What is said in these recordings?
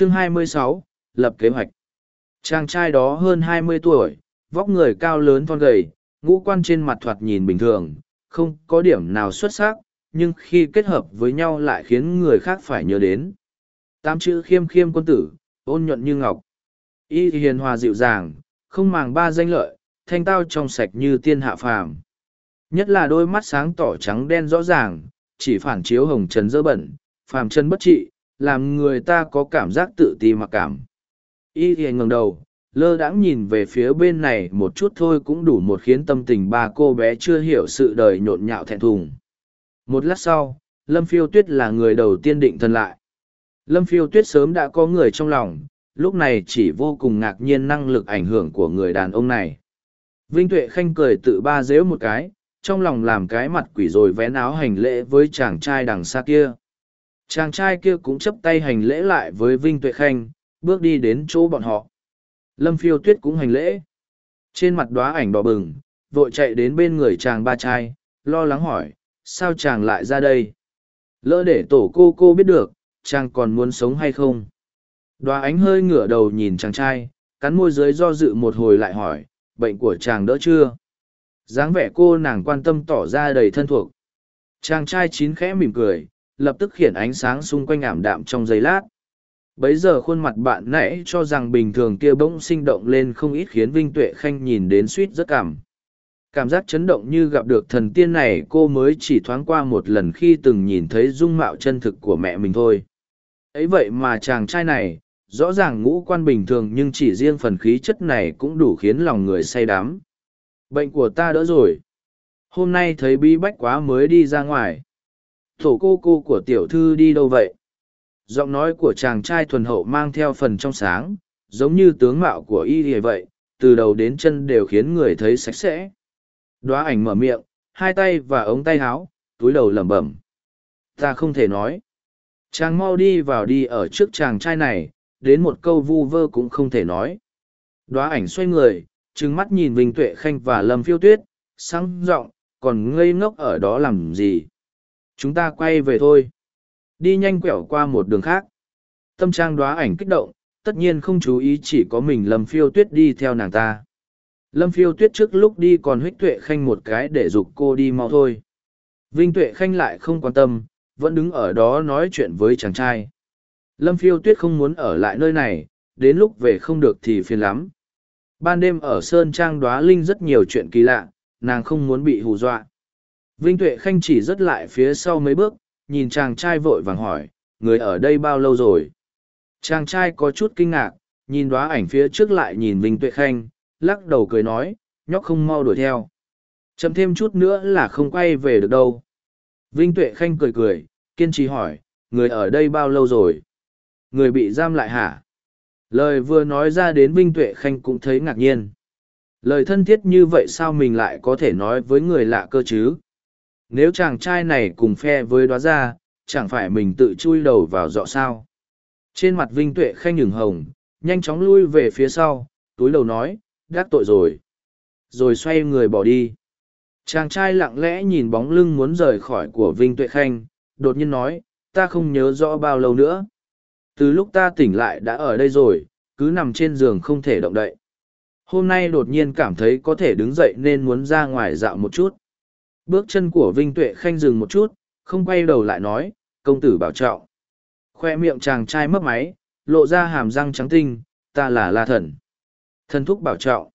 chương 26, lập kế hoạch. Chàng trai đó hơn 20 tuổi vóc người cao lớn thon gầy ngũ quan trên mặt thoạt nhìn bình thường không có điểm nào xuất sắc nhưng khi kết hợp với nhau lại khiến người khác phải nhớ đến. Tám chữ khiêm khiêm quân tử ôn nhuận như ngọc. Y hiền hòa dịu dàng không màng ba danh lợi thanh tao trong sạch như tiên hạ phàm. Nhất là đôi mắt sáng tỏ trắng đen rõ ràng chỉ phản chiếu hồng trần dơ bẩn phàm chân bất trị làm người ta có cảm giác tự ti mặc cảm. Y hiền ngừng đầu, lơ đãng nhìn về phía bên này một chút thôi cũng đủ một khiến tâm tình ba cô bé chưa hiểu sự đời nhộn nhạo thẹn thùng. Một lát sau, lâm phiêu tuyết là người đầu tiên định thân lại. Lâm phiêu tuyết sớm đã có người trong lòng, lúc này chỉ vô cùng ngạc nhiên năng lực ảnh hưởng của người đàn ông này. Vinh tuệ khanh cười tự ba dếu một cái, trong lòng làm cái mặt quỷ rồi vén áo hành lễ với chàng trai đằng xa kia chàng trai kia cũng chấp tay hành lễ lại với vinh tuệ khanh, bước đi đến chỗ bọn họ. Lâm phiêu tuyết cũng hành lễ. Trên mặt đoá ảnh đỏ bừng, vội chạy đến bên người chàng ba trai, lo lắng hỏi, sao chàng lại ra đây? Lỡ để tổ cô cô biết được, chàng còn muốn sống hay không? Đoá ánh hơi ngửa đầu nhìn chàng trai, cắn môi dưới do dự một hồi lại hỏi, bệnh của chàng đỡ chưa? Dáng vẻ cô nàng quan tâm tỏ ra đầy thân thuộc. Chàng trai chín khẽ mỉm cười lập tức khiển ánh sáng xung quanh ảm đạm trong giây lát. Bấy giờ khuôn mặt bạn nãy cho rằng bình thường kia bỗng sinh động lên không ít khiến vinh tuệ khanh nhìn đến suýt rất cảm. Cảm giác chấn động như gặp được thần tiên này, cô mới chỉ thoáng qua một lần khi từng nhìn thấy dung mạo chân thực của mẹ mình thôi. Ấy vậy mà chàng trai này, rõ ràng ngũ quan bình thường nhưng chỉ riêng phần khí chất này cũng đủ khiến lòng người say đắm. Bệnh của ta đỡ rồi. Hôm nay thấy bí bách quá mới đi ra ngoài tổ cô cô của tiểu thư đi đâu vậy? Giọng nói của chàng trai thuần hậu mang theo phần trong sáng, giống như tướng mạo của y ỉa vậy, từ đầu đến chân đều khiến người thấy sạch sẽ. Đoá ảnh mở miệng, hai tay và ống tay háo túi đầu lẩm bẩm. Ta không thể nói. Chàng mau đi vào đi ở trước chàng trai này, đến một câu vu vơ cũng không thể nói. Đoá ảnh xoay người, trừng mắt nhìn vinh tuệ khanh và lâm phiêu tuyết, sáng r ộ n g còn ngây ngốc ở đó làm gì? Chúng ta quay về thôi. Đi nhanh quẹo qua một đường khác. Tâm trang đoá ảnh kích động, tất nhiên không chú ý chỉ có mình lâm phiêu tuyết đi theo nàng ta. Lâm phiêu tuyết trước lúc đi còn huých tuệ khanh một cái để g ụ c cô đi mau thôi. Vinh tuệ khanh lại không quan tâm, vẫn đứng ở đó nói chuyện với chàng trai. Lâm phiêu tuyết không muốn ở lại nơi này, đến lúc về không được thì phiền lắm. Ban đêm ở sơn trang đoá linh rất nhiều chuyện kỳ lạ, nàng không muốn bị hù dọa vinh tuệ khanh chỉ rất lại phía sau mấy bước, nhìn chàng trai vội vàng hỏi, người ở đây bao lâu rồi? Chàng trai có chút kinh ngạc, nhìn đóa ảnh phía trước lại nhìn vinh tuệ khanh, lắc đầu cười nói, nhóc không mau đuổi theo. Chậm thêm chút nữa là không quay về được đâu. Vinh tuệ khanh cười cười, kiên trì hỏi, người ở đây bao lâu rồi? Người bị giam lại hả? Lời vừa nói ra đến vinh tuệ khanh cũng thấy ngạc nhiên. Lời thân thiết như vậy sao mình lại có thể nói với người lạ cơ chứ? Nếu chàng trai này cùng phe với đoá ra, chẳng phải mình tự chui đầu vào dọ sao? Trên mặt vinh tuệ khanh nhường hồng, nhanh chóng lui về phía sau, túi đầu nói, đắc tội rồi. Rồi xoay người bỏ đi. Chàng trai lặng lẽ nhìn bóng lưng muốn rời khỏi của vinh tuệ khanh, đột nhiên nói, ta không nhớ rõ bao lâu nữa. Từ lúc ta tỉnh lại đã ở đây rồi, cứ nằm trên giường không thể động đậy. Hôm nay đột nhiên cảm thấy có thể đứng dậy nên muốn ra ngoài dạo một chút bước chân của vinh tuệ khanh dừng một chút không quay đầu lại nói công tử bảo trọng khoe miệng chàng trai mất máy lộ ra hàm răng trắng tinh ta là la thần thần thúc bảo trọng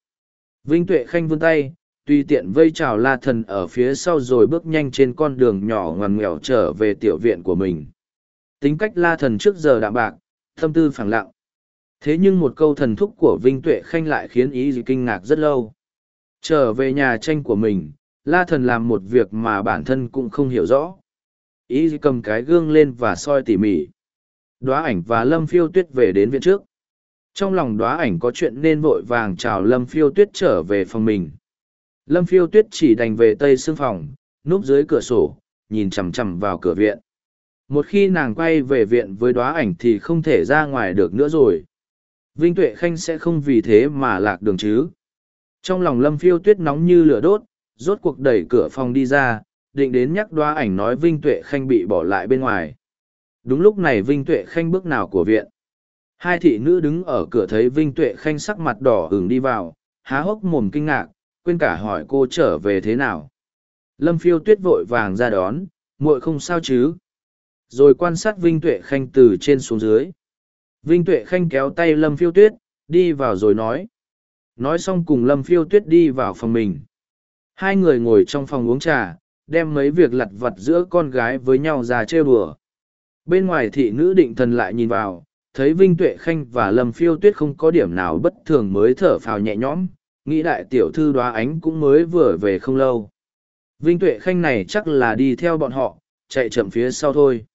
vinh tuệ khanh vươn tay tùy tiện vây chào la thần ở phía sau rồi bước nhanh trên con đường nhỏ ngoằn nghèo trở về tiểu viện của mình Tính cách la thần trước giờ đạm bạc, tâm tư phẳng lặng. Thế nhưng một câu thần thúc của Vinh Tuệ Khanh lại khiến ý gì kinh ngạc rất lâu. Trở về nhà tranh của mình, la thần làm một việc mà bản thân cũng không hiểu rõ. Ý cầm cái gương lên và soi tỉ mỉ. Đóa ảnh và Lâm Phiêu Tuyết về đến viện trước. Trong lòng đóa ảnh có chuyện nên vội vàng chào Lâm Phiêu Tuyết trở về phòng mình. Lâm Phiêu Tuyết chỉ đành về tây xương phòng, núp dưới cửa sổ, nhìn chằm chằm vào cửa viện một khi nàng quay về viện với đoá ảnh thì không thể ra ngoài được nữa rồi vinh tuệ khanh sẽ không vì thế mà lạc đường chứ trong lòng lâm phiêu tuyết nóng như lửa đốt rốt cuộc đẩy cửa phòng đi ra định đến nhắc đoá ảnh nói vinh tuệ khanh bị bỏ lại bên ngoài đúng lúc này vinh tuệ khanh bước nào của viện Hai thị nữ đứng ở cửa thấy Vinh Tuệ Khanh sắc mặt đỏ hừng đi vào, há hốc mồm kinh ngạc, quên cả hỏi cô trở về thế nào. Lâm phiêu tuyết vội vàng ra đón, muội không sao chứ. Rồi quan sát Vinh Tuệ Khanh từ trên xuống dưới. Vinh Tuệ Khanh kéo tay Lâm phiêu tuyết, đi vào rồi nói. Nói xong cùng Lâm phiêu tuyết đi vào phòng mình. Hai người ngồi trong phòng uống trà, đem mấy việc lặt vặt giữa con gái với nhau ra trêu đùa. Bên ngoài thị nữ định thần lại nhìn vào, thấy Vinh Tuệ Khanh và Lâm Phiêu Tuyết không có điểm nào bất thường mới thở phào nhẹ nhõm, nghĩ đại tiểu thư đoá ánh cũng mới vừa về không lâu. Vinh Tuệ Khanh này chắc là đi theo bọn họ, chạy chậm phía sau thôi.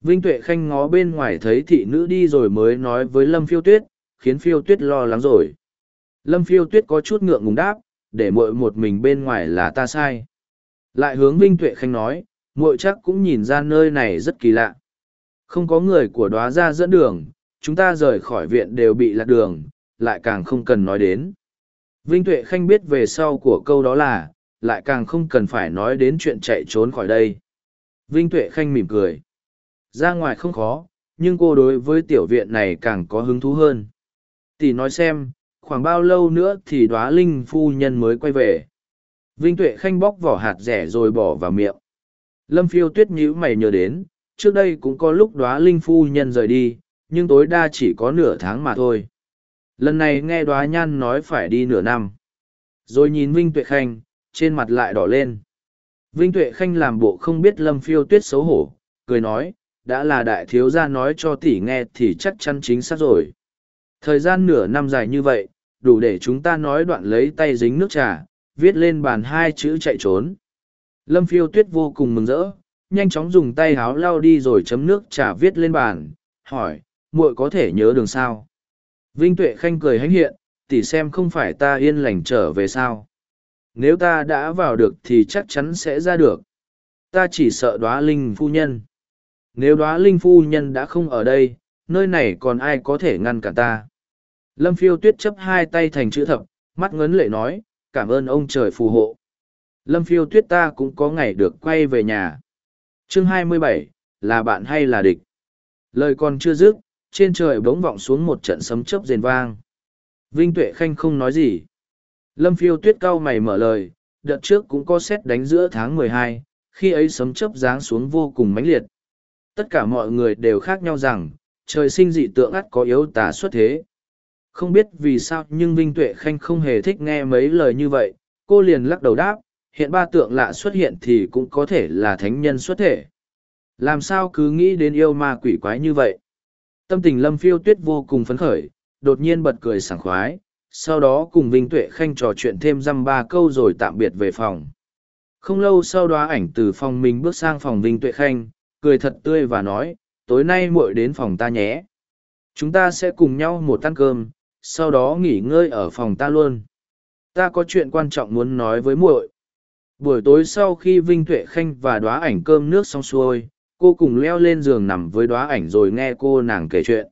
Vinh Tuệ Khanh ngó bên ngoài thấy thị nữ đi rồi mới nói với Lâm Phiêu Tuyết, khiến Phiêu Tuyết lo lắng rồi. Lâm Phiêu Tuyết có chút ngượng ngùng đáp, để muội một mình bên ngoài là ta sai. Lại hướng Vinh Tuệ Khanh nói, muội chắc cũng nhìn ra nơi này rất kỳ lạ. Không có người của đóa ra dẫn đường, chúng ta rời khỏi viện đều bị lạc đường, lại càng không cần nói đến. Vinh Tuệ Khanh biết về sau của câu đó là, lại càng không cần phải nói đến chuyện chạy trốn khỏi đây. Vinh Tuệ Khanh mỉm cười. Ra ngoài không khó, nhưng cô đối với tiểu viện này càng có hứng thú hơn. Tỷ nói xem, khoảng bao lâu nữa thì đóa linh phu nhân mới quay về. Vinh Tuệ Khanh bóc vỏ hạt rẻ rồi bỏ vào miệng. Lâm phiêu tuyết nhữ mày nhớ đến, trước đây cũng có lúc đóa linh phu nhân rời đi, nhưng tối đa chỉ có nửa tháng mà thôi. Lần này nghe đóa nhan nói phải đi nửa năm. Rồi nhìn Vinh Tuệ Khanh, trên mặt lại đỏ lên. Vinh Tuệ Khanh làm bộ không biết Lâm Phiêu Tuyết xấu hổ, cười nói, đã là đại thiếu gia nói cho tỷ nghe thì chắc chắn chính xác rồi. Thời gian nửa năm dài như vậy, đủ để chúng ta nói đoạn lấy tay dính nước trà, viết lên bàn hai chữ chạy trốn. Lâm Phiêu Tuyết vô cùng mừng rỡ, nhanh chóng dùng tay háo lau đi rồi chấm nước trà viết lên bàn, hỏi, muội có thể nhớ đường sao? Vinh Tuệ Khanh cười hãnh hiện, tỷ xem không phải ta yên lành trở về sao? Nếu ta đã vào được thì chắc chắn sẽ ra được. Ta chỉ sợ đóa linh phu nhân. Nếu đóa linh phu nhân đã không ở đây, nơi này còn ai có thể ngăn cả ta? Lâm phiêu tuyết chấp hai tay thành chữ thập, mắt ngấn lệ nói, cảm ơn ông trời phù hộ. Lâm phiêu tuyết ta cũng có ngày được quay về nhà. Chương 27, là bạn hay là địch? Lời còn chưa dứt, trên trời bỗng vọng xuống một trận sấm chớp rền vang. Vinh Tuệ Khanh không nói gì. Lâm phiêu tuyết cao mày mở lời, đợt trước cũng có xét đánh giữa tháng mười hai, khi ấy sấm chớp giáng xuống vô cùng mãnh liệt. Tất cả mọi người đều khác nhau rằng, trời sinh dị tượng ắt có yếu tà xuất thế. Không biết vì sao nhưng Vinh Tuệ Khanh không hề thích nghe mấy lời như vậy, cô liền lắc đầu đáp, hiện ba tượng lạ xuất hiện thì cũng có thể là thánh nhân xuất thể. Làm sao cứ nghĩ đến yêu ma quỷ quái như vậy? Tâm tình Lâm Phiêu Tuyết vô cùng phấn khởi, đột nhiên bật cười sảng khoái, sau đó cùng Vinh Tuệ Khanh trò chuyện thêm dăm ba câu rồi tạm biệt về phòng. Không lâu sau đó ảnh từ phòng mình bước sang phòng Vinh Tuệ Khanh, cười thật tươi và nói, tối nay muội đến phòng ta nhé. Chúng ta sẽ cùng nhau một ăn cơm, sau đó nghỉ ngơi ở phòng ta luôn. Ta có chuyện quan trọng muốn nói với muội. Buổi tối sau khi Vinh Tuệ Khanh và đóa ảnh cơm nước xong xuôi, cô cùng leo lên giường nằm với đóa ảnh rồi nghe cô nàng kể chuyện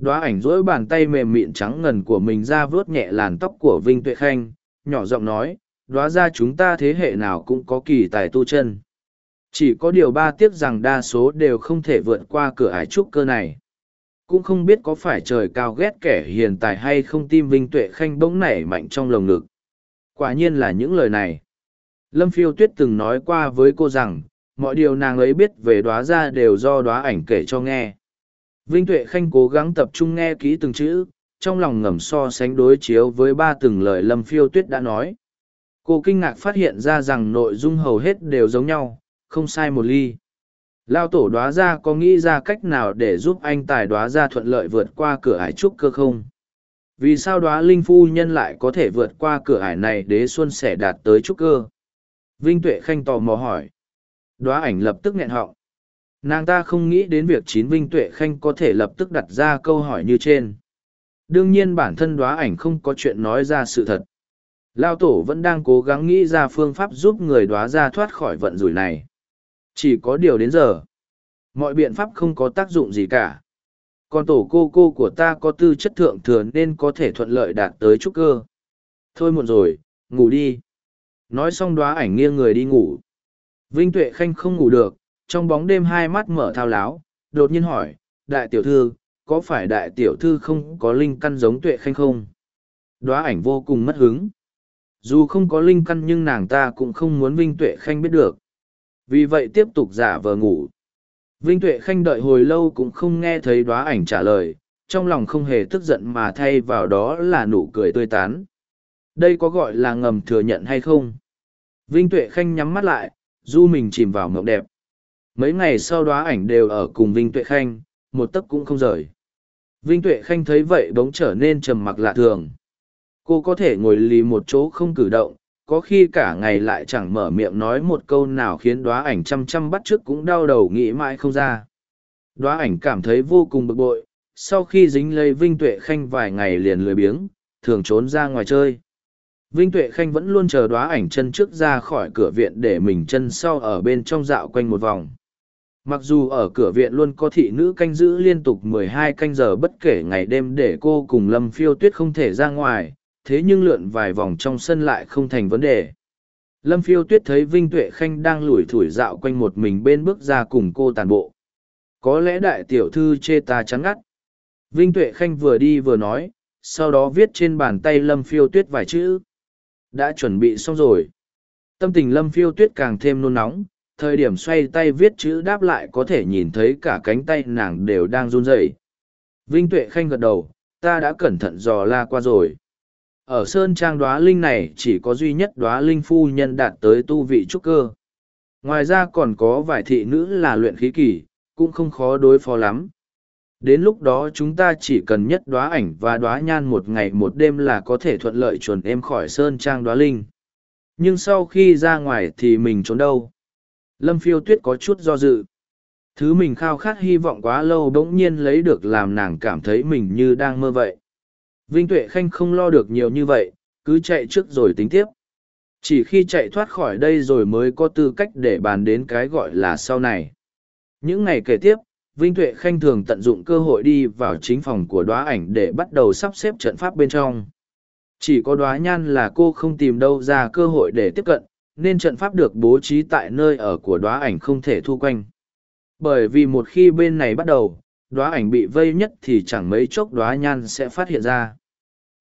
đoá ảnh duỗi bàn tay mềm mịn trắng ngần của mình ra vớt nhẹ làn tóc của vinh tuệ khanh nhỏ giọng nói đoá ra chúng ta thế hệ nào cũng có kỳ tài tu chân chỉ có điều ba tiếc rằng đa số đều không thể vượt qua cửa ải trúc cơ này cũng không biết có phải trời cao ghét kẻ hiền tài hay không tim vinh tuệ khanh bỗng nảy mạnh trong lồng ngực quả nhiên là những lời này lâm phiêu tuyết từng nói qua với cô rằng mọi điều nàng ấy biết về đoá ra đều do đoá ảnh kể cho nghe Vinh Tuệ Khanh cố gắng tập trung nghe kỹ từng chữ, trong lòng ngầm so sánh đối chiếu với ba từng lời Lâm Phiêu Tuyết đã nói. Cô kinh ngạc phát hiện ra rằng nội dung hầu hết đều giống nhau, không sai một ly. Lao tổ đoá ra có nghĩ ra cách nào để giúp anh tài đoá ra thuận lợi vượt qua cửa ải trúc cơ không? Vì sao đoá linh phu nhân lại có thể vượt qua cửa ải này đế xuân sẽ đạt tới trúc cơ? Vinh Tuệ Khanh tò mò hỏi. Đoá ảnh lập tức nghẹn họng nàng ta không nghĩ đến việc chín vinh tuệ khanh có thể lập tức đặt ra câu hỏi như trên đương nhiên bản thân đoá ảnh không có chuyện nói ra sự thật lao tổ vẫn đang cố gắng nghĩ ra phương pháp giúp người đoá ra thoát khỏi vận rủi này chỉ có điều đến giờ mọi biện pháp không có tác dụng gì cả còn tổ cô cô của ta có tư chất thượng thừa nên có thể thuận lợi đạt tới trúc cơ thôi muộn rồi ngủ đi nói xong đoá ảnh nghiêng người đi ngủ vinh tuệ khanh không ngủ được trong bóng đêm hai mắt mở thao láo, đột nhiên hỏi, đại tiểu thư, có phải đại tiểu thư không có linh căn giống tuệ khanh không? đoá ảnh vô cùng mất hứng. Dù không có linh căn nhưng nàng ta cũng không muốn Vinh Tuệ Khanh biết được. Vì vậy tiếp tục giả vờ ngủ. Vinh Tuệ Khanh đợi hồi lâu cũng không nghe thấy đóa ảnh trả lời, trong lòng không hề tức giận mà thay vào đó là nụ cười tươi tán. Đây có gọi là ngầm thừa nhận hay không? Vinh Tuệ Khanh nhắm mắt lại, du mình chìm vào mộng đẹp. Mấy ngày sau đóa ảnh đều ở cùng Vinh Tuệ Khanh, một tấc cũng không rời. Vinh Tuệ Khanh thấy vậy bỗng trở nên trầm mặc lạ thường. Cô có thể ngồi lì một chỗ không cử động, có khi cả ngày lại chẳng mở miệng nói một câu nào khiến đóa ảnh chăm chăm bắt trước cũng đau đầu nghĩ mãi không ra. Đóa ảnh cảm thấy vô cùng bực bội, sau khi dính lấy Vinh Tuệ Khanh vài ngày liền lười biếng, thường trốn ra ngoài chơi. Vinh Tuệ Khanh vẫn luôn chờ đóa ảnh chân trước ra khỏi cửa viện để mình chân sau ở bên trong dạo quanh một vòng. Mặc dù ở cửa viện luôn có thị nữ canh giữ liên tục mười hai canh giờ bất kể ngày đêm để cô cùng Lâm Phiêu Tuyết không thể ra ngoài, thế nhưng lượn vài vòng trong sân lại không thành vấn đề. Lâm Phiêu Tuyết thấy Vinh Tuệ Khanh đang lủi thủi dạo quanh một mình bên bước ra cùng cô tàn bộ. Có lẽ đại tiểu thư chê ta chán ngắt. Vinh Tuệ Khanh vừa đi vừa nói, sau đó viết trên bàn tay Lâm Phiêu Tuyết vài chữ. Đã chuẩn bị xong rồi. Tâm tình Lâm Phiêu Tuyết càng thêm nôn nóng, thời điểm xoay tay viết chữ đáp lại có thể nhìn thấy cả cánh tay nàng đều đang run rẩy. Vinh Tuệ Khanh gật đầu, ta đã cẩn thận dò la qua rồi. Ở Sơn Trang đoá linh này chỉ có duy nhất đoá linh phu nhân đạt tới tu vị trúc cơ. Ngoài ra còn có vài thị nữ là luyện khí kỳ, cũng không khó đối phó lắm. Đến lúc đó chúng ta chỉ cần nhất đoá ảnh và đoá nhan một ngày một đêm là có thể thuận lợi chuẩn em khỏi Sơn Trang đoá linh. Nhưng sau khi ra ngoài thì mình trốn đâu? Lâm phiêu tuyết có chút do dự. Thứ mình khao khát hy vọng quá lâu bỗng nhiên lấy được làm nàng cảm thấy mình như đang mơ vậy. Vinh Tuệ Khanh không lo được nhiều như vậy, cứ chạy trước rồi tính tiếp. Chỉ khi chạy thoát khỏi đây rồi mới có tư cách để bàn đến cái gọi là sau này. Những ngày kể tiếp, Vinh Tuệ Khanh thường tận dụng cơ hội đi vào chính phòng của đoá ảnh để bắt đầu sắp xếp trận pháp bên trong. Chỉ có đoá nhan là cô không tìm đâu ra cơ hội để tiếp cận, nên trận pháp được bố trí tại nơi ở của đoá ảnh không thể thu quanh. Bởi vì một khi bên này bắt đầu, đoá ảnh bị vây nhất thì chẳng mấy chốc đoá nhan sẽ phát hiện ra.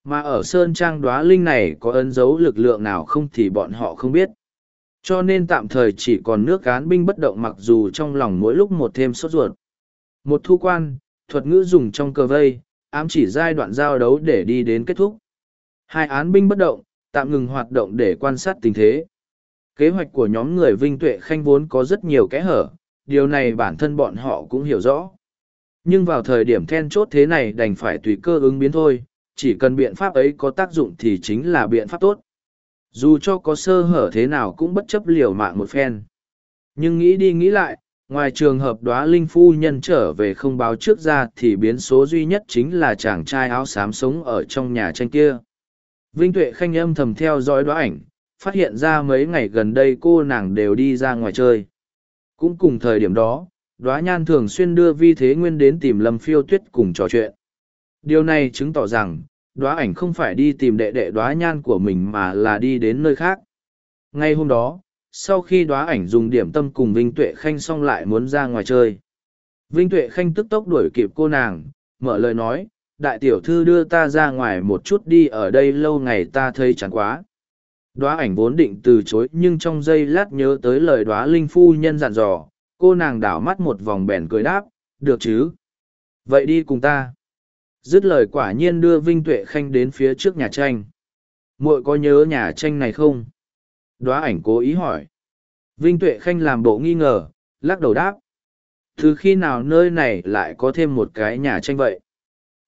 Mà ở Sơn Trang đoá linh này có ấn dấu lực lượng nào không thì bọn họ không biết. Cho nên tạm thời chỉ còn nước cán binh bất động mặc dù trong lòng mỗi lúc một thêm sốt ruột. Một thu quan, thuật ngữ dùng trong cờ vây, ám chỉ giai đoạn giao đấu để đi đến kết thúc. Hai án binh bất động, tạm ngừng hoạt động để quan sát tình thế. Kế hoạch của nhóm người Vinh Tuệ Khanh vốn có rất nhiều kẽ hở, điều này bản thân bọn họ cũng hiểu rõ. Nhưng vào thời điểm then chốt thế này đành phải tùy cơ ứng biến thôi, chỉ cần biện pháp ấy có tác dụng thì chính là biện pháp tốt. Dù cho có sơ hở thế nào cũng bất chấp liều mạng một phen. Nhưng nghĩ đi nghĩ lại, ngoài trường hợp đoá linh phu nhân trở về không báo trước ra thì biến số duy nhất chính là chàng trai áo xám sống ở trong nhà tranh kia. Vinh Tuệ Khanh âm thầm theo dõi đoá ảnh, phát hiện ra mấy ngày gần đây cô nàng đều đi ra ngoài chơi. Cũng cùng thời điểm đó, đoá nhan thường xuyên đưa vi thế nguyên đến tìm lâm phiêu tuyết cùng trò chuyện. Điều này chứng tỏ rằng, đóa ảnh không phải đi tìm đệ đệ đóa nhan của mình mà là đi đến nơi khác. Ngay hôm đó, sau khi đóa ảnh dùng điểm tâm cùng Vinh Tuệ Khanh xong lại muốn ra ngoài chơi. Vinh Tuệ Khanh tức tốc đuổi kịp cô nàng, mở lời nói, đại tiểu thư đưa ta ra ngoài một chút đi ở đây lâu ngày ta thấy chán quá. Đóa ảnh vốn định từ chối nhưng trong giây lát nhớ tới lời đóa linh phu nhân dặn dò, cô nàng đảo mắt một vòng bèn cười đáp, được chứ. Vậy đi cùng ta. Dứt lời quả nhiên đưa Vinh Tuệ Khanh đến phía trước nhà tranh. muội có nhớ nhà tranh này không? Đóa ảnh cố ý hỏi. Vinh Tuệ Khanh làm bộ nghi ngờ, lắc đầu đáp. Từ khi nào nơi này lại có thêm một cái nhà tranh vậy?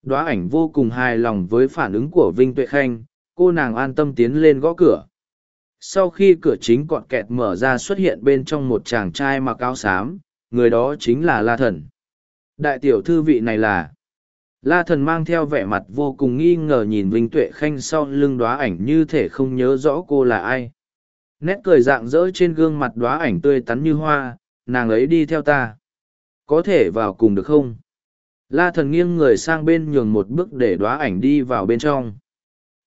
Đóa ảnh vô cùng hài lòng với phản ứng của Vinh Tuệ Khanh, cô nàng an tâm tiến lên gõ cửa. Sau khi cửa chính cọn kẹt mở ra xuất hiện bên trong một chàng trai mặc áo xám, người đó chính là La Thần. Đại tiểu thư vị này là La thần mang theo vẻ mặt vô cùng nghi ngờ nhìn Vinh Tuệ Khanh sau lưng đóa ảnh như thể không nhớ rõ cô là ai. Nét cười dạng dỡ trên gương mặt đóa ảnh tươi tắn như hoa, nàng ấy đi theo ta. Có thể vào cùng được không? La thần nghiêng người sang bên nhường một bước để đóa ảnh đi vào bên trong.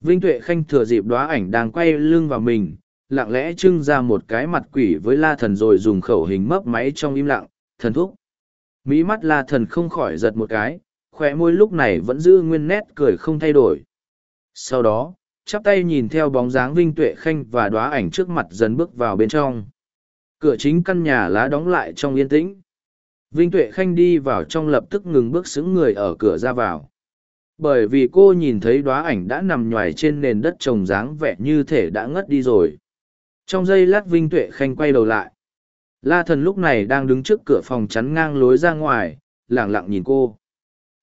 Vinh Tuệ Khanh thừa dịp đóa ảnh đang quay lưng vào mình, lặng lẽ trưng ra một cái mặt quỷ với la thần rồi dùng khẩu hình mấp máy trong im lặng, thần thúc. Mỹ mắt la thần không khỏi giật một cái, khóe môi lúc này vẫn giữ nguyên nét cười không thay đổi. Sau đó, chắp tay nhìn theo bóng dáng Vinh Tuệ Khanh và đóa ảnh trước mặt dần bước vào bên trong. Cửa chính căn nhà lá đóng lại trong yên tĩnh. Vinh Tuệ Khanh đi vào trong lập tức ngừng bước xứng người ở cửa ra vào. Bởi vì cô nhìn thấy đóa ảnh đã nằm nhoài trên nền đất trồng dáng vẻ như thể đã ngất đi rồi. Trong giây lát Vinh Tuệ Khanh quay đầu lại. La thần lúc này đang đứng trước cửa phòng chắn ngang lối ra ngoài, lẳng lặng nhìn cô.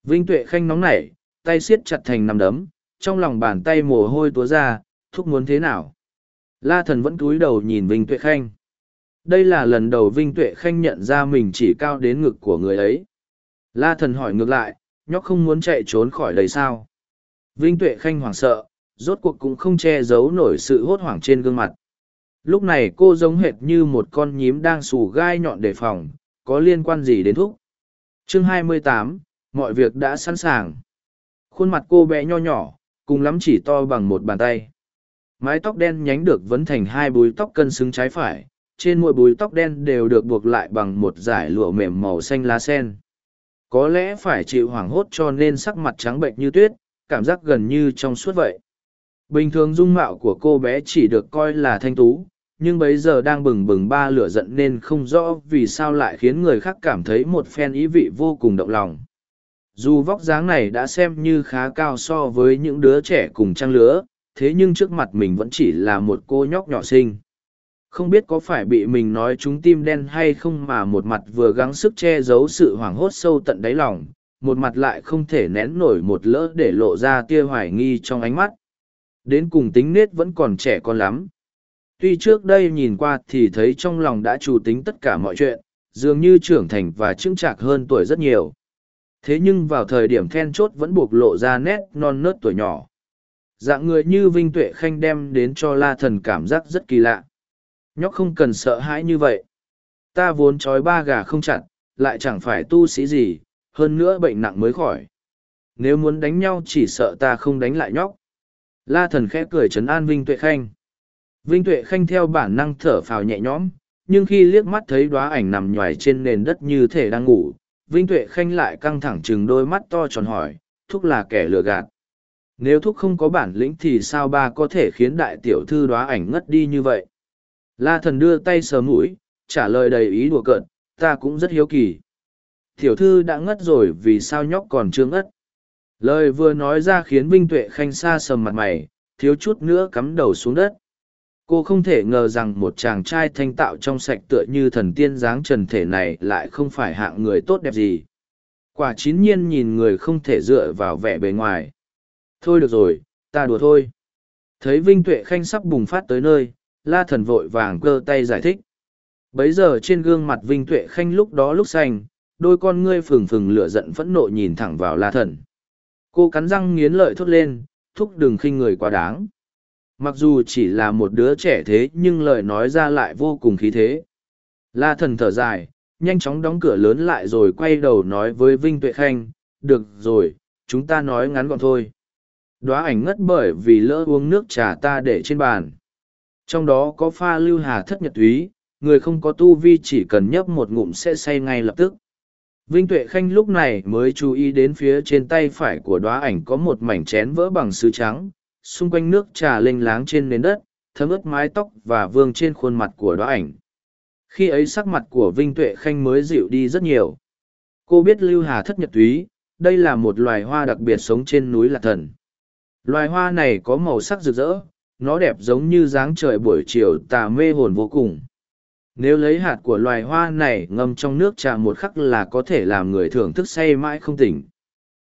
Vinh Tuệ Khanh nóng nảy, tay siết chặt thành nằm đấm, trong lòng bàn tay mồ hôi túa ra, thúc muốn thế nào. La thần vẫn cúi đầu nhìn Vinh Tuệ Khanh. Đây là lần đầu Vinh Tuệ Khanh nhận ra mình chỉ cao đến ngực của người ấy. La thần hỏi ngược lại, nhóc không muốn chạy trốn khỏi đây sao? Vinh Tuệ Khanh hoảng sợ, rốt cuộc cũng không che giấu nổi sự hốt hoảng trên gương mặt. Lúc này cô giống hệt như một con nhím đang xù gai nhọn đề phòng, có liên quan gì đến thúc? Chương 28, mọi việc đã sẵn sàng. Khuôn mặt cô bé nho nhỏ, cùng lắm chỉ to bằng một bàn tay. Mái tóc đen nhánh được vấn thành hai búi tóc cân xứng trái phải, trên mỗi búi tóc đen đều được buộc lại bằng một dải lụa mềm màu xanh lá sen. Có lẽ phải chịu hoảng hốt cho nên sắc mặt trắng bệnh như tuyết, cảm giác gần như trong suốt vậy. Bình thường dung mạo của cô bé chỉ được coi là thanh tú, nhưng bấy giờ đang bừng bừng ba lửa giận nên không rõ vì sao lại khiến người khác cảm thấy một phen ý vị vô cùng động lòng dù vóc dáng này đã xem như khá cao so với những đứa trẻ cùng trang lứa, thế nhưng trước mặt mình vẫn chỉ là một cô nhóc nhỏ xinh. Không biết có phải bị mình nói chúng tim đen hay không mà một mặt vừa gắng sức che giấu sự hoảng hốt sâu tận đáy lòng, một mặt lại không thể nén nổi một lỡ để lộ ra tia hoài nghi trong ánh mắt. Đến cùng tính nết vẫn còn trẻ con lắm. Tuy trước đây nhìn qua thì thấy trong lòng đã chủ tính tất cả mọi chuyện, dường như trưởng thành và chững chạc hơn tuổi rất nhiều thế nhưng vào thời điểm then chốt vẫn buộc lộ ra nét non nớt tuổi nhỏ. Dạng người như vinh tuệ khanh đem đến cho la thần cảm giác rất kỳ lạ. Nhóc không cần sợ hãi như vậy. Ta vốn trói ba gà không chặt, lại chẳng phải tu sĩ gì, hơn nữa bệnh nặng mới khỏi. Nếu muốn đánh nhau chỉ sợ ta không đánh lại nhóc. La thần khẽ cười trấn an vinh tuệ khanh. Vinh tuệ khanh theo bản năng thở phào nhẹ nhõm, nhưng khi liếc mắt thấy đoá ảnh nằm nhoài trên nền đất như thể đang ngủ Vinh Tuệ Khanh lại căng thẳng chừng đôi mắt to tròn hỏi, thúc là kẻ lừa gạt. Nếu thúc không có bản lĩnh thì sao ba có thể khiến đại tiểu thư đoá ảnh ngất đi như vậy? La thần đưa tay sờ mũi, trả lời đầy ý đùa cợt, ta cũng rất hiếu kỳ. Tiểu thư đã ngất rồi vì sao nhóc còn chưa ngất? Lời vừa nói ra khiến Vinh Tuệ Khanh xa sầm mặt mày, thiếu chút nữa cắm đầu xuống đất cô không thể ngờ rằng một chàng trai thanh tạo trong sạch tựa như thần tiên dáng trần thể này lại không phải hạng người tốt đẹp gì. Quả chín nhiên nhìn người không thể dựa vào vẻ bề ngoài. Thôi được rồi, ta đùa thôi. Thấy vinh tuệ khanh sắp bùng phát tới nơi, la thần vội vàng cơ tay giải thích. Bấy giờ trên gương mặt vinh tuệ khanh lúc đó lúc xanh, đôi con ngươi phừng phừng lửa giận phẫn nộ nhìn thẳng vào la thần. Cô cắn răng nghiến lợi thốt lên, thúc đừng khinh người quá đáng mặc dù chỉ là một đứa trẻ thế nhưng lời nói ra lại vô cùng khí thế. La thần thở dài, nhanh chóng đóng cửa lớn lại rồi quay đầu nói với vinh tuệ khanh, được rồi, chúng ta nói ngắn gọn thôi. Đoá ảnh ngất bởi vì lỡ uống nước trà ta để trên bàn. Trong đó có pha lưu hà thất nhật túy, người không có tu vi chỉ cần nhấp một ngụm sẽ say ngay lập tức. Vinh tuệ khanh lúc này mới chú ý đến phía trên tay phải của đoá ảnh có một mảnh chén vỡ bằng sứ trắng xung quanh nước trà lênh láng trên nền đất, thấm ướt mái tóc và vương trên khuôn mặt của đoá ảnh. Khi ấy sắc mặt của vinh tuệ khanh mới dịu đi rất nhiều. Cô biết lưu hà thất nhật túy, đây là một loài hoa đặc biệt sống trên núi lạc thần. Loài hoa này có màu sắc rực rỡ, nó đẹp giống như dáng trời buổi chiều tà mê hồn vô cùng. Nếu lấy hạt của loài hoa này ngâm trong nước trà một khắc là có thể làm người thưởng thức say mãi không tỉnh.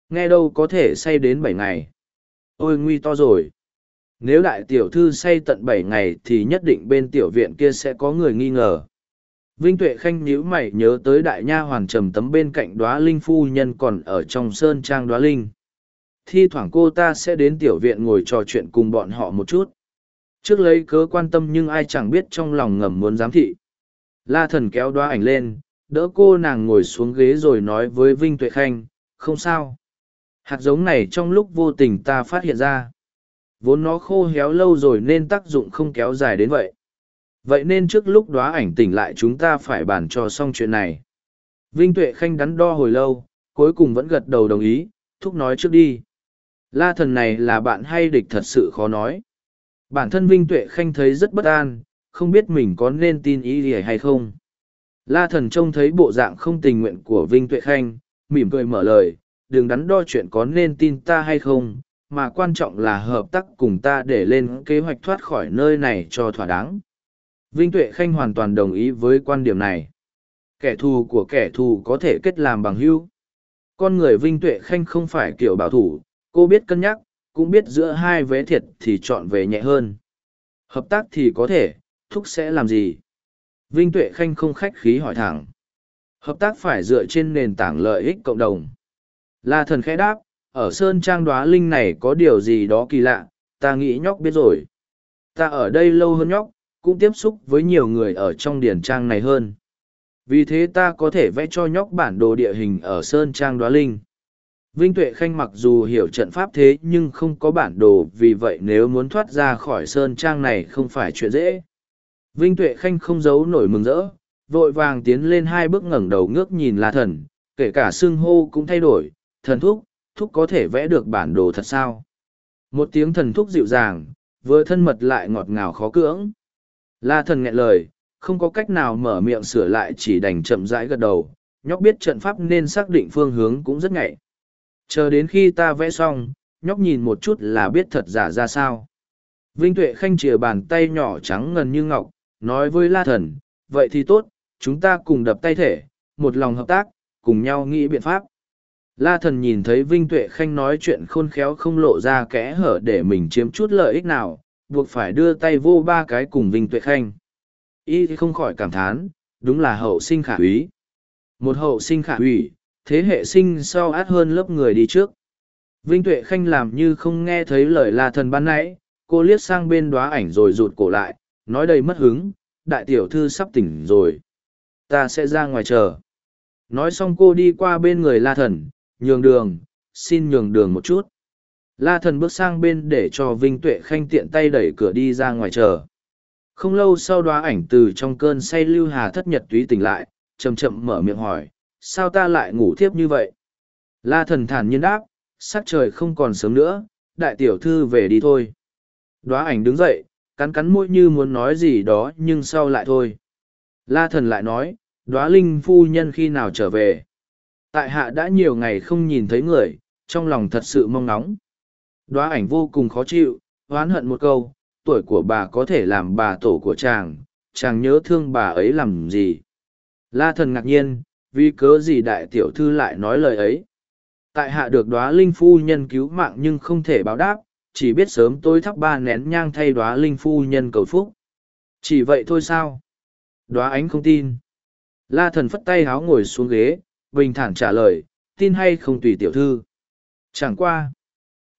Nghe đâu có thể say đến bảy ngày ôi nguy to rồi. Nếu đại tiểu thư say tận bảy ngày thì nhất định bên tiểu viện kia sẽ có người nghi ngờ. Vinh tuệ khanh nhíu mày nhớ tới đại nha hoàng trầm tấm bên cạnh đoá linh phu nhân còn ở trong sơn trang đoá linh. Thi thoảng cô ta sẽ đến tiểu viện ngồi trò chuyện cùng bọn họ một chút. Trước lấy cớ quan tâm nhưng ai chẳng biết trong lòng ngầm muốn giám thị. La thần kéo đoá ảnh lên, đỡ cô nàng ngồi xuống ghế rồi nói với vinh tuệ khanh, không sao hạt giống này trong lúc vô tình ta phát hiện ra vốn nó khô héo lâu rồi nên tác dụng không kéo dài đến vậy vậy nên trước lúc đoá ảnh tỉnh lại chúng ta phải bàn cho xong chuyện này vinh tuệ khanh đắn đo hồi lâu cuối cùng vẫn gật đầu đồng ý, thúc nói trước đi. La thần này là bạn hay địch thật sự khó nói. Bản thân Vinh Tuệ Khanh thấy rất bất an, không biết mình có nên tin ý gì hay không. La thần trông thấy bộ dạng không tình nguyện của Vinh Tuệ Khanh, mỉm cười mở lời, đừng đắn đo chuyện có nên tin ta hay không, mà quan trọng là hợp tác cùng ta để lên kế hoạch thoát khỏi nơi này cho thỏa đáng. Vinh Tuệ Khanh hoàn toàn đồng ý với quan điểm này. Kẻ thù của kẻ thù có thể kết làm bằng hữu. Con người Vinh Tuệ Khanh không phải kiểu bảo thủ, cô biết cân nhắc, cũng biết giữa hai vé thiệt thì chọn về nhẹ hơn. Hợp tác thì có thể, thúc sẽ làm gì? Vinh Tuệ Khanh không khách khí hỏi thẳng. Hợp tác phải dựa trên nền tảng lợi ích cộng đồng. La thần khẽ đáp, ở Sơn Trang đoá linh này có điều gì đó kỳ lạ, ta nghĩ nhóc biết rồi. Ta ở đây lâu hơn nhóc, cũng tiếp xúc với nhiều người ở trong điển trang này hơn. Vì thế ta có thể vẽ cho nhóc bản đồ địa hình ở Sơn Trang đoá linh. Vinh Tuệ Khanh mặc dù hiểu trận pháp thế nhưng không có bản đồ vì vậy nếu muốn thoát ra khỏi Sơn Trang này không phải chuyện dễ. Vinh Tuệ Khanh không giấu nổi mừng rỡ, vội vàng tiến lên hai bước ngẩng đầu ngước nhìn La Thần, kể cả xương hô cũng thay đổi, thần thúc, thúc có thể vẽ được bản đồ thật sao? Một tiếng thần thúc dịu dàng, vừa thân mật lại ngọt ngào khó cưỡng. La Thần nghẹn lời, không có cách nào mở miệng sửa lại chỉ đành chậm rãi gật đầu, nhóc biết trận pháp nên xác định phương hướng cũng rất ngại. Chờ đến khi ta vẽ xong, nhóc nhìn một chút là biết thật giả ra sao. Vinh Tuệ Khanh chìa bàn tay nhỏ trắng ngần như ngọc, nói với La Thần, vậy thì tốt, chúng ta cùng đập tay thể, một lòng hợp tác, cùng nhau nghĩ biện pháp. La Thần nhìn thấy Vinh Tuệ Khanh nói chuyện khôn khéo không lộ ra kẽ hở để mình chiếm chút lợi ích nào, buộc phải đưa tay vô ba cái cùng Vinh Tuệ Khanh. Y không khỏi cảm thán, đúng là hậu sinh khả úy. Một hậu sinh khả úy, thế hệ sinh sau át hơn lớp người đi trước. Vinh Tuệ Khanh làm như không nghe thấy lời La Thần ban nãy, cô liếc sang bên đóa ảnh rồi rụt cổ lại, nói đầy mất hứng, đại tiểu thư sắp tỉnh rồi. Ta sẽ ra ngoài chờ. Nói xong cô đi qua bên người La Thần, nhường đường, xin nhường đường một chút. La Thần bước sang bên để cho Vinh Tuệ Khanh tiện tay đẩy cửa đi ra ngoài chờ. Không lâu sau Đoá ảnh từ trong cơn say lưu hà thất nhật túy tỉnh lại, chậm chậm mở miệng hỏi, sao ta lại ngủ thiếp như vậy? La thần thản nhiên đáp, sắc trời không còn sớm nữa, đại tiểu thư về đi thôi. Đoá ảnh đứng dậy, cắn cắn môi như muốn nói gì đó nhưng sau lại thôi. La thần lại nói, Đoá linh phu nhân khi nào trở về. Tại hạ đã nhiều ngày không nhìn thấy người, trong lòng thật sự mong nóng. Đóa ảnh vô cùng khó chịu, oán hận một câu, tuổi của bà có thể làm bà tổ của chàng, chàng nhớ thương bà ấy làm gì. La thần ngạc nhiên, vì cớ gì đại tiểu thư lại nói lời ấy. Tại hạ được đóa linh phu nhân cứu mạng nhưng không thể báo đáp, chỉ biết sớm tôi thắp ba nén nhang thay đóa linh phu nhân cầu phúc. Chỉ vậy thôi sao? Đóa ánh không tin. La thần phất tay háo ngồi xuống ghế, bình thản trả lời, tin hay không tùy tiểu thư. Chẳng qua.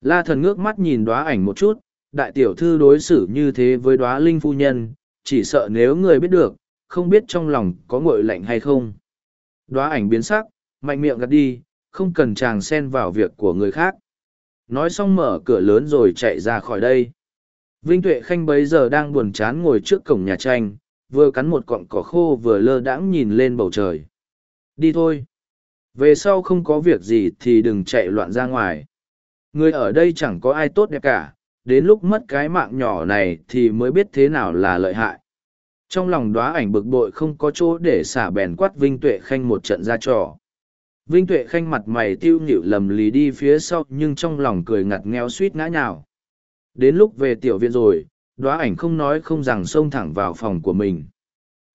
La thần ngước mắt nhìn đóa ảnh một chút, đại tiểu thư đối xử như thế với đóa linh phu nhân, chỉ sợ nếu người biết được, không biết trong lòng có ngội lạnh hay không. Đóa ảnh biến sắc, mạnh miệng gật đi, không cần chàng xen vào việc của người khác. Nói xong mở cửa lớn rồi chạy ra khỏi đây. Vinh Tuệ Khanh bấy giờ đang buồn chán ngồi trước cổng nhà tranh, vừa cắn một cọng cỏ khô vừa lơ đãng nhìn lên bầu trời. Đi thôi. Về sau không có việc gì thì đừng chạy loạn ra ngoài. Người ở đây chẳng có ai tốt đẹp cả, đến lúc mất cái mạng nhỏ này thì mới biết thế nào là lợi hại. Trong lòng đóa ảnh bực bội không có chỗ để xả bèn quát Vinh Tuệ Khanh một trận ra trò. Vinh Tuệ Khanh mặt mày tiêu nhịu lầm lì đi phía sau nhưng trong lòng cười ngặt nghèo suýt ngã nhào. Đến lúc về tiểu viện rồi, đóa ảnh không nói không rằng xông thẳng vào phòng của mình.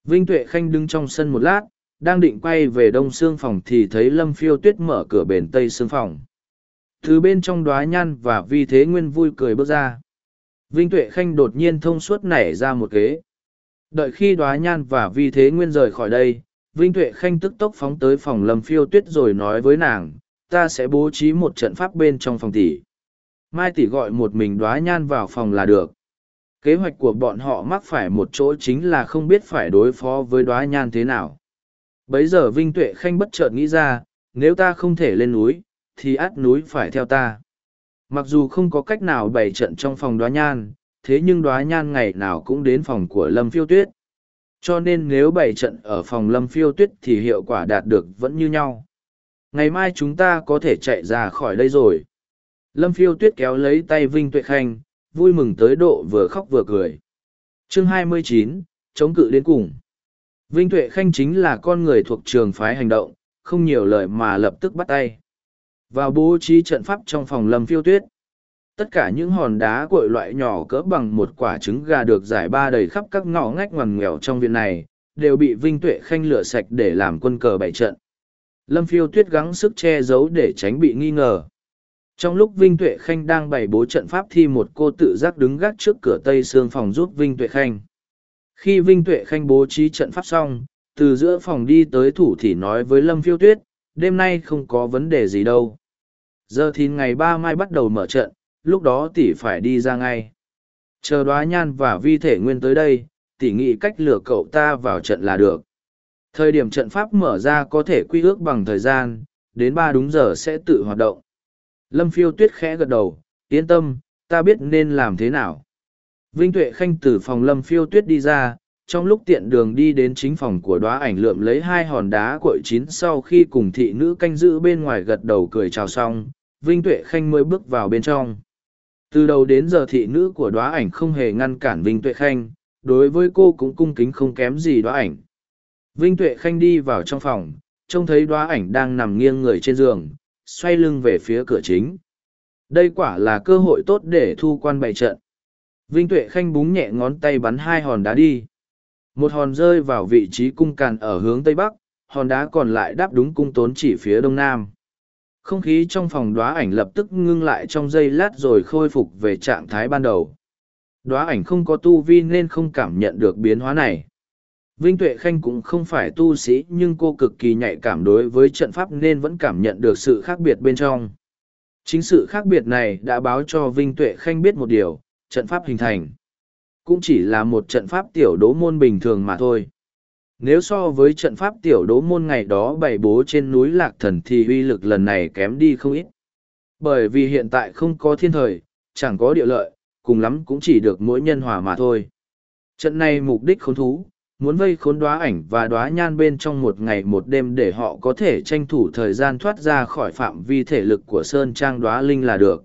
Vinh Tuệ Khanh đứng trong sân một lát, đang định quay về đông xương phòng thì thấy Lâm Phiêu Tuyết mở cửa bền tây xương phòng. Từ bên trong đoá nhan và vi thế nguyên vui cười bước ra. Vinh Tuệ Khanh đột nhiên thông suốt nảy ra một kế. Đợi khi đoá nhan và vi thế nguyên rời khỏi đây, Vinh Tuệ Khanh tức tốc phóng tới phòng Lâm Phiêu Tuyết rồi nói với nàng, ta sẽ bố trí một trận pháp bên trong phòng tỷ. Mai tỷ gọi một mình đoá nhan vào phòng là được. Kế hoạch của bọn họ mắc phải một chỗ chính là không biết phải đối phó với đoá nhan thế nào. Bấy giờ Vinh Tuệ Khanh bất chợt nghĩ ra, nếu ta không thể lên núi, thì át núi phải theo ta. Mặc dù không có cách nào bày trận trong phòng đóa nhan, thế nhưng đóa nhan ngày nào cũng đến phòng của Lâm Phiêu Tuyết. Cho nên nếu bày trận ở phòng Lâm Phiêu Tuyết thì hiệu quả đạt được vẫn như nhau. ngày mai chúng ta có thể chạy ra khỏi đây rồi lâm phiêu tuyết kéo lấy tay vinh tuệ khanh vui mừng tới độ vừa khóc vừa cười chương 29, chống cự đến cùng vinh tuệ khanh chính là con người thuộc trường phái hành động, không nhiều lời mà lập tức bắt tay. Vào bố trí trận pháp trong phòng lâm phiêu tuyết, tất cả những hòn đá cội loại nhỏ cỡ bằng một quả trứng gà được giải ba đầy khắp các ngõ ngách ngoằn nghèo trong viện này, đều bị vinh tuệ khanh lửa sạch để làm quân cờ bày trận. Lâm phiêu tuyết gắng sức che giấu để tránh bị nghi ngờ. Trong lúc vinh tuệ khanh đang bày bố trận pháp thì một cô tự giác đứng gác trước cửa tây xương phòng giúp vinh tuệ khanh khi vinh tuệ khanh bố trí trận pháp xong, từ giữa phòng đi tới thủ thì nói với lâm phiêu tuyết, đêm nay không có vấn đề gì đâu. Giờ thì ngày ba mai bắt đầu mở trận, lúc đó tỷ phải đi ra ngay. Chờ đoá nhan và vi thể nguyên tới đây, tỷ nghĩ cách lừa cậu ta vào trận là được. Thời điểm trận pháp mở ra có thể quy ước bằng thời gian, đến ba đúng giờ sẽ tự hoạt động. Lâm phiêu tuyết khẽ gật đầu, yên tâm, ta biết nên làm thế nào vinh tuệ khanh từ phòng lâm phiêu tuyết đi ra, trong lúc tiện đường đi đến chính phòng của đoá ảnh lượm lấy hai hòn đá cội chín sau khi cùng thị nữ canh giữ bên ngoài gật đầu cười chào xong, vinh tuệ khanh mới bước vào bên trong. Từ đầu đến giờ thị nữ của đoá ảnh không hề ngăn cản vinh tuệ khanh, đối với cô cũng cung kính không kém gì đoá ảnh. Vinh tuệ khanh đi vào trong phòng, trông thấy đoá ảnh đang nằm nghiêng người trên giường, xoay lưng về phía cửa chính. Đây quả là cơ hội tốt để thu quan bày trận vinh tuệ khanh búng nhẹ ngón tay bắn hai hòn đá đi. Một hòn rơi vào vị trí cung càn ở hướng tây bắc, hòn đá còn lại đáp đúng cung tốn chỉ phía đông nam. Không khí trong phòng đóa ảnh lập tức ngưng lại trong giây lát rồi khôi phục về trạng thái ban đầu. Đóa ảnh không có tu vi nên không cảm nhận được biến hóa này. Vinh tuệ khanh cũng không phải tu sĩ nhưng cô cực kỳ nhạy cảm đối với trận pháp nên vẫn cảm nhận được sự khác biệt bên trong. Chính sự khác biệt này đã báo cho vinh tuệ khanh biết một điều trận pháp hình thành. Cũng chỉ là một trận pháp tiểu đố môn bình thường mà thôi. Nếu so với trận pháp tiểu đố môn ngày đó bày bố trên núi lạc thần thì uy lực lần này kém đi không ít. Bởi vì hiện tại không có thiên thời, chẳng có địa lợi, cùng lắm cũng chỉ được mỗi nhân hòa mà thôi. Trận này mục đích khốn thú, muốn vây khốn đoá ảnh và đoá nhan bên trong một ngày một đêm để họ có thể tranh thủ thời gian thoát ra khỏi phạm vi thể lực của sơn trang đoá linh là được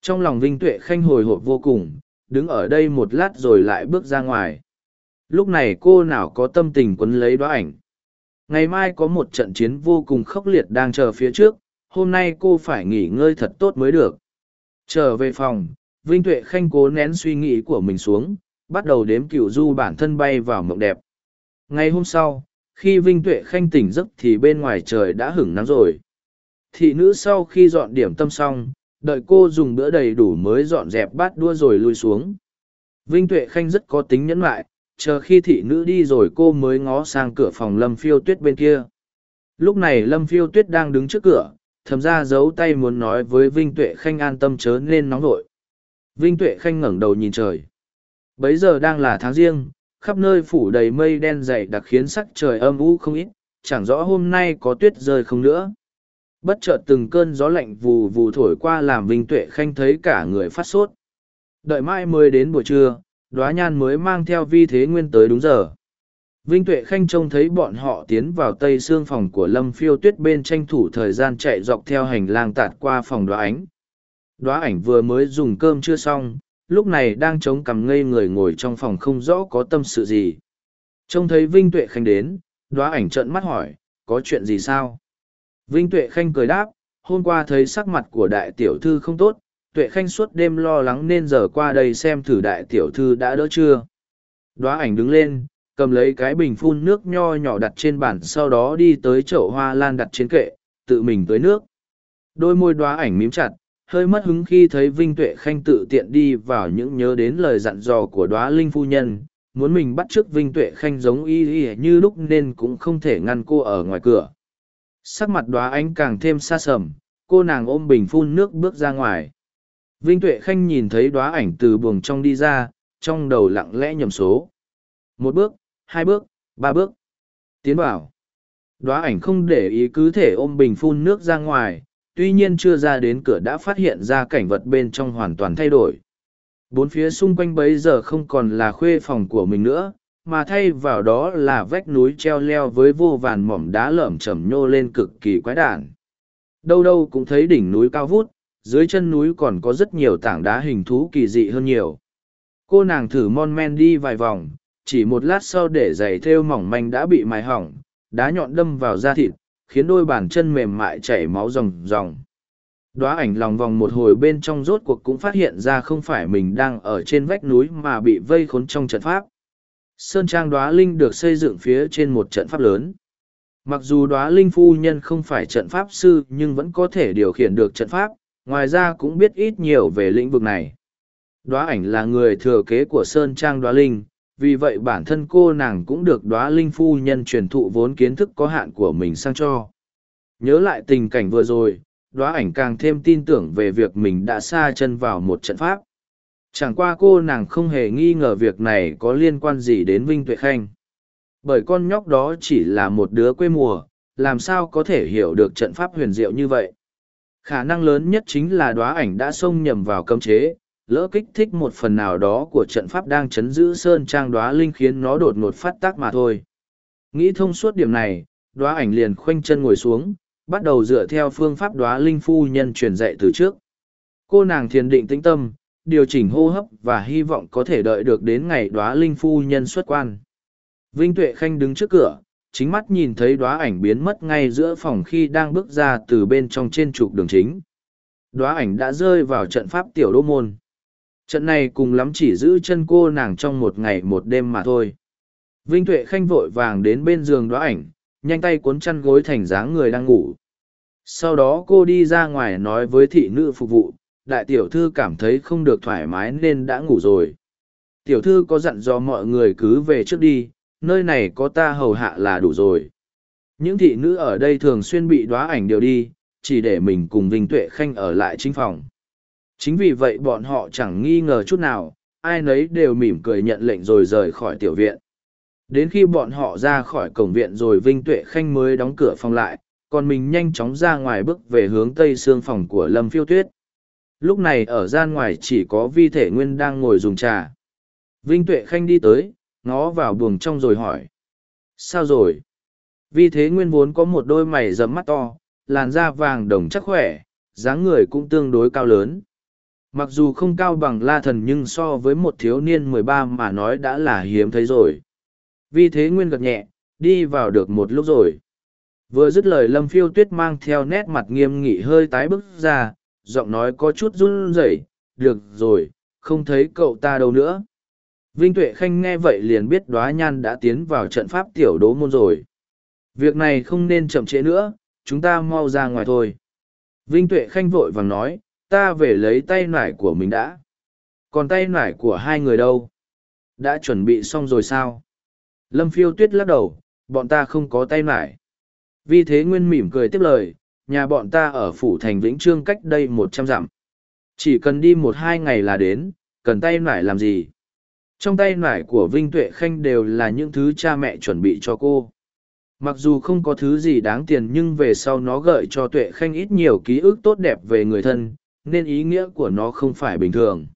trong lòng vinh tuệ khanh hồi hộp vô cùng, đứng ở đây một lát rồi lại bước ra ngoài. Lúc này cô nào có tâm tình quấn lấy đoá ảnh? Ngày mai có một trận chiến vô cùng khốc liệt đang chờ phía trước, hôm nay cô phải nghỉ ngơi thật tốt mới được. Trở về phòng, vinh tuệ khanh cố nén suy nghĩ của mình xuống, bắt đầu đếm cựu du bản thân bay vào mộng đẹp. Ngày hôm sau, khi vinh tuệ khanh tỉnh giấc thì bên ngoài trời đã hửng nắng rồi. Thị nữ sau khi dọn điểm tâm xong đợi cô dùng bữa đầy đủ mới dọn dẹp bát đua rồi lui xuống. Vinh tuệ khanh rất có tính nhẫn lại chờ khi thị nữ đi rồi cô mới ngó sang cửa phòng lâm phiêu tuyết bên kia. Lúc này lâm phiêu tuyết đang đứng trước cửa, thầm ra giấu tay muốn nói với vinh tuệ khanh an tâm chớ nên nóng vội. Vinh tuệ khanh ngẩng đầu nhìn trời. Bấy giờ đang là tháng riêng, khắp nơi phủ đầy mây đen dày đặc khiến sắc trời âm u không ít, chẳng rõ hôm nay có tuyết rơi không nữa bất chợt từng cơn gió lạnh vù vù thổi qua làm vinh tuệ khanh thấy cả người phát sốt. Đợi mãi mới đến buổi trưa đoá nhan mới mang theo vi thế nguyên tới đúng giờ. Vinh tuệ khanh trông thấy bọn họ tiến vào tây xương phòng của lâm phiêu tuyết bên tranh thủ thời gian chạy dọc theo hành lang tạt qua phòng đoá ánh. Đoá ảnh vừa mới dùng cơm chưa xong, lúc này đang chống cằm ngây người ngồi trong phòng không rõ có tâm sự gì. Trông thấy vinh tuệ khanh đến đoá ảnh trợn mắt hỏi, có chuyện gì sao? Vinh tuệ khanh cười đáp, hôm qua thấy sắc mặt của đại tiểu thư không tốt, tuệ khanh suốt đêm lo lắng nên giờ qua đây xem thử đại tiểu thư đã đỡ chưa. Đóa ảnh đứng lên, cầm lấy cái bình phun nước nho nhỏ đặt trên bàn, sau đó đi tới chậu hoa lan đặt trên kệ, tự mình tới nước. Đôi môi Đóa ảnh mím chặt, hơi mất hứng khi thấy vinh tuệ khanh tự tiện đi vào những nhớ đến lời dặn dò của Đóa linh phu nhân, muốn mình bắt trước vinh tuệ khanh giống y y như lúc nên cũng không thể ngăn cô ở ngoài cửa sắc mặt đoá ánh càng thêm xa sầm cô nàng ôm bình phun nước bước ra ngoài. Vinh tuệ khanh nhìn thấy đoá ảnh từ buồng trong đi ra trong đầu lặng lẽ nhầm số. Một bước hai bước ba bước. Tiến vào. Đoá ảnh không để ý cứ thể ôm bình phun nước ra ngoài tuy nhiên chưa ra đến cửa đã phát hiện ra cảnh vật bên trong hoàn toàn thay đổi. Bốn phía xung quanh bấy giờ không còn là khuê phòng của mình nữa, mà thay vào đó là vách núi treo leo với vô vàn mỏm đá lởm chởm nhô lên cực kỳ quái đản. đâu đâu cũng thấy đỉnh núi cao vút, dưới chân núi còn có rất nhiều tảng đá hình thú kỳ dị hơn nhiều. Cô nàng thử mon men đi vài vòng, chỉ một lát sau để giày thêu mỏng manh đã bị mài hỏng, đá nhọn đâm vào da thịt, khiến đôi bàn chân mềm mại chảy máu ròng ròng. Đóa ảnh lòng vòng một hồi bên trong rốt cuộc cũng phát hiện ra không phải mình đang ở trên vách núi mà bị vây khốn trong trận pháp. Sơn trang đóa linh được xây dựng phía trên một trận pháp lớn. Mặc dù đóa linh phu nhân không phải trận pháp sư nhưng vẫn có thể điều khiển được trận pháp, ngoài ra cũng biết ít nhiều về lĩnh vực này. Đóa ảnh là người thừa kế của Sơn Trang Đóa Linh, vì vậy bản thân cô nàng cũng được Đóa Linh phu nhân truyền thụ vốn kiến thức có hạn của mình sang cho. Nhớ lại tình cảnh vừa rồi, Đóa ảnh càng thêm tin tưởng về việc mình đã xa chân vào một trận pháp. Chẳng qua cô nàng không hề nghi ngờ việc này có liên quan gì đến Vinh Tuệ Khanh. Bởi con nhóc đó chỉ là một đứa quê mùa, làm sao có thể hiểu được trận pháp huyền diệu như vậy? Khả năng lớn nhất chính là đoá ảnh đã xông nhầm vào cấm chế lỡ kích thích một phần nào đó của trận pháp đang chấn giữ sơn trang đoá linh khiến nó đột ngột phát tác mà thôi. Nghĩ thông suốt điểm này đoá ảnh liền khoanh chân ngồi xuống bắt đầu dựa theo phương pháp đoá linh phu nhân truyền dạy từ trước. Cô nàng thiền định tĩnh tâm điều chỉnh hô hấp và hy vọng có thể đợi được đến ngày đoá linh phu nhân xuất quan vinh tuệ khanh đứng trước cửa chính mắt nhìn thấy đoá ảnh biến mất ngay giữa phòng khi đang bước ra từ bên trong trên trục đường chính. Đoá ảnh đã rơi vào trận pháp tiểu đô môn. Trận này cùng lắm chỉ giữ chân cô nàng trong một ngày một đêm mà thôi. Vinh Tuệ Khanh vội vàng đến bên giường đoá ảnh, nhanh tay cuốn chăn gối thành dáng người đang ngủ. Sau đó cô đi ra ngoài nói với thị nữ phục vụ, đại tiểu thư cảm thấy không được thoải mái nên đã ngủ rồi. Tiểu thư có dặn dò mọi người cứ về trước đi, nơi này có ta hầu hạ là đủ rồi. Những thị nữ ở đây thường xuyên bị đoá ảnh điều đi, chỉ để mình cùng Vinh Tuệ Khanh ở lại chính phòng. Chính vì vậy bọn họ chẳng nghi ngờ chút nào, ai nấy đều mỉm cười nhận lệnh rồi rời khỏi tiểu viện. Đến khi bọn họ ra khỏi cổng viện rồi Vinh Tuệ Khanh mới đóng cửa phòng lại, còn mình nhanh chóng ra ngoài bước về hướng tây xương phòng của Lâm Phiêu Tuyết. Lúc này ở gian ngoài chỉ có vi thể nguyên đang ngồi dùng trà. Vinh Tuệ Khanh đi tới, ngó vào buồng trong rồi hỏi. Sao rồi? Vi thế nguyên vốn có một đôi mày rậm mắt to, làn da vàng đồng chắc khỏe, dáng người cũng tương đối cao lớn. Mặc dù không cao bằng la thần nhưng so với một thiếu niên mười ba mà nói đã là hiếm thấy rồi. Vi thế nguyên gật nhẹ, đi vào được một lúc rồi. Vừa dứt lời lâm phiêu tuyết mang theo nét mặt nghiêm nghị hơi tái bức ra, giọng nói có chút run rẩy được rồi, không thấy cậu ta đâu nữa. Vinh Tuệ Khanh nghe vậy liền biết đóa nhan đã tiến vào trận pháp tiểu đố môn rồi. Việc này không nên chậm trễ nữa, chúng ta mau ra ngoài thôi. Vinh Tuệ Khanh vội vàng nói, ta về lấy tay nải của mình đã. Còn tay nải của hai người đâu? Đã chuẩn bị xong rồi sao? Lâm phiêu tuyết lắc đầu, bọn ta không có tay nải. Vì thế Nguyên mỉm cười tiếp lời, nhà bọn ta ở phủ thành Vĩnh Trương cách đây một trăm dặm. Chỉ cần đi một hai ngày là đến, cần tay nải làm gì? trong tay nải của vinh tuệ khanh đều là những thứ cha mẹ chuẩn bị cho cô mặc dù không có thứ gì đáng tiền nhưng về sau nó gợi cho tuệ khanh ít nhiều ký ức tốt đẹp về người thân nên ý nghĩa của nó không phải bình thường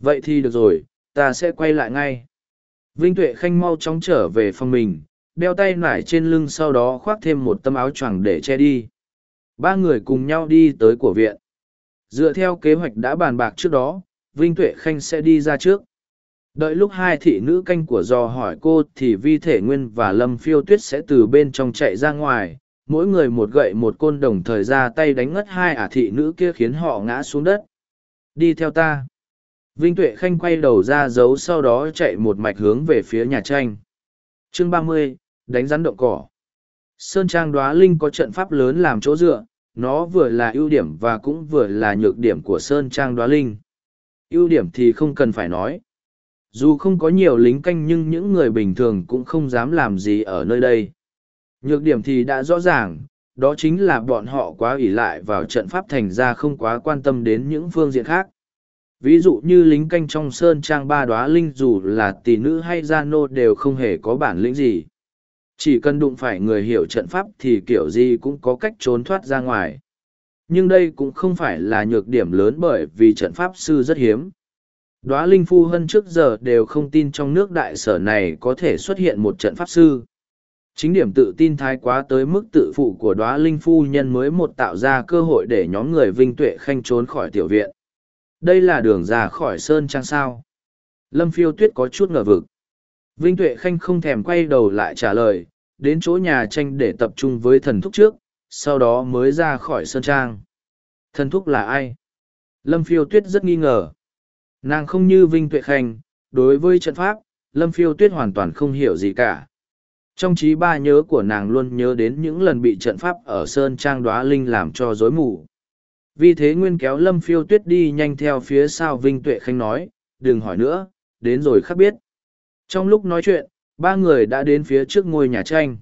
vậy thì được rồi ta sẽ quay lại ngay vinh tuệ khanh mau chóng trở về phòng mình đeo tay nải trên lưng sau đó khoác thêm một tấm áo choàng để che đi ba người cùng nhau đi tới của viện. Dựa theo kế hoạch đã bàn bạc trước đó, vinh tuệ khanh sẽ đi ra trước. Đợi lúc hai thị nữ canh của dò hỏi cô thì vi thể nguyên và lâm phiêu tuyết sẽ từ bên trong chạy ra ngoài. Mỗi người một gậy một côn đồng thời ra tay đánh ngất hai ả thị nữ kia khiến họ ngã xuống đất. Đi theo ta. Vinh tuệ khanh quay đầu ra giấu sau đó chạy một mạch hướng về phía nhà tranh. Chương ba mươi, đánh rắn động cỏ sơn trang đoá linh có trận pháp lớn làm chỗ dựa, nó vừa là ưu điểm và cũng vừa là nhược điểm của sơn trang đoá linh. Ưu điểm thì không cần phải nói. Dù không có nhiều lính canh nhưng những người bình thường cũng không dám làm gì ở nơi đây. Nhược điểm thì đã rõ ràng, đó chính là bọn họ quá ỷ lại vào trận pháp thành ra không quá quan tâm đến những phương diện khác. Ví dụ như lính canh trong sơn trang ba đoá linh dù là tỷ nữ hay gia nô đều không hề có bản lĩnh gì chỉ cần đụng phải người hiểu trận pháp thì kiểu gì cũng có cách trốn thoát ra ngoài nhưng đây cũng không phải là nhược điểm lớn bởi vì trận pháp sư rất hiếm Đóa linh phu hân trước giờ đều không tin trong nước đại sở này có thể xuất hiện một trận pháp sư. Chính điểm tự tin thái quá tới mức tự phụ của đóa linh phu nhân mới một tạo ra cơ hội để nhóm người vinh tuệ khanh trốn khỏi tiểu viện. Đây là đường ra khỏi sơn trang sao. Lâm phiêu tuyết có chút ngờ vực. Vinh tuệ khanh không thèm quay đầu lại trả lời, đến chỗ nhà tranh để tập trung với thần thúc trước, sau đó mới ra khỏi sơn trang. Thần thúc là ai? Lâm phiêu tuyết rất nghi ngờ. Nàng không như Vinh Tuệ Khanh, đối với trận pháp, Lâm phiêu tuyết hoàn toàn không hiểu gì cả. Trong trí ba nhớ của nàng luôn nhớ đến những lần bị trận pháp ở Sơn Trang Đoá Linh làm cho rối mù. Vì thế Nguyên kéo Lâm phiêu tuyết đi nhanh theo phía sau Vinh Tuệ Khanh nói, đừng hỏi nữa, đến rồi khắc biết. Trong lúc nói chuyện, ba người đã đến phía trước ngôi nhà tranh.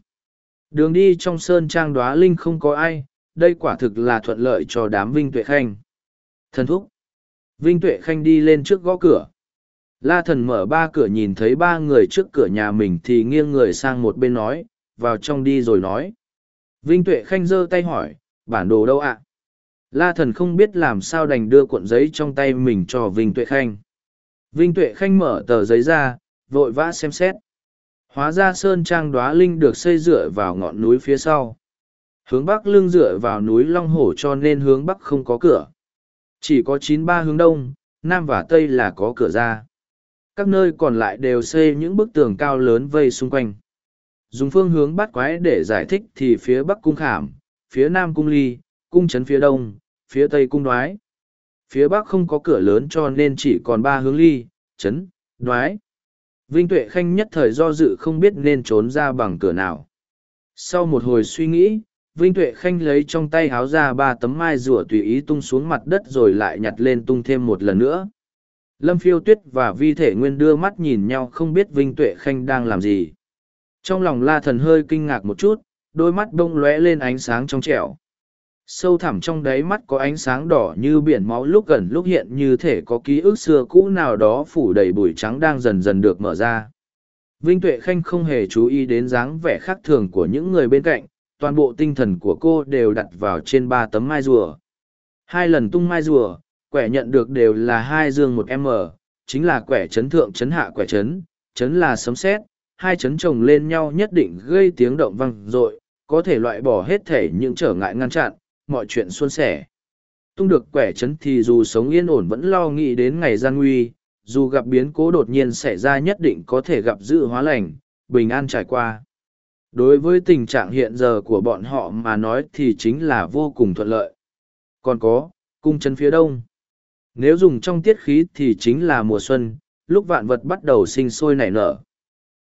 Đường đi trong Sơn Trang Đoá Linh không có ai, đây quả thực là thuận lợi cho đám Vinh Tuệ Khanh. Thần thúc. Vinh Tuệ Khanh đi lên trước gõ cửa. La thần mở ba cửa nhìn thấy ba người trước cửa nhà mình thì nghiêng người sang một bên nói, vào trong đi rồi nói. Vinh Tuệ Khanh giơ tay hỏi, bản đồ đâu ạ? La thần không biết làm sao đành đưa cuộn giấy trong tay mình cho Vinh Tuệ Khanh. Vinh Tuệ Khanh mở tờ giấy ra, vội vã xem xét. Hóa ra Sơn Trang Đoá Linh được xây dựa vào ngọn núi phía sau. Hướng Bắc lưng dựa vào núi Long Hổ cho nên hướng Bắc không có cửa. Chỉ có chín ba hướng Đông, Nam và Tây là có cửa ra các nơi còn lại đều xây những bức tường cao lớn vây xung quanh dùng phương hướng bắt quái để giải thích thì phía bắc cung khảm phía nam cung ly cung trấn phía đông phía tây cung đoái phía bắc không có cửa lớn cho nên chỉ còn ba hướng ly trấn đoái vinh tuệ khanh nhất thời do dự không biết nên trốn ra bằng cửa nào sau một hồi suy nghĩ vinh tuệ khanh lấy trong tay háo ra ba tấm mai rùa tùy ý tung xuống mặt đất rồi lại nhặt lên tung thêm một lần nữa Lâm phiêu tuyết và vi thể nguyên đưa mắt nhìn nhau không biết Vinh Tuệ Khanh đang làm gì. Trong lòng la thần hơi kinh ngạc một chút, đôi mắt bông lóe lên ánh sáng trong trẻo. Sâu thẳm trong đáy mắt có ánh sáng đỏ như biển máu lúc gần lúc hiện như thể có ký ức xưa cũ nào đó phủ đầy bụi trắng đang dần dần được mở ra. Vinh Tuệ Khanh không hề chú ý đến dáng vẻ khác thường của những người bên cạnh, toàn bộ tinh thần của cô đều đặt vào trên ba tấm mai rùa. Hai lần tung mai rùa, quẻ nhận được đều là hai dương một m chính là quẻ chấn thượng chấn hạ quẻ chấn chấn là sấm sét hai chấn chồng lên nhau nhất định gây tiếng động vang dội có thể loại bỏ hết thể những trở ngại ngăn chặn mọi chuyện suôn sẻ tung được quẻ chấn thì dù sống yên ổn vẫn lo nghĩ đến ngày gian nguy dù gặp biến cố đột nhiên xảy ra nhất định có thể gặp dự hóa lành bình an trải qua đối với tình trạng hiện giờ của bọn họ mà nói thì chính là vô cùng thuận lợi còn có cung chân phía đông nếu dùng trong tiết khí thì chính là mùa xuân, lúc vạn vật bắt đầu sinh sôi nảy nở.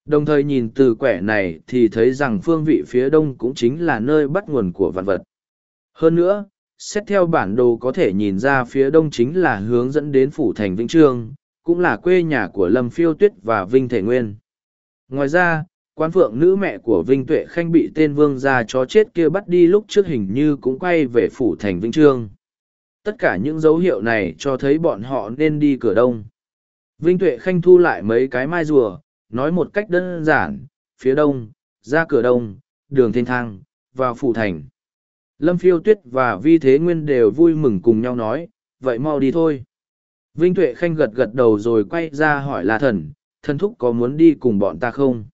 Đồng thời nhìn từ quẻ này thì thấy rằng phương vị phía đông cũng chính là nơi bắt nguồn của vạn vật. Hơn nữa, xét theo bản đồ có thể nhìn ra phía đông chính là hướng dẫn đến phủ thành Vĩnh Trương, cũng là quê nhà của Lâm Phiêu Tuyết và Vinh Thể Nguyên. Ngoài ra, quan phượng nữ mẹ của Vinh Tuệ Khanh bị tên vương gia chó chết kia bắt đi lúc trước hình như cũng quay về phủ thành Vĩnh Trương. Tất cả những dấu hiệu này cho thấy bọn họ nên đi cửa đông. Vinh tuệ khanh thu lại mấy cái mai rùa nói một cách đơn giản phía đông ra cửa đông đường thiên thang vào phủ thành lâm phiêu tuyết và vi thế nguyên đều vui mừng cùng nhau nói vậy mau đi thôi. Vinh tuệ khanh gật gật đầu rồi quay ra hỏi la thần thần thúc có muốn đi cùng bọn ta không?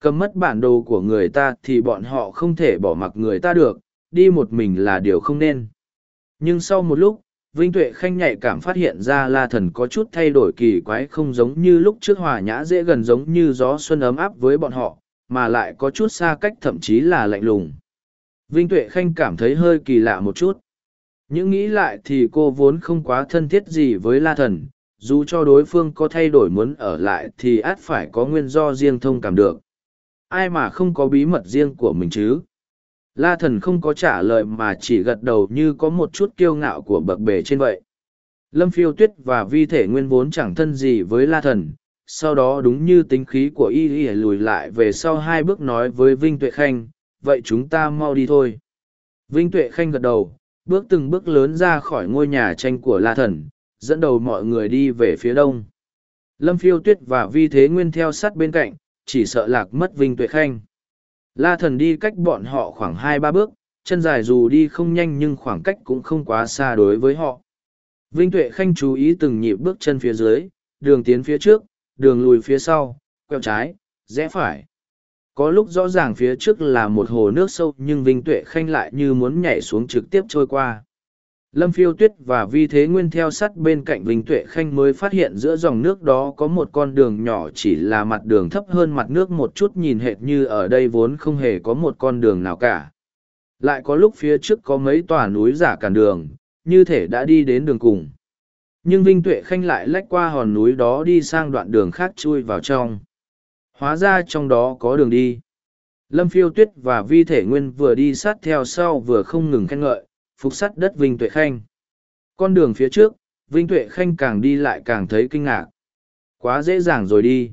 Cầm mất bản đồ của người ta thì bọn họ không thể bỏ mặc người ta được đi một mình là điều không nên. Nhưng sau một lúc, Vinh Tuệ Khanh nhạy cảm phát hiện ra La Thần có chút thay đổi kỳ quái không giống như lúc trước hòa nhã dễ gần giống như gió xuân ấm áp với bọn họ, mà lại có chút xa cách thậm chí là lạnh lùng. Vinh Tuệ Khanh cảm thấy hơi kỳ lạ một chút. Những nghĩ lại thì cô vốn không quá thân thiết gì với La Thần, dù cho đối phương có thay đổi muốn ở lại thì át phải có nguyên do riêng thông cảm được. Ai mà không có bí mật riêng của mình chứ? La thần không có trả lời mà chỉ gật đầu như có một chút kiêu ngạo của bậc bề trên vậy. Lâm phiêu tuyết và vi thể nguyên vốn chẳng thân gì với la thần, sau đó đúng như tính khí của y y lùi lại về sau hai bước nói với Vinh Tuệ Khanh, vậy chúng ta mau đi thôi. Vinh Tuệ Khanh gật đầu, bước từng bước lớn ra khỏi ngôi nhà tranh của la thần, dẫn đầu mọi người đi về phía đông. Lâm phiêu tuyết và vi thế nguyên theo sát bên cạnh, chỉ sợ lạc mất Vinh Tuệ Khanh. La thần đi cách bọn họ khoảng hai ba bước, chân dài dù đi không nhanh nhưng khoảng cách cũng không quá xa đối với họ. Vinh Tuệ Khanh chú ý từng nhịp bước chân phía dưới, đường tiến phía trước, đường lùi phía sau, quẹo trái, rẽ phải có lúc rõ ràng phía trước là một hồ nước sâu nhưng Vinh Tuệ Khanh lại như muốn nhảy xuống trực tiếp trôi qua. Lâm Phiêu Tuyết và Vi Thế Nguyên theo sát bên cạnh Vinh Tuệ Khanh mới phát hiện giữa dòng nước đó có một con đường nhỏ chỉ là mặt đường thấp hơn mặt nước một chút nhìn hệt như ở đây vốn không hề có một con đường nào cả. Lại có lúc phía trước có mấy tòa núi giả cản đường, như thể đã đi đến đường cùng. Nhưng Vinh Tuệ Khanh lại lách qua hòn núi đó đi sang đoạn đường khác chui vào trong. Hóa ra trong đó có đường đi. Lâm Phiêu Tuyết và Vi Thể Nguyên vừa đi sát theo sau vừa không ngừng khen ngợi, phục sắt đất Vinh Tuệ Khanh. Con đường phía trước, Vinh Tuệ Khanh càng đi lại càng thấy kinh ngạc. Quá dễ dàng rồi đi.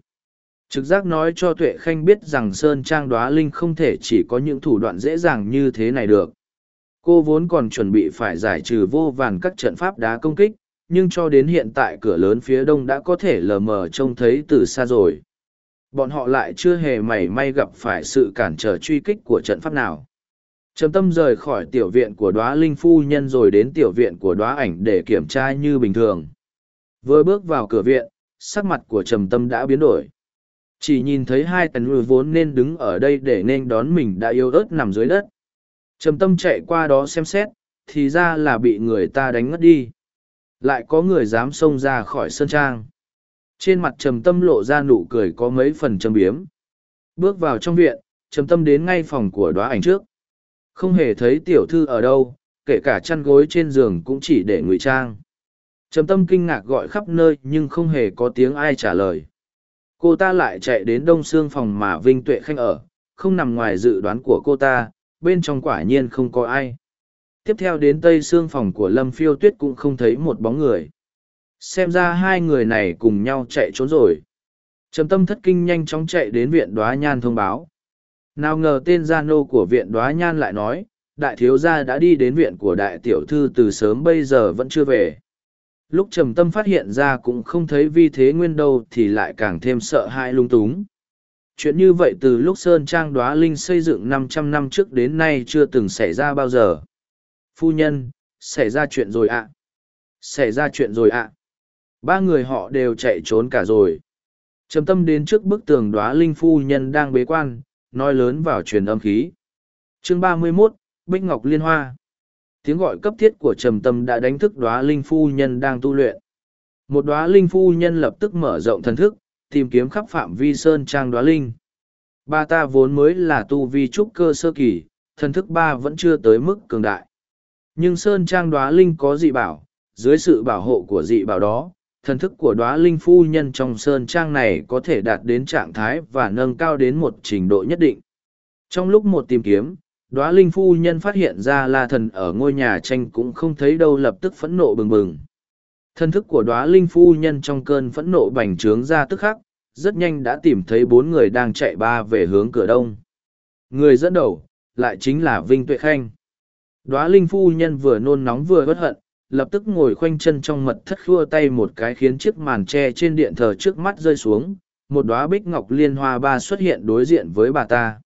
Trực giác nói cho Tuệ Khanh biết rằng Sơn Trang Đoá Linh không thể chỉ có những thủ đoạn dễ dàng như thế này được. Cô vốn còn chuẩn bị phải giải trừ vô vàn các trận pháp đá công kích, nhưng cho đến hiện tại cửa lớn phía đông đã có thể lờ mờ trông thấy từ xa rồi. Bọn họ lại chưa hề mảy may gặp phải sự cản trở truy kích của trận pháp nào. Trầm tâm rời khỏi tiểu viện của đóa linh phu nhân rồi đến tiểu viện của đóa ảnh để kiểm tra như bình thường. Vừa bước vào cửa viện, sắc mặt của trầm tâm đã biến đổi. Chỉ nhìn thấy hai tần người vốn nên đứng ở đây để nên đón mình đã yêu ớt nằm dưới đất. Trầm tâm chạy qua đó xem xét, thì ra là bị người ta đánh ngất đi. Lại có người dám xông ra khỏi sân trang. Trên mặt trầm tâm lộ ra nụ cười có mấy phần châm biếm. Bước vào trong viện, trầm tâm đến ngay phòng của đoá ảnh trước. Không hề thấy tiểu thư ở đâu, kể cả chăn gối trên giường cũng chỉ để ngụy trang. Trầm tâm kinh ngạc gọi khắp nơi nhưng không hề có tiếng ai trả lời. Cô ta lại chạy đến đông xương phòng mà Vinh Tuệ Khanh ở, không nằm ngoài dự đoán của cô ta, bên trong quả nhiên không có ai. Tiếp theo đến tây xương phòng của Lâm Phiêu Tuyết cũng không thấy một bóng người. Xem ra hai người này cùng nhau chạy trốn rồi. Trầm tâm thất kinh nhanh chóng chạy đến viện đoá nhan thông báo. Nào ngờ tên gia nô của viện đoá nhan lại nói, đại thiếu gia đã đi đến viện của đại tiểu thư từ sớm bây giờ vẫn chưa về. Lúc trầm tâm phát hiện ra cũng không thấy vi thế nguyên đâu thì lại càng thêm sợ hãi lung túng. Chuyện như vậy từ lúc Sơn Trang đoá linh xây dựng năm trăm năm trước đến nay chưa từng xảy ra bao giờ. Phu nhân, xảy ra chuyện rồi ạ. Xảy ra chuyện rồi ạ. Ba người họ đều chạy trốn cả rồi. Trầm tâm đến trước bức tường đoá linh phu nhân đang bế quan, nói lớn vào truyền âm khí. chương ba mươi 31, Bích Ngọc Liên Hoa. Tiếng gọi cấp thiết của trầm tâm đã đánh thức đóa linh phu nhân đang tu luyện. Một đóa linh phu nhân lập tức mở rộng thần thức, tìm kiếm khắp phạm vi sơn trang đóa linh. Ba ta vốn mới là tu vi trúc cơ sơ kỳ, thần thức ba vẫn chưa tới mức cường đại. Nhưng sơn trang đóa linh có dị bảo, dưới sự bảo hộ của dị bảo đó, thần thức của đóa linh phu nhân trong sơn trang này có thể đạt đến trạng thái và nâng cao đến một trình độ nhất định. Trong lúc một tìm kiếm, đóa linh phu nhân phát hiện ra la thần ở ngôi nhà tranh cũng không thấy đâu lập tức phẫn nộ bừng bừng. Thần thức của đóa linh phu nhân trong cơn phẫn nộ bành trướng ra tức khắc, rất nhanh đã tìm thấy bốn người đang chạy ba về hướng cửa đông. Người dẫn đầu, lại chính là Vinh Tuệ Khanh. Đóa linh phu nhân vừa nôn nóng vừa bất hận, lập tức ngồi khoanh chân trong mật thất khua tay một cái khiến chiếc màn tre trên điện thờ trước mắt rơi xuống, một đoá bích ngọc liên hoa ba xuất hiện đối diện với bà ta.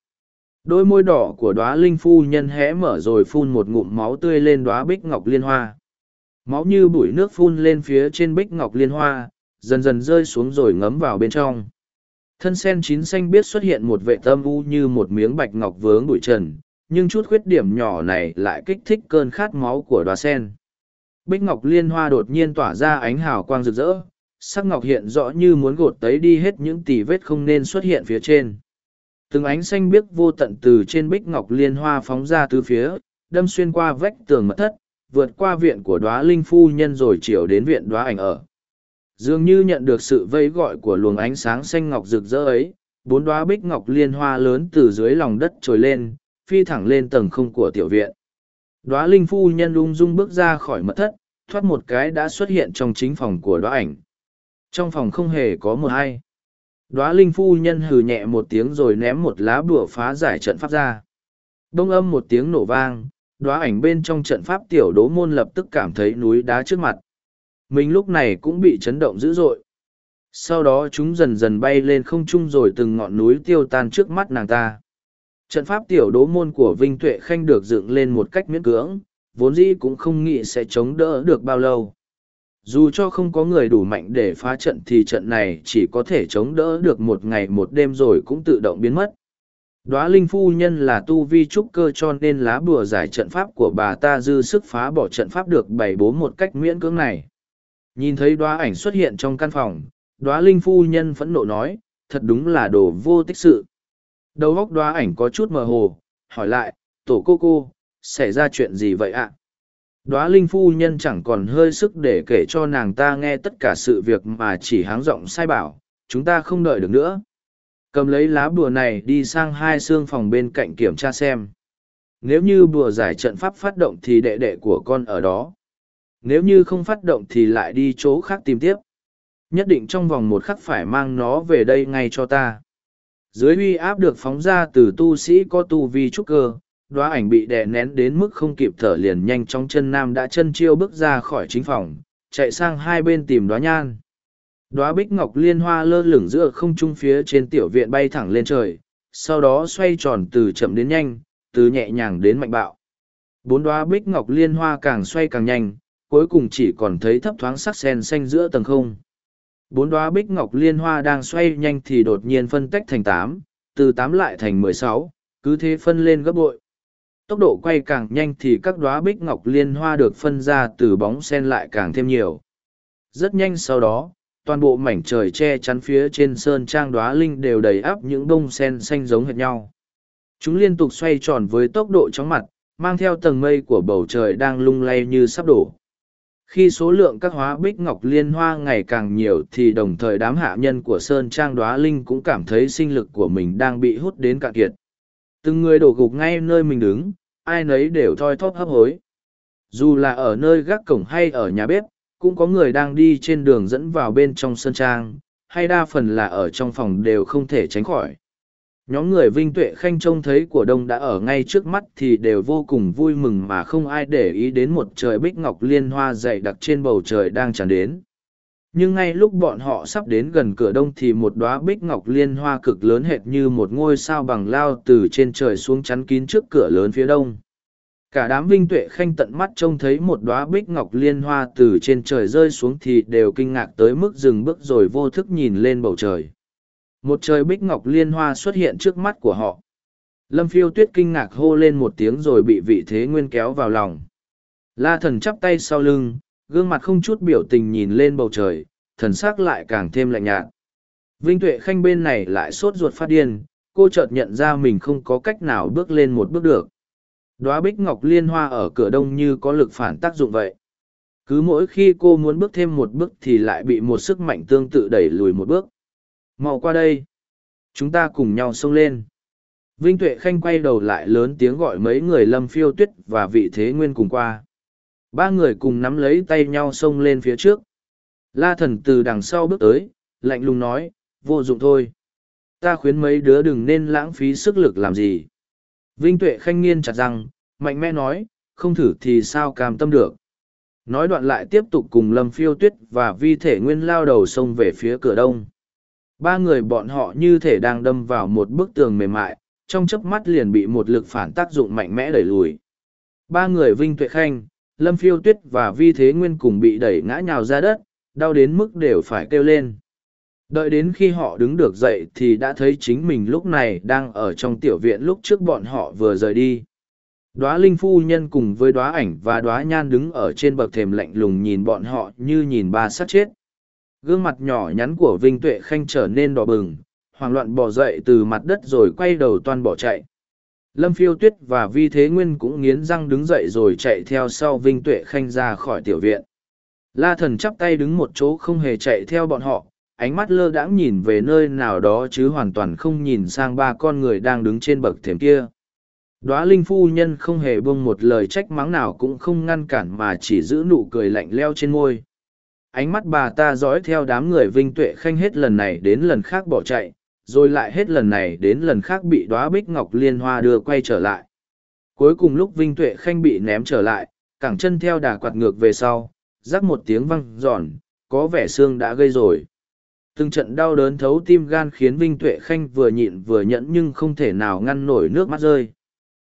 Đôi môi đỏ của đoá linh phu nhân hé mở rồi phun một ngụm máu tươi lên đoá bích ngọc liên hoa. Máu như bụi nước phun lên phía trên bích ngọc liên hoa, dần dần rơi xuống rồi ngấm vào bên trong. Thân sen chín xanh biết xuất hiện một vệ tâm u như một miếng bạch ngọc vướng bụi trần, nhưng chút khuyết điểm nhỏ này lại kích thích cơn khát máu của đoá sen. Bích Ngọc Liên Hoa đột nhiên tỏa ra ánh hào quang rực rỡ, sắc ngọc hiện rõ như muốn gột tấy đi hết những tì vết không nên xuất hiện phía trên. Từng ánh xanh biếc vô tận từ trên Bích Ngọc Liên Hoa phóng ra từ phía, đâm xuyên qua vách tường mật thất, vượt qua viện của đóa linh phu nhân rồi chiều đến viện đóa ảnh ở. Dường như nhận được sự vây gọi của luồng ánh sáng xanh ngọc rực rỡ ấy, bốn đóa bích ngọc liên hoa lớn từ dưới lòng đất trồi lên, phi thẳng lên tầng không của tiểu viện. Đóa linh phu nhân ung dung bước ra khỏi mật thất, thoát một cái đã xuất hiện trong chính phòng của đóa ảnh. Trong phòng không hề có một ai. Đóa linh phu nhân hừ nhẹ một tiếng rồi ném một lá bùa phá giải trận pháp ra. Đông âm một tiếng nổ vang, đóa ảnh bên trong trận pháp tiểu đố môn lập tức cảm thấy núi đá trước mặt. Mình lúc này cũng bị chấn động dữ dội. Sau đó chúng dần dần bay lên không trung rồi từng ngọn núi tiêu tan trước mắt nàng ta. Trận pháp tiểu đố môn của Vinh Tuệ Khanh được dựng lên một cách miễn cưỡng, vốn dĩ cũng không nghĩ sẽ chống đỡ được bao lâu. Dù cho không có người đủ mạnh để phá trận thì trận này chỉ có thể chống đỡ được một ngày một đêm rồi cũng tự động biến mất. Đóa linh phu nhân là tu vi trúc cơ cho nên lá bùa giải trận pháp của bà ta dư sức phá bỏ trận pháp được bày bố một cách miễn cưỡng này. Nhìn thấy đóa ảnh xuất hiện trong căn phòng, đóa linh phu nhân phẫn nộ nói, thật đúng là đồ vô tích sự. Đầu óc đoá ảnh có chút mờ hồ, hỏi lại, tổ cô cô, xảy ra chuyện gì vậy ạ? Đóa linh phu nhân chẳng còn hơi sức để kể cho nàng ta nghe tất cả sự việc mà chỉ háng giọng sai bảo, chúng ta không đợi được nữa. Cầm lấy lá bùa này đi sang hai xương phòng bên cạnh kiểm tra xem. Nếu như bùa giải trận pháp phát động thì đệ đệ của con ở đó. Nếu như không phát động thì lại đi chỗ khác tìm tiếp. Nhất định trong vòng một khắc phải mang nó về đây ngay cho ta. Dưới uy áp được phóng ra từ tu sĩ có tu vi trúc cơ, đoá ảnh bị đè nén đến mức không kịp thở liền nhanh chóng chân nam đã chân chiêu bước ra khỏi chính phòng, chạy sang hai bên tìm đoá nhan. Đoá bích ngọc liên hoa lơ lửng giữa không trung phía trên tiểu viện bay thẳng lên trời, sau đó xoay tròn từ chậm đến nhanh, từ nhẹ nhàng đến mạnh bạo. Bốn đoá bích ngọc liên hoa càng xoay càng nhanh, cuối cùng chỉ còn thấy thấp thoáng sắc sen xanh giữa tầng không. Bốn đoá bích ngọc liên hoa đang xoay nhanh thì đột nhiên phân tách thành tám, từ tám lại thành mười sáu, cứ thế phân lên gấp bội. Tốc độ quay càng nhanh thì các đoá bích ngọc liên hoa được phân ra từ bóng sen lại càng thêm nhiều. Rất nhanh sau đó, toàn bộ mảnh trời che chắn phía trên sơn trang đoá linh đều đầy ắp những bông sen xanh giống hệt nhau. Chúng liên tục xoay tròn với tốc độ chóng mặt, mang theo tầng mây của bầu trời đang lung lay như sắp đổ. Khi số lượng các hóa bích ngọc liên hoa ngày càng nhiều thì đồng thời đám hạ nhân của Sơn Trang Đoá Linh cũng cảm thấy sinh lực của mình đang bị hút đến cạn kiệt. Từng người đổ gục ngay nơi mình đứng, ai nấy đều thoi thóp hấp hối. Dù là ở nơi gác cổng hay ở nhà bếp, cũng có người đang đi trên đường dẫn vào bên trong Sơn Trang, hay đa phần là ở trong phòng đều không thể tránh khỏi nhóm người vinh tuệ khanh trông thấy của đông đã ở ngay trước mắt thì đều vô cùng vui mừng mà không ai để ý đến một trời bích ngọc liên hoa dày đặc trên bầu trời đang tràn đến. Nhưng ngay lúc bọn họ sắp đến gần cửa đông thì một đoá bích ngọc liên hoa cực lớn hệt như một ngôi sao bằng lao từ trên trời xuống chắn kín trước cửa lớn phía đông. Cả đám vinh tuệ khanh tận mắt trông thấy một đoá bích ngọc liên hoa từ trên trời rơi xuống thì đều kinh ngạc tới mức dừng bước rồi vô thức nhìn lên bầu trời một trời bích ngọc liên hoa xuất hiện trước mắt của họ. Lâm phiêu tuyết kinh ngạc hô lên một tiếng rồi bị vị thế nguyên kéo vào lòng. La thần chắp tay sau lưng, gương mặt không chút biểu tình nhìn lên bầu trời, thần sắc lại càng thêm lạnh nhạt. Vinh Tuệ Khanh bên này lại sốt ruột phát điên, cô chợt nhận ra mình không có cách nào bước lên một bước được. Đóa bích ngọc liên hoa ở cửa đông như có lực phản tác dụng vậy. Cứ mỗi khi cô muốn bước thêm một bước thì lại bị một sức mạnh tương tự đẩy lùi một bước mau qua đây. Chúng ta cùng nhau xông lên. Vinh tuệ khanh quay đầu lại lớn tiếng gọi mấy người lâm phiêu tuyết và vị thế nguyên cùng qua. Ba người cùng nắm lấy tay nhau xông lên phía trước. La thần từ đằng sau bước tới, lạnh lùng nói, vô dụng thôi. Ta khuyến mấy đứa đừng nên lãng phí sức lực làm gì. Vinh tuệ khanh nghiên chặt răng, mạnh mẽ nói, không thử thì sao cam tâm được. Nói đoạn lại tiếp tục cùng lâm phiêu tuyết và vi thể nguyên lao đầu xông về phía cửa đông. Ba người bọn họ như thể đang đâm vào một bức tường mềm mại, trong chớp mắt liền bị một lực phản tác dụng mạnh mẽ đẩy lùi. Ba người Vinh Tuệ Khanh, Lâm Phiêu Tuyết và Vi Thế Nguyên cùng bị đẩy ngã nhào ra đất, đau đến mức đều phải kêu lên. Đợi đến khi họ đứng được dậy thì đã thấy chính mình lúc này đang ở trong tiểu viện lúc trước bọn họ vừa rời đi. Đóa linh phu nhân cùng với đóa ảnh và đóa nhan đứng ở trên bậc thềm lạnh lùng nhìn bọn họ như nhìn ba sát chết. Gương mặt nhỏ nhắn của Vinh Tuệ Khanh trở nên đỏ bừng, hoảng loạn bỏ dậy từ mặt đất rồi quay đầu toan bỏ chạy. Lâm Phiêu Tuyết và Vi Thế Nguyên cũng nghiến răng đứng dậy rồi chạy theo sau Vinh Tuệ Khanh ra khỏi tiểu viện. La thần chắp tay đứng một chỗ không hề chạy theo bọn họ, ánh mắt lơ đãng nhìn về nơi nào đó chứ hoàn toàn không nhìn sang ba con người đang đứng trên bậc thềm kia. Đóa linh phu nhân không hề buông một lời trách mắng nào cũng không ngăn cản mà chỉ giữ nụ cười lạnh leo trên môi ánh mắt bà ta dõi theo đám người vinh tuệ khanh hết lần này đến lần khác bỏ chạy, rồi lại hết lần này đến lần khác bị đoá bích ngọc liên hoa đưa quay trở lại. Cuối cùng lúc vinh tuệ khanh bị ném trở lại, cẳng chân theo đà quạt ngược về sau, rắc một tiếng văng giòn có vẻ xương đã gây rồi. Từng trận đau đớn thấu tim gan khiến vinh tuệ khanh vừa nhịn vừa nhẫn nhưng không thể nào ngăn nổi nước mắt rơi.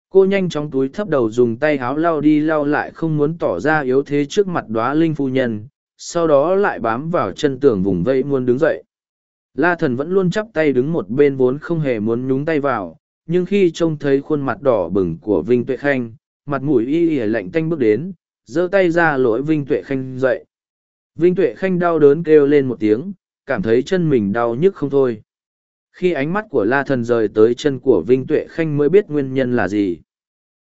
Cô nhanh chóng túi thấp đầu dùng tay háo lau đi lau lại không muốn tỏ ra yếu thế trước mặt đoá linh phu nhân sau đó lại bám vào chân tường vùng vẫy muốn đứng dậy. La thần vẫn luôn chắp tay đứng một bên vốn không hề muốn nhúng tay vào, nhưng khi trông thấy khuôn mặt đỏ bừng của Vinh Tuệ Khanh, mặt mũi y y lạnh tanh bước đến, giơ tay ra lỗi Vinh Tuệ Khanh dậy. Vinh Tuệ Khanh đau đớn kêu lên một tiếng, cảm thấy chân mình đau nhức không thôi. Khi ánh mắt của La Thần rời tới chân của Vinh Tuệ Khanh mới biết nguyên nhân là gì.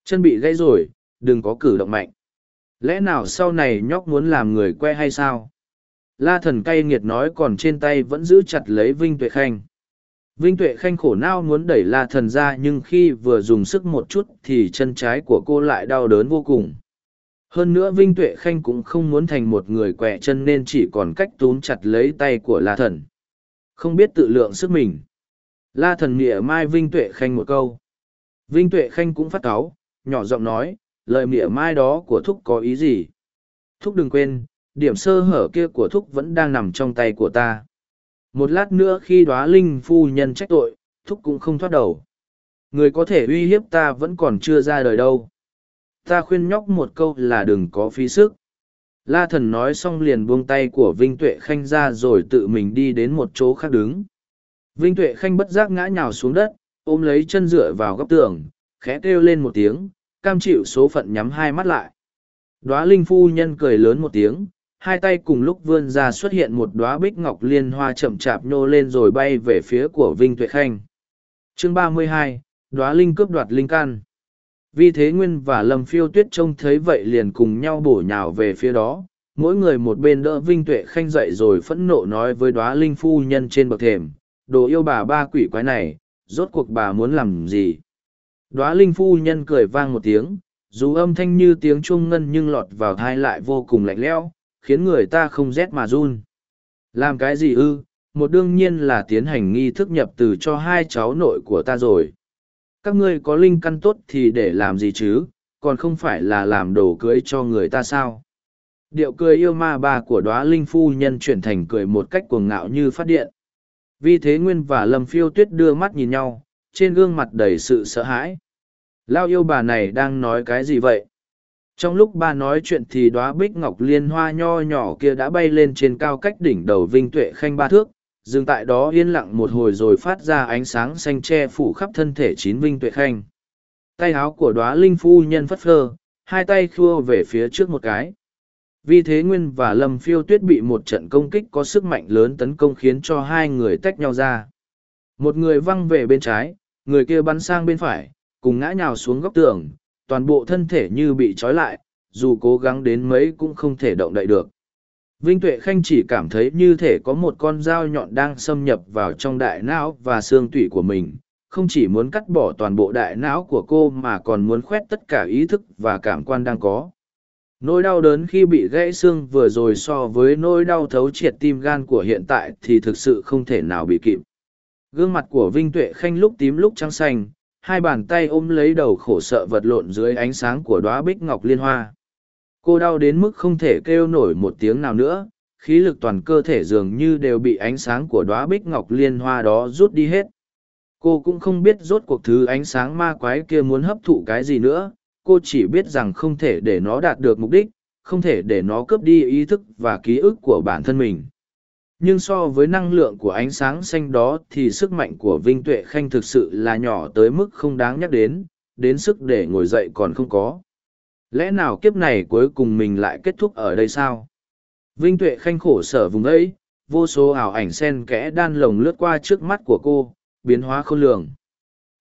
Chân bị gãy rồi, đừng có cử động mạnh. Lẽ nào sau này nhóc muốn làm người que hay sao? La Thần cay nghiệt nói còn trên tay vẫn giữ chặt lấy Vinh Tuệ Khanh. Vinh Tuệ Khanh khổ não muốn đẩy La Thần ra nhưng khi vừa dùng sức một chút thì chân trái của cô lại đau đớn vô cùng. Hơn nữa Vinh Tuệ Khanh cũng không muốn thành một người quẹ chân nên chỉ còn cách túm chặt lấy tay của La Thần. Không biết tự lượng sức mình. La Thần nghĩa mai Vinh Tuệ Khanh một câu. Vinh Tuệ Khanh cũng phát cáu, nhỏ giọng nói, lời mỉa mai đó của Thúc có ý gì? Thúc đừng quên, điểm sơ hở kia của Thúc vẫn đang nằm trong tay của ta. Một lát nữa khi đoá linh phu nhân trách tội, Thúc cũng không thoát đầu. Người có thể uy hiếp ta vẫn còn chưa ra đời đâu ta khuyên nhóc một câu là đừng có phí sức la thần nói xong liền buông tay của vinh tuệ khanh ra rồi tự mình đi đến một chỗ khác đứng vinh tuệ khanh bất giác ngã nhào xuống đất ôm lấy chân dựa vào góc tường khẽ kêu lên một tiếng cam chịu số phận nhắm hai mắt lại. Đóa linh phu nhân cười lớn một tiếng hai tay cùng lúc vươn ra xuất hiện một đóa bích ngọc liên hoa chậm chạp nhô lên rồi bay về phía của vinh tuệ khanh. Chương ba mươi hai linh cướp đoạt linh căn. Vì thế Nguyên và Lâm Phiêu Tuyết trông thấy vậy liền cùng nhau bổ nhào về phía đó, mỗi người một bên đỡ Vinh Tuệ Khanh dậy rồi phẫn nộ nói với đóa linh phu nhân trên bậc thềm, đồ yêu bà ba quỷ quái này, rốt cuộc bà muốn làm gì? Đóa linh phu nhân cười vang một tiếng, dù âm thanh như tiếng chuông ngân nhưng lọt vào thai lại vô cùng lạnh lẽo, khiến người ta không rét mà run. Làm cái gì ư? Một đương nhiên là tiến hành nghi thức nhập từ cho hai cháu nội của ta rồi các ngươi có linh căn tốt thì để làm gì chứ còn không phải là làm đồ cưới cho người ta sao điệu cười yêu ma ba của đoá linh phu nhân chuyển thành cười một cách cuồng ngạo như phát điện vì thế nguyên và lâm phiêu tuyết đưa mắt nhìn nhau trên gương mặt đầy sự sợ hãi. Lao yêu bà này đang nói cái gì vậy? Trong lúc ba nói chuyện thì đoá bích ngọc liên hoa nho nhỏ kia đã bay lên trên cao cách đỉnh đầu vinh tuệ khanh ba thước, dừng tại đó yên lặng một hồi rồi phát ra ánh sáng xanh che phủ khắp thân thể chín vinh tuệ khanh. Tay áo của đoá linh phu nhân phất phơ, hai tay khua về phía trước một cái. Vì thế nguyên và lâm phiêu tuyết bị một trận công kích có sức mạnh lớn tấn công khiến cho hai người tách nhau ra. Một người văng về bên trái người kia bắn sang bên phải cùng ngã nhào xuống góc tường toàn bộ thân thể như bị trói lại dù cố gắng đến mấy cũng không thể động đậy được Vinh Tuệ Khanh chỉ cảm thấy như thể có một con dao nhọn đang xâm nhập vào trong đại não và xương tủy của mình, không chỉ muốn cắt bỏ toàn bộ đại não của cô mà còn muốn khoét tất cả ý thức và cảm quan đang có. Nỗi đau đớn khi bị gãy xương vừa rồi so với nỗi đau thấu triệt tim gan của hiện tại thì thực sự không thể nào bị kịp. Gương mặt của Vinh Tuệ Khanh lúc tím lúc trắng xanh, hai bàn tay ôm lấy đầu khổ sợ vật lộn dưới ánh sáng của đóa bích ngọc liên hoa. Cô đau đến mức không thể kêu nổi một tiếng nào nữa khí lực toàn cơ thể dường như đều bị ánh sáng của đóa bích ngọc liên hoa đó rút đi hết. Cô cũng không biết rốt cuộc thứ ánh sáng ma quái kia muốn hấp thụ cái gì nữa cô chỉ biết rằng không thể để nó đạt được mục đích không thể để nó cướp đi ý thức và ký ức của bản thân mình nhưng so với năng lượng của ánh sáng xanh đó thì sức mạnh của vinh tuệ khanh thực sự là nhỏ tới mức không đáng nhắc đến đến sức để ngồi dậy còn không có Lẽ nào kiếp này cuối cùng mình lại kết thúc ở đây sao? Vinh Tuệ khanh khổ sở vùng ấy, vô số ảo ảnh sen kẽ đan lồng lướt qua trước mắt của cô, biến hóa khôn lường.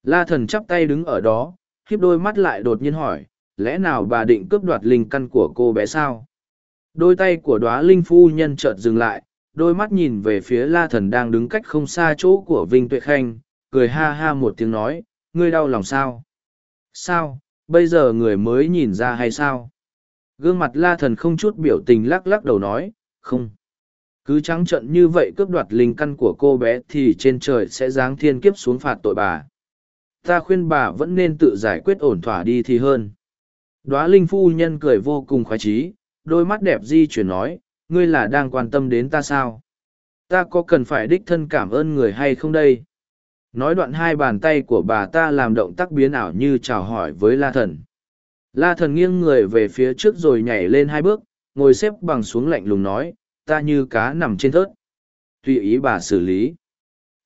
La thần chắp tay đứng ở đó, khiếp đôi mắt lại đột nhiên hỏi, lẽ nào bà định cướp đoạt linh căn của cô bé sao? Đôi tay của đóa linh phu nhân chợt dừng lại, đôi mắt nhìn về phía la thần đang đứng cách không xa chỗ của Vinh Tuệ Khanh, cười ha ha một tiếng nói, ngươi đau lòng sao? Sao, bây giờ người mới nhìn ra hay sao? Gương mặt la thần không chút biểu tình lắc lắc đầu nói không. Cứ trắng trận như vậy cướp đoạt linh căn của cô bé thì trên trời sẽ giáng thiên kiếp xuống phạt tội bà. Ta khuyên bà vẫn nên tự giải quyết ổn thỏa đi thì hơn. Đóa linh phu nhân cười vô cùng khoái trí đôi mắt đẹp di chuyển nói ngươi là đang quan tâm đến ta sao ta có cần phải đích thân cảm ơn người hay không đây Nói đoạn hai bàn tay của bà ta làm động tác biến ảo như chào hỏi với la thần. La thần nghiêng người về phía trước rồi nhảy lên hai bước, ngồi xếp bằng xuống lạnh lùng nói, ta như cá nằm trên thớt. Tùy ý bà xử lý.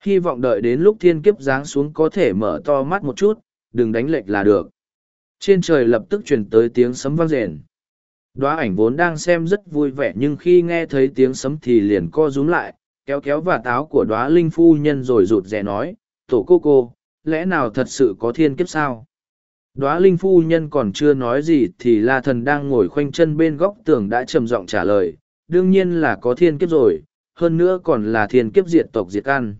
hy vọng đợi đến lúc thiên kiếp giáng xuống có thể mở to mắt một chút đừng đánh lệch là được trên trời lập tức truyền tới tiếng sấm vang rền đoá ảnh vốn đang xem rất vui vẻ nhưng khi nghe thấy tiếng sấm thì liền co rúm lại, kéo kéo và táo của đoá linh phu nhân rồi rụt rè nói, tổ cô cô, lẽ nào thật sự có thiên kiếp sao? Đoá linh phu nhân còn chưa nói gì thì la thần đang ngồi khoanh chân bên góc tường đã trầm giọng trả lời, đương nhiên là có thiên kiếp rồi, hơn nữa còn là thiên kiếp diệt tộc diệt căn.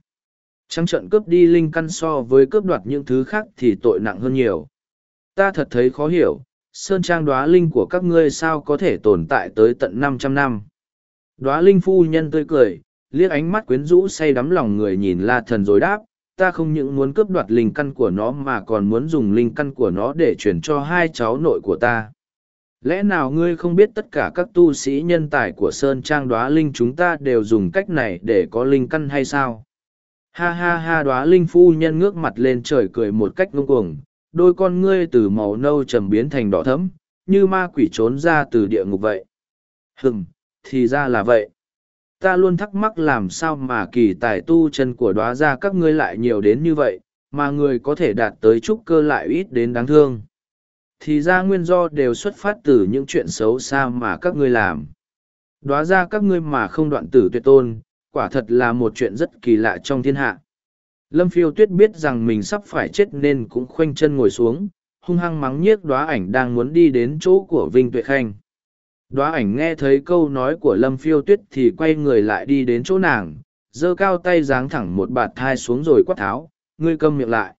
Trăng trận cướp đi linh căn so với cướp đoạt những thứ khác thì tội nặng hơn nhiều. Ta thật thấy khó hiểu sơn trang đoá linh của các ngươi sao có thể tồn tại tới tận 500 năm? Đoá linh phu nhân tươi cười, liếc ánh mắt quyến rũ say đắm lòng người nhìn la thần rồi đáp, ta không những muốn cướp đoạt linh căn của nó mà còn muốn dùng linh căn của nó để chuyển cho hai cháu nội của ta. Lẽ nào ngươi không biết tất cả các tu sĩ nhân tài của sơn trang đoá linh chúng ta đều dùng cách này để có linh căn hay sao? Ha ha ha đoá linh phu nhân ngước mặt lên trời cười một cách ngông cuồng đôi con ngươi từ màu nâu trầm biến thành đỏ thẫm, như ma quỷ trốn ra từ địa ngục vậy. Hừng thì ra là vậy. Ta luôn thắc mắc làm sao mà kỳ tài tu chân của đoá ra các ngươi lại nhiều đến như vậy, mà người có thể đạt tới trúc cơ lại ít đến đáng thương. Thì ra nguyên do đều xuất phát từ những chuyện xấu xa mà các ngươi làm. Đoá ra các ngươi mà không đoạn tử tuyệt tôn, quả thật là một chuyện rất kỳ lạ trong thiên hạ lâm phiêu tuyết biết rằng mình sắp phải chết nên cũng khoanh chân ngồi xuống, hung hăng mắng nhiếc đoá ảnh đang muốn đi đến chỗ của vinh tuệ khanh. Đoá ảnh nghe thấy câu nói của lâm phiêu tuyết thì quay người lại đi đến chỗ nàng, giơ cao tay giáng thẳng một bạt thai xuống rồi quát tháo, ngươi câm miệng lại.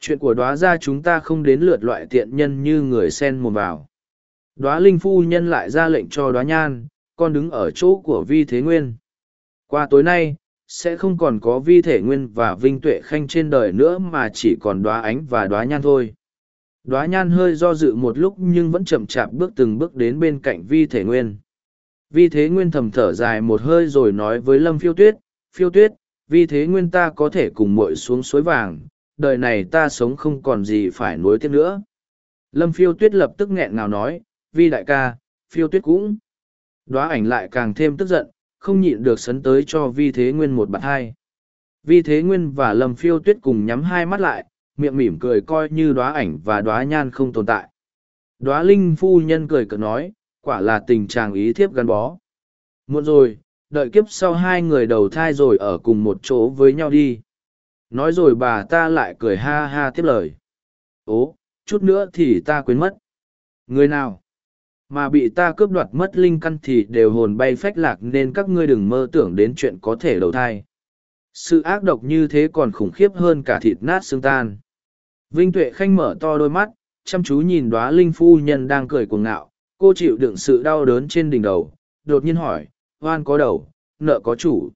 Chuyện của đoá ra chúng ta không đến lượt loại tiện nhân như người sen mồm vào. Đoá linh phu nhân lại ra lệnh cho đoá nhan, con đứng ở chỗ của vi thế nguyên. Qua tối nay sẽ không còn có vi thể nguyên và vinh tuệ khanh trên đời nữa mà chỉ còn đoá ánh và đoá nhan thôi. Đoá nhan hơi do dự một lúc nhưng vẫn chậm chạp bước từng bước đến bên cạnh vi thể nguyên. Vi thế nguyên thầm thở dài một hơi rồi nói với lâm phiêu tuyết phiêu tuyết, vi thế nguyên ta có thể cùng muội xuống suối vàng, đời này ta sống không còn gì phải nối tiếc nữa. Lâm phiêu tuyết lập tức nghẹn ngào nói, vi đại ca, phiêu tuyết cũng. Đoá ảnh lại càng thêm tức giận không nhịn được sấn tới cho vi thế nguyên một bạt hai. Vi thế nguyên và lâm phiêu tuyết cùng nhắm hai mắt lại, miệng mỉm cười coi như đoá ảnh và đoá nhan không tồn tại. Đoá linh phu nhân cười cợt nói, quả là tình trạng ý thiếp gắn bó. Muộn rồi, đợi kiếp sau hai người đầu thai rồi ở cùng một chỗ với nhau đi. Nói rồi bà ta lại cười ha ha tiếp lời. Ố, chút nữa thì ta quên mất. Người nào? Mà bị ta cướp đoạt mất linh căn thì đều hồn bay phách lạc nên các ngươi đừng mơ tưởng đến chuyện có thể đầu thai. Sự ác độc như thế còn khủng khiếp hơn cả thịt nát xương tan. Vinh tuệ khanh mở to đôi mắt, chăm chú nhìn đóa linh phu nhân đang cười cuồng ngạo. Cô chịu đựng sự đau đớn trên đỉnh đầu, đột nhiên hỏi, oan có đầu, nợ có chủ.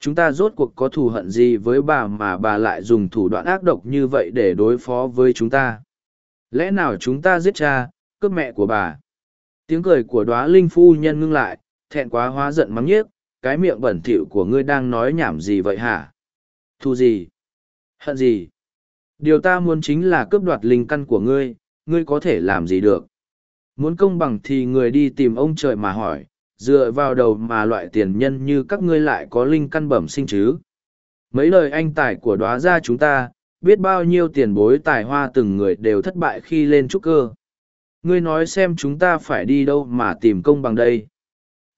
Chúng ta rốt cuộc có thù hận gì với bà mà bà lại dùng thủ đoạn ác độc như vậy để đối phó với chúng ta? Lẽ nào chúng ta giết cha, cướp mẹ của bà? Tiếng cười của đoá linh phu nhân ngưng lại, thẹn quá hóa giận mắng nhiếc, cái miệng bẩn thỉu của ngươi đang nói nhảm gì vậy hả? Thù gì? Hận gì? Điều ta muốn chính là cướp đoạt linh căn của ngươi ngươi có thể làm gì được? Muốn công bằng thì người đi tìm ông trời mà hỏi, dựa vào đầu mà loại tiền nhân như các ngươi lại có linh căn bẩm sinh chứ? Mấy lời anh tài của đoá gia chúng ta, biết bao nhiêu tiền bối tài hoa từng người đều thất bại khi lên trúc cơ ngươi nói xem chúng ta phải đi đâu mà tìm công bằng đây.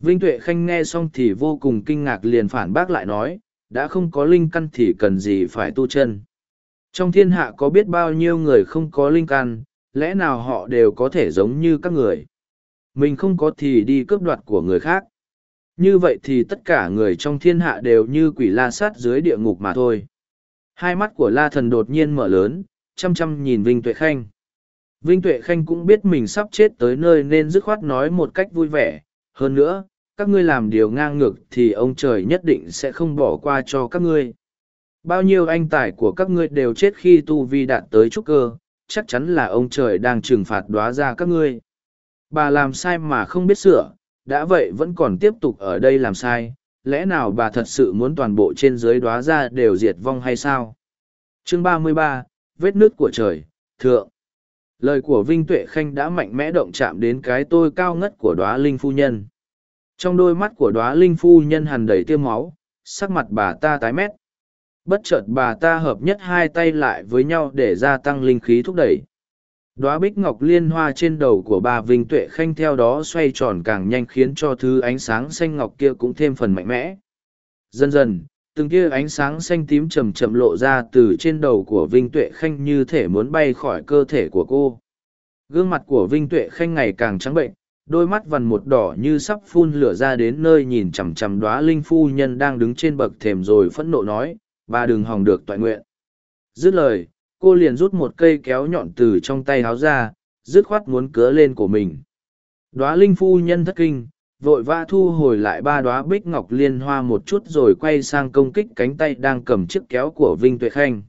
Vinh tuệ khanh nghe xong thì vô cùng kinh ngạc liền phản bác lại nói, đã không có linh căn thì cần gì phải tu chân. Trong thiên hạ có biết bao nhiêu người không có linh căn, lẽ nào họ đều có thể giống như các người? Mình không có thì đi cướp đoạt của người khác. Như vậy thì tất cả người trong thiên hạ đều như quỷ la sát dưới địa ngục mà thôi. Hai mắt của la thần đột nhiên mở lớn, chăm chăm nhìn vinh tuệ khanh. Vinh Tuệ Khanh cũng biết mình sắp chết tới nơi nên dứt khoát nói một cách vui vẻ. Hơn nữa, các ngươi làm điều ngang ngược thì ông trời nhất định sẽ không bỏ qua cho các ngươi. Bao nhiêu anh tài của các ngươi đều chết khi tu vi đạt tới trúc cơ, chắc chắn là ông trời đang trừng phạt đoá ra các ngươi. Bà làm sai mà không biết sửa, đã vậy vẫn còn tiếp tục ở đây làm sai, lẽ nào bà thật sự muốn toàn bộ trên dưới đoá ra đều diệt vong hay sao? Chương ba mươi ba, Vết nước của trời, Thượng lời của vinh tuệ khanh đã mạnh mẽ động chạm đến cái tôi cao ngất của đoá linh phu nhân. Trong đôi mắt của đoá linh phu nhân hằn đầy tiêm máu, sắc mặt bà ta tái mét. Bất chợt bà ta hợp nhất hai tay lại với nhau để gia tăng linh khí thúc đẩy. Đoá bích ngọc liên hoa trên đầu của bà vinh tuệ khanh theo đó xoay tròn càng nhanh khiến cho thứ ánh sáng xanh ngọc kia cũng thêm phần mạnh mẽ. Dần dần từng kia ánh sáng xanh tím chầm chậm lộ ra từ trên đầu của vinh tuệ khanh như thể muốn bay khỏi cơ thể của cô. Gương mặt của vinh tuệ khanh ngày càng trắng bệnh, đôi mắt vằn một đỏ như sắp phun lửa ra đến nơi nhìn chằm chằm đoá linh phu nhân đang đứng trên bậc thềm rồi phẫn nộ nói bà đừng hòng được toại nguyện. Dứt lời, cô liền rút một cây kéo nhọn từ trong tay háo ra, dứt khoát muốn cứa lên của mình. Đoá linh phu nhân thất kinh vội vã thu hồi lại ba đoá bích ngọc liên hoa một chút rồi quay sang công kích cánh tay đang cầm chiếc kéo của vinh tuệ khanh.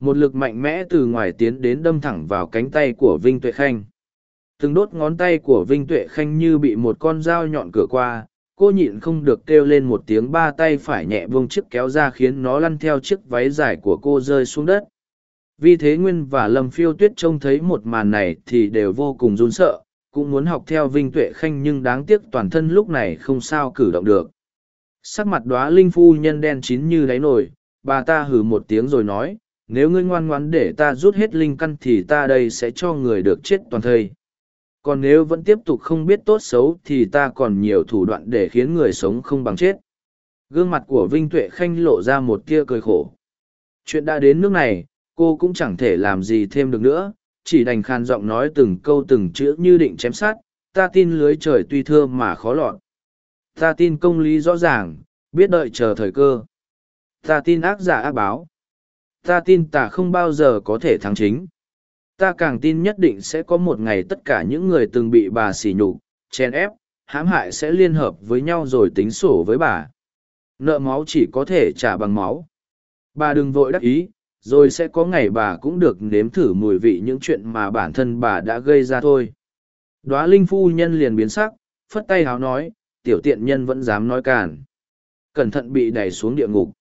Một lực mạnh mẽ từ ngoài tiến đến đâm thẳng vào cánh tay của vinh tuệ khanh. Từng đốt ngón tay của vinh tuệ khanh như bị một con dao nhọn cửa qua, cô nhịn không được kêu lên một tiếng ba tay phải nhẹ buông chiếc kéo ra khiến nó lăn theo chiếc váy dài của cô rơi xuống đất. Vì thế nguyên và lâm phiêu tuyết trông thấy một màn này thì đều vô cùng run sợ cũng muốn học theo vinh tuệ khanh nhưng đáng tiếc toàn thân lúc này không sao cử động được. Sắc mặt đóa linh phu nhân đen chín như đáy nổi bà ta hử một tiếng rồi nói, nếu ngươi ngoan ngoãn để ta rút hết linh căn thì ta đây sẽ cho người được chết toàn thây. Còn nếu vẫn tiếp tục không biết tốt xấu thì ta còn nhiều thủ đoạn để khiến người sống không bằng chết. Gương mặt của vinh tuệ khanh lộ ra một tia cười khổ. Chuyện đã đến nước này, cô cũng chẳng thể làm gì thêm được nữa chỉ đành khan giọng nói từng câu từng chữ như định chém sát, ta tin lưới trời tuy thưa mà khó lọt. Ta tin công lý rõ ràng, biết đợi chờ thời cơ. Ta tin ác giả ác báo. Ta tin ta không bao giờ có thể thắng chính. Ta càng tin nhất định sẽ có một ngày tất cả những người từng bị bà xỉ nhục, chèn ép, hãm hại sẽ liên hợp với nhau rồi tính sổ với bà. Nợ máu chỉ có thể trả bằng máu. Bà đừng vội đắc ý rồi sẽ có ngày bà cũng được nếm thử mùi vị những chuyện mà bản thân bà đã gây ra thôi. Đoá linh phu nhân liền biến sắc, phất tay háo nói, tiểu tiện nhân vẫn dám nói càn. Cẩn thận bị đẩy xuống địa ngục.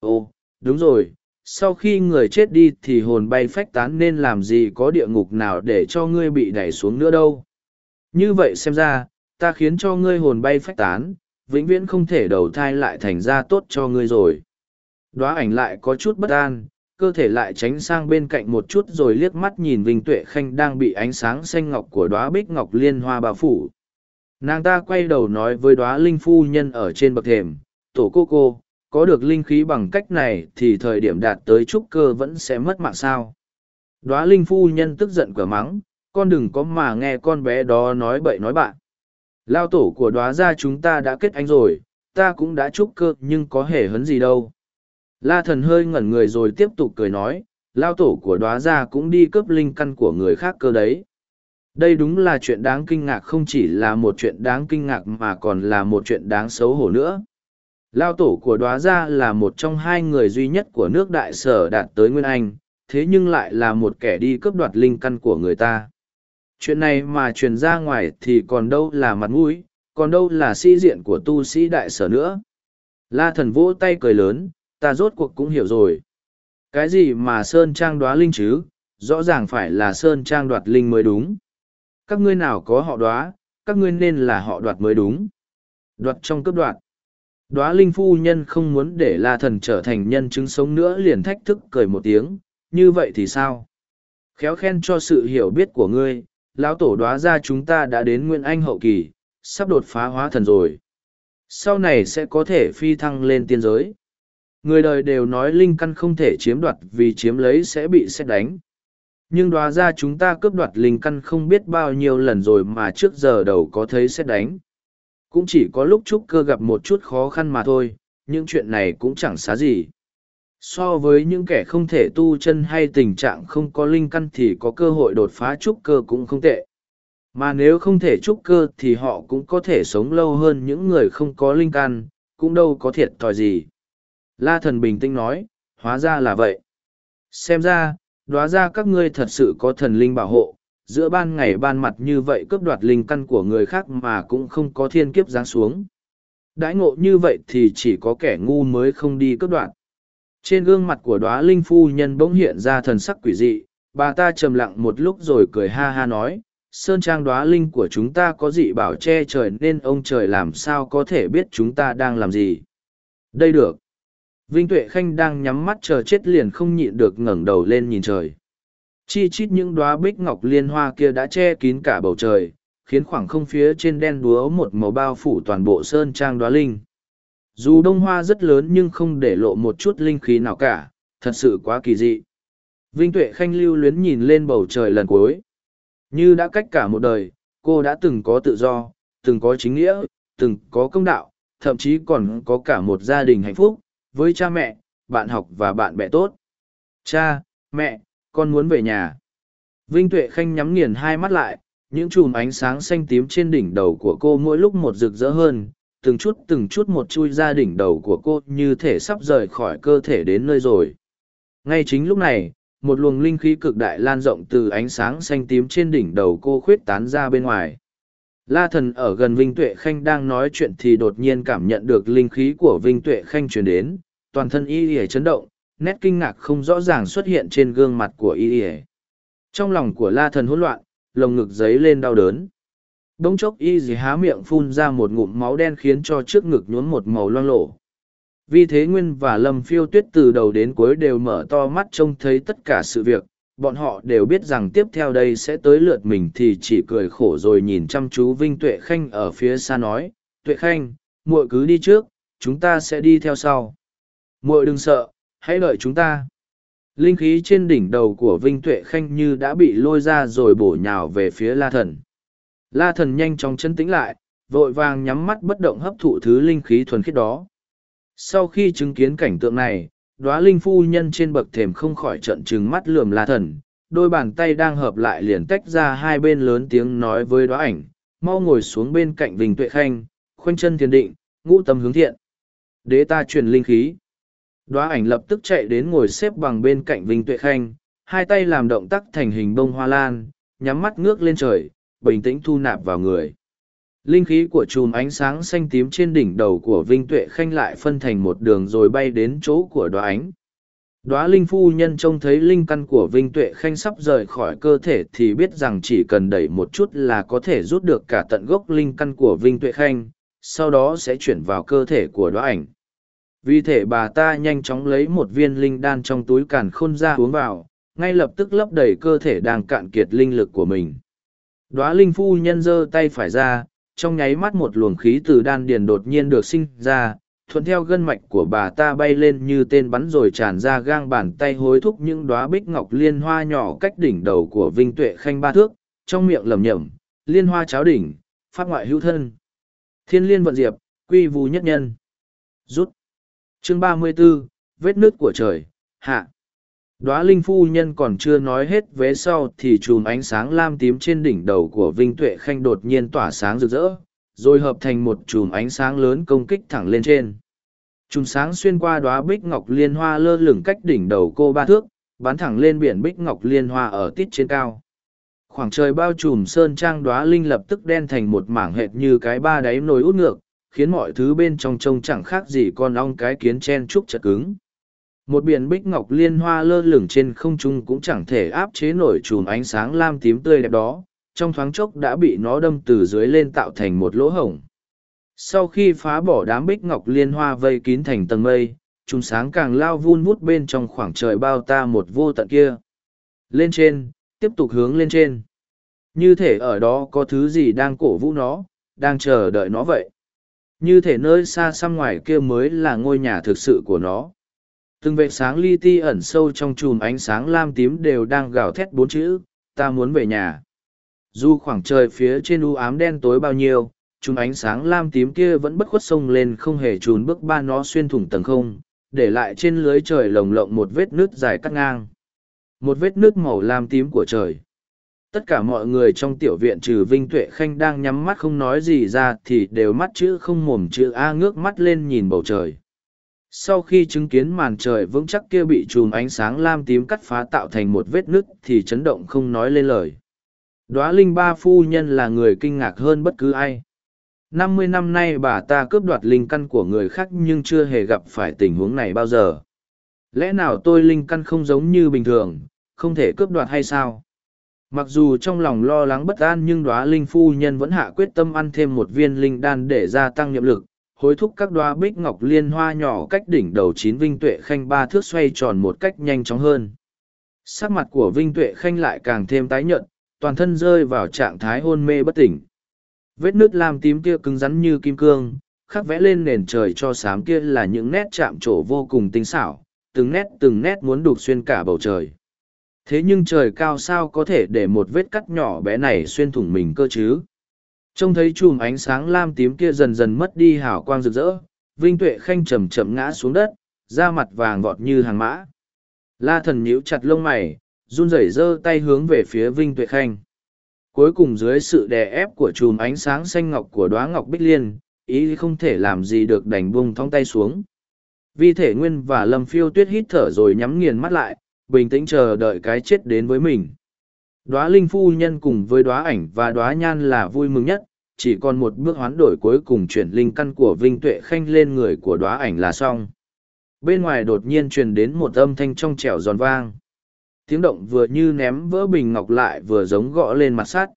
Ồ, đúng rồi, sau khi người chết đi thì hồn bay phách tán nên làm gì có địa ngục nào để cho ngươi bị đẩy xuống nữa đâu. Như vậy xem ra, ta khiến cho ngươi hồn bay phách tán, vĩnh viễn không thể đầu thai lại thành ra tốt cho ngươi rồi. Đoá ảnh lại có chút bất an cơ thể lại tránh sang bên cạnh một chút rồi liếc mắt nhìn vinh tuệ khanh đang bị ánh sáng xanh ngọc của đóa bích ngọc liên hoa bao phủ. Nàng ta quay đầu nói với đóa linh phu nhân ở trên bậc thềm, tổ cô cô, có được linh khí bằng cách này thì thời điểm đạt tới trúc cơ vẫn sẽ mất mạng sao? Đóa linh phu nhân tức giận cửa mắng, con đừng có mà nghe con bé đó nói bậy nói bạn. Lao tổ của đóa gia chúng ta đã kết anh rồi, ta cũng đã trúc cơ nhưng có hề hấn gì đâu la thần hơi ngẩn người rồi tiếp tục cười nói lao tổ của đoá gia cũng đi cướp linh căn của người khác cơ đấy đây đúng là chuyện đáng kinh ngạc không chỉ là một chuyện đáng kinh ngạc mà còn là một chuyện đáng xấu hổ nữa Lao tổ của đoá gia là một trong hai người duy nhất của nước đại sở đạt tới Nguyên Anh, thế nhưng lại là một kẻ đi cướp đoạt linh căn của người ta. Chuyện này mà truyền ra ngoài thì còn đâu là mặt mũi, còn đâu là sĩ diện của tu sĩ đại sở nữa. La thần vỗ tay cười lớn, ta rốt cuộc cũng hiểu rồi. Cái gì mà Sơn Trang đoá linh chứ, rõ ràng phải là Sơn Trang đoạt linh mới đúng. Các ngươi nào có họ đoá, các ngươi nên là họ đoạt mới đúng. Đoạt trong cấp đoạt. Đoá linh phu nhân không muốn để la thần trở thành nhân chứng sống nữa liền thách thức cười một tiếng. Như vậy thì sao? Khéo khen cho sự hiểu biết của ngươi. Lão tổ đoá ra chúng ta đã đến nguyên anh hậu kỳ sắp đột phá hóa thần rồi. Sau này sẽ có thể phi thăng lên tiên giới người đời đều nói linh căn không thể chiếm đoạt vì chiếm lấy sẽ bị xét đánh. Nhưng đoá ra chúng ta cướp đoạt linh căn không biết bao nhiêu lần rồi mà trước giờ đầu có thấy xét đánh. Cũng chỉ có lúc trúc cơ gặp một chút khó khăn mà thôi, những chuyện này cũng chẳng xá gì. So với những kẻ không thể tu chân hay tình trạng không có linh căn thì có cơ hội đột phá trúc cơ cũng không tệ. Mà nếu không thể trúc cơ thì họ cũng có thể sống lâu hơn những người không có linh căn, cũng đâu có thiệt thòi gì la thần bình tĩnh nói hóa ra là vậy xem ra đoá ra các ngươi thật sự có thần linh bảo hộ giữa ban ngày ban mặt như vậy cướp đoạt linh căn của người khác mà cũng không có thiên kiếp giáng xuống. Đãi ngộ như vậy thì chỉ có kẻ ngu mới không đi cướp đoạt. Trên gương mặt của đoá linh phu nhân bỗng hiện ra thần sắc quỷ dị, bà ta trầm lặng một lúc rồi cười ha ha nói, Sơn trang đoá linh của chúng ta có dị bảo che trời nên ông trời làm sao có thể biết chúng ta đang làm gì. Đây được. Vinh Tuệ Khanh đang nhắm mắt chờ chết liền không nhịn được ngẩng đầu lên nhìn trời. Chi chít những đóa bích ngọc liên hoa kia đã che kín cả bầu trời, khiến khoảng không phía trên đen đúa một màu bao phủ toàn bộ sơn trang đóa linh. Dù đông hoa rất lớn nhưng không để lộ một chút linh khí nào cả, thật sự quá kỳ dị. Vinh Tuệ Khanh lưu luyến nhìn lên bầu trời lần cuối. Như đã cách cả một đời, cô đã từng có tự do, từng có chính nghĩa, từng có công đạo, thậm chí còn có cả một gia đình hạnh phúc, với cha mẹ, bạn học và bạn bè tốt. Cha, mẹ, con muốn về nhà. Vinh Tuệ Khanh nhắm nghiền hai mắt lại, những chùm ánh sáng xanh tím trên đỉnh đầu của cô mỗi lúc một rực rỡ hơn, từng chút từng chút một chui ra đỉnh đầu của cô như thể sắp rời khỏi cơ thể đến nơi rồi. Ngay chính lúc này, một luồng linh khí cực đại lan rộng từ ánh sáng xanh tím trên đỉnh đầu cô khuyết tán ra bên ngoài. La thần ở gần Vinh Tuệ Khanh đang nói chuyện thì đột nhiên cảm nhận được linh khí của Vinh Tuệ Khanh truyền đến, toàn thân y y chấn động, nét kinh ngạc không rõ ràng xuất hiện trên gương mặt của y y. Trong lòng của la thần hỗn loạn, lồng ngực giấy lên đau đớn. Đống chốc y y há miệng phun ra một ngụm máu đen khiến cho trước ngực nhuốm một màu loang lổ. Vì thế Nguyên và Lâm phiêu tuyết từ đầu đến cuối đều mở to mắt trông thấy tất cả sự việc, bọn họ đều biết rằng tiếp theo đây sẽ tới lượt mình thì chỉ cười khổ rồi nhìn chăm chú Vinh Tuệ Khanh ở phía xa nói, Tuệ Khanh, muội cứ đi trước, chúng ta sẽ đi theo sau. muội đừng sợ, hãy đợi chúng ta. Linh khí trên đỉnh đầu của Vinh Tuệ Khanh như đã bị lôi ra rồi bổ nhào về phía La Thần. La Thần nhanh chóng chân tĩnh lại, vội vàng nhắm mắt bất động hấp thụ thứ linh khí thuần khiết đó. Sau khi chứng kiến cảnh tượng này, đoá linh phu nhân trên bậc thềm không khỏi trận trừng mắt lườm la thần, đôi bàn tay đang hợp lại liền tách ra hai bên lớn tiếng nói với đoá ảnh, mau ngồi xuống bên cạnh vinh tuệ khanh, khoanh chân thiền định, ngũ tâm hướng thiện. Đế ta truyền linh khí. Đoá ảnh lập tức chạy đến ngồi xếp bằng bên cạnh vinh tuệ khanh, hai tay làm động tác thành hình bông hoa lan, nhắm mắt ngước lên trời, bình tĩnh thu nạp vào người. Linh khí của chùm ánh sáng xanh tím trên đỉnh đầu của Vinh Tuệ Khanh lại phân thành một đường rồi bay đến chỗ của đoá ánh. Đoá linh phu nhân trông thấy linh căn của Vinh Tuệ Khanh sắp rời khỏi cơ thể thì biết rằng chỉ cần đẩy một chút là có thể rút được cả tận gốc linh căn của Vinh Tuệ Khanh, sau đó sẽ chuyển vào cơ thể của đoá ảnh. Vì thể bà ta nhanh chóng lấy một viên linh đan trong túi càn khôn ra uống vào, ngay lập tức lấp đầy cơ thể đang cạn kiệt linh lực của mình. Đoá linh phu nhân giơ tay phải ra, trong nháy mắt một luồng khí từ đan điền đột nhiên được sinh ra, thuận theo gân mạch của bà ta bay lên như tên bắn rồi tràn ra gang bàn tay hối thúc những đóa bích ngọc liên hoa nhỏ cách đỉnh đầu của Vinh Tuệ Khanh ba thước, trong miệng lẩm nhẩm, liên hoa cháo đỉnh, pháp ngoại hữu thân. Thiên liên vận diệp, quy vù nhất nhân. Rút. Chương ba mươi 34, vết nước của trời, hạ đoá linh phu nhân còn chưa nói hết vế sau thì chùm ánh sáng lam tím trên đỉnh đầu của vinh tuệ khanh đột nhiên tỏa sáng rực rỡ, rồi hợp thành một chùm ánh sáng lớn công kích thẳng lên trên. Chùm sáng xuyên qua đoá bích ngọc liên hoa lơ lửng cách đỉnh đầu cô ba thước, bắn thẳng lên biển bích ngọc liên hoa ở tít trên cao. Khoảng trời bao trùm sơn trang đoá linh lập tức đen thành một mảng hệt như cái ba đáy nồi út ngược, khiến mọi thứ bên trong trông chẳng khác gì con ong cái kiến chen trúc chật cứng một biển bích ngọc liên hoa lơ lửng trên không trung cũng chẳng thể áp chế nổi chùm ánh sáng lam tím tươi đẹp đó, trong thoáng chốc đã bị nó đâm từ dưới lên tạo thành một lỗ hổng. Sau khi phá bỏ đám bích ngọc liên hoa vây kín thành tầng mây, chùm sáng càng lao vun vút bên trong khoảng trời bao ta một vô tận kia. Lên trên, tiếp tục hướng lên trên. Như thể ở đó có thứ gì đang cổ vũ nó, đang chờ đợi nó vậy. Như thể nơi xa xăm ngoài kia mới là ngôi nhà thực sự của nó từng vệ sáng li ti ẩn sâu trong chùm ánh sáng lam tím đều đang gào thét bốn chữ, ta muốn về nhà. Dù khoảng trời phía trên u ám đen tối bao nhiêu, chùm ánh sáng lam tím kia vẫn bất khuất sông lên không hề trùn bước ba nó xuyên thủng tầng không, để lại trên lưới trời lồng lộng một vết nước dài cắt ngang. Một vết nước màu lam tím của trời. Tất cả mọi người trong tiểu viện trừ vinh tuệ khanh đang nhắm mắt không nói gì ra thì đều mắt chữ không mồm chữ a ngước mắt lên nhìn bầu trời sau khi chứng kiến màn trời vững chắc kia bị chùm ánh sáng lam tím cắt phá tạo thành một vết nứt thì chấn động không nói lên lời. Đoá linh ba phu nhân là người kinh ngạc hơn bất cứ ai. Năm mươi năm nay bà ta cướp đoạt linh căn của người khác nhưng chưa hề gặp phải tình huống này bao giờ. Lẽ nào tôi linh căn không giống như bình thường, không thể cướp đoạt hay sao? Mặc dù trong lòng lo lắng bất an nhưng đoá linh phu nhân vẫn hạ quyết tâm ăn thêm một viên linh đan để gia tăng nhiệm lực hối thúc các đoá bích ngọc liên hoa nhỏ cách đỉnh đầu chín vinh tuệ khanh ba thước xoay tròn một cách nhanh chóng hơn. Sắc mặt của vinh tuệ khanh lại càng thêm tái nhợt, toàn thân rơi vào trạng thái hôn mê bất tỉnh. Vết nước lam tím kia cứng rắn như kim cương, khắc vẽ lên nền trời cho sám kia là những nét chạm trổ vô cùng tinh xảo, từng nét từng nét muốn đục xuyên cả bầu trời. Thế nhưng trời cao sao có thể để một vết cắt nhỏ bé này xuyên thủng mình cơ chứ? Trông thấy chùm ánh sáng lam tím kia dần dần mất đi hào quang rực rỡ, vinh tuệ khanh chầm chậm ngã xuống đất, da mặt vàng vọt như hàng mã. La thần nhíu chặt lông mày, run rẩy giơ tay hướng về phía vinh tuệ khanh. Cuối cùng dưới sự đè ép của chùm ánh sáng xanh ngọc của đoá ngọc bích liên, ý không thể làm gì được đành bung thong tay xuống. Vi thể nguyên và lâm phiêu tuyết hít thở rồi nhắm nghiền mắt lại, bình tĩnh chờ đợi cái chết đến với mình đoá linh phu nhân cùng với đoá ảnh và đoá nhan là vui mừng nhất, chỉ còn một bước hoán đổi cuối cùng chuyển linh căn của vinh tuệ khanh lên người của đoá ảnh là xong. Bên ngoài đột nhiên truyền đến một âm thanh trong trẻo giòn vang. Tiếng động vừa như ném vỡ bình ngọc lại vừa giống gõ lên mặt sắt.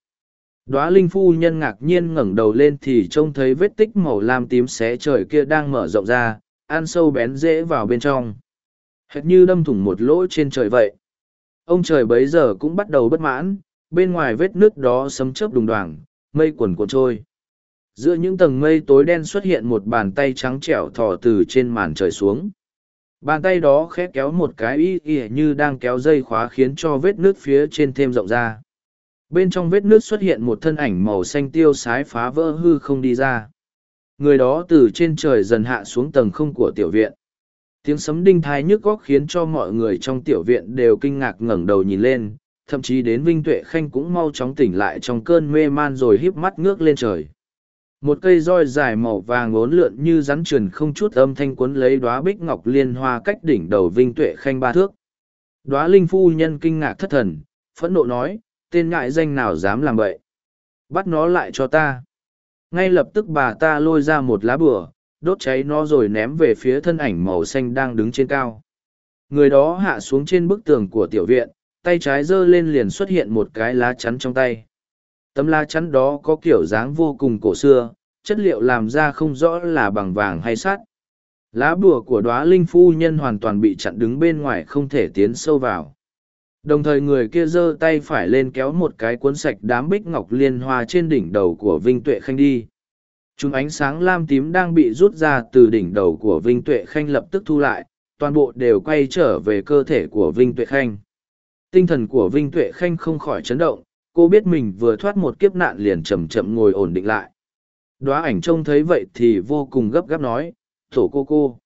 Đoá linh phu nhân ngạc nhiên ngẩng đầu lên thì trông thấy vết tích màu lam tím xé trời kia đang mở rộng ra, ăn sâu bén rễ vào bên trong. Hệt như đâm thủng một lỗ trên trời vậy ông trời bấy giờ cũng bắt đầu bất mãn, bên ngoài vết nước đó sấm chớp đùng đoàng, mây quần cuộn trôi. Giữa những tầng mây tối đen xuất hiện một bàn tay trắng trẻo thò từ trên màn trời xuống. Bàn tay đó khẽ kéo một cái y ỉa như đang kéo dây khóa khiến cho vết nước phía trên thêm rộng ra. Bên trong vết nước xuất hiện một thân ảnh màu xanh tiêu sái phá vỡ hư không đi ra. Người đó từ trên trời dần hạ xuống tầng không của tiểu viện tiếng sấm đinh thai nhức góc khiến cho mọi người trong tiểu viện đều kinh ngạc ngẩng đầu nhìn lên, thậm chí đến vinh tuệ khanh cũng mau chóng tỉnh lại trong cơn mê man rồi híp mắt ngước lên trời. Một cây roi dài màu vàng ốn lượn như rắn trườn không chút âm thanh cuốn lấy đoá bích ngọc liên hoa cách đỉnh đầu vinh tuệ khanh ba thước. Đoá linh phu nhân kinh ngạc thất thần, phẫn nộ nói, tên ngại danh nào dám làm vậy bắt nó lại cho ta. Ngay lập tức bà ta lôi ra một lá bửa đốt cháy nó rồi ném về phía thân ảnh màu xanh đang đứng trên cao. Người đó hạ xuống trên bức tường của tiểu viện, tay trái giơ lên liền xuất hiện một cái lá chắn trong tay. Tấm lá chắn đó có kiểu dáng vô cùng cổ xưa, chất liệu làm ra không rõ là bằng vàng hay sắt. Lá bùa của Đóa linh phu nhân hoàn toàn bị chặn đứng bên ngoài không thể tiến sâu vào. Đồng thời người kia giơ tay phải lên kéo một cái cuốn sạch đám bích ngọc liên hoa trên đỉnh đầu của vinh tuệ khanh đi chúng ánh sáng lam tím đang bị rút ra từ đỉnh đầu của vinh tuệ khanh lập tức thu lại, toàn bộ đều quay trở về cơ thể của vinh tuệ khanh. Tinh thần của vinh tuệ khanh không khỏi chấn động, cô biết mình vừa thoát một kiếp nạn liền chầm chậm ngồi ổn định lại. Đoá ảnh trông thấy vậy thì vô cùng gấp gáp nói, tổ cô cô,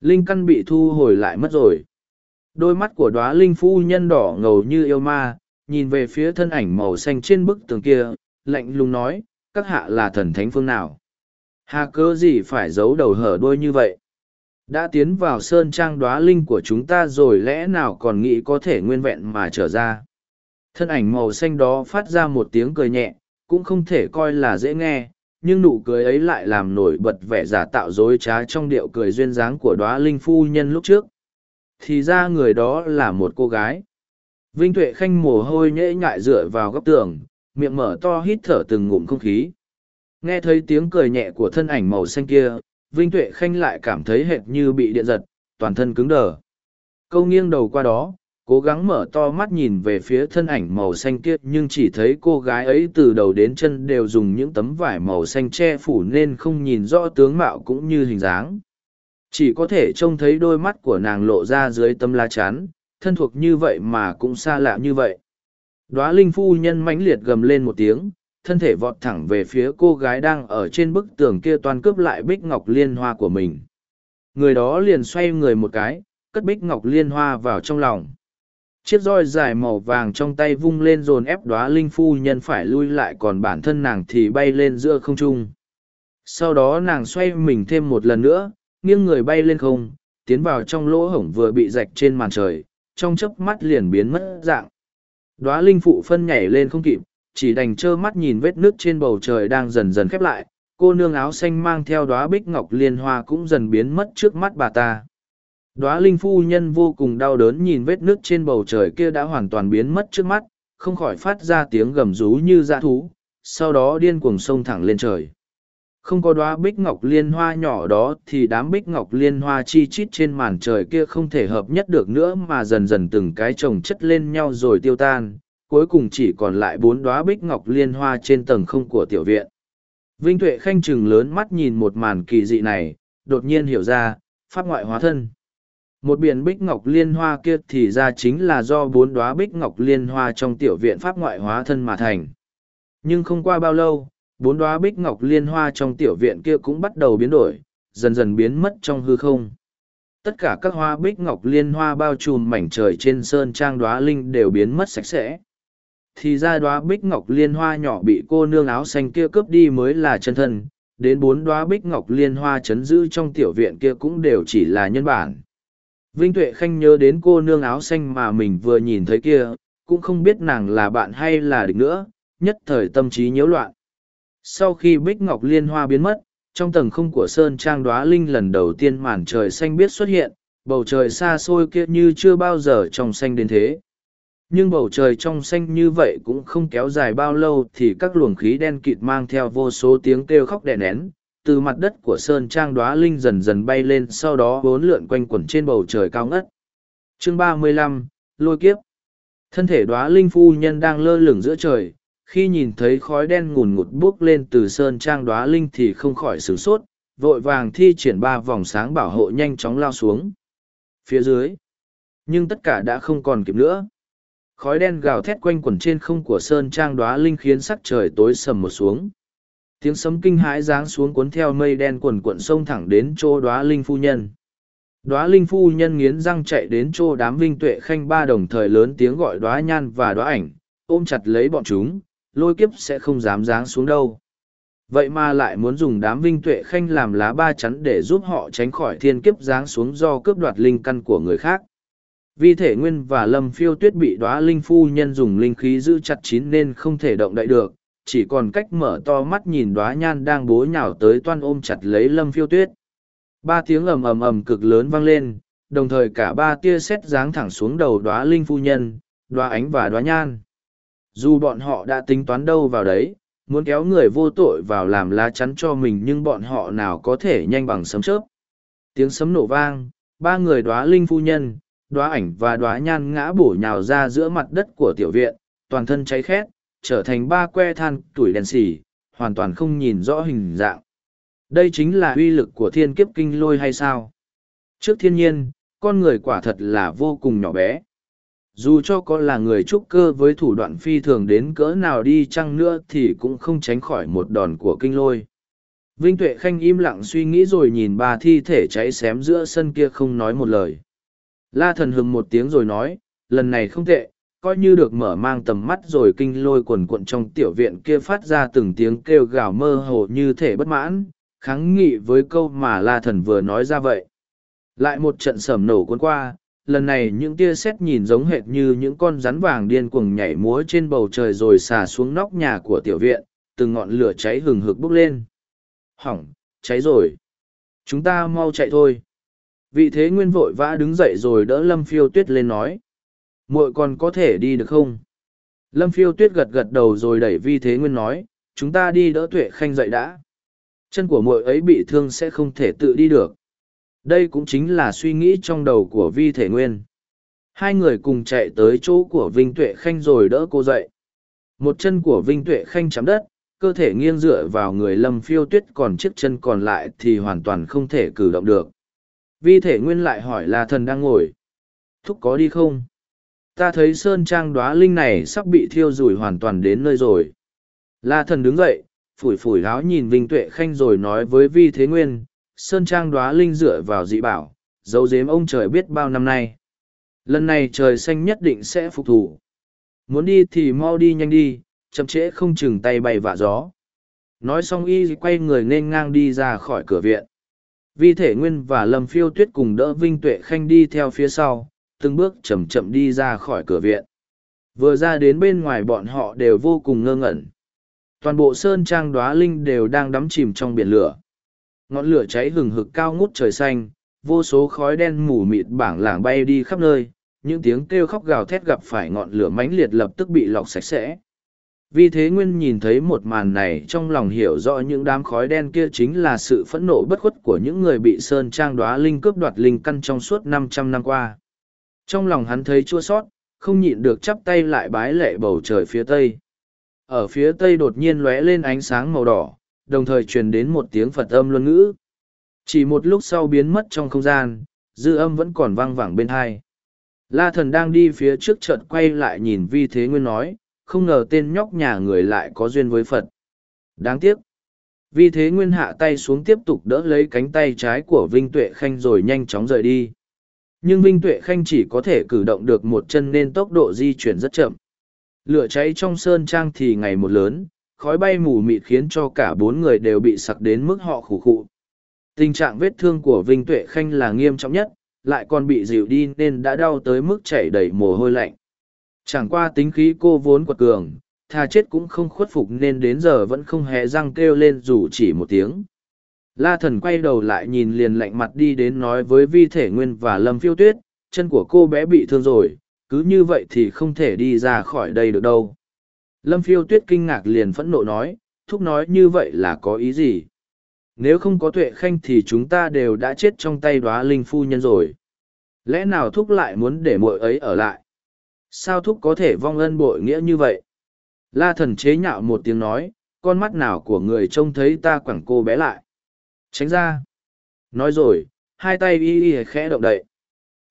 linh căn bị thu hồi lại mất rồi. Đôi mắt của đoá linh phu nhân đỏ ngầu như yêu ma, nhìn về phía thân ảnh màu xanh trên bức tường kia, lạnh lùng nói các hạ là thần thánh phương nào? Hà cớ gì phải giấu đầu hở đôi như vậy? Đã tiến vào sơn trang đoá linh của chúng ta rồi lẽ nào còn nghĩ có thể nguyên vẹn mà trở ra? Thân ảnh màu xanh đó phát ra một tiếng cười nhẹ, cũng không thể coi là dễ nghe, nhưng nụ cười ấy lại làm nổi bật vẻ giả tạo dối trá trong điệu cười duyên dáng của đoá linh phu nhân lúc trước. Thì ra người đó là một cô gái. Vinh tuệ khanh mồ hôi nhễ nhại dựa vào góc tường miệng mở to hít thở từng ngụm không khí. Nghe thấy tiếng cười nhẹ của thân ảnh màu xanh kia, vinh tuệ khanh lại cảm thấy hệt như bị điện giật, toàn thân cứng đờ. Câu nghiêng đầu qua đó, cố gắng mở to mắt nhìn về phía thân ảnh màu xanh kia, nhưng chỉ thấy cô gái ấy từ đầu đến chân đều dùng những tấm vải màu xanh che phủ nên không nhìn rõ tướng mạo cũng như hình dáng. Chỉ có thể trông thấy đôi mắt của nàng lộ ra dưới tấm lá chắn, thân thuộc như vậy mà cũng xa lạ như vậy. Đóa linh phu nhân mãnh liệt gầm lên một tiếng, thân thể vọt thẳng về phía cô gái đang ở trên bức tường kia toàn cướp lại bích ngọc liên hoa của mình. Người đó liền xoay người một cái, cất bích ngọc liên hoa vào trong lòng. Chiếc roi dài màu vàng trong tay vung lên dồn ép Đóa linh phu nhân phải lui lại còn bản thân nàng thì bay lên giữa không trung. Sau đó nàng xoay mình thêm một lần nữa, nghiêng người bay lên không, tiến vào trong lỗ hổng vừa bị rạch trên màn trời, trong chớp mắt liền biến mất dạng. Đóa linh phụ phân nhảy lên không kịp chỉ đành trơ mắt nhìn vết nước trên bầu trời đang dần dần khép lại cô nương áo xanh mang theo đóa bích ngọc liên hoa cũng dần biến mất trước mắt bà ta Đóa linh phu nhân vô cùng đau đớn nhìn vết nước trên bầu trời kia đã hoàn toàn biến mất trước mắt, không khỏi phát ra tiếng gầm rú như dã thú, sau đó điên cuồng sông thẳng lên trời không có đoá bích ngọc liên hoa nhỏ đó thì đám bích ngọc liên hoa chi chít trên màn trời kia không thể hợp nhất được nữa mà dần dần từng cái chồng chất lên nhau rồi tiêu tan, cuối cùng chỉ còn lại bốn đoá bích ngọc liên hoa trên tầng không của tiểu viện. Vinh tuệ khanh chừng lớn mắt nhìn một màn kỳ dị này, đột nhiên hiểu ra, pháp ngoại hóa thân. Một biển bích ngọc liên hoa kia thì ra chính là do bốn đoá bích ngọc liên hoa trong tiểu viện pháp ngoại hóa thân mà thành. Nhưng không qua bao lâu bốn đoá bích ngọc liên hoa trong tiểu viện kia cũng bắt đầu biến đổi, dần dần biến mất trong hư không. Tất cả các hoa bích ngọc liên hoa bao trùm mảnh trời trên sơn trang đoá linh đều biến mất sạch sẽ. Thì ra đoá bích ngọc liên hoa nhỏ bị cô nương áo xanh kia cướp đi mới là chân thân, đến bốn đoá bích ngọc liên hoa chấn giữ trong tiểu viện kia cũng đều chỉ là nhân bản. Vinh Tuệ Khanh nhớ đến cô nương áo xanh mà mình vừa nhìn thấy kia, cũng không biết nàng là bạn hay là địch nữa, nhất thời tâm trí nhiễu loạn. Sau khi bích ngọc liên hoa biến mất, trong tầng không của sơn trang đoá linh lần đầu tiên màn trời xanh biết xuất hiện, bầu trời xa xôi kia như chưa bao giờ trong xanh đến thế. Nhưng bầu trời trong xanh như vậy cũng không kéo dài bao lâu thì các luồng khí đen kịt mang theo vô số tiếng kêu khóc đè nén, từ mặt đất của sơn trang đoá linh dần dần bay lên sau đó bốn lượn quanh quẩn trên bầu trời cao ngất. Chương ba mươi lăm Lôi kiếp Thân thể đoá linh phu nhân đang lơ lửng giữa trời, khi nhìn thấy khói đen ngùn ngụt buốc lên từ sơn trang đoá linh thì không khỏi sửng sốt, vội vàng thi triển ba vòng sáng bảo hộ nhanh chóng lao xuống. Phía dưới, nhưng tất cả đã không còn kịp nữa. Khói đen gào thét quanh quẩn trên không của sơn trang đoá linh khiến sắc trời tối sầm một xuống. Tiếng sấm kinh hãi giáng xuống cuốn theo mây đen quần quận sông thẳng đến chỗ đoá linh phu nhân. Đoá linh phu nhân nghiến răng chạy đến chỗ đám vinh tuệ khanh ba đồng thời lớn tiếng gọi đoá nhan và đoá ảnh, ôm chặt lấy bọn chúng lôi kiếp sẽ không dám giáng xuống đâu. Vậy mà lại muốn dùng đám vinh tuệ khanh làm lá ba chắn để giúp họ tránh khỏi thiên kiếp giáng xuống do cướp đoạt linh căn của người khác. Vì thể nguyên và lâm phiêu tuyết bị đóa linh phu nhân dùng linh khí giữ chặt chín nên không thể động đậy được, chỉ còn cách mở to mắt nhìn đóa nhan đang bố nhào tới toan ôm chặt lấy lâm phiêu tuyết. Ba tiếng ầm ầm ầm cực lớn vang lên, đồng thời cả ba tia sét giáng thẳng xuống đầu đóa linh phu nhân, đóa ánh và đóa nhan. Dù bọn họ đã tính toán đâu vào đấy, muốn kéo người vô tội vào làm lá chắn cho mình nhưng bọn họ nào có thể nhanh bằng sấm chớp. Tiếng sấm nổ vang, ba người đóa linh phu nhân, đóa ảnh và đóa nhan ngã bổ nhào ra giữa mặt đất của tiểu viện, toàn thân cháy khét, trở thành ba que than tuổi đèn xì, hoàn toàn không nhìn rõ hình dạng. Đây chính là uy lực của thiên kiếp kinh lôi hay sao? Trước thiên nhiên, con người quả thật là vô cùng nhỏ bé dù cho có là người trúc cơ với thủ đoạn phi thường đến cỡ nào đi chăng nữa thì cũng không tránh khỏi một đòn của kinh lôi. Vinh tuệ khanh im lặng suy nghĩ rồi nhìn ba thi thể cháy xém giữa sân kia không nói một lời. La thần hừng một tiếng rồi nói, lần này không tệ, coi như được mở mang tầm mắt rồi kinh lôi quần quận trong tiểu viện kia phát ra từng tiếng kêu gào mơ hồ như thể bất mãn, kháng nghị với câu mà la thần vừa nói ra vậy. Lại một trận sầm nổ cuốn qua lần này những tia sét nhìn giống hệt như những con rắn vàng điên cuồng nhảy múa trên bầu trời rồi xả xuống nóc nhà của tiểu viện, từng ngọn lửa cháy hừng hực bốc lên. Hỏng, cháy rồi. Chúng ta mau chạy thôi. Vị thế nguyên vội vã đứng dậy rồi đỡ lâm phiêu tuyết lên nói. Muội còn có thể đi được không? Lâm phiêu tuyết gật gật đầu rồi đẩy vi thế nguyên nói. Chúng ta đi đỡ tuệ khanh dậy đã. Chân của muội ấy bị thương sẽ không thể tự đi được đây cũng chính là suy nghĩ trong đầu của vi thể nguyên. Hai người cùng chạy tới chỗ của vinh tuệ khanh rồi đỡ cô dậy. Một chân của vinh tuệ khanh chạm đất, cơ thể nghiêng dựa vào người lâm phiêu tuyết còn chiếc chân còn lại thì hoàn toàn không thể cử động được. Vi thể nguyên lại hỏi là thần đang ngồi. Thúc có đi không? Ta thấy sơn trang đoá linh này sắp bị thiêu rủi hoàn toàn đến nơi rồi. La thần đứng dậy, phủi phủi láo nhìn vinh tuệ khanh rồi nói với vi thế nguyên Sơn Trang đoá linh dựa vào dị bảo, dấu dếm ông trời biết bao năm nay. Lần này trời xanh nhất định sẽ phục thủ. Muốn đi thì mau đi nhanh đi, chậm trễ không chừng tay bay vạ gió. Nói xong y quay người nên ngang đi ra khỏi cửa viện. Vi thể nguyên và lâm phiêu tuyết cùng đỡ Vinh Tuệ Khanh đi theo phía sau, từng bước chậm chậm đi ra khỏi cửa viện. Vừa ra đến bên ngoài bọn họ đều vô cùng ngơ ngẩn. Toàn bộ sơn trang đoá linh đều đang đắm chìm trong biển lửa ngọn lửa cháy hừng hực cao ngút trời xanh, vô số khói đen mù mịt bảng lảng bay đi khắp nơi, những tiếng kêu khóc gào thét gặp phải ngọn lửa mãnh liệt lập tức bị lọc sạch sẽ. Vì thế nguyên nhìn thấy một màn này, trong lòng hiểu rõ những đám khói đen kia chính là sự phẫn nộ bất khuất của những người bị sơn trang đoá linh cướp đoạt linh căn trong suốt 500 năm qua. Trong lòng hắn thấy chua sót, không nhịn được chắp tay lại bái lệ bầu trời phía tây. Ở phía tây đột nhiên lóe lên ánh sáng màu đỏ đồng thời truyền đến một tiếng phật âm luân ngữ. Chỉ một lúc sau biến mất trong không gian, dư âm vẫn còn vang vẳng bên hai. La thần đang đi phía trước chợt quay lại nhìn vi thế nguyên nói, không ngờ tên nhóc nhà người lại có duyên với phật. Đáng tiếc. Vì thế nguyên hạ tay xuống tiếp tục đỡ lấy cánh tay trái của vinh tuệ khanh rồi nhanh chóng rời đi. Nhưng vinh tuệ khanh chỉ có thể cử động được một chân nên tốc độ di chuyển rất chậm. Lửa cháy trong sơn trang thì ngày một lớn khói bay mù mịt khiến cho cả bốn người đều bị sặc đến mức họ khủ khụ. Tình trạng vết thương của vinh tuệ khanh là nghiêm trọng nhất, lại còn bị dịu đi nên đã đau tới mức chảy đầy mồ hôi lạnh. Chẳng qua tính khí cô vốn quật cường thà chết cũng không khuất phục nên đến giờ vẫn không hề răng kêu lên dù chỉ một tiếng. La thần quay đầu lại nhìn liền lạnh mặt đi đến nói với vi thể nguyên và lâm phiêu tuyết, chân của cô bé bị thương rồi, cứ như vậy thì không thể đi ra khỏi đây được đâu lâm phiêu tuyết kinh ngạc liền phẫn nộ nói, thúc nói như vậy là có ý gì? Nếu không có tuệ khanh thì chúng ta đều đã chết trong tay đoá linh phu nhân rồi. Lẽ nào thúc lại muốn để muội ấy ở lại? Sao thúc có thể vong ân bội nghĩa như vậy? La thần chế nhạo một tiếng nói, con mắt nào của người trông thấy ta quẳng cô bé lại? Tránh ra. Nói rồi, hai tay y y khẽ động đậy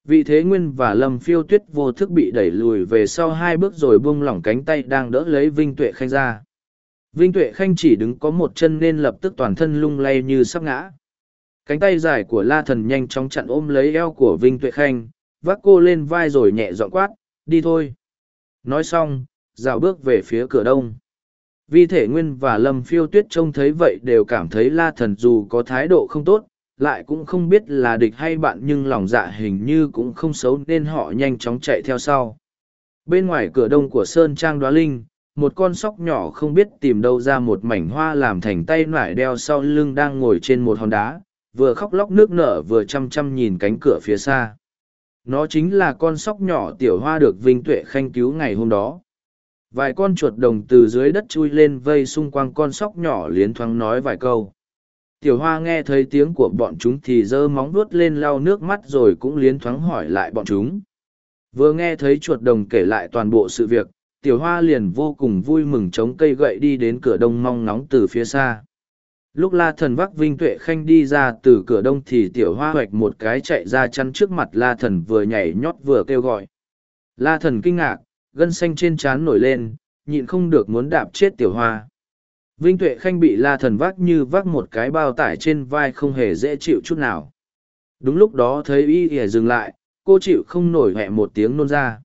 vị thế nguyên và lâm phiêu tuyết vô thức bị đẩy lùi về sau hai bước rồi buông lỏng cánh tay đang đỡ lấy vinh tuệ khanh ra. Vinh tuệ khanh chỉ đứng có một chân nên lập tức toàn thân lung lay như sắp ngã. Cánh tay dài của la thần nhanh chóng chặn ôm lấy eo của vinh tuệ khanh, vác cô lên vai rồi nhẹ dọn quát, đi thôi. Nói xong rào bước về phía cửa đông. Vi thể nguyên và lâm phiêu tuyết trông thấy vậy đều cảm thấy la thần dù có thái độ không tốt lại cũng không biết là địch hay bạn nhưng lòng dạ hình như cũng không xấu nên họ nhanh chóng chạy theo sau. Bên ngoài cửa đông của sơn trang đoá linh, một con sóc nhỏ không biết tìm đâu ra một mảnh hoa làm thành tay nải đeo sau lưng đang ngồi trên một hòn đá, vừa khóc lóc nước nở vừa chăm chăm nhìn cánh cửa phía xa. Nó chính là con sóc nhỏ tiểu hoa được vinh tuệ khanh cứu ngày hôm đó. Vài con chuột đồng từ dưới đất chui lên vây xung quanh con sóc nhỏ liến thoáng nói vài câu tiểu hoa nghe thấy tiếng của bọn chúng thì giơ móng vuốt lên lau nước mắt rồi cũng liến thoáng hỏi lại bọn chúng. Vừa nghe thấy chuột đồng kể lại toàn bộ sự việc, tiểu hoa liền vô cùng vui mừng chống cây gậy đi đến cửa đông mong nóng từ phía xa. Lúc la thần vác vinh tuệ khanh đi ra từ cửa đông thì tiểu hoa hoạch một cái chạy ra chắn trước mặt la thần vừa nhảy nhót vừa kêu gọi. La thần kinh ngạc, gân xanh trên trán nổi lên, nhịn không được muốn đạp chết tiểu hoa vinh tuệ khanh bị la thần vác như vác một cái bao tải trên vai không hề dễ chịu chút nào. Đúng lúc đó thấy y ỉa dừng lại, cô chịu không nổi hẹ một tiếng nôn ra.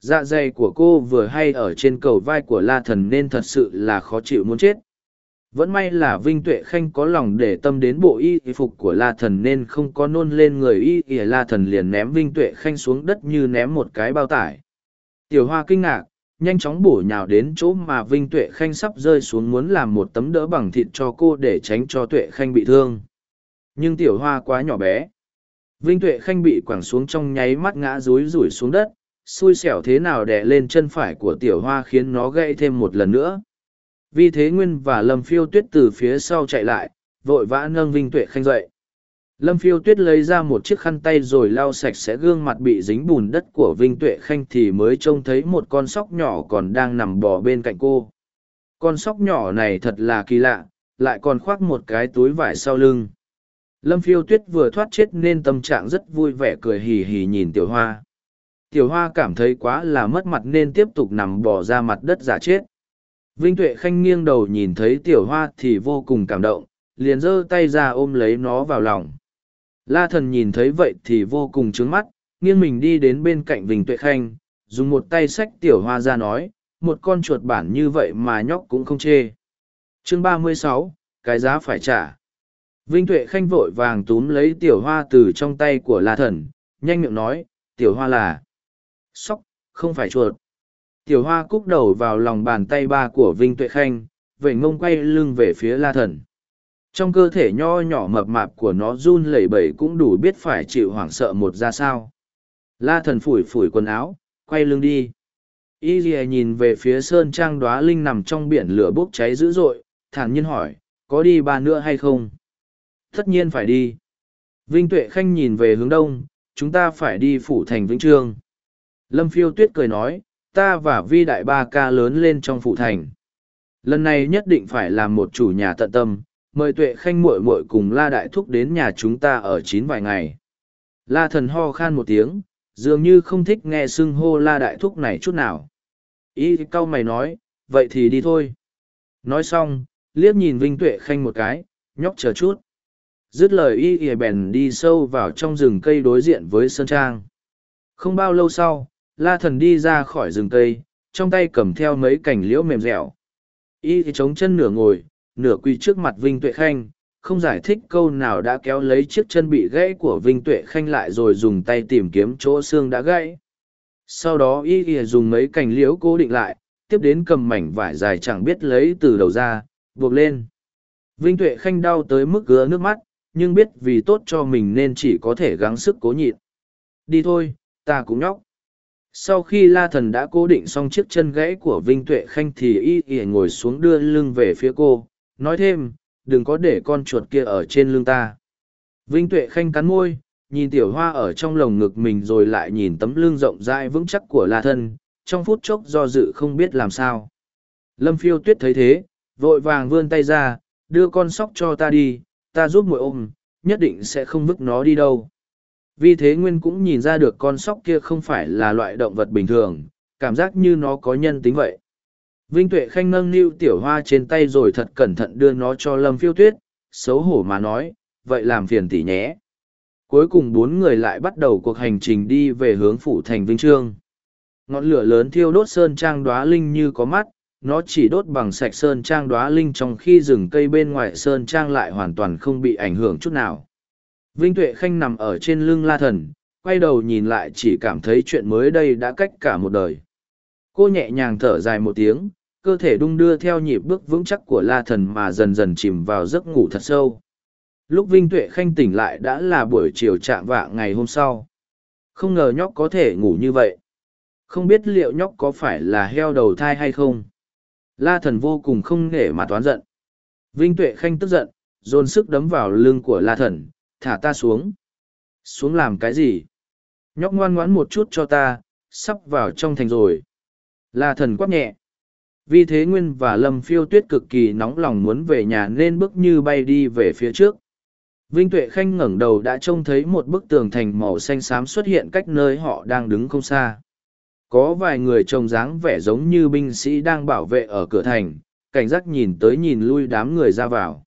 Dạ dày của cô vừa hay ở trên cầu vai của la thần nên thật sự là khó chịu muốn chết. Vẫn may là vinh tuệ khanh có lòng để tâm đến bộ y phục của la thần nên không có nôn lên người y ỉa la thần liền ném vinh tuệ khanh xuống đất như ném một cái bao tải. Tiểu hoa kinh ngạc nhanh chóng bổ nhào đến chỗ mà vinh tuệ khanh sắp rơi xuống muốn làm một tấm đỡ bằng thịt cho cô để tránh cho tuệ khanh bị thương. Nhưng tiểu hoa quá nhỏ bé. Vinh tuệ khanh bị quẳng xuống trong nháy mắt ngã rúi rủi xuống đất, xui xẻo thế nào đè lên chân phải của tiểu hoa khiến nó gãy thêm một lần nữa. Vì thế nguyên và lâm phiêu tuyết từ phía sau chạy lại, vội vã nâng vinh tuệ khanh dậy lâm phiêu tuyết lấy ra một chiếc khăn tay rồi lau sạch sẽ gương mặt bị dính bùn đất của vinh tuệ khanh thì mới trông thấy một con sóc nhỏ còn đang nằm bò bên cạnh cô. Con sóc nhỏ này thật là kỳ lạ, lại còn khoác một cái túi vải sau lưng. Lâm phiêu tuyết vừa thoát chết nên tâm trạng rất vui vẻ cười hì hì nhìn tiểu hoa. Tiểu hoa cảm thấy quá là mất mặt nên tiếp tục nằm bò ra mặt đất giả chết. Vinh tuệ khanh nghiêng đầu nhìn thấy tiểu hoa thì vô cùng cảm động, liền giơ tay ra ôm lấy nó vào lòng. La thần nhìn thấy vậy thì vô cùng trướng mắt, nghiêng mình đi đến bên cạnh Vinh Tuệ Khanh, dùng một tay sách tiểu hoa ra nói, một con chuột bản như vậy mà nhóc cũng không chê. chương ba mươi sáu, cái giá phải trả. Vinh Tuệ Khanh vội vàng túm lấy tiểu hoa từ trong tay của La thần, nhanh miệng nói, tiểu hoa là sóc, không phải chuột. Tiểu hoa cúc đầu vào lòng bàn tay ba của Vinh Tuệ Khanh, vậy ngông quay lưng về phía La thần trong cơ thể nho nhỏ mập mạp của nó run lẩy bẩy cũng đủ biết phải chịu hoảng sợ một ra sao. La thần phủi phủi quần áo, quay lưng đi. Y dì nhìn về phía sơn trang đoá linh nằm trong biển lửa bốc cháy dữ dội, thản nhiên hỏi, có đi ba nữa hay không? Tất nhiên phải đi. Vinh tuệ khanh nhìn về hướng đông, chúng ta phải đi phủ thành vĩnh trương. Lâm phiêu tuyết cười nói, ta và vi đại ba ca lớn lên trong phủ thành. Lần này nhất định phải làm một chủ nhà tận tâm mời tuệ khanh muội muội cùng la đại thúc đến nhà chúng ta ở chín vài ngày. La thần ho khan một tiếng, dường như không thích nghe xưng hô la đại thúc này chút nào. Ý cau mày nói, vậy thì đi thôi. Nói xong, liếc nhìn vinh tuệ khanh một cái, nhóc chờ chút. Dứt lời y ỉa bèn đi sâu vào trong rừng cây đối diện với sơn trang. Không bao lâu sau, la thần đi ra khỏi rừng cây, trong tay cầm theo mấy cành liễu mềm dẻo. Y thì chống chân nửa ngồi nửa quỳ trước mặt vinh tuệ khanh, không giải thích câu nào đã kéo lấy chiếc chân bị gãy của vinh tuệ khanh lại rồi dùng tay tìm kiếm chỗ xương đã gãy. Sau đó y Y dùng mấy cành liễu cố định lại, tiếp đến cầm mảnh vải dài chẳng biết lấy từ đầu ra, buộc lên. Vinh tuệ khanh đau tới mức gứa nước mắt, nhưng biết vì tốt cho mình nên chỉ có thể gắng sức cố nhịn. Đi thôi, ta cũng nhóc. Sau khi la thần đã cố định xong chiếc chân gãy của vinh tuệ khanh thì y Y ngồi xuống đưa lưng về phía cô nói thêm, đừng có để con chuột kia ở trên lưng ta. Vinh tuệ khanh cắn môi, nhìn tiểu hoa ở trong lồng ngực mình rồi lại nhìn tấm lưng rộng rãi vững chắc của la thân, trong phút chốc do dự không biết làm sao. Lâm phiêu tuyết thấy thế, vội vàng vươn tay ra, đưa con sóc cho ta đi, ta giúp muội ôm, nhất định sẽ không vứt nó đi đâu. Vì thế nguyên cũng nhìn ra được con sóc kia không phải là loại động vật bình thường, cảm giác như nó có nhân tính vậy vinh tuệ khanh nâng niu tiểu hoa trên tay rồi thật cẩn thận đưa nó cho lâm phiêu tuyết, xấu hổ mà nói, vậy làm phiền tỷ nhé. Cuối cùng bốn người lại bắt đầu cuộc hành trình đi về hướng phủ thành vinh trương. Ngọn lửa lớn thiêu đốt sơn trang đóa linh như có mắt, nó chỉ đốt bằng sạch sơn trang đóa linh trong khi rừng cây bên ngoài sơn trang lại hoàn toàn không bị ảnh hưởng chút nào. Vinh tuệ khanh nằm ở trên lưng la thần, quay đầu nhìn lại chỉ cảm thấy chuyện mới đây đã cách cả một đời. Cô nhẹ nhàng thở dài một tiếng cơ thể đung đưa theo nhịp bước vững chắc của la thần mà dần dần chìm vào giấc ngủ thật sâu lúc vinh tuệ khanh tỉnh lại đã là buổi chiều chạm vạng ngày hôm sau không ngờ nhóc có thể ngủ như vậy không biết liệu nhóc có phải là heo đầu thai hay không La thần vô cùng không nể mà toán giận. Vinh Tuệ Khanh tức giận, dồn sức đấm vào lưng của la thần, thả ta xuống. Xuống làm cái gì? Nhóc ngoan ngoãn một chút cho ta, sắp vào trong thành rồi. La thần quát nhẹ. Vì thế Nguyên và Lâm phiêu tuyết cực kỳ nóng lòng muốn về nhà nên bước như bay đi về phía trước. Vinh Tuệ Khanh ngẩng đầu đã trông thấy một bức tường thành màu xanh xám xuất hiện cách nơi họ đang đứng không xa. Có vài người trông dáng vẻ giống như binh sĩ đang bảo vệ ở cửa thành, cảnh giác nhìn tới nhìn lui đám người ra vào.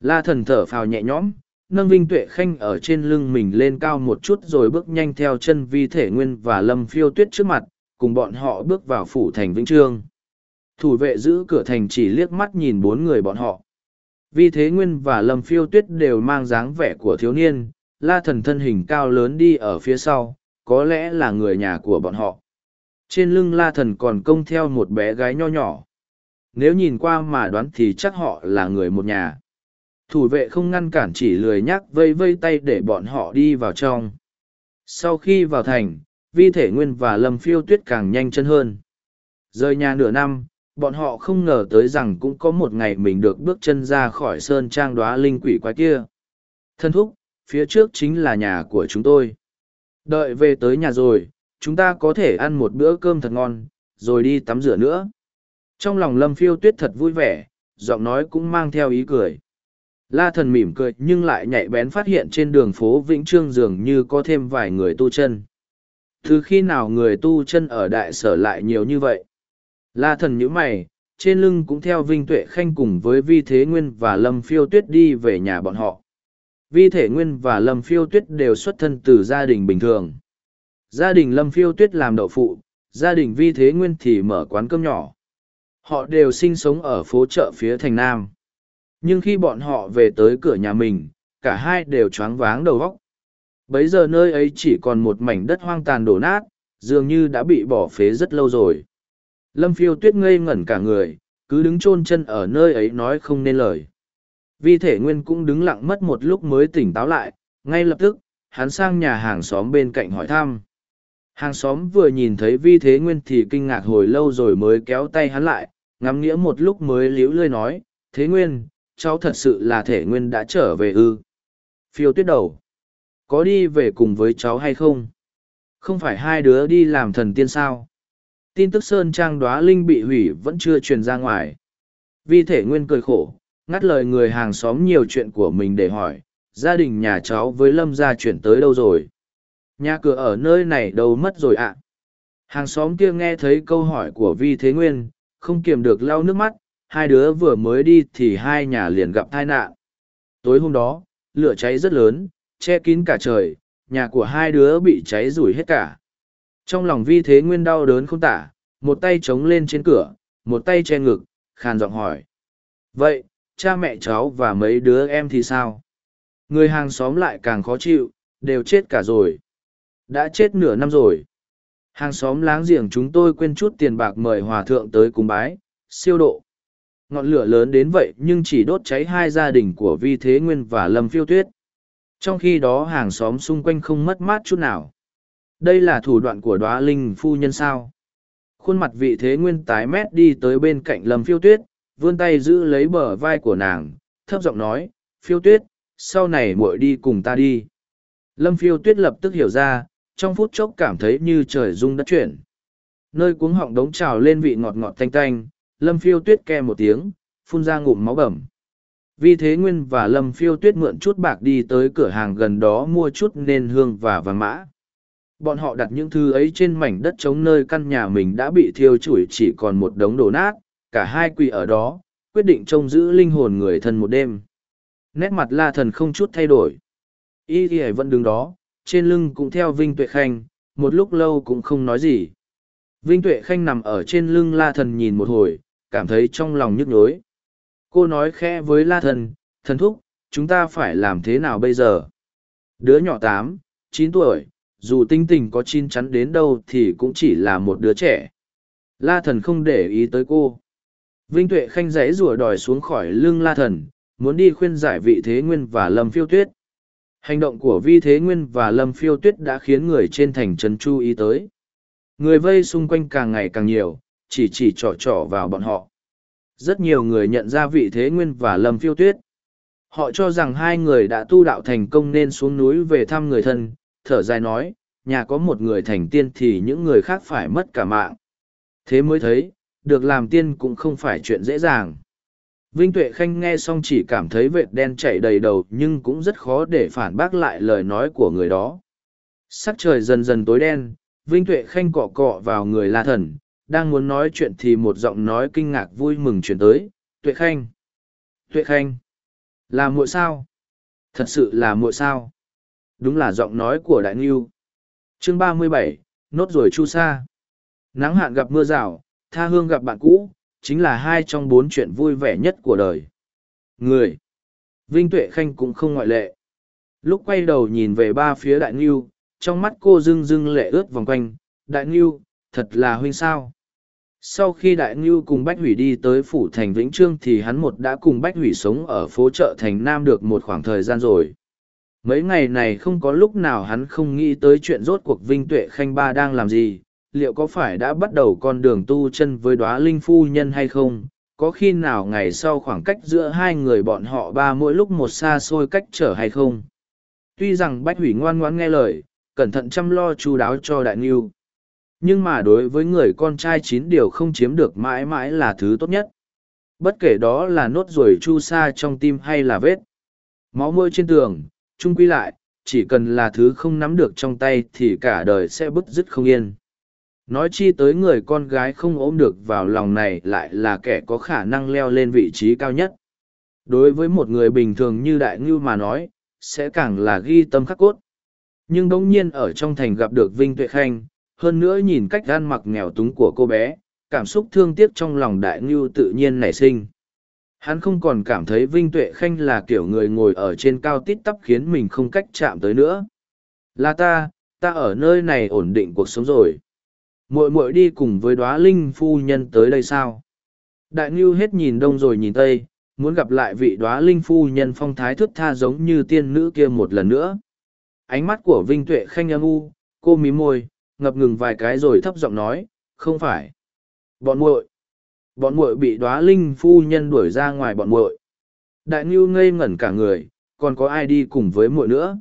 La thần thở phào nhẹ nhõm, nâng vinh tuệ khanh ở trên lưng mình lên cao một chút rồi bước nhanh theo chân vi thể nguyên và lâm phiêu tuyết trước mặt, cùng bọn họ bước vào phủ thành vĩnh trương thủ vệ giữ cửa thành chỉ liếc mắt nhìn bốn người bọn họ. Vì thế nguyên và lâm phiêu tuyết đều mang dáng vẻ của thiếu niên, la thần thân hình cao lớn đi ở phía sau, có lẽ là người nhà của bọn họ. Trên lưng la thần còn công theo một bé gái nho nhỏ. Nếu nhìn qua mà đoán thì chắc họ là người một nhà. Thủ vệ không ngăn cản chỉ lười nhác vây vây tay để bọn họ đi vào trong. Sau khi vào thành, vi thể nguyên và lâm phiêu tuyết càng nhanh chân hơn. Rời nhà nửa năm bọn họ không ngờ tới rằng cũng có một ngày mình được bước chân ra khỏi sơn trang đoá linh quỷ quái kia thân thúc phía trước chính là nhà của chúng tôi đợi về tới nhà rồi chúng ta có thể ăn một bữa cơm thật ngon, rồi đi tắm rửa nữa. Trong lòng lâm phiêu tuyết thật vui vẻ, giọng nói cũng mang theo ý cười. La thần mỉm cười nhưng lại nhạy bén phát hiện trên đường phố Vĩnh Trương dường như có thêm vài người tu chân. Từ khi nào người tu chân ở đại sở lại nhiều như vậy? La thần nhíu mày, trên lưng cũng theo Vinh Tuệ Khanh cùng với Vi Thế Nguyên và Lâm Phiêu Tuyết đi về nhà bọn họ. Vi Thể Nguyên và Lâm Phiêu Tuyết đều xuất thân từ gia đình bình thường. Gia đình Lâm Phiêu Tuyết làm đậu phụ, gia đình Vi Thế Nguyên thì mở quán cơm nhỏ. Họ đều sinh sống ở phố chợ phía thành Nam. Nhưng khi bọn họ về tới cửa nhà mình, cả hai đều choáng váng đầu óc. Bấy giờ nơi ấy chỉ còn một mảnh đất hoang tàn đổ nát, dường như đã bị bỏ phế rất lâu rồi. Lâm Phiêu Tuyết ngây ngẩn cả người, cứ đứng chôn chân ở nơi ấy nói không nên lời. Vi thể nguyên cũng đứng lặng mất một lúc mới tỉnh táo lại, ngay lập tức, hắn sang nhà hàng xóm bên cạnh hỏi thăm Hàng xóm vừa nhìn thấy vi thế nguyên thì kinh ngạc hồi lâu rồi mới kéo tay hắn lại, ngắm nghĩa một lúc mới liễu lơi nói, thế nguyên, cháu thật sự là thể nguyên đã trở về ư. Phiêu tuyết đầu, có đi về cùng với cháu hay không? Không phải hai đứa đi làm thần tiên sao? Tin tức Sơn Trang đoá linh bị hủy vẫn chưa truyền ra ngoài. Vi thể nguyên cười khổ, ngắt lời người hàng xóm nhiều chuyện của mình để hỏi, gia đình nhà cháu với Lâm gia chuyển tới đâu rồi? Nhà cửa ở nơi này đâu mất rồi ạ? Hàng xóm kia nghe thấy câu hỏi của Vi Thế Nguyên, không kiềm được lau nước mắt, hai đứa vừa mới đi thì hai nhà liền gặp tai nạn. Tối hôm đó, lửa cháy rất lớn, che kín cả trời, nhà của hai đứa bị cháy rủi hết cả. Trong lòng Vi Thế Nguyên đau đớn không tả, một tay chống lên trên cửa, một tay che ngực, khàn giọng hỏi. Vậy, cha mẹ cháu và mấy đứa em thì sao? Người hàng xóm lại càng khó chịu, đều chết cả rồi. Đã chết nửa năm rồi. Hàng xóm láng giềng chúng tôi quên chút tiền bạc mời hòa thượng tới cúng bái, siêu độ. Ngọn lửa lớn đến vậy nhưng chỉ đốt cháy hai gia đình của Vi Thế Nguyên và Lâm Phiêu Tuyết. Trong khi đó hàng xóm xung quanh không mất mát chút nào. Đây là thủ đoạn của đóa linh phu nhân sao. Khuôn mặt vị thế nguyên tái mét đi tới bên cạnh Lâm Phiêu Tuyết, vươn tay giữ lấy bờ vai của nàng, thấp giọng nói, Phiêu Tuyết, sau này muội đi cùng ta đi. Lâm Phiêu Tuyết lập tức hiểu ra, trong phút chốc cảm thấy như trời rung đất chuyển. Nơi cuống họng đống trào lên vị ngọt ngọt tanh tanh, Lâm Phiêu Tuyết ke một tiếng, phun ra ngụm máu bẩm. Vì thế Nguyên và Lâm Phiêu Tuyết mượn chút bạc đi tới cửa hàng gần đó mua chút nền hương và vàng mã. Bọn họ đặt những thứ ấy trên mảnh đất trống nơi căn nhà mình đã bị thiêu chủi chỉ còn một đống đổ nát, cả hai quỳ ở đó, quyết định trông giữ linh hồn người thân một đêm. Nét mặt la thần không chút thay đổi. Y thì vẫn đứng đó, trên lưng cũng theo Vinh Tuệ Khanh, một lúc lâu cũng không nói gì. Vinh Tuệ Khanh nằm ở trên lưng la thần nhìn một hồi, cảm thấy trong lòng nhức nhối. Cô nói khẽ với la thần, thần thúc, chúng ta phải làm thế nào bây giờ? Đứa nhỏ tám, chín tuổi, dù tinh tình có chín chắn đến đâu thì cũng chỉ là một đứa trẻ. La thần không để ý tới cô. Vinh Tuệ Khanh rẽ rùa đòi xuống khỏi lưng la thần, muốn đi khuyên giải vị thế nguyên và lâm phiêu tuyết. Hành động của Vi Thế Nguyên và Lâm Phiêu Tuyết đã khiến người trên thành trấn chú ý tới. Người vây xung quanh càng ngày càng nhiều, chỉ chỉ trỏ trỏ vào bọn họ. Rất nhiều người nhận ra vị Thế Nguyên và Lâm Phiêu Tuyết. Họ cho rằng hai người đã tu đạo thành công nên xuống núi về thăm người thân, thở dài nói, nhà có một người thành tiên thì những người khác phải mất cả mạng. Thế mới thấy, được làm tiên cũng không phải chuyện dễ dàng. Vinh Tuệ Khanh nghe xong chỉ cảm thấy vệt đen chảy đầy đầu nhưng cũng rất khó để phản bác lại lời nói của người đó. Sắc trời dần dần tối đen, Vinh Tuệ Khanh cọ cọ vào người La Thần, đang muốn nói chuyện thì một giọng nói kinh ngạc vui mừng chuyển tới, Tuệ Khanh. Tuệ Khanh. Là muội sao? Thật sự là muội sao? Đúng là giọng nói của Đại Ngưu. Chương ba mươi bảy, nốt rồi chu sa. Nắng hạn gặp mưa rào, tha hương gặp bạn cũ, chính là hai trong bốn chuyện vui vẻ nhất của đời. Người. Vinh Tuệ Khanh cũng không ngoại lệ. Lúc quay đầu nhìn về ba phía Đại Ngưu, trong mắt cô rưng rưng lệ ướt vòng quanh. Đại Ngưu, thật là huynh sao. Sau khi Đại Ngưu cùng Bách Hủy đi tới Phủ Thành Vĩnh Trương thì hắn một đã cùng Bách Hủy sống ở phố chợ Thành Nam được một khoảng thời gian rồi. Mấy ngày này không có lúc nào hắn không nghĩ tới chuyện rốt cuộc Vinh Tuệ Khanh ba đang làm gì, liệu có phải đã bắt đầu con đường tu chân với đoá linh phu nhân hay không? Có khi nào ngày sau khoảng cách giữa hai người bọn họ ba mỗi lúc một xa xôi cách trở hay không? Tuy rằng bách hủy ngoan ngoãn nghe lời cẩn thận chăm lo chu đáo cho đại Niu, nhưng mà đối với người con trai chín điều không chiếm được mãi mãi là thứ tốt nhất. Bất kể đó là nốt ruồi chu sa trong tim hay là vết máu môi trên tường trung quy lại, chỉ cần là thứ không nắm được trong tay thì cả đời sẽ bứt rứt không yên. Nói chi tới người con gái không ôm được vào lòng này lại là kẻ có khả năng leo lên vị trí cao nhất. Đối với một người bình thường như đại ngưu mà nói, sẽ càng là ghi tâm khắc cốt. Nhưng đ ỗ n g nhiên ở trong thành gặp được vinh tuệ khanh, hơn nữa nhìn cách gan mặc nghèo túng của cô bé, cảm xúc thương tiếc trong lòng đại ngưu tự nhiên nảy sinh hắn không còn cảm thấy vinh tuệ khanh là kiểu người ngồi ở trên cao tít tắp khiến mình không cách chạm tới nữa. Là ta ta ở nơi này ổn định cuộc sống rồi. Muội muội đi cùng với đoá linh phu nhân tới đây sao? Đại ngưu hết nhìn đông rồi nhìn tây muốn gặp lại vị đoá linh phu nhân phong thái thước tha giống như tiên nữ kia một lần nữa. Ánh mắt của vinh tuệ khanh âm u cô mí môi ngập ngừng vài cái rồi thấp giọng nói, không phải. Bọn muội Bọn muội bị đóa linh phu nhân đuổi ra ngoài bọn muội. Đại Ngưu ngây ngẩn cả người, còn có ai đi cùng với muội nữa?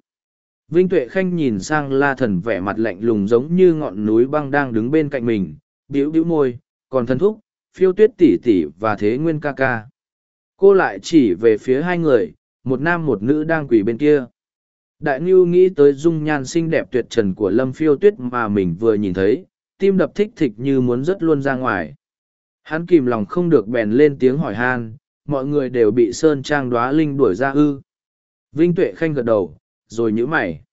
Vinh Tuệ Khanh nhìn sang La Thần vẻ mặt lạnh lùng giống như ngọn núi băng đang đứng bên cạnh mình, bĩu bĩu môi, còn thân thúc, phiêu tuyết tỷ tỷ và thế nguyên ca ca. Cô lại chỉ về phía hai người, một nam một nữ đang quỳ bên kia. Đại Ngưu nghĩ tới dung nhan xinh đẹp tuyệt trần của Lâm phiêu tuyết mà mình vừa nhìn thấy, tim đập thích thịch như muốn rớt luôn ra ngoài. Hắn kìm lòng không được bèn lên tiếng hỏi han, mọi người đều bị Sơn Trang đoá linh đuổi ra ư. Vinh Tuệ Khanh gật đầu, rồi nhữ mày.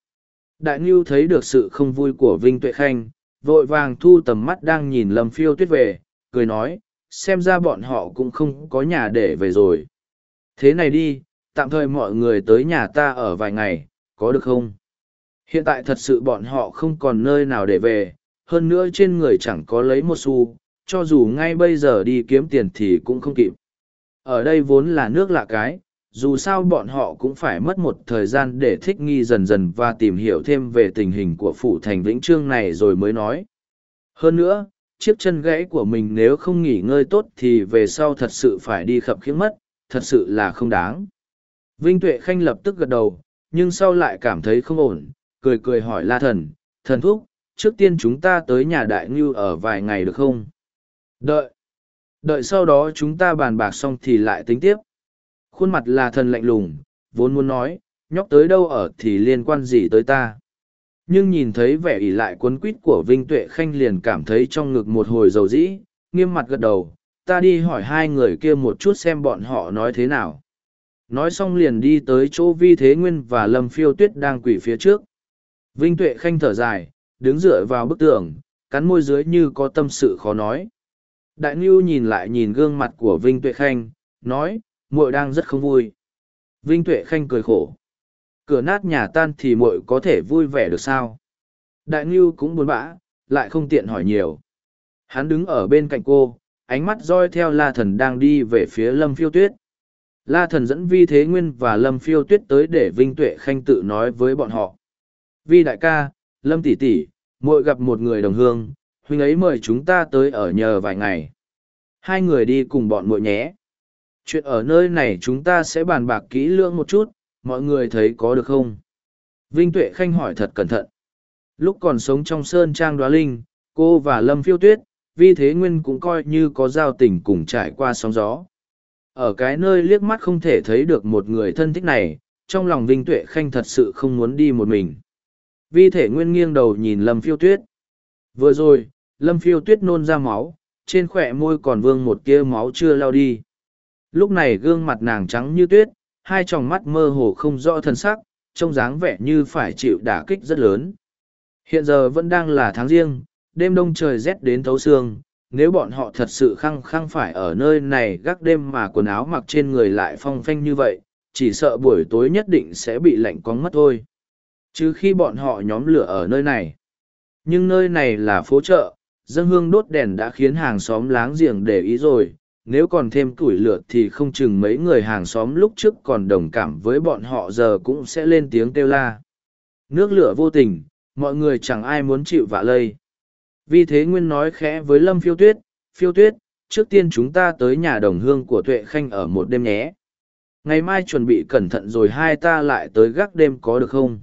Đại Ngưu thấy được sự không vui của Vinh Tuệ Khanh, vội vàng thu tầm mắt đang nhìn Lâm Phiêu Tuyết về, cười nói, xem ra bọn họ cũng không có nhà để về rồi. Thế này đi, tạm thời mọi người tới nhà ta ở vài ngày, có được không? Hiện tại thật sự bọn họ không còn nơi nào để về, hơn nữa trên người chẳng có lấy một xu, cho dù ngay bây giờ đi kiếm tiền thì cũng không kịp. Ở đây vốn là nước lạ cái, dù sao bọn họ cũng phải mất một thời gian để thích nghi dần dần và tìm hiểu thêm về tình hình của phủ thành vĩnh trương này rồi mới nói. Hơn nữa chiếc chân gãy của mình nếu không nghỉ ngơi tốt thì về sau thật sự phải đi khập khiễng mất thật sự là không đáng. Vinh tuệ khanh lập tức gật đầu nhưng sau lại cảm thấy không ổn cười cười hỏi la thần thần thúc trước tiên chúng ta tới nhà đại ngưu ở vài ngày được không? Đợi đợi sau đó chúng ta bàn bạc xong thì lại tính tiếp khuôn mặt là thần lạnh lùng, vốn muốn nói, nhóc tới đâu ở thì liên quan gì tới ta. Nhưng nhìn thấy vẻ ỉ lại cuốn quýt của Vinh Tuệ Khanh liền cảm thấy trong ngực một hồi dầu dĩ, nghiêm mặt gật đầu, ta đi hỏi hai người kia một chút xem bọn họ nói thế nào. Nói xong liền đi tới chỗ Vi Thế Nguyên và Lâm Phiêu Tuyết đang quỷ phía trước. Vinh Tuệ Khanh thở dài, đứng dựa vào bức tường, cắn môi dưới như có tâm sự khó nói. Đại Ngưu nhìn lại nhìn gương mặt của Vinh Tuệ Khanh, nói, muội đang rất không vui. Vinh tuệ khanh cười khổ. Cửa nát nhà tan thì muội có thể vui vẻ được sao? Đại ngưu cũng buồn bã lại không tiện hỏi nhiều. Hắn đứng ở bên cạnh cô ánh mắt roi theo la thần đang đi về phía lâm phiêu tuyết. La thần dẫn vi thế nguyên và lâm phiêu tuyết tới để vinh tuệ khanh tự nói với bọn họ. Vi đại ca lâm tỷ tỷ muội gặp một người đồng hương huynh ấy mời chúng ta tới ở nhờ vài ngày. Hai người đi cùng bọn muội nhé. Chuyện ở nơi này chúng ta sẽ bàn bạc kỹ lưỡng một chút, mọi người thấy có được không? Vinh tuệ khanh hỏi thật cẩn thận. Lúc còn sống trong sơn trang đoá linh, cô và lâm phiêu tuyết, vi thế nguyên cũng coi như có giao tình cùng trải qua sóng gió. Ở cái nơi liếc mắt không thể thấy được một người thân thích này, trong lòng vinh tuệ khanh thật sự không muốn đi một mình. Vi thể nguyên nghiêng đầu nhìn lâm phiêu tuyết. Vừa rồi lâm phiêu tuyết nôn ra máu trên khỏe môi còn vương một tia máu chưa lao đi Lúc này gương mặt nàng trắng như tuyết, hai tròng mắt mơ hồ không rõ thân sắc, trông dáng vẻ như phải chịu đả kích rất lớn. Hiện giờ vẫn đang là tháng riêng, đêm đông trời rét đến thấu xương, nếu bọn họ thật sự khăng khăng phải ở nơi này gác đêm mà quần áo mặc trên người lại phong phanh như vậy, chỉ sợ buổi tối nhất định sẽ bị lạnh cóng mất thôi. Chứ khi bọn họ nhóm lửa ở nơi này. Nhưng nơi này là phố chợ, dân hương đốt đèn đã khiến hàng xóm láng giềng để ý rồi, nếu còn thêm củi lửa thì không chừng mấy người hàng xóm lúc trước còn đồng cảm với bọn họ giờ cũng sẽ lên tiếng kêu la. Nước lửa vô tình, mọi người chẳng ai muốn chịu vạ lây. Vì thế Nguyên nói khẽ với Lâm Phiêu Tuyết, Phiêu Tuyết, trước tiên chúng ta tới nhà đồng hương của Tuệ Khanh ở một đêm nhé. Ngày mai chuẩn bị cẩn thận rồi hai ta lại tới gác đêm có được không?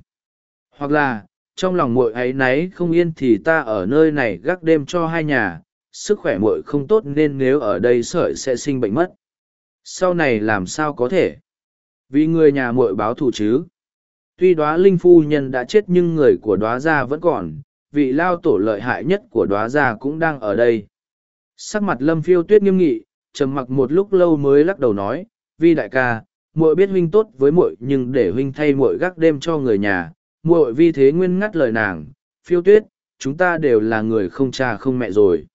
Hoặc là, trong lòng muội ấy nấy không yên thì ta ở nơi này gác đêm cho hai nhà, sức khỏe muội không tốt nên nếu ở đây sợi sẽ sinh bệnh mất. Sau này làm sao có thể? Vì người nhà muội báo thù chứ. Tuy đoá linh phu nhân đã chết nhưng người của đoá gia vẫn còn vị lao tổ lợi hại nhất của đoá gia cũng đang ở đây. Sắc mặt lâm phiêu tuyết nghiêm nghị trầm mặc một lúc lâu mới lắc đầu nói vi đại ca muội biết huynh tốt với muội nhưng để huynh thay muội gác đêm cho người nhà muội vi thế nguyên ngắt lời nàng phiêu tuyết chúng ta đều là người không cha không mẹ rồi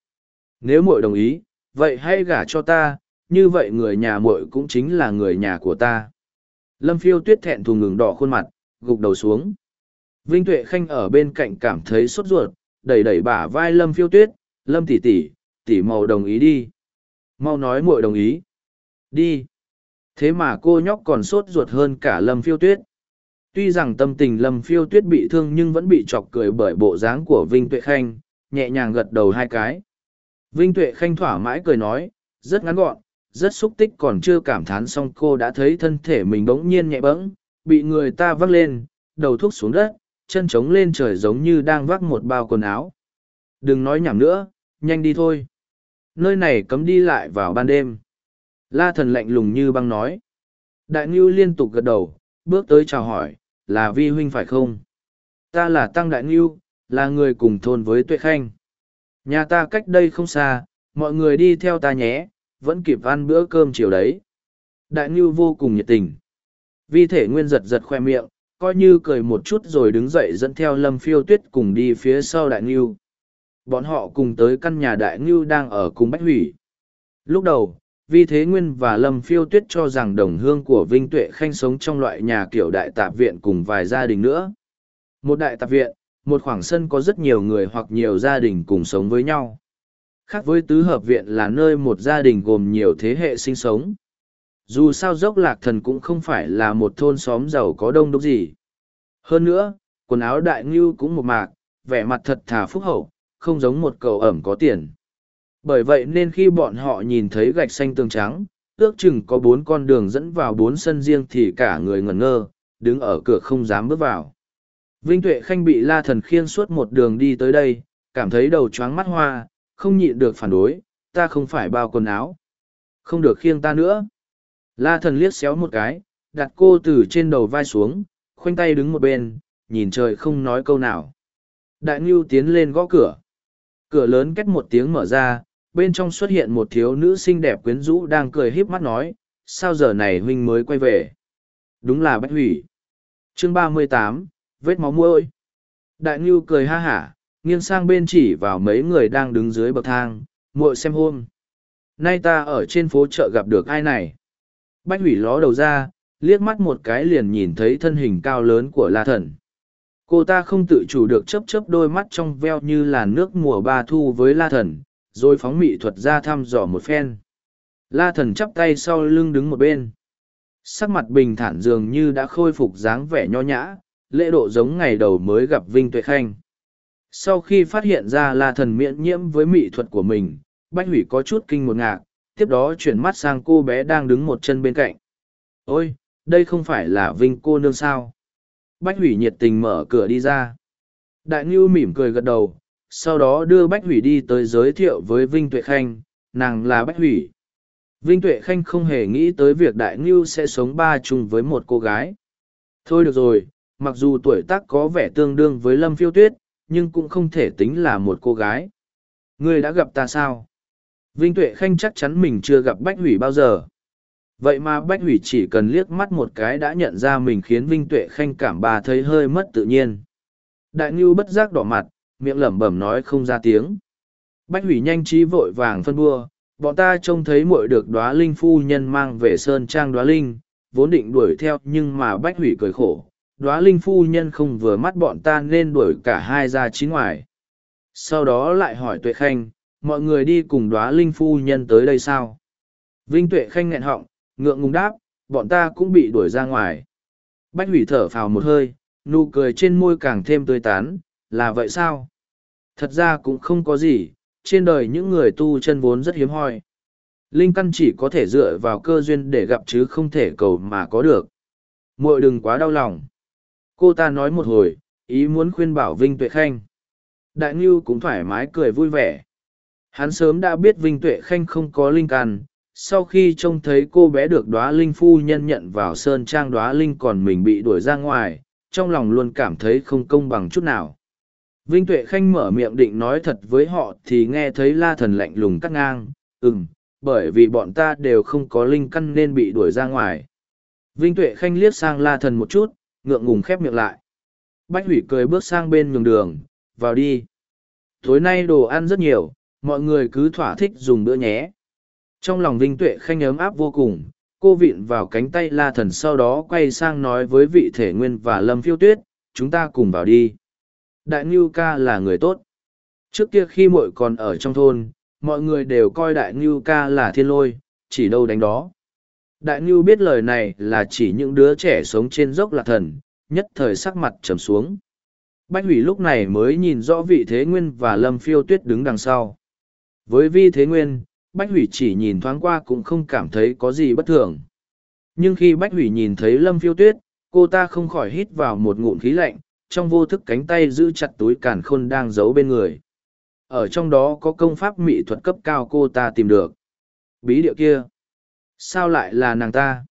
nếu muội đồng ý, vậy hãy gả cho ta, như vậy người nhà muội cũng chính là người nhà của ta. Lâm phiêu tuyết thẹn thùng ngừng đỏ khuôn mặt, gục đầu xuống. Vinh Tuệ Khanh ở bên cạnh cảm thấy sốt ruột, đẩy đẩy bả vai Lâm phiêu tuyết, Lâm tỷ tỷ, tỷ màu đồng ý đi. Mau nói muội đồng ý. Đi. Thế mà cô nhóc còn sốt ruột hơn cả Lâm phiêu tuyết. Tuy rằng tâm tình Lâm Phiêu Tuyết bị thương nhưng vẫn bị chọc cười bởi bộ dáng của Vinh Tuệ Khanh, nhẹ nhàng gật đầu hai cái. Vinh Tuệ Khanh thỏa mãi cười nói, rất ngắn gọn, rất xúc tích còn chưa cảm thán xong cô đã thấy thân thể mình bỗng nhiên nhẹ bẫng, bị người ta vác lên, đầu thuốc xuống đất, chân trống lên trời giống như đang vác một bao quần áo. Đừng nói nhảm nữa, nhanh đi thôi. Nơi này cấm đi lại vào ban đêm. La thần lạnh lùng như băng nói. Đại Ngưu liên tục gật đầu, bước tới chào hỏi, là vi huynh phải không? Ta là Tăng Đại Ngưu, là người cùng thôn với Tuệ Khanh. Nhà ta cách đây không xa, mọi người đi theo ta nhé, vẫn kịp ăn bữa cơm chiều đấy. Đại Ngưu vô cùng nhiệt tình. Vi thể nguyên giật giật khoe miệng, coi như cười một chút rồi đứng dậy dẫn theo lâm phiêu tuyết cùng đi phía sau Đại Ngưu. Bọn họ cùng tới căn nhà Đại Ngưu đang ở cùng Bách Hủy. Lúc đầu, vì Thế Nguyên và Lâm Phiêu Tuyết cho rằng đồng hương của Vinh Tuệ Khanh sống trong loại nhà kiểu đại tạp viện cùng vài gia đình nữa. Một đại tạp viện, một khoảng sân có rất nhiều người hoặc nhiều gia đình cùng sống với nhau. Khác với tứ hợp viện là nơi một gia đình gồm nhiều thế hệ sinh sống. Dù sao dốc lạc thần cũng không phải là một thôn xóm giàu có đông đúc gì. Hơn nữa, quần áo đại ngưu cũng một mạc, vẻ mặt thật thà phúc hậu, không giống một cậu ẩm có tiền. Bởi vậy nên khi bọn họ nhìn thấy gạch xanh tường trắng, ước chừng có bốn con đường dẫn vào bốn sân riêng thì cả người ngẩn ngơ, đứng ở cửa không dám bước vào. Vinh Tuệ Khanh bị la thần khiêng suốt một đường đi tới đây, cảm thấy đầu chóng mắt hoa, không nhịn được phản đối, ta không phải bao quần áo. Không được khiêng ta nữa. La thần liếc xéo một cái, đặt cô từ trên đầu vai xuống, khoanh tay đứng một bên, nhìn trời không nói câu nào. Đại Ngưu tiến lên gõ cửa. Cửa lớn cách một tiếng mở ra, bên trong xuất hiện một thiếu nữ xinh đẹp quyến rũ đang cười híp mắt nói, sao giờ này huynh mới quay về? Đúng là Bách Hủy. Chương ba mươi tám vết máu môi. Đại Ngưu cười ha hả, nghiêng sang bên chỉ vào mấy người đang đứng dưới bậc thang, muội xem hôm. Nay ta ở trên phố chợ gặp được ai này? Bách Hủy ló đầu ra, liếc mắt một cái liền nhìn thấy thân hình cao lớn của La Thần. Cô ta không tự chủ được chấp chấp đôi mắt trong veo như là nước mùa ba thu với La Thần, rồi phóng mị thuật ra thăm dò một phen. La thần chắp tay sau lưng đứng một bên. Sắc mặt bình thản dường như đã khôi phục dáng vẻ nho nhã, lễ độ giống ngày đầu mới gặp Vinh Tuệ Khanh. Sau khi phát hiện ra la thần miễn nhiễm với mị thuật của mình, Bách Hủy có chút kinh một ngạc, tiếp đó chuyển mắt sang cô bé đang đứng một chân bên cạnh. Ôi, đây không phải là Vinh cô nương sao? Bách Hủy nhiệt tình mở cửa đi ra. Đại Ngưu mỉm cười gật đầu, sau đó đưa Bách Hủy đi tới giới thiệu với Vinh Tuệ Khanh, nàng là Bách Hủy. Vinh Tuệ Khanh không hề nghĩ tới việc Đại Ngưu sẽ sống ba chung với một cô gái. Thôi được rồi, mặc dù tuổi tác có vẻ tương đương với Lâm Phiêu Tuyết, nhưng cũng không thể tính là một cô gái. Ngươi đã gặp ta sao? Vinh Tuệ Khanh chắc chắn mình chưa gặp Bách Hủy bao giờ. Vậy mà Bách Hủy chỉ cần liếc mắt một cái đã nhận ra mình khiến Vinh Tuệ Khanh cảm bà thấy hơi mất tự nhiên. Đại Ngưu bất giác đỏ mặt, miệng lẩm bẩm nói không ra tiếng. Bách hủy nhanh trí vội vàng phân bua, bọn ta trông thấy muội được đóa linh phu nhân mang về sơn trang đóa linh, vốn định đuổi theo nhưng mà bách hủy cười khổ. Đóa linh phu nhân không vừa mắt bọn ta nên đuổi cả hai ra chín ngoài. Sau đó lại hỏi tuệ khanh, mọi người đi cùng đóa linh phu nhân tới đây sao? Vinh tuệ khanh nghẹn họng, ngượng ngùng đáp, bọn ta cũng bị đuổi ra ngoài. Bách hủy thở phào một hơi, nụ cười trên môi càng thêm tươi tán, là vậy sao? Thật ra cũng không có gì, trên đời những người tu chân vốn rất hiếm hoi. Linh căn chỉ có thể dựa vào cơ duyên để gặp chứ không thể cầu mà có được. muội đừng quá đau lòng. Cô ta nói một hồi, ý muốn khuyên bảo Vinh Tuệ Khanh. Đại Ngưu cũng thoải mái cười vui vẻ. Hắn sớm đã biết Vinh Tuệ Khanh không có linh căn, sau khi trông thấy cô bé được đóa linh phu nhân nhận vào sơn trang đóa linh còn mình bị đuổi ra ngoài, trong lòng luôn cảm thấy không công bằng chút nào. Vinh Tuệ Khanh mở miệng định nói thật với họ thì nghe thấy la thần lạnh lùng cắt ngang, ừm, bởi vì bọn ta đều không có linh căn nên bị đuổi ra ngoài. Vinh Tuệ Khanh liếc sang la thần một chút, ngượng ngùng khép miệng lại. Bách hủy cười bước sang bên nhường đường, vào đi. Tối nay đồ ăn rất nhiều, mọi người cứ thỏa thích dùng bữa nhé. Trong lòng Vinh Tuệ Khanh ấm áp vô cùng, cô vịn vào cánh tay la thần sau đó quay sang nói với vị thể nguyên và lâm phiêu tuyết, chúng ta cùng vào đi. Đại Ngưu ca là người tốt. Trước kia khi mội còn ở trong thôn, mọi người đều coi Đại Ngưu ca là thiên lôi, chỉ đâu đánh đó. Đại Ngưu biết lời này là chỉ những đứa trẻ sống trên dốc là thần, nhất thời sắc mặt trầm xuống. Bách hủy lúc này mới nhìn rõ vị thế nguyên và lâm phiêu tuyết đứng đằng sau. Với vi thế nguyên, Bách hủy chỉ nhìn thoáng qua cũng không cảm thấy có gì bất thường. Nhưng khi Bách hủy nhìn thấy lâm phiêu tuyết, cô ta không khỏi hít vào một ngụm khí lạnh, trong vô thức cánh tay giữ chặt túi càn khôn đang giấu bên người. Ở trong đó có công pháp mỹ thuật cấp cao cô ta tìm được. Bí địa kia. Sao lại là nàng ta?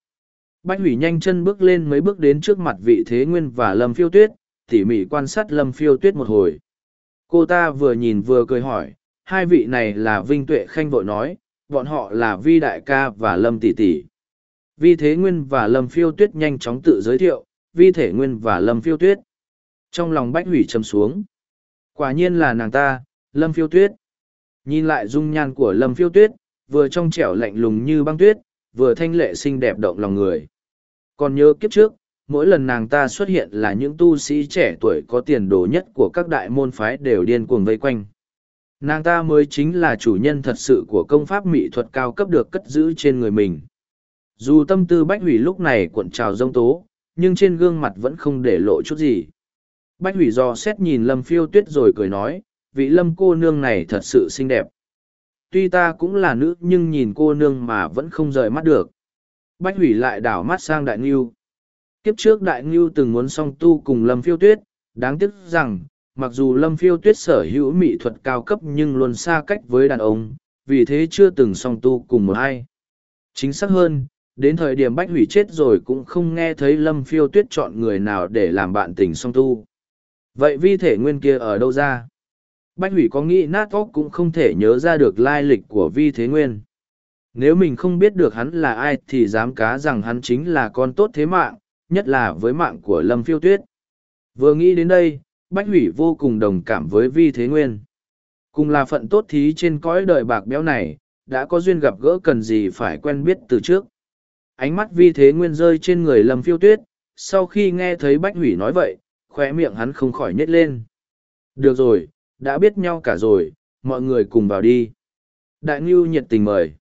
Bách hủy nhanh chân bước lên mấy bước đến trước mặt vị thế nguyên và lâm phiêu tuyết, tỉ mỉ quan sát lâm phiêu tuyết một hồi. Cô ta vừa nhìn vừa cười hỏi, hai vị này là Vinh Tuệ Khanh vội nói, bọn họ là Vi Đại ca và Lâm Tỷ Tỷ. Vi Thế Nguyên và Lâm Phiêu Tuyết nhanh chóng tự giới thiệu, Vi Thể Nguyên và Lâm Phiêu Tuyết. Trong lòng Bách Hủy trầm xuống. Quả nhiên là nàng ta, Lâm Phiêu Tuyết. Nhìn lại dung nhan của Lâm Phiêu Tuyết, vừa trong trẻo lạnh lùng như băng tuyết, vừa thanh lệ xinh đẹp động lòng người. Còn nhớ kiếp trước, mỗi lần nàng ta xuất hiện là những tu sĩ trẻ tuổi có tiền đồ nhất của các đại môn phái đều điên cuồng vây quanh. Nàng ta mới chính là chủ nhân thật sự của công pháp mỹ thuật cao cấp được cất giữ trên người mình. Dù tâm tư Bách Hủy lúc này cuộn trào rông tố, nhưng trên gương mặt vẫn không để lộ chút gì. Bách Hủy do xét nhìn Lâm Phiêu Tuyết rồi cười nói, vị Lâm cô nương này thật sự xinh đẹp. Tuy ta cũng là nữ nhưng nhìn cô nương mà vẫn không rời mắt được. Bách Hủy lại đảo mắt sang Đại Ngưu. Kiếp trước Đại Ngưu từng muốn song tu cùng Lâm Phiêu Tuyết, đáng tiếc rằng, mặc dù lâm phiêu tuyết sở hữu mỹ thuật cao cấp nhưng luôn xa cách với đàn ông vì thế chưa từng song tu cùng một ai chính xác hơn đến thời điểm bách hủy chết rồi cũng không nghe thấy lâm phiêu tuyết chọn người nào để làm bạn tình song tu vậy vi thể nguyên kia ở đâu ra bách hủy có nghĩ nát óc cũng không thể nhớ ra được lai lịch của vi thế nguyên nếu mình không biết được hắn là ai thì dám cá rằng hắn chính là con tốt thế mạng nhất là với mạng của lâm phiêu tuyết vừa nghĩ đến đây Bách Hủy vô cùng đồng cảm với Vi Thế Nguyên. Cùng là phận tốt thí trên cõi đời bạc béo này, đã có duyên gặp gỡ cần gì phải quen biết từ trước. Ánh mắt Vi Thế Nguyên rơi trên người Lâm Phiêu Tuyết, sau khi nghe thấy Bách Hủy nói vậy, khóe miệng hắn không khỏi nhếch lên. Được rồi, đã biết nhau cả rồi, mọi người cùng vào đi. Đại Ngưu nhiệt tình mời.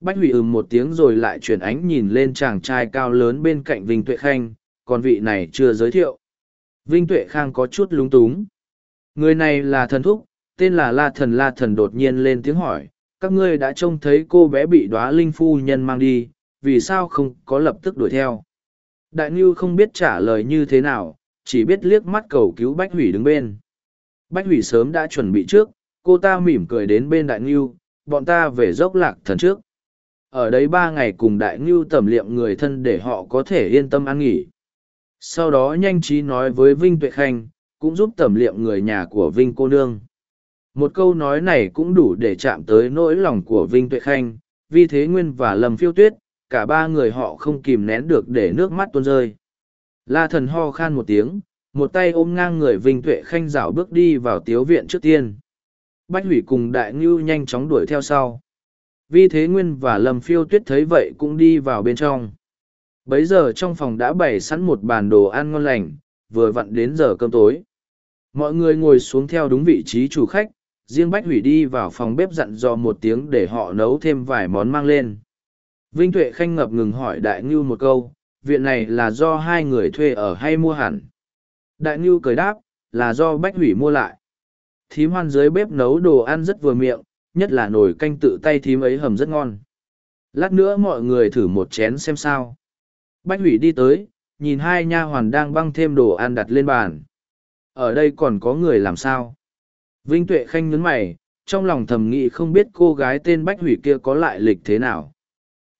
Bách hủy ừm một tiếng rồi lại chuyển ánh nhìn lên chàng trai cao lớn bên cạnh Vinh Tuệ Khanh, còn vị này chưa giới thiệu. Vinh Tuệ Khang có chút lúng túng. Người này là thần thúc, tên là La Thần La Thần đột nhiên lên tiếng hỏi, các ngươi đã trông thấy cô bé bị đóa linh phu nhân mang đi, vì sao không có lập tức đuổi theo. Đại Ngưu không biết trả lời như thế nào, chỉ biết liếc mắt cầu cứu Bách Hủy đứng bên. Bách Hủy sớm đã chuẩn bị trước, cô ta mỉm cười đến bên Đại Ngưu, bọn ta về dốc lạc thần trước. Ở đấy ba ngày cùng Đại Ngưu tẩm liệm người thân để họ có thể yên tâm ăn nghỉ sau đó nhanh trí nói với Vinh Tuệ Khanh, cũng giúp tẩm liệm người nhà của Vinh cô nương. Một câu nói này cũng đủ để chạm tới nỗi lòng của Vinh Tuệ Khanh, vì Thế Nguyên và Lâm Phiêu Tuyết, cả ba người họ không kìm nén được để nước mắt tuôn rơi. La thần ho khan một tiếng, một tay ôm ngang người Vinh Tuệ Khanh rảo bước đi vào tiếu viện trước tiên. Bách hủy cùng Đại Ngưu nhanh chóng đuổi theo sau. Vi Thế Nguyên và Lâm Phiêu Tuyết thấy vậy cũng đi vào bên trong. Bấy giờ trong phòng đã bày sẵn một bàn đồ ăn ngon lành, vừa vặn đến giờ cơm tối. Mọi người ngồi xuống theo đúng vị trí chủ khách, riêng Bách Hủy đi vào phòng bếp dặn dò một tiếng để họ nấu thêm vài món mang lên. Vinh Tuệ Khanh ngập ngừng hỏi Đại Ngưu một câu, viện này là do hai người thuê ở hay mua hẳn? Đại Ngưu cười đáp, là do Bách Hủy mua lại. Thím hoan dưới bếp nấu đồ ăn rất vừa miệng, nhất là nồi canh tự tay thím ấy hầm rất ngon. Lát nữa mọi người thử một chén xem sao. Bách hủy đi tới, nhìn hai nha hoàn đang băng thêm đồ ăn đặt lên bàn. Ở đây còn có người làm sao? Vinh Tuệ Khanh nhấn mày, trong lòng thầm nghĩ không biết cô gái tên Bách hủy kia có lại lịch thế nào.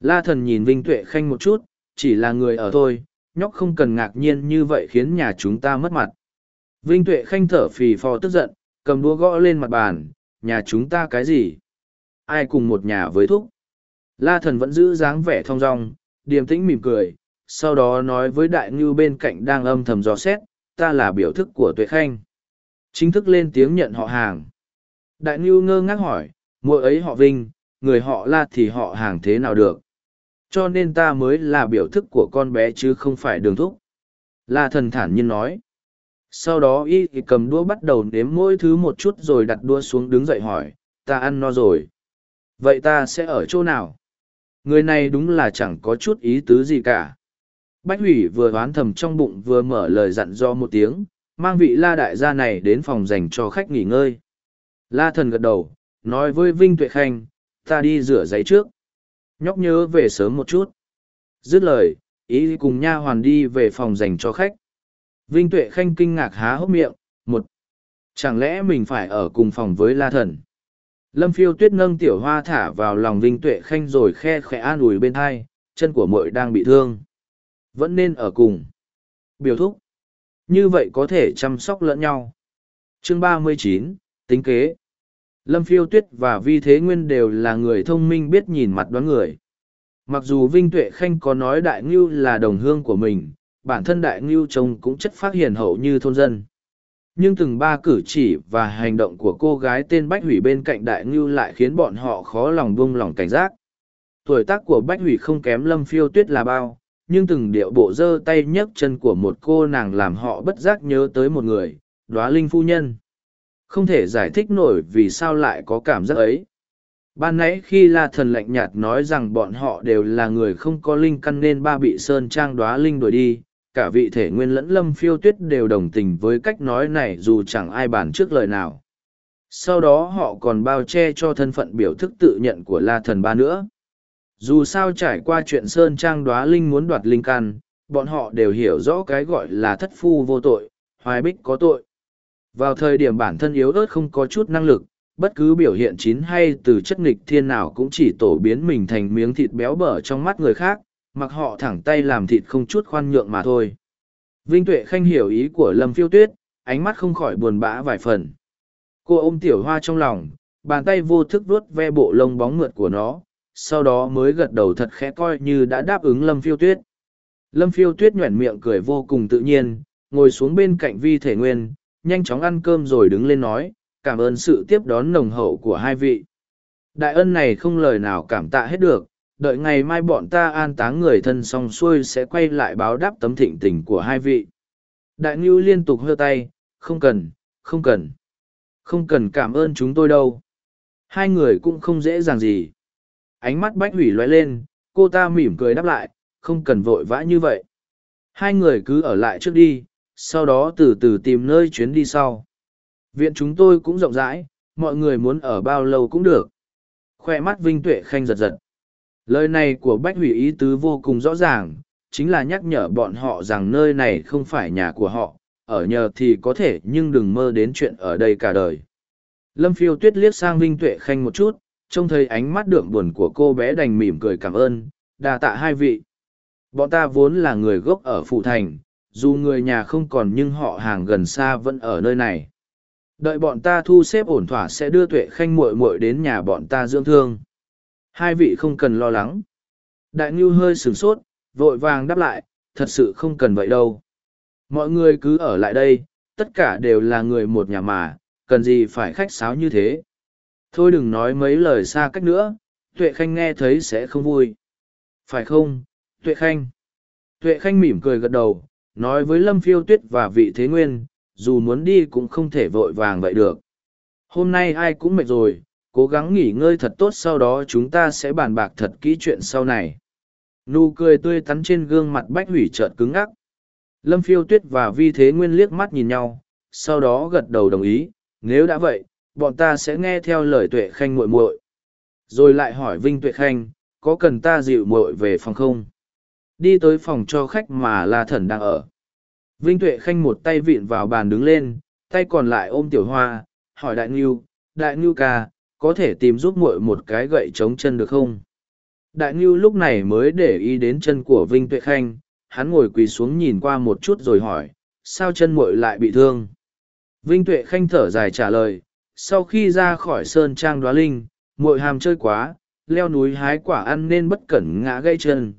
La thần nhìn Vinh Tuệ Khanh một chút, chỉ là người ở thôi, nhóc không cần ngạc nhiên như vậy khiến nhà chúng ta mất mặt. Vinh Tuệ Khanh thở phì phò tức giận, cầm đũa gõ lên mặt bàn, nhà chúng ta cái gì? Ai cùng một nhà với thúc? La thần vẫn giữ dáng vẻ thong dong, điềm tĩnh mỉm cười, sau đó nói với đại ngư bên cạnh đang âm thầm dò xét, ta là biểu thức của tuệ khanh. Chính thức lên tiếng nhận họ hàng. Đại ngư ngơ ngác hỏi, mỗi ấy họ vinh, người họ la thì họ hàng thế nào được. Cho nên ta mới là biểu thức của con bé chứ không phải đường thúc. La thần thản nhiên nói. Sau đó y cầm đũa bắt đầu nếm mỗi thứ một chút rồi đặt đũa xuống đứng dậy hỏi, ta ăn no rồi. Vậy ta sẽ ở chỗ nào? Người này đúng là chẳng có chút ý tứ gì cả Bách hủy vừa oán thầm trong bụng vừa mở lời dặn do một tiếng, mang vị la đại gia này đến phòng dành cho khách nghỉ ngơi. La thần gật đầu, nói với Vinh Tuệ Khanh, ta đi rửa giấy trước. Nhóc nhớ về sớm một chút. Dứt lời, ý cùng nha hoàn đi về phòng dành cho khách. Vinh Tuệ Khanh kinh ngạc há hốc miệng, một. Chẳng lẽ mình phải ở cùng phòng với La Thần? Lâm phiêu tuyết nâng tiểu hoa thả vào lòng Vinh Tuệ Khanh rồi khe khẽ an ủi bên hai, chân của mội đang bị thương. Vẫn nên ở cùng. Biểu thúc. Như vậy có thể chăm sóc lẫn nhau. Chương ba mươi chín tính kế. Lâm phiêu tuyết và vi thế nguyên đều là người thông minh biết nhìn mặt đoán người. Mặc dù Vinh Tuệ Khanh có nói Đại Ngưu là đồng hương của mình, bản thân Đại Ngưu trông cũng chất phát hiền hậu như thôn dân. Nhưng từng ba cử chỉ và hành động của cô gái tên Bách Hủy bên cạnh Đại Ngưu lại khiến bọn họ khó lòng buông lòng cảnh giác. Tuổi tác của Bách Hủy không kém Lâm Phiêu Tuyết là bao, nhưng từng điệu bộ giơ tay nhấc chân của một cô nàng làm họ bất giác nhớ tới một người, đóa linh phu nhân. Không thể giải thích nổi vì sao lại có cảm giác ấy. Ban nãy khi La Thần lạnh nhạt nói rằng bọn họ đều là người không có linh căn nên ba bị Sơn Trang đóa linh đuổi đi, cả vị thể nguyên lẫn lâm phiêu tuyết đều đồng tình với cách nói này dù chẳng ai bàn trước lời nào. Sau đó họ còn bao che cho thân phận biểu thức tự nhận của La Thần ba nữa. Dù sao trải qua chuyện Sơn Trang đóa linh muốn đoạt linh căn, bọn họ đều hiểu rõ cái gọi là thất phu vô tội, hoài bích có tội. Vào thời điểm bản thân yếu ớt không có chút năng lực, bất cứ biểu hiện chín hay từ chất nghịch thiên nào cũng chỉ tổ biến mình thành miếng thịt béo bở trong mắt người khác, mặc họ thẳng tay làm thịt không chút khoan nhượng mà thôi. Vinh Tuệ Khanh hiểu ý của Lâm Phiêu Tuyết, ánh mắt không khỏi buồn bã vài phần. Cô ôm tiểu hoa trong lòng, bàn tay vô thức vuốt ve bộ lông bóng mượt của nó, sau đó mới gật đầu thật khẽ coi như đã đáp ứng Lâm Phiêu Tuyết. Lâm Phiêu Tuyết nhoẻn miệng cười vô cùng tự nhiên, ngồi xuống bên cạnh Vi Thể Nguyên, nhanh chóng ăn cơm rồi đứng lên nói, cảm ơn sự tiếp đón nồng hậu của hai vị. Đại ân này không lời nào cảm tạ hết được, đợi ngày mai bọn ta an táng người thân xong xuôi sẽ quay lại báo đáp tấm thịnh tình của hai vị. Đại Ngưu liên tục hơ tay, không cần, không cần. Không cần cảm ơn chúng tôi đâu. Hai người cũng không dễ dàng gì. Ánh mắt bách hủy lóe lên, cô ta mỉm cười đáp lại, không cần vội vã như vậy. Hai người cứ ở lại trước đi, sau đó từ từ tìm nơi chuyến đi sau. Viện chúng tôi cũng rộng rãi, mọi người muốn ở bao lâu cũng được. Khoe mắt Vinh Tuệ Khanh giật giật. Lời này của Bách Hủy ý tứ vô cùng rõ ràng, chính là nhắc nhở bọn họ rằng nơi này không phải nhà của họ, ở nhờ thì có thể nhưng đừng mơ đến chuyện ở đây cả đời. Lâm phiêu tuyết liếc sang Vinh Tuệ Khanh một chút, trông thấy ánh mắt đượm buồn của cô bé đành mỉm cười cảm ơn, đà tạ hai vị. Bọn ta vốn là người gốc ở Phụ Thành, dù người nhà không còn nhưng họ hàng gần xa vẫn ở nơi này. Đợi bọn ta thu xếp ổn thỏa sẽ đưa Tuệ Khanh muội muội đến nhà bọn ta dưỡng thương. Hai vị không cần lo lắng. Đại Ngưu hơi sửng sốt, vội vàng đáp lại, thật sự không cần vậy đâu. Mọi người cứ ở lại đây, tất cả đều là người một nhà mà, cần gì phải khách sáo như thế. Thôi đừng nói mấy lời xa cách nữa, Tuệ Khanh nghe thấy sẽ không vui. Phải không, Tuệ Khanh? Tuệ Khanh mỉm cười gật đầu, nói với Lâm Phiêu Tuyết và vị Thế Nguyên, dù muốn đi cũng không thể vội vàng vậy được. Hôm nay ai cũng mệt rồi, cố gắng nghỉ ngơi thật tốt sau đó chúng ta sẽ bàn bạc thật kỹ chuyện sau này. Nụ cười tươi tắn trên gương mặt bách hủy trợt cứng ngắc. Lâm phiêu tuyết và vi thế nguyên liếc mắt nhìn nhau sau đó gật đầu đồng ý nếu đã vậy bọn ta sẽ nghe theo lời tuệ khanh muội muội. Rồi lại hỏi vinh tuệ khanh có cần ta dịu muội về phòng không? Đi tới phòng cho khách mà la thần đang ở. Vinh tuệ khanh một tay vịn vào bàn đứng lên, tay còn lại ôm tiểu hoa, hỏi đại ngưu đại ngưu ca, có thể tìm giúp muội một cái gậy chống chân được không? Đại ngưu lúc này mới để ý đến chân của vinh tuệ khanh, hắn ngồi quỳ xuống nhìn qua một chút rồi hỏi, sao chân muội lại bị thương? Vinh tuệ khanh thở dài trả lời, sau khi ra khỏi sơn trang đoá linh, muội hàm chơi quá, leo núi hái quả ăn nên bất cẩn ngã gãy chân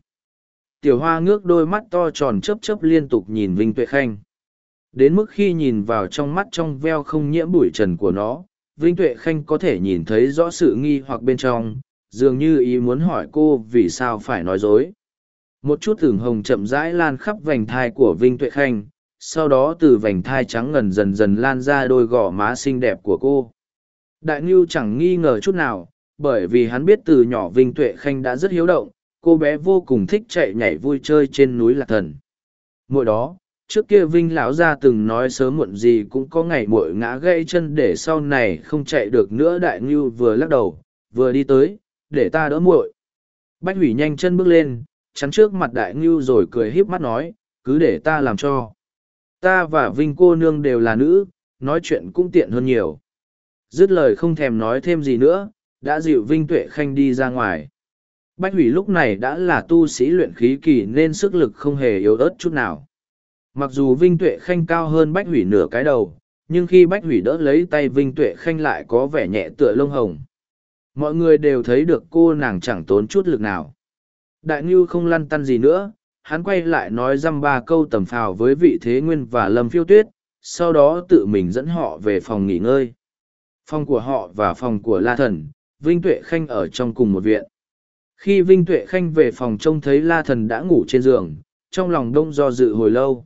tiểu hoa ngước đôi mắt to tròn chớp chớp liên tục nhìn vinh tuệ khanh đến mức khi nhìn vào trong mắt trong veo không nhiễm bụi trần của nó Vinh Tuệ Khanh có thể nhìn thấy rõ sự nghi hoặc bên trong, dường như ý muốn hỏi cô vì sao phải nói dối. Một chút tưởng hồng chậm rãi lan khắp vành thai của Vinh Tuệ Khanh, sau đó từ vành thai trắng ngần dần dần lan ra đôi gò má xinh đẹp của cô. Đại Ngưu chẳng nghi ngờ chút nào, bởi vì hắn biết từ nhỏ Vinh Tuệ Khanh đã rất hiếu động, cô bé vô cùng thích chạy nhảy vui chơi trên núi lạc thần. Mỗi đó, trước kia vinh lão gia từng nói sớm muộn gì cũng có ngày muội ngã gãy chân để sau này không chạy được nữa đại ngưu vừa lắc đầu, vừa đi tới, để ta đỡ muội. Bách hủy nhanh chân bước lên, chắn trước mặt đại ngưu rồi cười híp mắt nói, cứ để ta làm cho. Ta và vinh cô nương đều là nữ, nói chuyện cũng tiện hơn nhiều. Dứt lời không thèm nói thêm gì nữa, đã dịu vinh tuệ khanh đi ra ngoài bách hủy lúc này đã là tu sĩ luyện khí kỳ nên sức lực không hề yếu ớt chút nào. Mặc dù vinh tuệ khanh cao hơn bách hủy nửa cái đầu, nhưng khi bách hủy đỡ lấy tay vinh tuệ khanh lại có vẻ nhẹ tựa lông hồng. Mọi người đều thấy được cô nàng chẳng tốn chút lực nào. Đại ngưu không lăn tăn gì nữa, hắn quay lại nói dăm ba câu tầm phào với vị thế nguyên và lâm phiêu tuyết, sau đó tự mình dẫn họ về phòng nghỉ ngơi. Phòng của họ và phòng của la thần, vinh tuệ khanh ở trong cùng một viện khi vinh tuệ khanh về phòng trông thấy la thần đã ngủ trên giường, trong lòng đông do dự hồi lâu.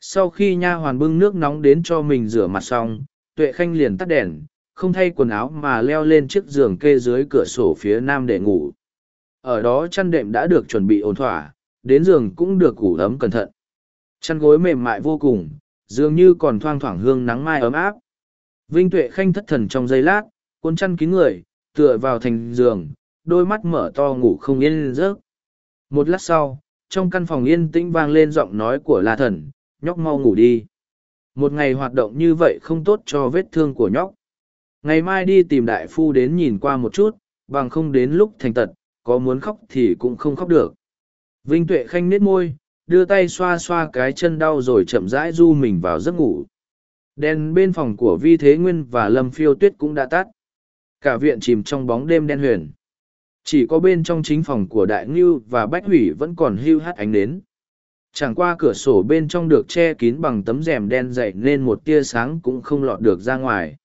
Sau khi nha hoàn bưng nước nóng đến cho mình rửa mặt xong, tuệ khanh liền tắt đèn, không thay quần áo mà leo lên chiếc giường kê dưới cửa sổ phía nam để ngủ. Ở đó chăn đệm đã được chuẩn bị ổn thỏa, đến giường cũng được ngủ ấm cẩn thận. Chăn gối mềm mại vô cùng, dường như còn thoang thoảng hương nắng mai ấm áp. Vinh tuệ khanh thất thần trong giây lát, cuốn chăn kín người, tựa vào thành giường đôi mắt mở to ngủ không yên giấc. Một lát sau, trong căn phòng yên tĩnh vang lên giọng nói của la thần, nhóc mau ngủ đi. Một ngày hoạt động như vậy không tốt cho vết thương của nhóc. Ngày mai đi tìm đại phu đến nhìn qua một chút, bằng không đến lúc thành tật, có muốn khóc thì cũng không khóc được. Vinh tuệ khanh nết môi, đưa tay xoa xoa cái chân đau rồi chậm rãi du mình vào giấc ngủ. Đèn bên phòng của vi thế nguyên và lâm phiêu tuyết cũng đã tắt. Cả viện chìm trong bóng đêm đen huyền chỉ có bên trong chính phòng của đại ngưu và bách hủy vẫn còn hưu hắt ánh nến. Chẳng qua cửa sổ bên trong được che kín bằng tấm rèm đen dậy nên một tia sáng cũng không lọt được ra ngoài.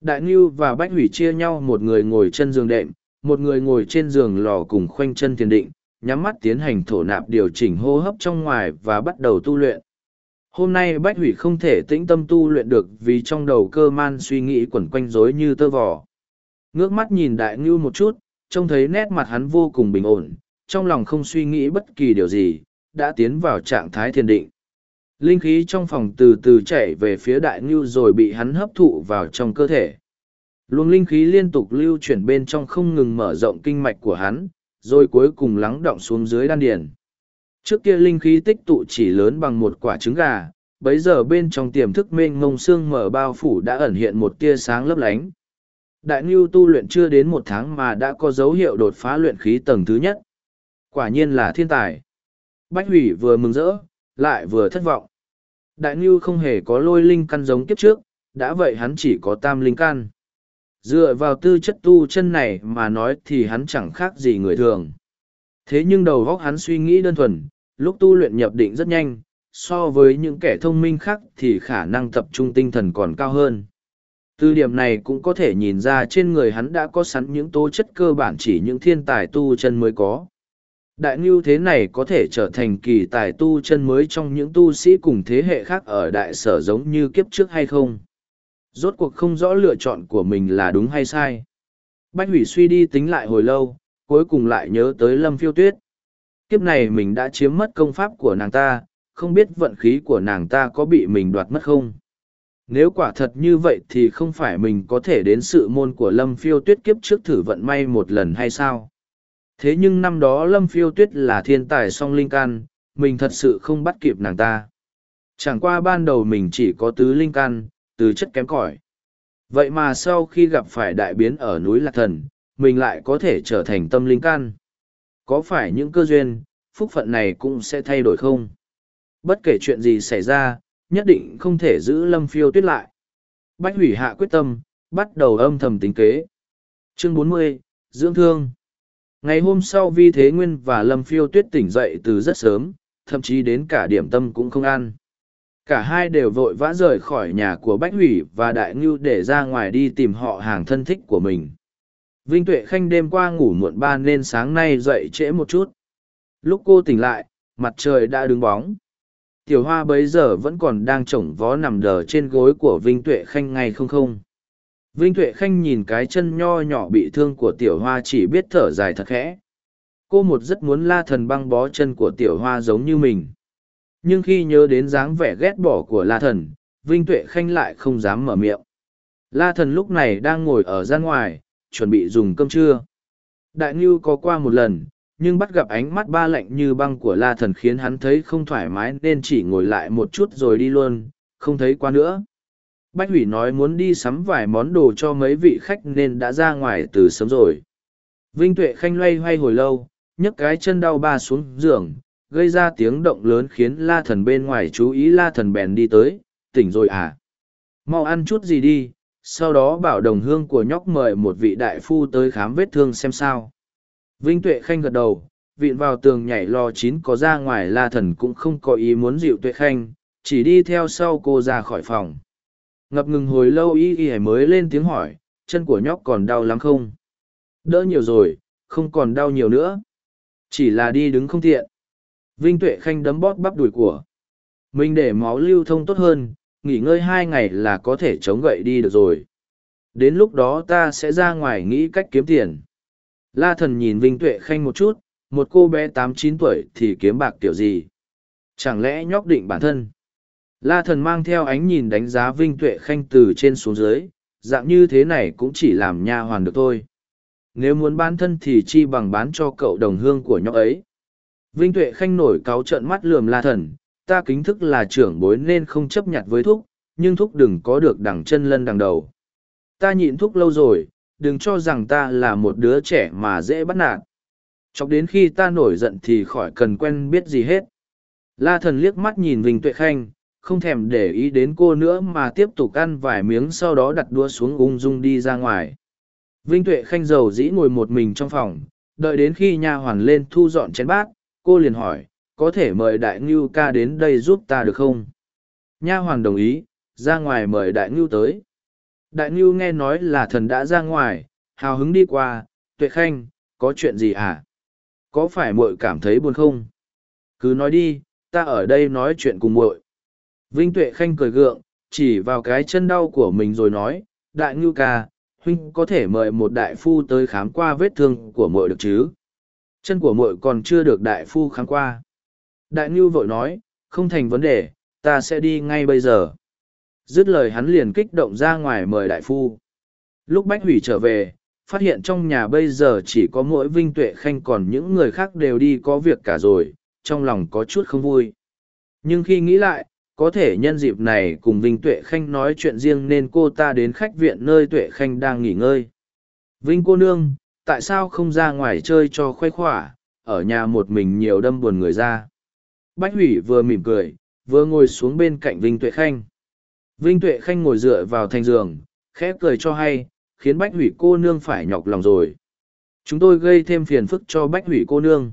Đại ngưu và bách hủy chia nhau, một người ngồi chân giường đệm, một người ngồi trên giường lò cùng khoanh chân thiền định, nhắm mắt tiến hành thổ nạp điều chỉnh hô hấp trong ngoài và bắt đầu tu luyện. Hôm nay bách hủy không thể tĩnh tâm tu luyện được vì trong đầu cơ man suy nghĩ quẩn quanh rối như tơ vò. Ngước mắt nhìn đại ngưu một chút trông thấy nét mặt hắn vô cùng bình ổn, trong lòng không suy nghĩ bất kỳ điều gì, đã tiến vào trạng thái thiền định. Linh khí trong phòng từ từ chạy về phía đại ngưu rồi bị hắn hấp thụ vào trong cơ thể. Luồng linh khí liên tục lưu chuyển bên trong không ngừng mở rộng kinh mạch của hắn, rồi cuối cùng lắng động xuống dưới đan điền. Trước kia linh khí tích tụ chỉ lớn bằng một quả trứng gà, bấy giờ bên trong tiềm thức mênh ngông xương mở bao phủ đã ẩn hiện một tia sáng lấp lánh đại ngưu tu luyện chưa đến một tháng mà đã có dấu hiệu đột phá luyện khí tầng thứ nhất. Quả nhiên là thiên tài. Bách hủy vừa mừng rỡ, lại vừa thất vọng. Đại ngưu không hề có lôi linh căn giống kiếp trước, đã vậy hắn chỉ có tam linh căn. Dựa vào tư chất tu chân này mà nói thì hắn chẳng khác gì người thường. Thế nhưng đầu óc hắn suy nghĩ đơn thuần, lúc tu luyện nhập định rất nhanh, so với những kẻ thông minh khác thì khả năng tập trung tinh thần còn cao hơn từ điểm này cũng có thể nhìn ra trên người hắn đã có sẵn những tố chất cơ bản chỉ những thiên tài tu chân mới có. Đại ngưu thế này có thể trở thành kỳ tài tu chân mới trong những tu sĩ cùng thế hệ khác ở đại sở giống như kiếp trước hay không? Rốt cuộc không rõ lựa chọn của mình là đúng hay sai. Bách hủy suy đi tính lại hồi lâu, cuối cùng lại nhớ tới lâm phiêu tuyết. Kiếp này mình đã chiếm mất công pháp của nàng ta, không biết vận khí của nàng ta có bị mình đoạt mất không? Nếu quả thật như vậy thì không phải mình có thể đến sự môn của lâm phiêu tuyết kiếp trước thử vận may một lần hay sao? Thế nhưng năm đó lâm phiêu tuyết là thiên tài song linh can, mình thật sự không bắt kịp nàng ta. Chẳng qua ban đầu mình chỉ có tứ linh can, từ chất kém cỏi. Vậy mà sau khi gặp phải đại biến ở núi lạc thần, mình lại có thể trở thành tâm linh can. Có phải những cơ duyên, phúc phận này cũng sẽ thay đổi không? Bất kể chuyện gì xảy ra nhất định không thể giữ lâm phiêu tuyết lại. Bách hủy hạ quyết tâm bắt đầu âm thầm tính kế. Chương 40, dưỡng thương. Ngày hôm sau vi thế nguyên và lâm phiêu tuyết tỉnh dậy từ rất sớm thậm chí đến cả điểm tâm cũng không ăn. Cả hai đều vội vã rời khỏi nhà của bách hủy và đại ngưu để ra ngoài đi tìm họ hàng thân thích của mình. Vinh tuệ khanh đêm qua ngủ muộn ba nên sáng nay dậy trễ một chút. Lúc cô tỉnh lại mặt trời đã đứng bóng tiểu hoa bấy giờ vẫn còn đang chổng vó nằm đờ trên gối của vinh tuệ khanh ngay không không. Vinh tuệ khanh nhìn cái chân nho nhỏ bị thương của tiểu hoa chỉ biết thở dài thật khẽ. Cô một rất muốn la thần băng bó chân của tiểu hoa giống như mình. Nhưng khi nhớ đến dáng vẻ ghét bỏ của la thần, vinh tuệ khanh lại không dám mở miệng. La thần lúc này đang ngồi ở gian ngoài, chuẩn bị dùng cơm trưa. Đại ngưu có qua một lần nhưng bắt gặp ánh mắt ba lạnh như băng của la thần khiến hắn thấy không thoải mái nên chỉ ngồi lại một chút rồi đi luôn, không thấy qua nữa. Bách hủy nói muốn đi sắm vài món đồ cho mấy vị khách nên đã ra ngoài từ sớm rồi. Vinh tuệ khanh loay hoay hồi lâu, nhấc cái chân đau ba xuống giường, gây ra tiếng động lớn khiến la thần bên ngoài chú ý la thần bèn đi tới, tỉnh rồi à? Mau ăn chút gì đi, sau đó bảo đồng hương của nhóc mời một vị đại phu tới khám vết thương xem sao vinh tuệ khanh gật đầu, vịn vào tường nhảy lò chín có ra ngoài la thần cũng không có ý muốn dịu tuệ khanh, chỉ đi theo sau cô ra khỏi phòng. Ngập ngừng hồi lâu y y mới lên tiếng hỏi, chân của nhóc còn đau lắm không? Đỡ nhiều rồi, không còn đau nhiều nữa. Chỉ là đi đứng không tiện. Vinh tuệ khanh đấm bóp bắp đùi của. Mình để máu lưu thông tốt hơn, nghỉ ngơi hai ngày là có thể chống gậy đi được rồi. Đến lúc đó ta sẽ ra ngoài nghĩ cách kiếm tiền la thần nhìn vinh tuệ khanh một chút, một cô bé tám chín tuổi thì kiếm bạc kiểu gì? Chẳng lẽ nhóc định bản thân? La thần mang theo ánh nhìn đánh giá vinh tuệ khanh từ trên xuống dưới, dạng như thế này cũng chỉ làm nha hoàn được thôi. Nếu muốn bán thân thì chi bằng bán cho cậu đồng hương của nhóc ấy. Vinh tuệ khanh nổi cáo trợn mắt lườm la thần, ta kính thức là trưởng bối nên không chấp nhận với thúc, nhưng thúc đừng có được đằng chân lân đằng đầu. Ta nhịn thúc lâu rồi đừng cho rằng ta là một đứa trẻ mà dễ bắt nạt. Chọc đến khi ta nổi giận thì khỏi cần quen biết gì hết. La thần liếc mắt nhìn vinh tuệ khanh, không thèm để ý đến cô nữa mà tiếp tục ăn vài miếng sau đó đặt đua xuống ung dung đi ra ngoài. Vinh tuệ khanh giàu dĩ ngồi một mình trong phòng, đợi đến khi nha hoàn lên thu dọn chén bát, cô liền hỏi, có thể mời đại ngưu ca đến đây giúp ta được không? Nha hoàn đồng ý, ra ngoài mời đại ngưu tới đại ngưu nghe nói là thần đã ra ngoài, hào hứng đi qua, tuệ khanh, có chuyện gì à? Có phải muội cảm thấy buồn không? Cứ nói đi, ta ở đây nói chuyện cùng muội. Vinh tuệ khanh cười gượng, chỉ vào cái chân đau của mình rồi nói, đại ngưu ca, huynh có thể mời một đại phu tới khám qua vết thương của muội được chứ? Chân của muội còn chưa được đại phu khám qua. Đại ngưu vội nói, không thành vấn đề, ta sẽ đi ngay bây giờ dứt lời hắn liền kích động ra ngoài mời đại phu. Lúc bách hủy trở về, phát hiện trong nhà bây giờ chỉ có mỗi vinh tuệ khanh còn những người khác đều đi có việc cả rồi, trong lòng có chút không vui. Nhưng khi nghĩ lại, có thể nhân dịp này cùng vinh tuệ khanh nói chuyện riêng nên cô ta đến khách viện nơi tuệ khanh đang nghỉ ngơi. Vinh cô nương, tại sao không ra ngoài chơi cho khoái khỏa, ở nhà một mình nhiều đâm buồn người ra? Bách hủy vừa mỉm cười, vừa ngồi xuống bên cạnh vinh tuệ khanh vinh tuệ khanh ngồi dựa vào thành giường, khẽ cười cho hay, khiến bách hủy cô nương phải nhọc lòng rồi. Chúng tôi gây thêm phiền phức cho bách hủy cô nương.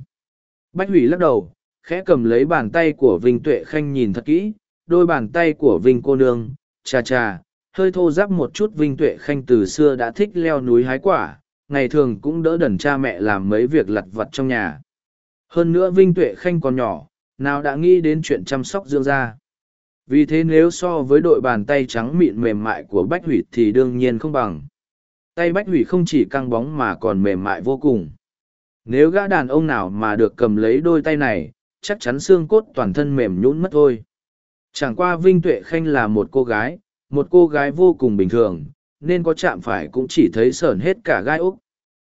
Bách hủy lắc đầu, khẽ cầm lấy bàn tay của vinh tuệ khanh nhìn thật kỹ, đôi bàn tay của vinh cô nương, chà chà, hơi thô ráp một chút vinh tuệ khanh từ xưa đã thích leo núi hái quả, ngày thường cũng đỡ đần cha mẹ làm mấy việc lặt vặt trong nhà. Hơn nữa vinh tuệ khanh còn nhỏ, nào đã nghĩ đến chuyện chăm sóc dương gia vì thế nếu so với đội bàn tay trắng mịn mềm mại của bách hủy thì đương nhiên không bằng. Tay bách hủy không chỉ căng bóng mà còn mềm mại vô cùng. Nếu gã đàn ông nào mà được cầm lấy đôi tay này, chắc chắn xương cốt toàn thân mềm nhũn mất thôi. Chẳng qua vinh tuệ khanh là một cô gái, một cô gái vô cùng bình thường, nên có chạm phải cũng chỉ thấy sởn hết cả gai úc.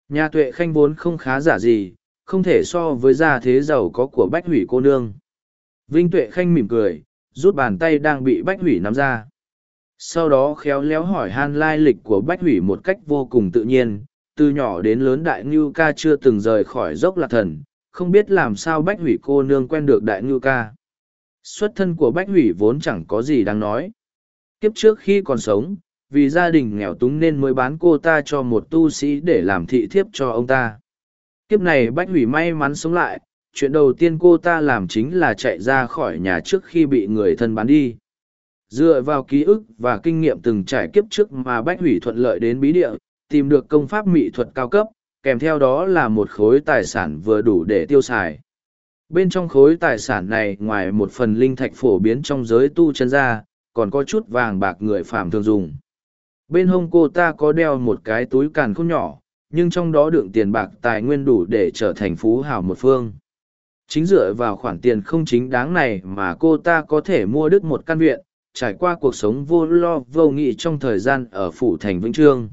Nhà tuệ khanh vốn không khá giả gì, không thể so với gia thế giàu có của bách hủy cô nương. Vinh tuệ khanh mỉm cười rút bàn tay đang bị bách hủy nắm ra. Sau đó khéo léo hỏi han lai lịch của bách hủy một cách vô cùng tự nhiên, từ nhỏ đến lớn đại ngưu ca chưa từng rời khỏi dốc lạc thần, không biết làm sao bách hủy cô nương quen được đại ngưu ca. Xuất thân của bách hủy vốn chẳng có gì đáng nói. Kiếp trước khi còn sống, vì gia đình nghèo túng nên mới bán cô ta cho một tu sĩ để làm thị thiếp cho ông ta. Kiếp này bách hủy may mắn sống lại chuyện đầu tiên cô ta làm chính là chạy ra khỏi nhà trước khi bị người thân bán đi. Dựa vào ký ức và kinh nghiệm từng trải kiếp trước mà bách hủy thuận lợi đến bí địa, tìm được công pháp mỹ thuật cao cấp, kèm theo đó là một khối tài sản vừa đủ để tiêu xài. Bên trong khối tài sản này, ngoài một phần linh thạch phổ biến trong giới tu chân ra còn có chút vàng bạc người phàm thường dùng. Bên hông cô ta có đeo một cái túi càn khôn nhỏ, nhưng trong đó đựng tiền bạc tài nguyên đủ để trở thành phú hào một phương. Chính dựa vào khoản tiền không chính đáng này mà cô ta có thể mua được một căn viện, trải qua cuộc sống vô lo vô nghị trong thời gian ở phủ thành Vĩnh Trương.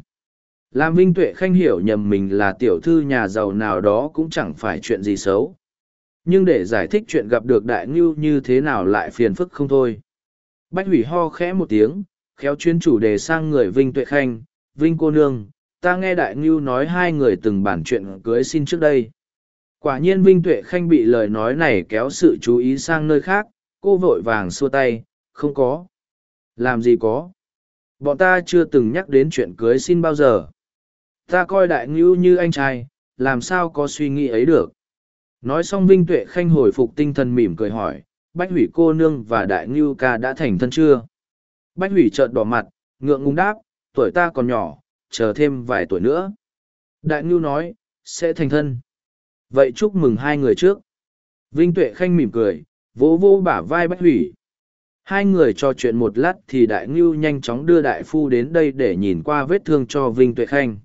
Lam Vinh Tuệ Khanh hiểu nhầm mình là tiểu thư nhà giàu nào đó cũng chẳng phải chuyện gì xấu. Nhưng để giải thích chuyện gặp được đại ngưu như thế nào lại phiền phức không thôi. Bách hủy ho khẽ một tiếng, khéo chuyên chủ đề sang người Vinh Tuệ Khanh, Vinh cô nương, ta nghe đại ngưu nói hai người từng bản chuyện cưới xin trước đây. Quả nhiên Vinh Tuệ Khanh bị lời nói này kéo sự chú ý sang nơi khác, cô vội vàng xua tay, không có. Làm gì có. Bọn ta chưa từng nhắc đến chuyện cưới xin bao giờ. Ta coi đại ngưu như anh trai, làm sao có suy nghĩ ấy được. Nói xong Vinh Tuệ Khanh hồi phục tinh thần mỉm cười hỏi, Bách hủy cô nương và đại ngưu ca đã thành thân chưa? Bách hủy trợn đỏ mặt, ngượng ngùng đáp, tuổi ta còn nhỏ, chờ thêm vài tuổi nữa. Đại ngưu nói, sẽ thành thân. Vậy chúc mừng hai người trước. Vinh Tuệ Khanh mỉm cười, vỗ vỗ bả vai Bách hủy. Hai người trò chuyện một lát thì Đại Ngưu nhanh chóng đưa Đại Phu đến đây để nhìn qua vết thương cho Vinh Tuệ Khanh.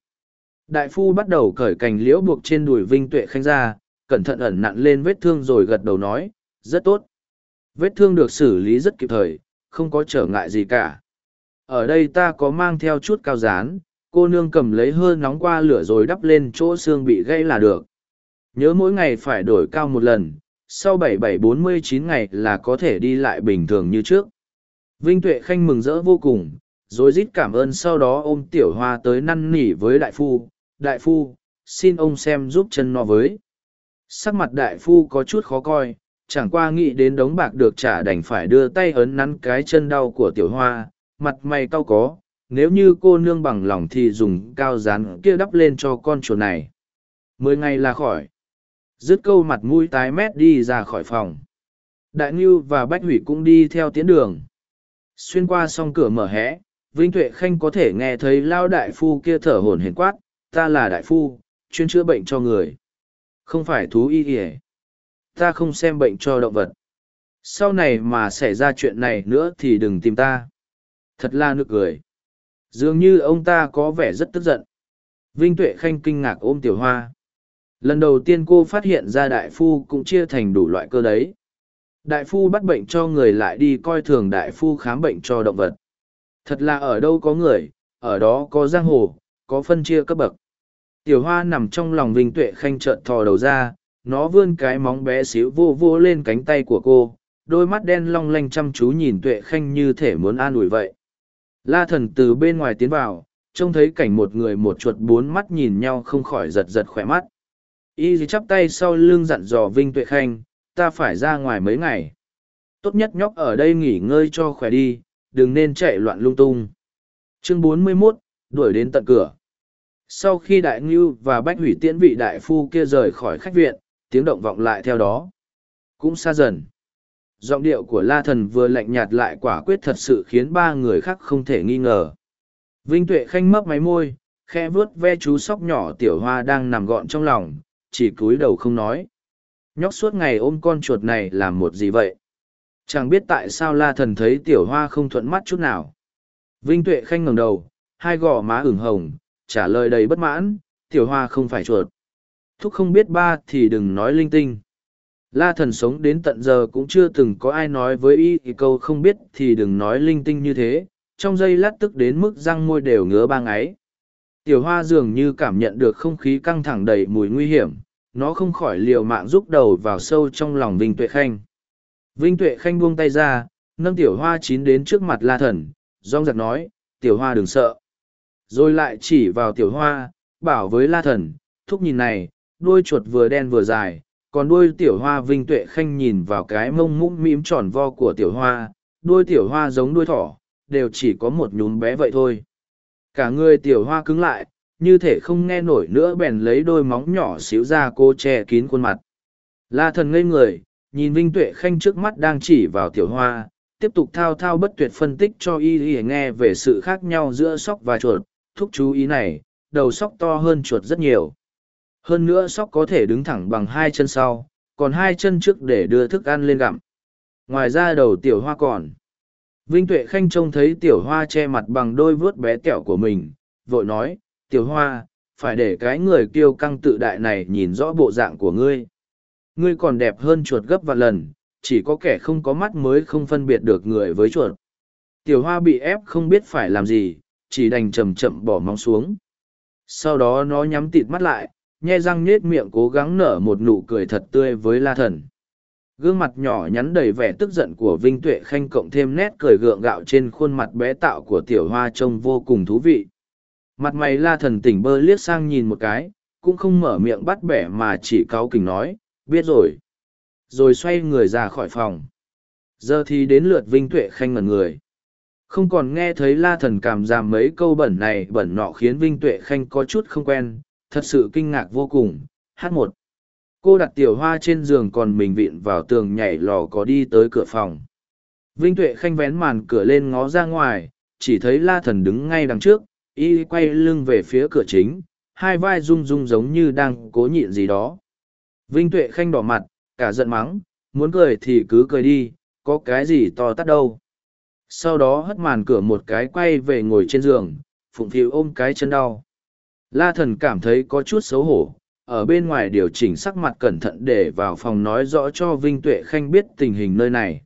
Đại Phu bắt đầu cởi cành liễu buộc trên đùi Vinh Tuệ Khanh ra, cẩn thận ẩn nặn lên vết thương rồi gật đầu nói, rất tốt. Vết thương được xử lý rất kịp thời, không có trở ngại gì cả. Ở đây ta có mang theo chút cao rán, cô nương cầm lấy hơi nóng qua lửa rồi đắp lên chỗ xương bị gãy là được. Nhớ mỗi ngày phải đổi cao một lần, sau 7749 ngày là có thể đi lại bình thường như trước. Vinh Tuệ Khanh mừng rỡ vô cùng, rồi rít cảm ơn sau đó ôm tiểu hoa tới năn nỉ với đại phu. Đại phu, xin ông xem giúp chân nó với. Sắc mặt đại phu có chút khó coi, chẳng qua nghĩ đến đống bạc được trả đành phải đưa tay ấn nắn cái chân đau của tiểu hoa, mặt mày cau có, nếu như cô nương bằng lòng thì dùng cao rán kia đắp lên cho con chuột này. Mười ngày là khỏi. Dứt câu mặt mũi tái mét đi ra khỏi phòng. Đại Ngưu và Bách Hủy cũng đi theo tiến đường. Xuyên qua song cửa mở hẽ, Vinh Tuệ Khanh có thể nghe thấy lao đại phu kia thở hổn hển quát, ta là đại phu, chuyên chữa bệnh cho người. Không phải thú y kìa. Ta không xem bệnh cho động vật. Sau này mà xảy ra chuyện này nữa thì đừng tìm ta. Thật là nực cười. Dường như ông ta có vẻ rất tức giận. Vinh Tuệ Khanh kinh ngạc ôm tiểu hoa. Lần đầu tiên cô phát hiện ra đại phu cũng chia thành đủ loại cơ đấy. Đại phu bắt bệnh cho người lại đi coi thường đại phu khám bệnh cho động vật. Thật là ở đâu có người, ở đó có giang hồ, có phân chia cấp bậc. Tiểu hoa nằm trong lòng Vinh Tuệ Khanh trợn thò đầu ra, nó vươn cái móng bé xíu vô vô lên cánh tay của cô, đôi mắt đen long lanh chăm chú nhìn Tuệ Khanh như thể muốn an ủi vậy. La thần từ bên ngoài tiến vào, trông thấy cảnh một người một chuột bốn mắt nhìn nhau không khỏi giật giật khỏe mắt. Y chắp tay sau lưng dặn dò Vinh Tuệ Khanh, ta phải ra ngoài mấy ngày. Tốt nhất nhóc ở đây nghỉ ngơi cho khỏe đi, đừng nên chạy loạn lung tung. Chương 41, đuổi đến tận cửa. Sau khi Đại Ngưu và Bách Hủy tiễn vị đại phu kia rời khỏi khách viện, tiếng động vọng lại theo đó. Cũng xa dần. Giọng điệu của La Thần vừa lạnh nhạt lại quả quyết thật sự khiến ba người khác không thể nghi ngờ. Vinh Tuệ Khanh mấp máy môi, khe vuốt ve chú sóc nhỏ tiểu hoa đang nằm gọn trong lòng, chỉ cúi đầu không nói. Nhóc suốt ngày ôm con chuột này làm một gì vậy? Chẳng biết tại sao la thần thấy tiểu hoa không thuận mắt chút nào. Vinh Tuệ Khanh ngẩng đầu, hai gò má ửng hồng, trả lời đầy bất mãn, tiểu hoa không phải chuột. Thúc không biết ba thì đừng nói linh tinh. La thần sống đến tận giờ cũng chưa từng có ai nói với y thì câu không biết thì đừng nói linh tinh như thế, trong giây lát tức đến mức răng môi đều ngứa bang ấy. Tiểu hoa dường như cảm nhận được không khí căng thẳng đầy mùi nguy hiểm, nó không khỏi liều mạng rúc đầu vào sâu trong lòng Vinh Tuệ Khanh. Vinh Tuệ Khanh buông tay ra, nâng tiểu hoa chín đến trước mặt la thần, rong giặc nói, tiểu hoa đừng sợ. Rồi lại chỉ vào tiểu hoa, bảo với la thần, thúc nhìn này, đuôi chuột vừa đen vừa dài, còn đuôi tiểu hoa Vinh Tuệ Khanh nhìn vào cái mông mũm mĩm tròn vo của tiểu hoa, đuôi tiểu hoa giống đuôi thỏ, đều chỉ có một nhúm bé vậy thôi. Cả người tiểu hoa cứng lại, như thể không nghe nổi nữa bèn lấy đôi móng nhỏ xíu ra cô che kín khuôn mặt. La thần ngây người, nhìn Vinh Tuệ Khanh trước mắt đang chỉ vào tiểu hoa, tiếp tục thao thao bất tuyệt phân tích cho y y nghe về sự khác nhau giữa sóc và chuột. Thúc chú ý này, đầu sóc to hơn chuột rất nhiều. Hơn nữa sóc có thể đứng thẳng bằng hai chân sau, còn hai chân trước để đưa thức ăn lên gặm. Ngoài ra đầu tiểu hoa còn. Vinh Tuệ Khanh trông thấy tiểu hoa che mặt bằng đôi vớt bé tẹo của mình, vội nói, tiểu hoa, phải để cái người kiêu căng tự đại này nhìn rõ bộ dạng của ngươi. Ngươi còn đẹp hơn chuột gấp vạn lần, chỉ có kẻ không có mắt mới không phân biệt được người với chuột. Tiểu hoa bị ép không biết phải làm gì, chỉ đành chậm chậm bỏ móng xuống. Sau đó nó nhắm tịt mắt lại, nhe răng nhết miệng cố gắng nở một nụ cười thật tươi với la thần. Gương mặt nhỏ nhắn đầy vẻ tức giận của Vinh Tuệ Khanh cộng thêm nét cười gượng gạo trên khuôn mặt bé tạo của tiểu hoa trông vô cùng thú vị. Mặt mày la thần tỉnh bơ liếc sang nhìn một cái, cũng không mở miệng bắt bẻ mà chỉ cáu kỉnh nói, biết rồi. Rồi xoay người ra khỏi phòng. Giờ thì đến lượt Vinh Tuệ Khanh ngẩn người. Không còn nghe thấy la thần cảm giảm mấy câu bẩn này bẩn nọ khiến Vinh Tuệ Khanh có chút không quen, thật sự kinh ngạc vô cùng. Hát một. Cô đặt tiểu hoa trên giường còn mình vịn vào tường nhảy lò có đi tới cửa phòng. Vinh Tuệ Khanh vén màn cửa lên ngó ra ngoài, chỉ thấy la thần đứng ngay đằng trước, y quay lưng về phía cửa chính, hai vai rung rung giống như đang cố nhịn gì đó. Vinh Tuệ Khanh đỏ mặt, cả giận mắng, muốn cười thì cứ cười đi, có cái gì to tắt đâu. Sau đó hất màn cửa một cái quay về ngồi trên giường, phụng phiu ôm cái chân đau. La thần cảm thấy có chút xấu hổ, ở bên ngoài điều chỉnh sắc mặt cẩn thận để vào phòng nói rõ cho Vinh Tuệ Khanh biết tình hình nơi này.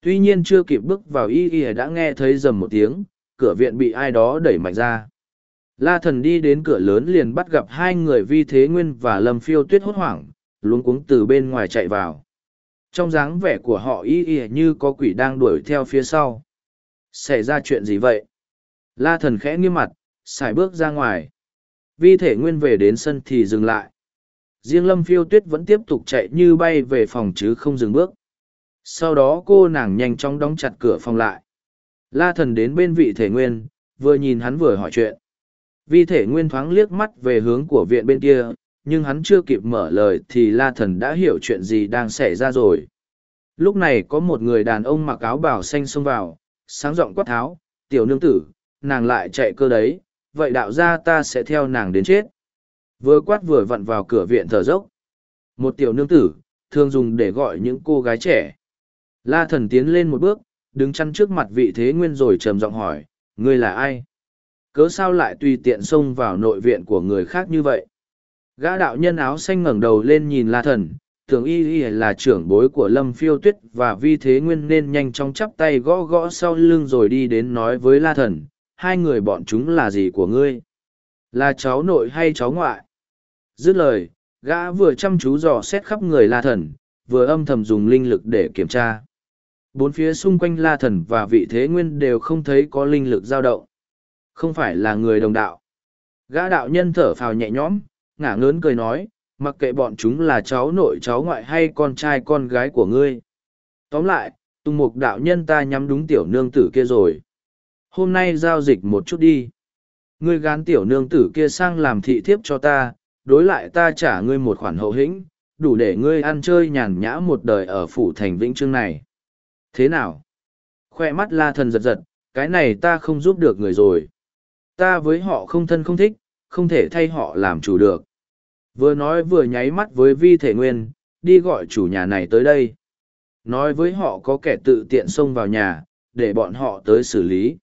Tuy nhiên chưa kịp bước vào y y đã nghe thấy rầm một tiếng, cửa viện bị ai đó đẩy mạnh ra. La thần đi đến cửa lớn liền bắt gặp hai người vi thế nguyên và lâm phiêu tuyết hốt hoảng, luống cuống từ bên ngoài chạy vào. Trong dáng vẻ của họ y y như có quỷ đang đuổi theo phía sau. Xảy ra chuyện gì vậy? La thần khẽ nghiêm mặt, xài bước ra ngoài. Vi thể nguyên về đến sân thì dừng lại. Riêng lâm phiêu tuyết vẫn tiếp tục chạy như bay về phòng chứ không dừng bước. Sau đó cô nàng nhanh chóng đóng chặt cửa phòng lại. La thần đến bên vị thể nguyên, vừa nhìn hắn vừa hỏi chuyện. Vi thể nguyên thoáng liếc mắt về hướng của viện bên kia, nhưng hắn chưa kịp mở lời thì la thần đã hiểu chuyện gì đang xảy ra rồi. Lúc này có một người đàn ông mặc áo bảo xanh xông vào, sáng giọng quát tháo, tiểu nương tử, nàng lại chạy cơ đấy, vậy đạo gia ta sẽ theo nàng đến chết. Vừa quát vừa vặn vào cửa viện thở dốc. Một tiểu nương tử, thường dùng để gọi những cô gái trẻ. La thần tiến lên một bước, đứng chăn trước mặt vị thế nguyên rồi trầm giọng hỏi, ngươi là ai? Cớ sao lại tùy tiện xông vào nội viện của người khác như vậy? Gã đạo nhân áo xanh ngẩng đầu lên nhìn la thần, tưởng y y là trưởng bối của lâm phiêu tuyết và vi thế nguyên nên nhanh chóng chắp tay gõ gõ sau lưng rồi đi đến nói với la thần, hai người bọn chúng là gì của ngươi? Là cháu nội hay cháu ngoại? Dứt lời, gã vừa chăm chú dò xét khắp người la thần, vừa âm thầm dùng linh lực để kiểm tra. Bốn phía xung quanh la thần và vị thế nguyên đều không thấy có linh lực dao động. Không phải là người đồng đạo. Gã đạo nhân thở phào nhẹ nhõm, ngả ngớn cười nói, mặc kệ bọn chúng là cháu nội cháu ngoại hay con trai con gái của ngươi. Tóm lại, Tùng Mục đạo nhân ta nhắm đúng tiểu nương tử kia rồi. Hôm nay giao dịch một chút đi. Ngươi gán tiểu nương tử kia sang làm thị thiếp cho ta, đối lại ta trả ngươi một khoản hậu hĩnh, đủ để ngươi ăn chơi nhàn nhã một đời ở phủ thành vĩnh trương này. Thế nào? Khoe mắt la thần giật giật, cái này ta không giúp được người rồi. Ta với họ không thân không thích, không thể thay họ làm chủ được. Vừa nói vừa nháy mắt với vi thể nguyên, đi gọi chủ nhà này tới đây. Nói với họ có kẻ tự tiện xông vào nhà, để bọn họ tới xử lý.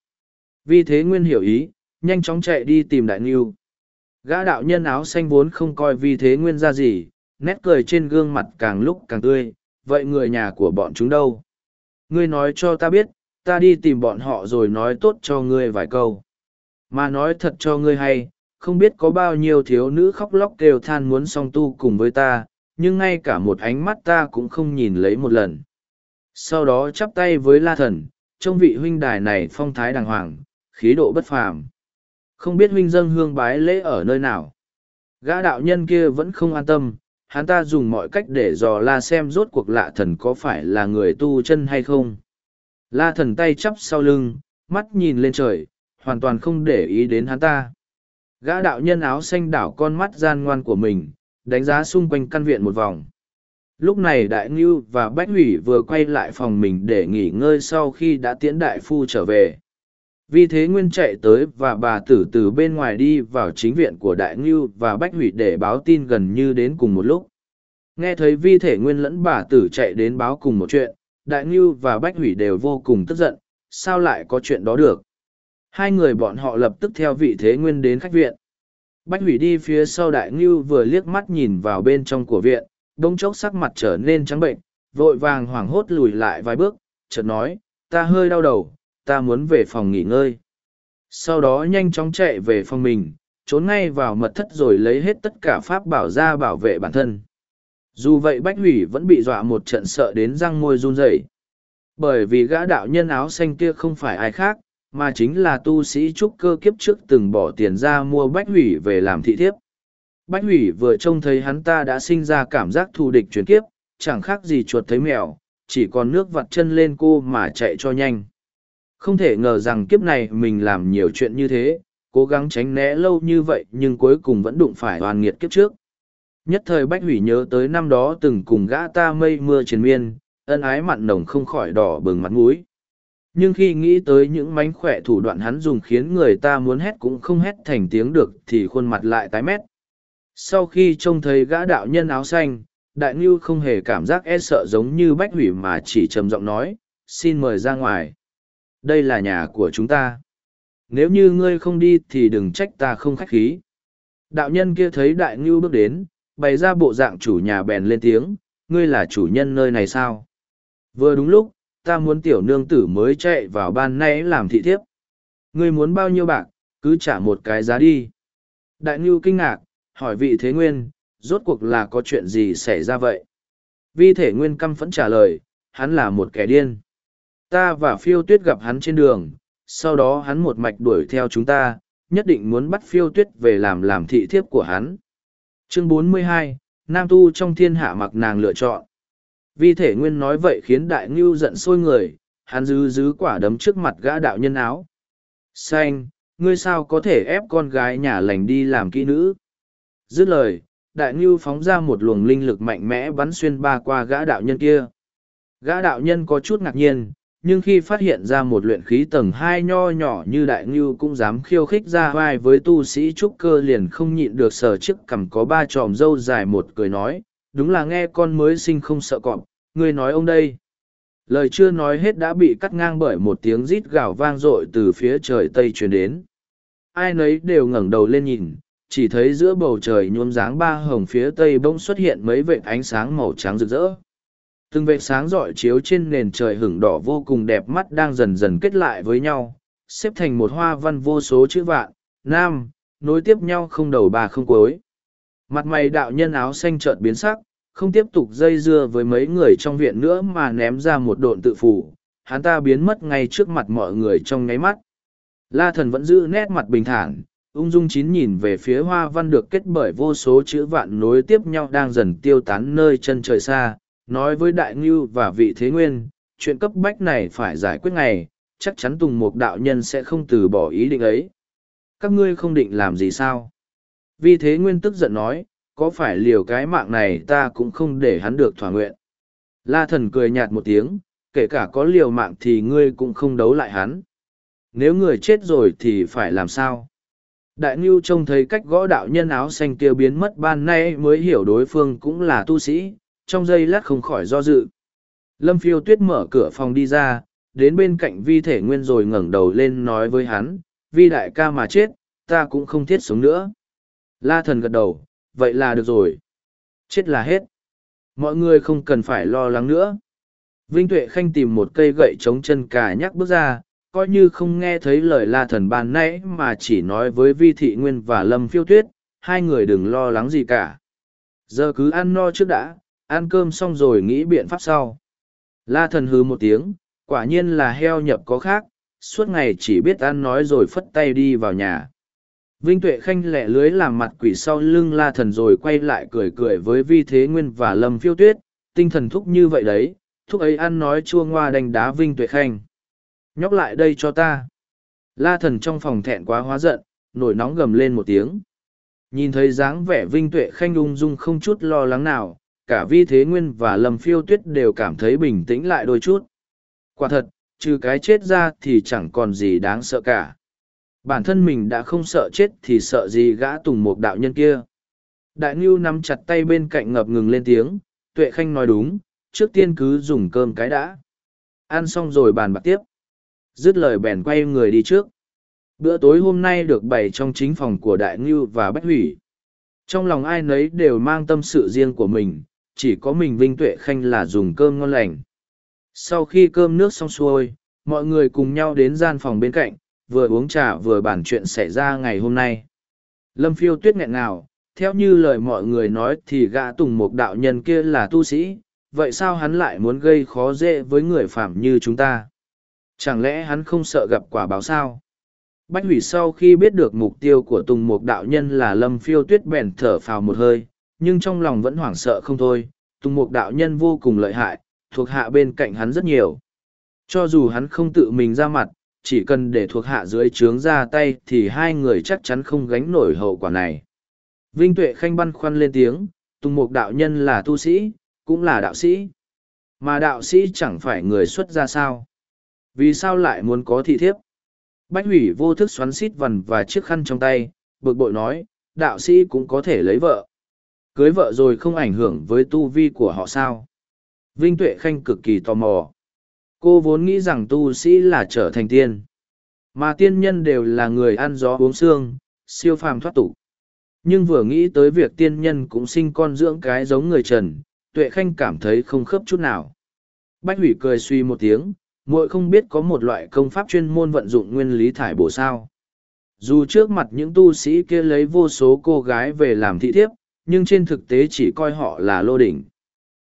Vi thế nguyên hiểu ý, nhanh chóng chạy đi tìm đại nghiêu. Gã đạo nhân áo xanh vốn không coi vi thế nguyên ra gì, nét cười trên gương mặt càng lúc càng tươi, vậy người nhà của bọn chúng đâu? Ngươi nói cho ta biết, ta đi tìm bọn họ rồi nói tốt cho ngươi vài câu. Mà nói thật cho ngươi hay, không biết có bao nhiêu thiếu nữ khóc lóc kêu than muốn song tu cùng với ta, nhưng ngay cả một ánh mắt ta cũng không nhìn lấy một lần. Sau đó chắp tay với la thần, trong vị huynh đài này phong thái đàng hoàng, khí độ bất phàm. Không biết huynh dâng hương bái lễ ở nơi nào. Gã đạo nhân kia vẫn không an tâm, hắn ta dùng mọi cách để dò la xem rốt cuộc lạ thần có phải là người tu chân hay không. La thần tay chắp sau lưng, mắt nhìn lên trời, hoàn toàn không để ý đến hắn ta. Gã đạo nhân áo xanh đảo con mắt gian ngoan của mình, đánh giá xung quanh căn viện một vòng. Lúc này Đại Ngưu và Bách Hủy vừa quay lại phòng mình để nghỉ ngơi sau khi đã tiễn Đại Phu trở về. Vì thế Nguyên chạy tới và bà tử từ bên ngoài đi vào chính viện của Đại Ngưu và Bách Hủy để báo tin gần như đến cùng một lúc. Nghe thấy vi thể Nguyên lẫn bà tử chạy đến báo cùng một chuyện, Đại Ngưu và Bách Hủy đều vô cùng tức giận, sao lại có chuyện đó được. Hai người bọn họ lập tức theo vị thế nguyên đến khách viện. Bách hủy đi phía sau đại ngưu vừa liếc mắt nhìn vào bên trong của viện, bỗng chốc sắc mặt trở nên trắng bệnh, vội vàng hoảng hốt lùi lại vài bước, chợt nói, ta hơi đau đầu, ta muốn về phòng nghỉ ngơi. Sau đó nhanh chóng chạy về phòng mình, trốn ngay vào mật thất rồi lấy hết tất cả pháp bảo ra bảo vệ bản thân. Dù vậy Bách Hủy vẫn bị dọa một trận sợ đến răng môi run rẩy. Bởi vì gã đạo nhân áo xanh kia không phải ai khác, mà chính là tu sĩ trúc cơ kiếp trước từng bỏ tiền ra mua Bách Hủy về làm thị thiếp. Bách Hủy vừa trông thấy hắn ta đã sinh ra cảm giác thù địch chuyển kiếp, chẳng khác gì chuột thấy mèo, chỉ còn nước vặt chân lên cô mà chạy cho nhanh. Không thể ngờ rằng kiếp này mình làm nhiều chuyện như thế, cố gắng tránh né lâu như vậy nhưng cuối cùng vẫn đụng phải hoàn nghiệt kiếp trước. Nhất thời Bách Hủy nhớ tới năm đó từng cùng gã ta mây mưa triền miên, ân ái mặn nồng không khỏi đỏ bừng mặt mũi. Nhưng khi nghĩ tới những mánh khỏe thủ đoạn hắn dùng khiến người ta muốn hét cũng không hét thành tiếng được thì khuôn mặt lại tái mét. Sau khi trông thấy gã đạo nhân áo xanh, đại ngưu không hề cảm giác e sợ giống như bách hủy mà chỉ trầm giọng nói, xin mời ra ngoài. Đây là nhà của chúng ta. Nếu như ngươi không đi thì đừng trách ta không khách khí. Đạo nhân kia thấy đại ngưu bước đến, bày ra bộ dạng chủ nhà bèn lên tiếng, ngươi là chủ nhân nơi này sao? Vừa đúng lúc, ta muốn tiểu nương tử mới chạy vào ban nay làm thị thiếp. Ngươi muốn bao nhiêu bạc, cứ trả một cái giá đi. Đại ngưu kinh ngạc, hỏi vị thế nguyên, rốt cuộc là có chuyện gì xảy ra vậy? Vi thể nguyên căm phẫn trả lời, hắn là một kẻ điên. Ta và phiêu tuyết gặp hắn trên đường, sau đó hắn một mạch đuổi theo chúng ta, nhất định muốn bắt phiêu tuyết về làm làm thị thiếp của hắn. Chương 42, Nam Tu trong thiên hạ mặc nàng lựa chọn. Vi thể nguyên nói vậy khiến đại ngưu giận sôi người, hắn dứ dứ quả đấm trước mặt gã đạo nhân áo. Xanh, ngươi sao có thể ép con gái nhà lành đi làm kỹ nữ? Dứt lời, đại ngưu phóng ra một luồng linh lực mạnh mẽ bắn xuyên ba qua gã đạo nhân kia. Gã đạo nhân có chút ngạc nhiên, nhưng khi phát hiện ra một luyện khí tầng hai nho nhỏ như đại ngưu cũng dám khiêu khích ra vai với tu sĩ trúc cơ liền không nhịn được sở chiếc cằm có ba tròm râu dài một cười nói, đúng là nghe con mới sinh không sợ cọp, ngươi nói ông đây. Lời chưa nói hết đã bị cắt ngang bởi một tiếng rít gào vang dội từ phía trời tây truyền đến. Ai nấy đều ngẩng đầu lên nhìn, chỉ thấy giữa bầu trời nhuốm dáng ba hồng phía tây bỗng xuất hiện mấy vệt ánh sáng màu trắng rực rỡ từng vệt sáng rọi chiếu trên nền trời hửng đỏ vô cùng đẹp mắt đang dần dần kết lại với nhau, xếp thành một hoa văn vô số chữ vạn, nam, nối tiếp nhau không đầu bà không cuối. Mặt mày đạo nhân áo xanh trợn biến sắc, không tiếp tục dây dưa với mấy người trong viện nữa mà ném ra một độn tự phủ, hắn ta biến mất ngay trước mặt mọi người trong nháy mắt. La thần vẫn giữ nét mặt bình thản, ung dung chín nhìn về phía hoa văn được kết bởi vô số chữ vạn nối tiếp nhau đang dần tiêu tán nơi chân trời xa nói với đại ngưu và vị thế nguyên, chuyện cấp bách này phải giải quyết ngay, chắc chắn tùng mục đạo nhân sẽ không từ bỏ ý định ấy. Các ngươi không định làm gì sao? Vì thế nguyên tức giận nói, có phải liều cái mạng này ta cũng không để hắn được thỏa nguyện? La thần cười nhạt một tiếng, kể cả có liều mạng thì ngươi cũng không đấu lại hắn. Nếu người chết rồi thì phải làm sao? Đại ngưu trông thấy cách gõ đạo nhân áo xanh kia biến mất, ban nay mới hiểu đối phương cũng là tu sĩ trong giây lát không khỏi do dự. Lâm phiêu tuyết mở cửa phòng đi ra, đến bên cạnh vi thể nguyên rồi ngẩng đầu lên nói với hắn, vi đại ca mà chết, ta cũng không thiết sống nữa. La thần gật đầu, vậy là được rồi. Chết là hết. Mọi người không cần phải lo lắng nữa. Vinh tuệ khanh tìm một cây gậy chống chân cà nhắc bước ra, coi như không nghe thấy lời la thần ban nãy mà chỉ nói với vi thị nguyên và lâm phiêu tuyết, hai người đừng lo lắng gì cả. Giờ cứ ăn no trước đã ăn cơm xong rồi nghĩ biện pháp sau. La thần hứ một tiếng, quả nhiên là heo nhập có khác, suốt ngày chỉ biết ăn nói rồi phất tay đi vào nhà. Vinh tuệ khanh lẹ lưới làm mặt quỷ sau lưng la thần rồi quay lại cười cười với vi thế nguyên và lâm phiêu tuyết, tinh thần thúc như vậy đấy, thúc ấy ăn nói chua ngoa đánh đá vinh tuệ khanh. Nhóc lại đây cho ta. La thần trong phòng thẹn quá hóa giận, nổi nóng gầm lên một tiếng. Nhìn thấy dáng vẻ vinh tuệ khanh ung dung không chút lo lắng nào cả vi thế nguyên và lâm phiêu tuyết đều cảm thấy bình tĩnh lại đôi chút. Quả thật trừ cái chết ra thì chẳng còn gì đáng sợ cả. Bản thân mình đã không sợ chết thì sợ gì gã tùng một đạo nhân kia. Đại ngưu nắm chặt tay bên cạnh ngập ngừng lên tiếng tuệ khanh nói đúng trước tiên cứ dùng cơm cái đã. Ăn xong rồi bàn bạc tiếp. Dứt lời bèn quay người đi trước. Bữa tối hôm nay được bày trong chính phòng của Đại Ngưu và Bách Hủy. Trong lòng ai nấy đều mang tâm sự riêng của mình, chỉ có mình Vinh Tuệ Khanh là dùng cơm ngon lành. Sau khi cơm nước xong xuôi, mọi người cùng nhau đến gian phòng bên cạnh, vừa uống trà vừa bàn chuyện xảy ra ngày hôm nay. Lâm phiêu tuyết nghẹn ngào, theo như lời mọi người nói thì gã tùng một đạo nhân kia là tu sĩ, vậy sao hắn lại muốn gây khó dễ với người phạm như chúng ta? Chẳng lẽ hắn không sợ gặp quả báo sao? Bách hủy sau khi biết được mục tiêu của Tùng Mục Đạo Nhân là Lâm Phiêu Tuyết bèn thở phào một hơi, nhưng trong lòng vẫn hoảng sợ không thôi. Tùng Mục Đạo Nhân vô cùng lợi hại, thuộc hạ bên cạnh hắn rất nhiều. Cho dù hắn không tự mình ra mặt, chỉ cần để thuộc hạ dưới trướng ra tay thì hai người chắc chắn không gánh nổi hậu quả này. Vinh Tuệ Khanh băn khoăn lên tiếng, Tùng Mục Đạo Nhân là tu sĩ, cũng là đạo sĩ. Mà đạo sĩ chẳng phải người xuất ra sao. Vì sao lại muốn có thị thiếp? Bách hủy vô thức xoắn xít vằn và chiếc khăn trong tay, bực bội nói, đạo sĩ cũng có thể lấy vợ. Cưới vợ rồi không ảnh hưởng với tu vi của họ sao? Vinh Tuệ Khanh cực kỳ tò mò. Cô vốn nghĩ rằng tu sĩ là trở thành tiên. Mà tiên nhân đều là người ăn gió uống xương, siêu phàm thoát tục. Nhưng vừa nghĩ tới việc tiên nhân cũng sinh con dưỡng cái giống người trần, Tuệ Khanh cảm thấy không khớp chút nào. Bách hủy cười suy một tiếng, muội không biết có một loại công pháp chuyên môn vận dụng nguyên lý thải bổ sao dù trước mặt những tu sĩ kia lấy vô số cô gái về làm thị thiếp nhưng trên thực tế chỉ coi họ là lô đỉnh.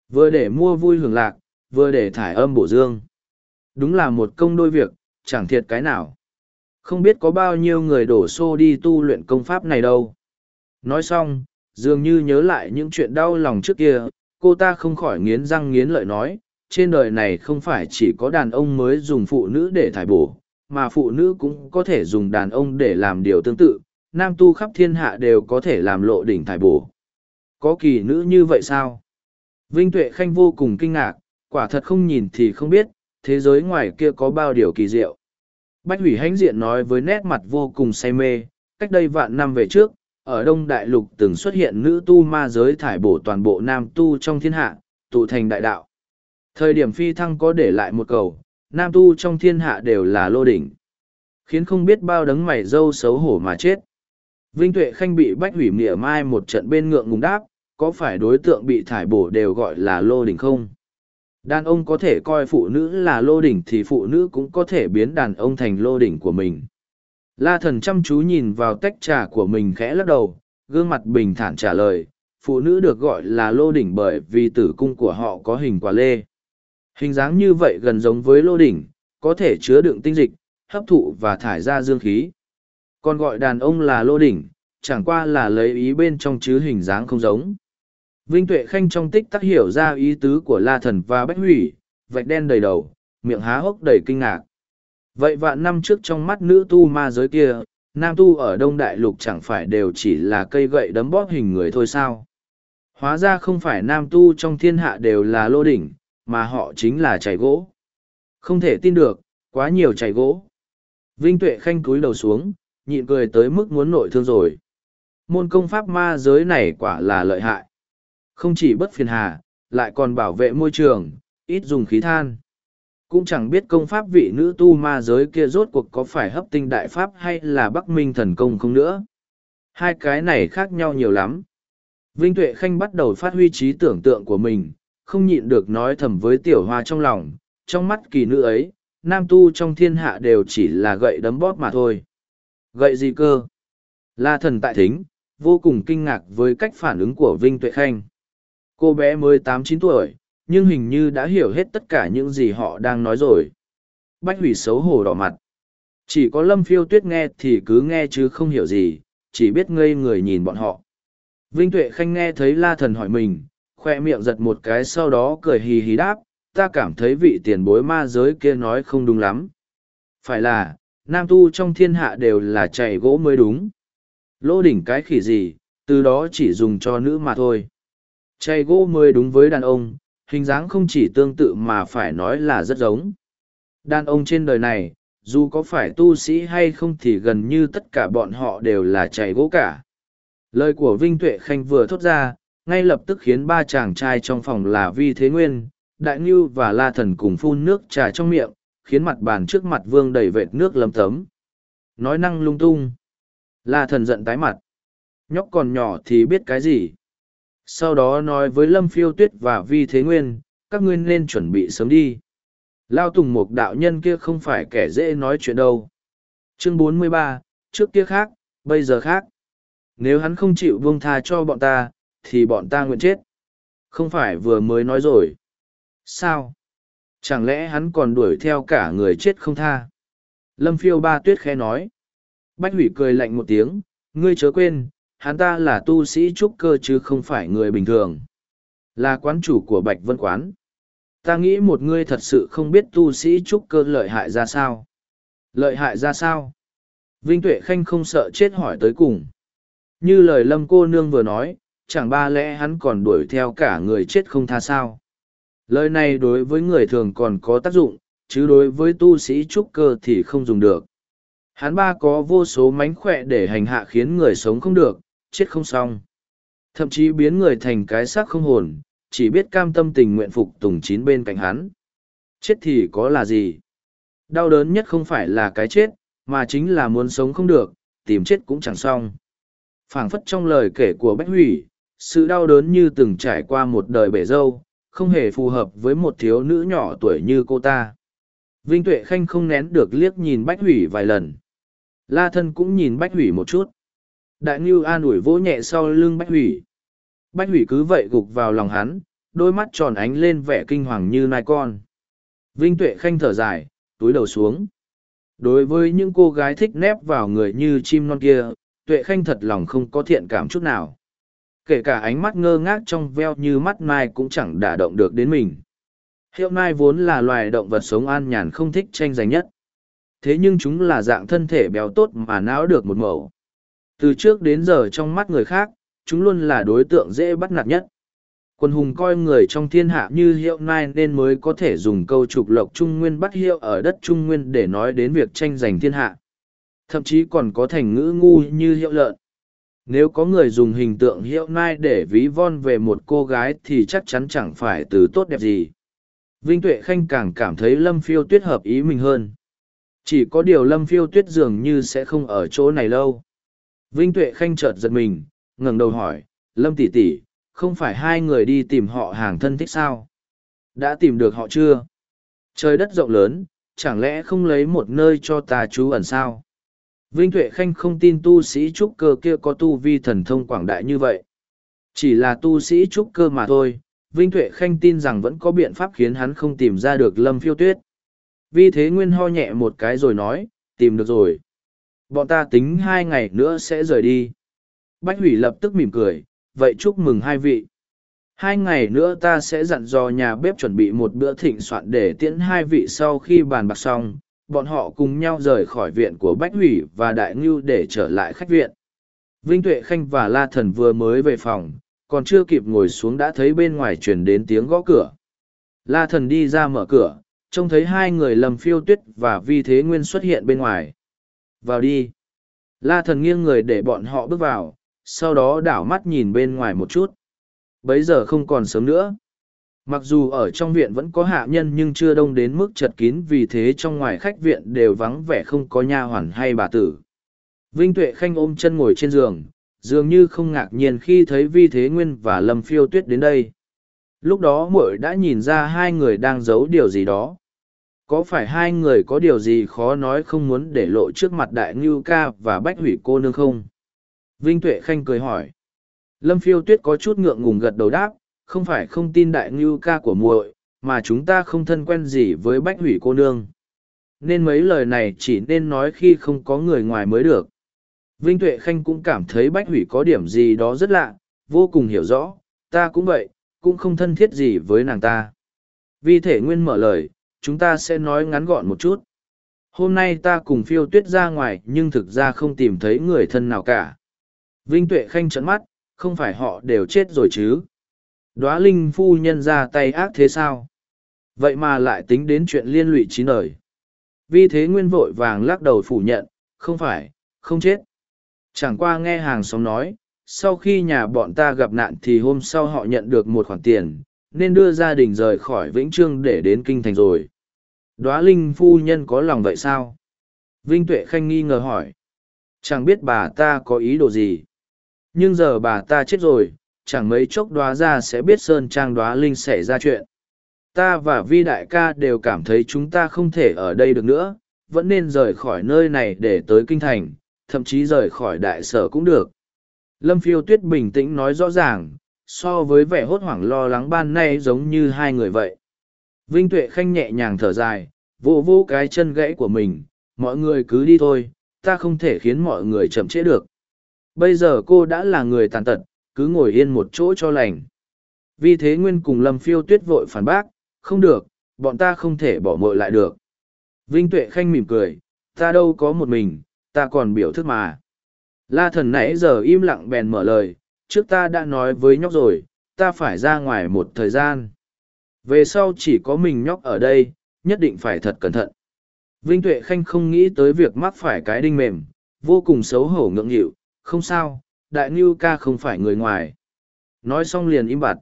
Vừa để mua vui hưởng lạc vừa để thải âm bổ dương. Đúng là một công đôi việc chẳng thiệt cái nào. Không biết có bao nhiêu người đổ xô đi tu luyện công pháp này đâu. Nói xong dường như nhớ lại những chuyện đau lòng trước kia cô ta không khỏi nghiến răng nghiến lợi nói trên đời này không phải chỉ có đàn ông mới dùng phụ nữ để thải bổ, mà phụ nữ cũng có thể dùng đàn ông để làm điều tương tự, nam tu khắp thiên hạ đều có thể làm lộ đỉnh thải bổ. Có kỳ nữ như vậy sao? Vinh Tuệ Khanh vô cùng kinh ngạc, quả thật không nhìn thì không biết, thế giới ngoài kia có bao điều kỳ diệu. Bách hủy hãnh diện nói với nét mặt vô cùng say mê, cách đây vạn năm về trước, ở Đông Đại Lục từng xuất hiện nữ tu ma giới thải bổ toàn bộ nam tu trong thiên hạ, tụ thành đại đạo. Thời điểm phi thăng có để lại một cầu, nam tu trong thiên hạ đều là lô đỉnh. Khiến không biết bao đấng mày dâu xấu hổ mà chết. Vinh Tuệ Khanh bị bách hủy mỉa mai một trận bên ngượng ngùng đáp, có phải đối tượng bị thải bổ đều gọi là lô đỉnh không? Đàn ông có thể coi phụ nữ là lô đỉnh thì phụ nữ cũng có thể biến đàn ông thành lô đỉnh của mình. La thần chăm chú nhìn vào tách trà của mình khẽ lắc đầu, gương mặt bình thản trả lời, phụ nữ được gọi là lô đỉnh bởi vì tử cung của họ có hình quả lê. Hình dáng như vậy gần giống với lô đỉnh, có thể chứa đựng tinh dịch, hấp thụ và thải ra dương khí. Còn gọi đàn ông là lô đỉnh, chẳng qua là lấy ý bên trong chứ hình dáng không giống. Vinh Tuệ Khanh trong tích tắc hiểu ra ý tứ của La Thần và Bách Hủy, vạch đen đầy đầu, miệng há hốc đầy kinh ngạc. Vậy vạn năm trước trong mắt nữ tu ma giới kia, nam tu ở Đông Đại Lục chẳng phải đều chỉ là cây gậy đấm bóp hình người thôi sao? Hóa ra không phải nam tu trong thiên hạ đều là lô đỉnh, mà họ chính là chảy gỗ. Không thể tin được, quá nhiều chảy gỗ. Vinh Tuệ Khanh cúi đầu xuống, nhịn cười tới mức muốn nội thương rồi. Môn công pháp ma giới này quả là lợi hại. Không chỉ bất phiền hà, lại còn bảo vệ môi trường, ít dùng khí than. Cũng chẳng biết công pháp vị nữ tu ma giới kia rốt cuộc có phải hấp tinh đại pháp hay là bắc minh thần công không nữa. Hai cái này khác nhau nhiều lắm. Vinh Tuệ Khanh bắt đầu phát huy trí tưởng tượng của mình, không nhịn được nói thầm với tiểu hoa trong lòng, trong mắt kỳ nữ ấy, nam tu trong thiên hạ đều chỉ là gậy đấm bóp mà thôi. Gậy gì cơ? La thần tại thính, vô cùng kinh ngạc với cách phản ứng của Vinh Tuệ Khanh. Cô bé mới tám chín tuổi, nhưng hình như đã hiểu hết tất cả những gì họ đang nói rồi. Bách hủy xấu hổ đỏ mặt. Chỉ có lâm phiêu tuyết nghe thì cứ nghe chứ không hiểu gì, chỉ biết ngây người nhìn bọn họ. Vinh Tuệ Khanh nghe thấy La Thần hỏi mình, khoe miệng giật một cái sau đó cười hì hì đáp, ta cảm thấy vị tiền bối ma giới kia nói không đúng lắm. Phải là, nam tu trong thiên hạ đều là chảy gỗ mới đúng. Lô đỉnh cái khỉ gì, từ đó chỉ dùng cho nữ mà thôi chay gỗ mới đúng với đàn ông, hình dáng không chỉ tương tự mà phải nói là rất giống. Đàn ông trên đời này, dù có phải tu sĩ hay không thì gần như tất cả bọn họ đều là chảy gỗ cả. Lời của Vinh Tuệ Khanh vừa thốt ra, ngay lập tức khiến ba chàng trai trong phòng là Vi Thế Nguyên, Đại Ngưu và La Thần cùng phun nước trà trong miệng, khiến mặt bàn trước mặt vương đầy vệt nước lấm tấm. nói năng lung tung. La thần giận tái mặt. Nhóc còn nhỏ thì biết cái gì. Sau đó nói với Lâm Phiêu Tuyết và Vi Thế Nguyên, các ngươi nên chuẩn bị sớm đi. Lao Tùng Mục đạo nhân kia không phải kẻ dễ nói chuyện đâu. Chương 43, trước kia khác, bây giờ khác. Nếu hắn không chịu buông tha cho bọn ta, thì bọn ta nguyện chết. Không phải vừa mới nói rồi. Sao? Chẳng lẽ hắn còn đuổi theo cả người chết không tha? Lâm phiêu ba tuyết khẽ nói. Bách hủy cười lạnh một tiếng, ngươi chớ quên, hắn ta là tu sĩ trúc cơ chứ không phải người bình thường. Là quán chủ của Bạch Vân Quán. Ta nghĩ một ngươi thật sự không biết tu sĩ trúc cơ lợi hại ra sao. Lợi hại ra sao? Vinh Tuệ Khanh không sợ chết hỏi tới cùng. Như lời lâm cô nương vừa nói, chẳng ba lẽ hắn còn đuổi theo cả người chết không tha sao. Lời này đối với người thường còn có tác dụng, chứ đối với tu sĩ trúc cơ thì không dùng được. Hắn ba có vô số mánh khỏe để hành hạ khiến người sống không được, chết không xong. Thậm chí biến người thành cái xác không hồn, chỉ biết cam tâm tình nguyện phục tùng chín bên cạnh hắn. Chết thì có là gì? Đau đớn nhất không phải là cái chết, mà chính là muốn sống không được, tìm chết cũng chẳng xong. phảng phất trong lời kể của Bách Hủy, sự đau đớn như từng trải qua một đời bể dâu, không hề phù hợp với một thiếu nữ nhỏ tuổi như cô ta. Vinh Tuệ Khanh không nén được liếc nhìn Bách Hủy vài lần. La thân cũng nhìn Bách Hủy một chút. Đại Ngưu an ủi vỗ nhẹ sau lưng Bách Hủy. Bách Hủy cứ vậy gục vào lòng hắn, đôi mắt tròn ánh lên vẻ kinh hoàng như nai con. Vinh Tuệ Khanh thở dài, túi đầu xuống. Đối với những cô gái thích nép vào người như chim non kia, Tuệ Khanh thật lòng không có thiện cảm chút nào. Kể cả ánh mắt ngơ ngác trong veo như mắt mai cũng chẳng đả động được đến mình. Hiệu nai vốn là loài động vật sống an nhàn không thích tranh giành nhất. Thế nhưng chúng là dạng thân thể béo tốt mà não được một mẩu từ trước đến giờ trong mắt người khác, chúng luôn là đối tượng dễ bắt nạt nhất. Quân hùng coi người trong thiên hạ như hiệu nai nên mới có thể dùng câu trục lộc trung nguyên bắt hiệu ở đất trung nguyên để nói đến việc tranh giành thiên hạ. Thậm chí còn có thành ngữ ngu như hiệu lợn. Nếu có người dùng hình tượng hiệu nai để ví von về một cô gái thì chắc chắn chẳng phải từ tốt đẹp gì. Vinh Tuệ Khanh càng cảm thấy Lâm Phiêu Tuyết hợp ý mình hơn. Chỉ có điều Lâm Phiêu Tuyết dường như sẽ không ở chỗ này lâu. Vinh Tuệ Khanh chợt giật mình, ngẩng đầu hỏi, Lâm tỷ tỷ, không phải hai người đi tìm họ hàng thân thích sao? Đã tìm được họ chưa? Trời đất rộng lớn, chẳng lẽ không lấy một nơi cho ta trú ẩn sao? Vinh Tuệ Khanh không tin tu sĩ trúc cơ kia có tu vi thần thông quảng đại như vậy. Chỉ là tu sĩ trúc cơ mà thôi, Vinh Tuệ Khanh tin rằng vẫn có biện pháp khiến hắn không tìm ra được Lâm Phiêu Tuyết. Vì thế Nguyên ho nhẹ một cái rồi nói, tìm được rồi. Bọn ta tính hai ngày nữa sẽ rời đi. Bách Hủy lập tức mỉm cười, vậy chúc mừng hai vị. Hai ngày nữa ta sẽ dặn dò nhà bếp chuẩn bị một bữa thịnh soạn để tiễn hai vị sau khi bàn bạc xong, bọn họ cùng nhau rời khỏi viện của Bách Hủy và Đại Ngưu để trở lại khách viện. Vinh Tuệ Khanh và La Thần vừa mới về phòng, còn chưa kịp ngồi xuống đã thấy bên ngoài truyền đến tiếng gõ cửa. La Thần đi ra mở cửa, trông thấy hai người lầm phiêu tuyết và vi thế nguyên xuất hiện bên ngoài. Vào đi. La Thần nghiêng người để bọn họ bước vào, sau đó đảo mắt nhìn bên ngoài một chút. Bấy giờ không còn sớm nữa. Mặc dù ở trong viện vẫn có hạ nhân nhưng chưa đông đến mức chật kín vì thế trong ngoài khách viện đều vắng vẻ không có nha hoàn hay bà tử. Vinh Tuệ Khanh ôm chân ngồi trên giường, dường như không ngạc nhiên khi thấy Vi Thế Nguyên và Lâm Phiêu Tuyết đến đây. Lúc đó muội đã nhìn ra hai người đang giấu điều gì đó. Có phải hai người có điều gì khó nói không muốn để lộ trước mặt Đại Ngưu Ca và Bách Hủy cô nương không? Vinh Tuệ Khanh cười hỏi. Lâm Phiêu Tuyết có chút ngượng ngùng gật đầu đáp, không phải không tin đại ngưu ca của muội mà chúng ta không thân quen gì với bách hủy cô nương nên mấy lời này chỉ nên nói khi không có người ngoài mới được vinh tuệ khanh cũng cảm thấy bách hủy có điểm gì đó rất lạ vô cùng hiểu rõ ta cũng vậy cũng không thân thiết gì với nàng ta vi thể nguyên mở lời chúng ta sẽ nói ngắn gọn một chút hôm nay ta cùng phiêu tuyết ra ngoài nhưng thực ra không tìm thấy người thân nào cả vinh tuệ khanh trấn mắt không phải họ đều chết rồi chứ Đóa linh phu nhân ra tay ác thế sao? Vậy mà lại tính đến chuyện liên lụy chín đời. Vì thế nguyên vội vàng lắc đầu phủ nhận, không phải, không chết. Chẳng qua nghe hàng xóm nói, sau khi nhà bọn ta gặp nạn thì hôm sau họ nhận được một khoản tiền, nên đưa gia đình rời khỏi Vĩnh Trương để đến Kinh Thành rồi. Đóa linh phu nhân có lòng vậy sao? Vinh Tuệ Khanh nghi ngờ hỏi. Chẳng biết bà ta có ý đồ gì. Nhưng giờ bà ta chết rồi, chẳng mấy chốc đoá ra sẽ biết Sơn Trang đoá Linh xảy ra chuyện. Ta và Vi Đại ca đều cảm thấy chúng ta không thể ở đây được nữa, vẫn nên rời khỏi nơi này để tới Kinh Thành, thậm chí rời khỏi đại sở cũng được. Lâm Phiêu Tuyết bình tĩnh nói rõ ràng, so với vẻ hốt hoảng lo lắng ban nay giống như hai người vậy. Vinh Tuệ Khanh nhẹ nhàng thở dài, vô vô cái chân gãy của mình, mọi người cứ đi thôi, ta không thể khiến mọi người chậm trễ được. Bây giờ cô đã là người tàn tật, cứ ngồi yên một chỗ cho lành. Vì thế Nguyên cùng Lâm Phiêu Tuyết vội phản bác, không được, bọn ta không thể bỏ mội lại được. Vinh Tuệ Khanh mỉm cười, ta đâu có một mình, ta còn biểu thức mà. La thần nãy giờ im lặng bèn mở lời, trước ta đã nói với nhóc rồi, ta phải ra ngoài một thời gian. Về sau chỉ có mình nhóc ở đây, nhất định phải thật cẩn thận. Vinh Tuệ Khanh không nghĩ tới việc mắc phải cái đinh mềm, vô cùng xấu hổ ngượng nghịu, không sao, đại ngưu ca không phải người ngoài. Nói xong liền im bặt.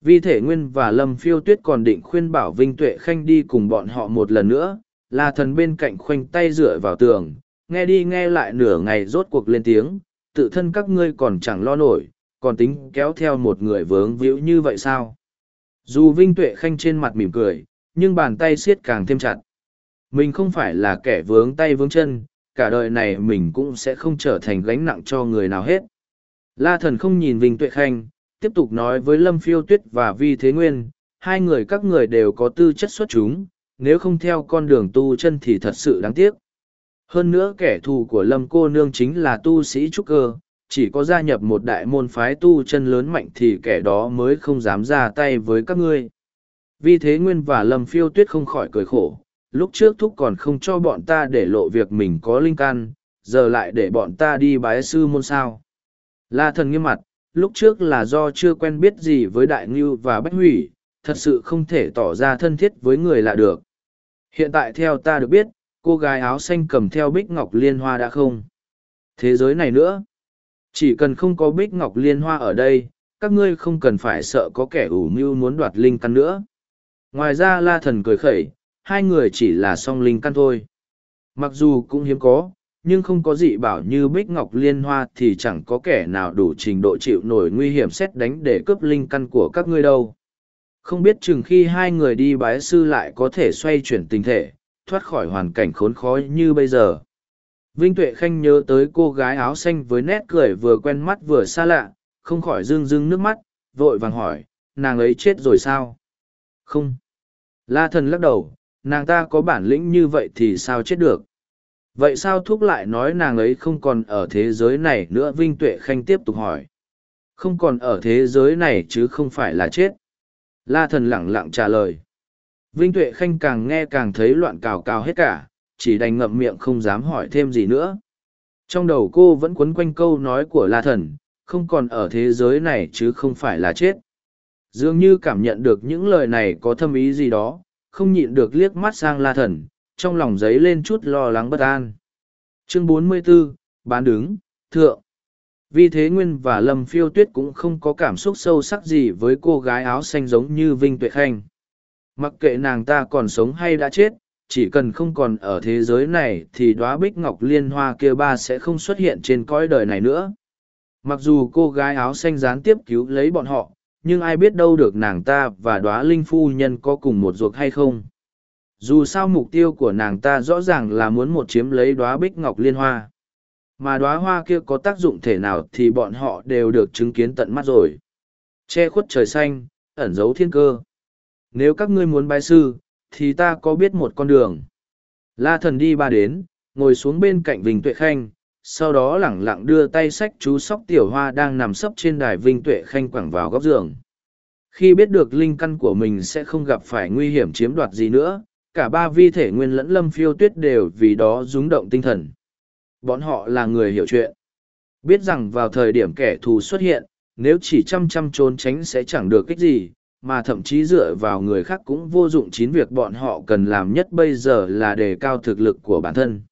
Vi Thể Nguyên và Lâm Phiêu Tuyết còn định khuyên bảo Vinh Tuệ Khanh đi cùng bọn họ một lần nữa, là thần bên cạnh khoanh tay dựa vào tường, nghe đi nghe lại nửa ngày rốt cuộc lên tiếng, tự thân các ngươi còn chẳng lo nổi, còn tính kéo theo một người vướng víu như vậy sao? Dù Vinh Tuệ Khanh trên mặt mỉm cười, nhưng bàn tay siết càng thêm chặt. Mình không phải là kẻ vướng tay vướng chân, cả đời này mình cũng sẽ không trở thành gánh nặng cho người nào hết. La thần không nhìn Vinh Tuệ Khanh, tiếp tục nói với Lâm Phiêu Tuyết và Vi Thế Nguyên, hai người các người đều có tư chất xuất chúng, nếu không theo con đường tu chân thì thật sự đáng tiếc. Hơn nữa kẻ thù của Lâm cô nương chính là tu sĩ trúc cơ, chỉ có gia nhập một đại môn phái tu chân lớn mạnh thì kẻ đó mới không dám ra tay với các ngươi. Vì thế Nguyên và Lâm Phiêu Tuyết không khỏi cười khổ, lúc trước thúc còn không cho bọn ta để lộ việc mình có linh căn, giờ lại để bọn ta đi bái sư môn sao. La thần nghiêm mặt, lúc trước là do chưa quen biết gì với Đại Ngưu và Bách Hủy, thật sự không thể tỏ ra thân thiết với người lạ được. Hiện tại theo ta được biết, cô gái áo xanh cầm theo bích ngọc liên hoa đã không. Thế giới này nữa, chỉ cần không có bích ngọc liên hoa ở đây, các ngươi không cần phải sợ có kẻ ủ mưu muốn đoạt linh căn nữa. Ngoài ra la thần cười khẩy, hai người chỉ là song linh căn thôi. Mặc dù cũng hiếm có, nhưng không có gì bảo như bích ngọc liên hoa thì chẳng có kẻ nào đủ trình độ chịu nổi nguy hiểm xét đánh để cướp linh căn của các ngươi đâu. Không biết chừng khi hai người đi bái sư lại có thể xoay chuyển tình thể, thoát khỏi hoàn cảnh khốn khó như bây giờ. Vinh Tuệ Khanh nhớ tới cô gái áo xanh với nét cười vừa quen mắt vừa xa lạ, không khỏi rưng rưng nước mắt, vội vàng hỏi, nàng ấy chết rồi sao? Không. La thần lắc đầu, nàng ta có bản lĩnh như vậy thì sao chết được? Vậy sao thúc lại nói nàng ấy không còn ở thế giới này nữa Vinh Tuệ Khanh tiếp tục hỏi. Không còn ở thế giới này chứ không phải là chết. La thần lẳng lặng trả lời. Vinh Tuệ Khanh càng nghe càng thấy loạn cào cào hết cả, chỉ đành ngậm miệng không dám hỏi thêm gì nữa. Trong đầu cô vẫn quấn quanh câu nói của La thần, không còn ở thế giới này chứ không phải là chết. Dường như cảm nhận được những lời này có thâm ý gì đó, không nhịn được liếc mắt sang La thần, trong lòng giấy lên chút lo lắng bất an. Chương 44, Bán đứng, Thượng vì thế nguyên và lâm phiêu tuyết cũng không có cảm xúc sâu sắc gì với cô gái áo xanh giống như vinh tuệ khanh mặc kệ nàng ta còn sống hay đã chết chỉ cần không còn ở thế giới này thì đoá bích ngọc liên hoa kia ba sẽ không xuất hiện trên cõi đời này nữa. Mặc dù cô gái áo xanh gián tiếp cứu lấy bọn họ, nhưng ai biết đâu được nàng ta và đoá linh phu nhân có cùng một ruột hay không. Dù sao mục tiêu của nàng ta rõ ràng là muốn một chiếm lấy đoá bích ngọc liên hoa. Mà đóa hoa kia có tác dụng thể nào thì bọn họ đều được chứng kiến tận mắt rồi. Che khuất trời xanh, ẩn giấu thiên cơ. Nếu các ngươi muốn bái sư thì ta có biết một con đường. La thần đi ba đến ngồi xuống bên cạnh vinh tuệ khanh sau đó lẳng lặng đưa tay sách chú sóc tiểu hoa đang nằm sấp trên đài vinh tuệ khanh quẳng vào góc giường. Khi biết được linh căn của mình sẽ không gặp phải nguy hiểm chiếm đoạt gì nữa cả ba vi thể nguyên lẫn lâm phiêu tuyết đều vì đó rúng động tinh thần. Bọn họ là người hiểu chuyện. Biết rằng vào thời điểm kẻ thù xuất hiện, nếu chỉ chăm chăm trốn tránh sẽ chẳng được cách gì, mà thậm chí dựa vào người khác cũng vô dụng chín việc bọn họ cần làm nhất bây giờ là đề cao thực lực của bản thân.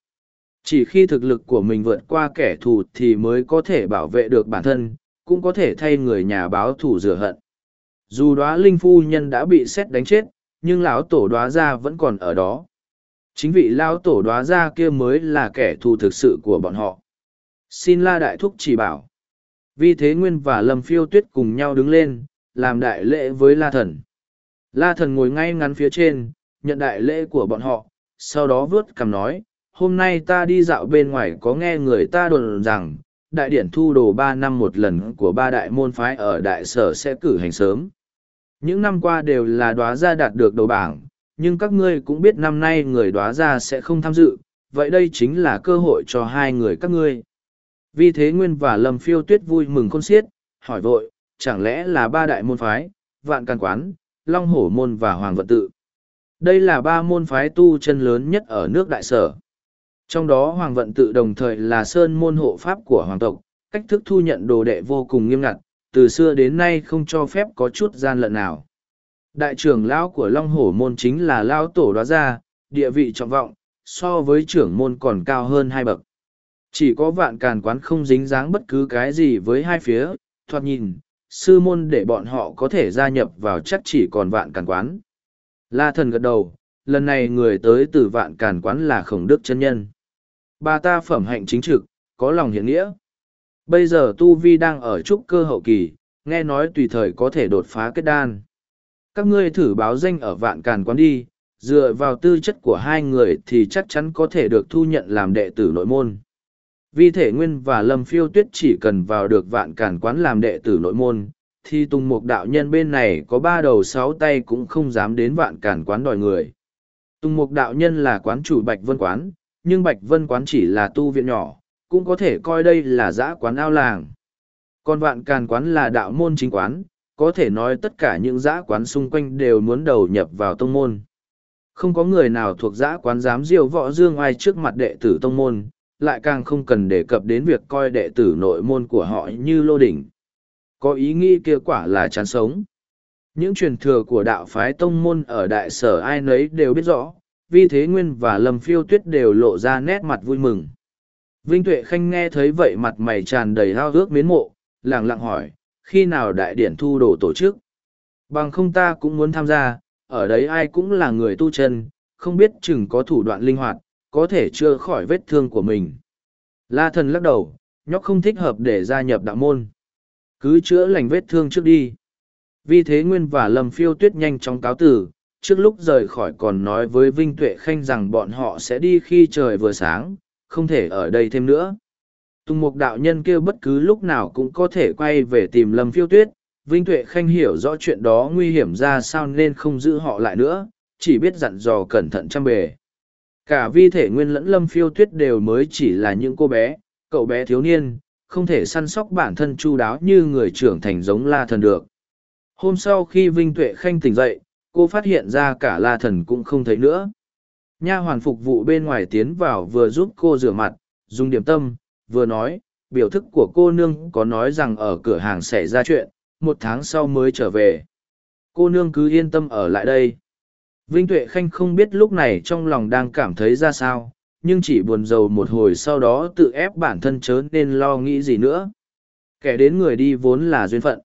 Chỉ khi thực lực của mình vượt qua kẻ thù thì mới có thể bảo vệ được bản thân, cũng có thể thay người nhà báo thù rửa hận. Dù Đóa linh phu nhân đã bị xét đánh chết, nhưng lão tổ Đóa ra vẫn còn ở đó. chính vị Lão tổ Đóa ra kia mới là kẻ thù thực sự của bọn họ xin la đại thúc chỉ bảo vì thế nguyên và lâm phiêu tuyết cùng nhau đứng lên làm đại lễ với la thần. La thần ngồi ngay ngắn phía trên, nhận đại lễ của bọn họ, sau đó vớt cằm nói, hôm nay ta đi dạo bên ngoài có nghe người ta đồn rằng, đại điển thu đồ ba năm một lần của ba đại môn phái ở đại sở sẽ cử hành sớm. Những năm qua đều là đoá gia đạt được đầu bảng, nhưng các ngươi cũng biết năm nay người đoá gia sẽ không tham dự, vậy đây chính là cơ hội cho hai người các ngươi. Vì thế nguyên và lâm phiêu tuyết vui mừng khôn xiết, hỏi vội chẳng lẽ là ba đại môn phái vạn càn quán long hổ môn và hoàng vận tự đây là ba môn phái tu chân lớn nhất ở nước đại sở trong đó Hoàng Vận tự đồng thời là sơn môn hộ pháp của hoàng tộc, cách thức thu nhận đồ đệ vô cùng nghiêm ngặt, từ xưa đến nay không cho phép có chút gian lận nào. Đại trưởng lão của Long Hổ môn chính là lão tổ đoá gia, địa vị trọng vọng, so với trưởng môn còn cao hơn hai bậc. Chỉ có vạn càn quán không dính dáng bất cứ cái gì với hai phía, thoạt nhìn, sư môn để bọn họ có thể gia nhập vào chắc chỉ còn vạn càn quán. La thần gật đầu, lần này người tới từ vạn càn quán là khổng đức chân nhân. Bà ta phẩm hạnh chính trực, có lòng hiển nghĩa. Bây giờ Tu Vi đang ở trúc cơ hậu kỳ, nghe nói tùy thời có thể đột phá kết đan. Các ngươi thử báo danh ở vạn càn quán đi, dựa vào tư chất của hai người thì chắc chắn có thể được thu nhận làm đệ tử nội môn. Vi thể nguyên và lâm phiêu tuyết chỉ cần vào được vạn Cản quán làm đệ tử nội môn, thì tùng mục đạo nhân bên này có ba đầu sáu tay cũng không dám đến vạn Cản quán đòi người. Tùng mục đạo nhân là quán chủ bạch vân quán, nhưng Bạch Vân quán chỉ là tu viện nhỏ, cũng có thể coi đây là giã quán ao làng. Còn vạn càn quán là đạo môn chính quán, có thể nói tất cả những giã quán xung quanh đều muốn đầu nhập vào tông môn. Không có người nào thuộc giã quán dám diêu võ dương ai trước mặt đệ tử tông môn, lại càng không cần đề cập đến việc coi đệ tử nội môn của họ như lô đỉnh. Có ý nghĩ kia quả là chán sống. Những truyền thừa của đạo phái tông môn ở đại sở ai nấy đều biết rõ, vi thế nguyên và lâm phiêu tuyết đều lộ ra nét mặt vui mừng vinh tuệ khanh nghe thấy vậy mặt mày tràn đầy hao ước mến mộ lẳng lặng hỏi khi nào đại điển thu đồ tổ chức bằng không ta cũng muốn tham gia ở đấy ai cũng là người tu chân không biết chừng có thủ đoạn linh hoạt có thể chữa khỏi vết thương của mình la thần lắc đầu nhóc không thích hợp để gia nhập đạo môn cứ chữa lành vết thương trước đi vì thế nguyên và lâm phiêu tuyết nhanh chóng cáo tử trước lúc rời khỏi còn nói với Vinh Tuệ Khanh rằng bọn họ sẽ đi khi trời vừa sáng, không thể ở đây thêm nữa. Tùng mục đạo nhân kêu bất cứ lúc nào cũng có thể quay về tìm Lâm Phiêu Tuyết, Vinh Tuệ Khanh hiểu rõ chuyện đó nguy hiểm ra sao nên không giữ họ lại nữa, chỉ biết dặn dò cẩn thận chăm bề. Cả vi thể nguyên lẫn Lâm Phiêu Tuyết đều mới chỉ là những cô bé, cậu bé thiếu niên, không thể săn sóc bản thân chu đáo như người trưởng thành giống la thần được. Hôm sau khi Vinh Tuệ Khanh tỉnh dậy, cô phát hiện ra cả la thần cũng không thấy nữa. Nha hoàn phục vụ bên ngoài tiến vào vừa giúp cô rửa mặt dùng điểm tâm vừa nói biểu thức của cô nương có nói rằng ở cửa hàng xảy ra chuyện một tháng sau mới trở về. Cô nương cứ yên tâm ở lại đây vinh tuệ khanh không biết lúc này trong lòng đang cảm thấy ra sao nhưng chỉ buồn rầu một hồi sau đó tự ép bản thân chớ nên lo nghĩ gì nữa kẻ đến người đi vốn là duyên phận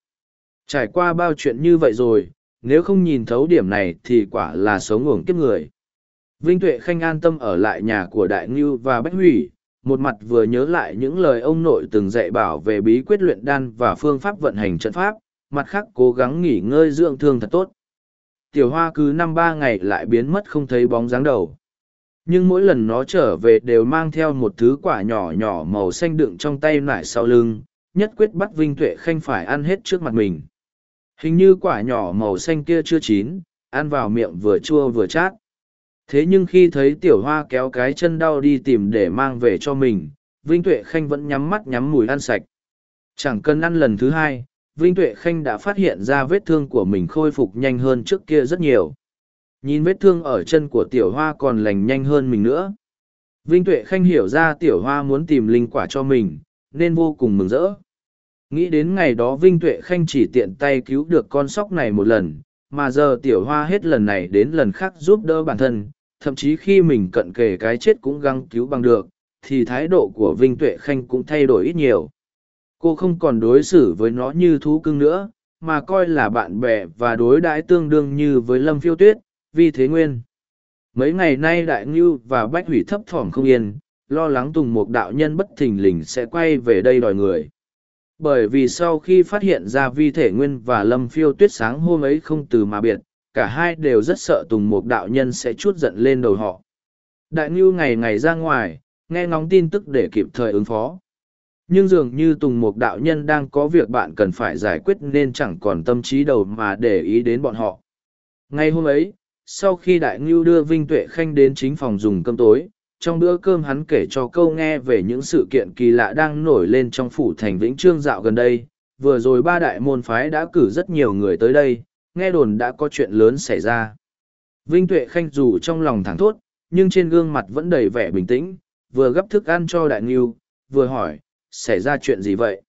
trải qua bao chuyện như vậy rồi nếu không nhìn thấu điểm này thì quả là sống uổng kiếp người. Vinh Tuệ Khanh an tâm ở lại nhà của Đại Ngưu và Bách Hủy, một mặt vừa nhớ lại những lời ông nội từng dạy bảo về bí quyết luyện đan và phương pháp vận hành trận pháp, mặt khác cố gắng nghỉ ngơi dưỡng thương thật tốt. Tiểu hoa cứ năm ba ngày lại biến mất không thấy bóng dáng đầu. Nhưng mỗi lần nó trở về đều mang theo một thứ quả nhỏ nhỏ màu xanh đựng trong tay nải sau lưng, nhất quyết bắt Vinh Tuệ Khanh phải ăn hết trước mặt mình. Hình như quả nhỏ màu xanh kia chưa chín, ăn vào miệng vừa chua vừa chát. Thế nhưng khi thấy tiểu hoa kéo cái chân đau đi tìm để mang về cho mình, Vinh Tuệ Khanh vẫn nhắm mắt nhắm mùi ăn sạch. Chẳng cần ăn lần thứ hai, Vinh Tuệ Khanh đã phát hiện ra vết thương của mình khôi phục nhanh hơn trước kia rất nhiều. Nhìn vết thương ở chân của tiểu hoa còn lành nhanh hơn mình nữa. Vinh Tuệ Khanh hiểu ra tiểu hoa muốn tìm linh quả cho mình, nên vô cùng mừng rỡ. Nghĩ đến ngày đó Vinh Tuệ Khanh chỉ tiện tay cứu được con sóc này một lần, mà giờ tiểu hoa hết lần này đến lần khác giúp đỡ bản thân, thậm chí khi mình cận kề cái chết cũng găng cứu bằng được, thì thái độ của Vinh Tuệ Khanh cũng thay đổi ít nhiều. Cô không còn đối xử với nó như thú cưng nữa, mà coi là bạn bè và đối đãi tương đương như với Lâm Phiêu Tuyết, Vi thế nguyên. Mấy ngày nay Đại Ngưu và Bách Hủy thấp thỏm không yên, lo lắng Tùng Mục đạo nhân bất thình lình sẽ quay về đây đòi người. Bởi vì sau khi phát hiện ra vi thể nguyên và lâm phiêu tuyết sáng hôm ấy không từ mà biệt, cả hai đều rất sợ Tùng Mục đạo nhân sẽ chút giận lên đầu họ. Đại Ngưu ngày ngày ra ngoài, nghe ngóng tin tức để kịp thời ứng phó. Nhưng dường như Tùng Mục đạo nhân đang có việc bạn cần phải giải quyết nên chẳng còn tâm trí đầu mà để ý đến bọn họ. Ngay hôm ấy, sau khi Đại Ngưu đưa Vinh Tuệ Khanh đến chính phòng dùng cơm tối, trong bữa cơm hắn kể cho câu nghe về những sự kiện kỳ lạ đang nổi lên trong phủ thành Vĩnh Trương dạo gần đây. Vừa rồi ba đại môn phái đã cử rất nhiều người tới đây, nghe đồn đã có chuyện lớn xảy ra. Vinh Tuệ Khanh dù trong lòng thẳng thốt, nhưng trên gương mặt vẫn đầy vẻ bình tĩnh, vừa gấp thức ăn cho Đại Ngưu, vừa hỏi, xảy ra chuyện gì vậy?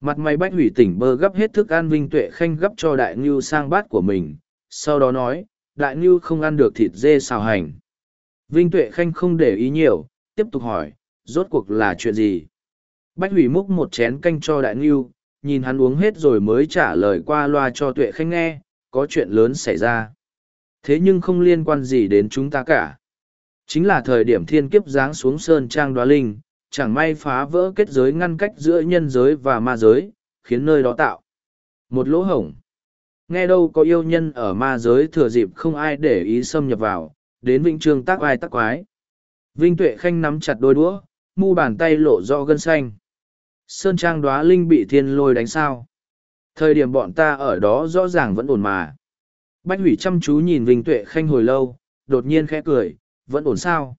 Mặt mày bách hủy tỉnh bơ gấp hết thức ăn Vinh Tuệ Khanh gấp cho Đại Ngưu sang bát của mình, sau đó nói, Đại Ngưu không ăn được thịt dê xào hành. Vinh Tuệ Khanh không để ý nhiều, tiếp tục hỏi, rốt cuộc là chuyện gì? Bách hủy múc một chén canh cho Đại Ngưu, nhìn hắn uống hết rồi mới trả lời qua loa cho Tuệ Khanh nghe, có chuyện lớn xảy ra. Thế nhưng không liên quan gì đến chúng ta cả. Chính là thời điểm thiên kiếp giáng xuống sơn trang đoá linh, chẳng may phá vỡ kết giới ngăn cách giữa nhân giới và ma giới, khiến nơi đó tạo một lỗ hổng. Nghe đâu có yêu nhân ở ma giới thừa dịp không ai để ý xâm nhập vào, đến Vĩnh trường tác ai tác quái. Vinh Tuệ Khanh nắm chặt đôi đũa, mu bàn tay lộ rõ gân xanh. Sơn Trang đoá linh bị thiên lôi đánh sao. Thời điểm bọn ta ở đó rõ ràng vẫn ổn mà. Bách hủy chăm chú nhìn Vinh Tuệ Khanh hồi lâu, đột nhiên khẽ cười, vẫn ổn sao.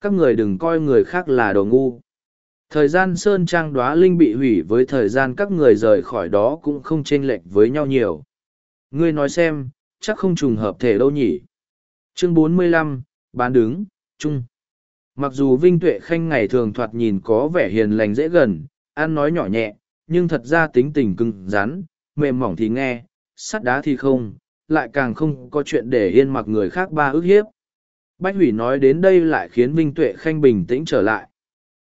Các người đừng coi người khác là đồ ngu. Thời gian Sơn Trang đoá linh bị hủy với thời gian các người rời khỏi đó cũng không chênh lệch với nhau nhiều. Ngươi nói xem, chắc không trùng hợp thể đâu nhỉ. Chương 45, bán đứng, chung. Mặc dù Vinh Tuệ Khanh ngày thường thoạt nhìn có vẻ hiền lành dễ gần, ăn nói nhỏ nhẹ, nhưng thật ra tính tình cứng rắn, mềm mỏng thì nghe, sắt đá thì không, lại càng không có chuyện để yên mặc người khác ba ức hiếp. Bách hủy nói đến đây lại khiến Vinh Tuệ Khanh bình tĩnh trở lại.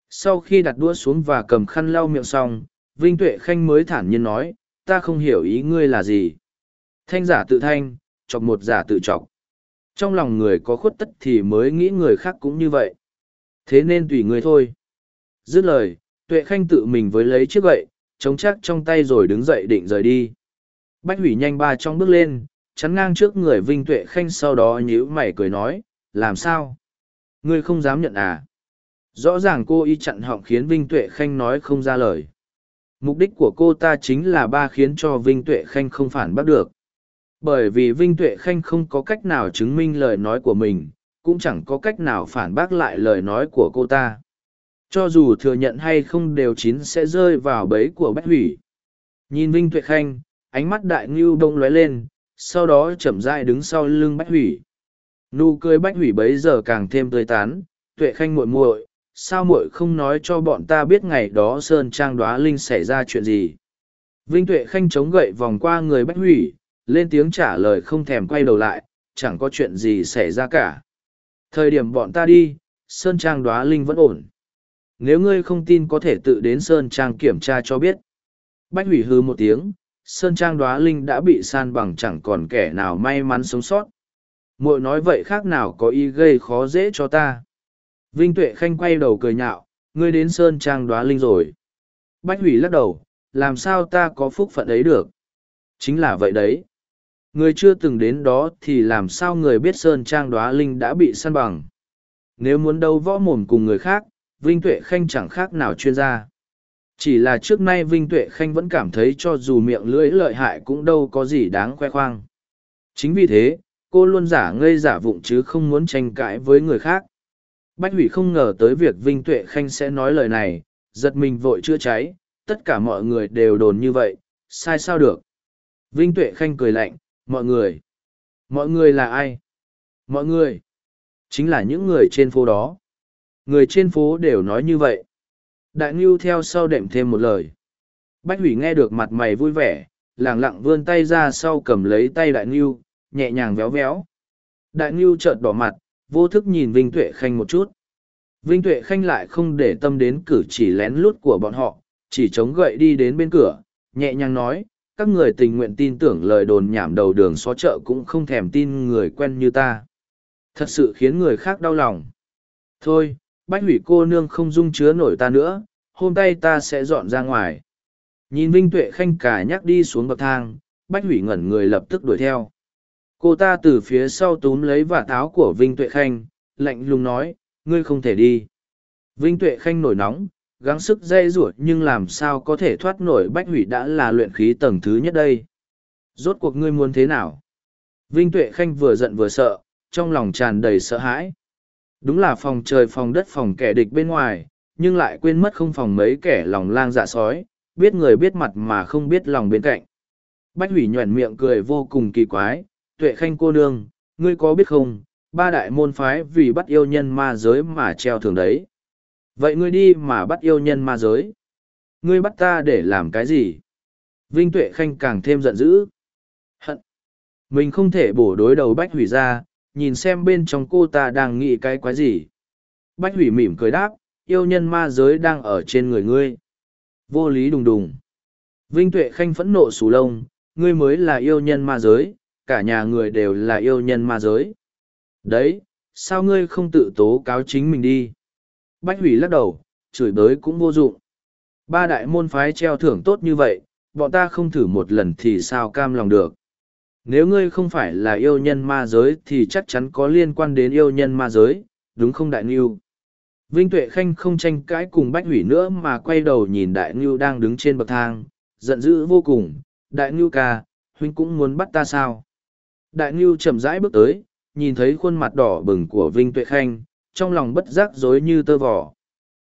Sau khi đặt đũa xuống và cầm khăn lau miệng xong, Vinh Tuệ Khanh mới thản nhiên nói, ta không hiểu ý ngươi là gì. Thanh giả tự thanh, chọc một giả tự chọc. Trong lòng người có khuất tất thì mới nghĩ người khác cũng như vậy. Thế nên tùy ngươi thôi. Dứt lời, Tuệ Khanh tự mình với lấy chiếc gậy, chống chắc trong tay rồi đứng dậy định rời đi. Bách hủy nhanh ba trong bước lên, chắn ngang trước người Vinh Tuệ Khanh sau đó nhíu mày cười nói, làm sao? Ngươi không dám nhận à? Rõ ràng cô y chặn họng khiến Vinh Tuệ Khanh nói không ra lời. Mục đích của cô ta chính là ba khiến cho Vinh Tuệ Khanh không phản bắt được. Bởi vì Vinh Tuệ Khanh không có cách nào chứng minh lời nói của mình, cũng chẳng có cách nào phản bác lại lời nói của cô ta. Cho dù thừa nhận hay không đều chín sẽ rơi vào bẫy của Bách Hủy. Nhìn Vinh Tuệ Khanh, ánh mắt đại ngưu đông lóe lên, sau đó chậm rãi đứng sau lưng Bách Hủy. Nụ cười Bách Hủy bấy giờ càng thêm tươi tán, Tuệ Khanh muội muội, sao muội không nói cho bọn ta biết ngày đó Sơn Trang đoá Linh xảy ra chuyện gì? Vinh Tuệ Khanh chống gậy vòng qua người Bách Hủy, lên tiếng trả lời không thèm quay đầu lại, chẳng có chuyện gì xảy ra cả. Thời điểm bọn ta đi, Sơn Trang đoá linh vẫn ổn. Nếu ngươi không tin có thể tự đến Sơn Trang kiểm tra cho biết. Bách hủy hư một tiếng, Sơn Trang đoá linh đã bị san bằng chẳng còn kẻ nào may mắn sống sót. Muội nói vậy khác nào có ý gây khó dễ cho ta. Vinh Tuệ Khanh quay đầu cười nhạo, ngươi đến Sơn Trang đoá linh rồi. Bách hủy lắc đầu, làm sao ta có phúc phận ấy được. Chính là vậy đấy. Người chưa từng đến đó thì làm sao người biết Sơn Trang đoá linh đã bị săn bằng. Nếu muốn đấu võ mồm cùng người khác, Vinh Tuệ Khanh chẳng khác nào chuyên gia. Chỉ là trước nay Vinh Tuệ Khanh vẫn cảm thấy cho dù miệng lưỡi lợi hại cũng đâu có gì đáng khoe khoang. Chính vì thế, cô luôn giả ngây giả vụng chứ không muốn tranh cãi với người khác. Bách hủy không ngờ tới việc Vinh Tuệ Khanh sẽ nói lời này, giật mình vội chữa cháy, tất cả mọi người đều đồn như vậy, sai sao được. Vinh Tuệ Khanh cười lạnh, mọi người mọi người là ai mọi người chính là những người trên phố đó người trên phố đều nói như vậy đại ngưu theo sau đệm thêm một lời bách hủy nghe được mặt mày vui vẻ lẳng lặng vươn tay ra sau cầm lấy tay đại ngưu nhẹ nhàng véo véo. Đại ngưu chợt đỏ mặt, vô thức nhìn vinh tuệ khanh một chút. Vinh tuệ khanh lại không để tâm đến cử chỉ lén lút của bọn họ, chỉ chống gậy đi đến bên cửa, nhẹ nhàng nói, các người tình nguyện tin tưởng lời đồn nhảm đầu đường xó chợ cũng không thèm tin người quen như ta. thật sự khiến người khác đau lòng. Thôi, bách hủy cô nương không dung chứa nổi ta nữa, hôm nay ta sẽ dọn ra ngoài. Nhìn vinh tuệ khanh cả nhắc đi xuống bậc thang, bách hủy ngẩn người lập tức đuổi theo cô ta từ phía sau túm lấy vả táo của vinh tuệ khanh, lạnh lùng nói, ngươi không thể đi. Vinh tuệ khanh nổi nóng, gắng sức dây ruột nhưng làm sao có thể thoát nổi bách hủy đã là luyện khí tầng thứ nhất đây? Rốt cuộc ngươi muốn thế nào? Vinh tuệ khanh vừa giận vừa sợ, trong lòng tràn đầy sợ hãi. Đúng là phòng trời phòng đất phòng kẻ địch bên ngoài, nhưng lại quên mất không phòng mấy kẻ lòng lang dạ sói, biết người biết mặt mà không biết lòng bên cạnh. Bách hủy nhoẻn miệng cười vô cùng kỳ quái tuệ khanh cô nương, ngươi có biết không, ba đại môn phái vì bắt yêu nhân ma giới mà treo thường đấy. Vậy ngươi đi mà bắt yêu nhân ma giới. Ngươi bắt ta để làm cái gì? Vinh tuệ khanh càng thêm giận dữ. Hận. Mình không thể bổ đối đầu bách hủy ra, nhìn xem bên trong cô ta đang nghĩ cái quái gì. Bách hủy mỉm cười đáp, yêu nhân ma giới đang ở trên người ngươi. Vô lý đùng đùng. Vinh tuệ khanh phẫn nộ sù lông, ngươi mới là yêu nhân ma giới cả nhà người đều là yêu nhân ma giới. Đấy, sao ngươi không tự tố cáo chính mình đi? Bách hủy lắc đầu, chửi bới cũng vô dụng. Ba đại môn phái treo thưởng tốt như vậy, bọn ta không thử một lần thì sao cam lòng được? Nếu ngươi không phải là yêu nhân ma giới thì chắc chắn có liên quan đến yêu nhân ma giới, đúng không đại ngưu vinh tuệ khanh không tranh cãi cùng bách hủy nữa mà quay đầu nhìn đại ngưu đang đứng trên bậc thang, giận dữ vô cùng. Đại ngưu ca, huynh cũng muốn bắt ta sao? Đại ngưu chậm rãi bước tới, nhìn thấy khuôn mặt đỏ bừng của vinh tuệ khanh, trong lòng bất giác dối như tơ vỏ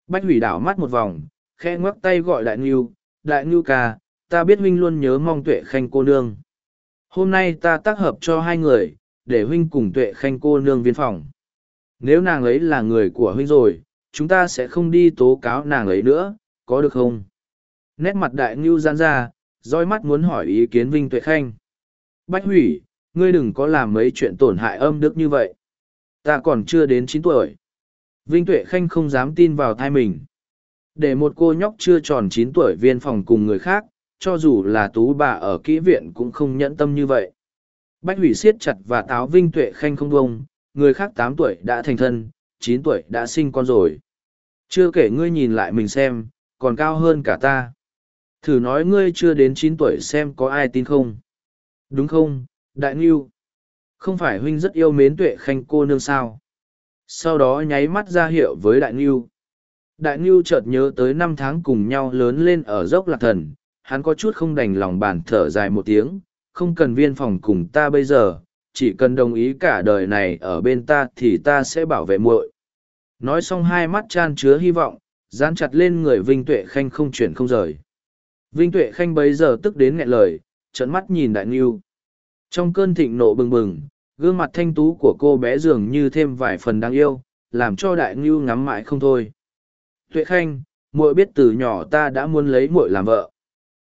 bách hủy đảo mắt một vòng khe ngoắc tay gọi đại ngưu đại ngưu ca, ta biết huynh luôn nhớ mong tuệ khanh cô nương. Hôm nay ta tác hợp cho hai người, để huynh cùng tuệ khanh cô nương viên phòng. Nếu nàng ấy là người của huynh rồi, chúng ta sẽ không đi tố cáo nàng ấy nữa, có được không? Nét mặt đại ngưu gian ra, roi mắt muốn hỏi ý kiến vinh tuệ khanh. Bách hủy ngươi đừng có làm mấy chuyện tổn hại âm đức như vậy ta còn chưa đến chín tuổi vinh tuệ khanh không dám tin vào thai mình để một cô nhóc chưa tròn chín tuổi viên phòng cùng người khác cho dù là tú bà ở kỹ viện cũng không nhẫn tâm như vậy. Bách hủy siết chặt và táo vinh tuệ khanh không bông, người khác tám tuổi đã thành thân, chín tuổi đã sinh con rồi. Chưa kể ngươi nhìn lại mình xem, còn cao hơn cả ta. Thử nói ngươi chưa đến chín tuổi xem có ai tin không. Đúng không, đại ngưu Không phải huynh rất yêu mến tuệ khanh cô nương sao? Sau đó nháy mắt ra hiệu với đại ngưu Đại ngưu chợt nhớ tới năm tháng cùng nhau lớn lên ở dốc lạc thần, hắn có chút không đành lòng bàn thở dài một tiếng, không cần viên phòng cùng ta bây giờ, chỉ cần đồng ý cả đời này ở bên ta thì ta sẽ bảo vệ muội. Nói xong hai mắt chan chứa hy vọng, dán chặt lên người Vinh Tuệ Khanh không chuyển không rời. Vinh Tuệ Khanh bấy giờ tức đến nghẹn lời, trận mắt nhìn Đại Ngưu. Trong cơn thịnh nộ bừng bừng, gương mặt thanh tú của cô bé dường như thêm vài phần đáng yêu, làm cho Đại Ngưu ngắm mãi không thôi. Tuệ Khanh, muội biết từ nhỏ ta đã muốn lấy muội làm vợ.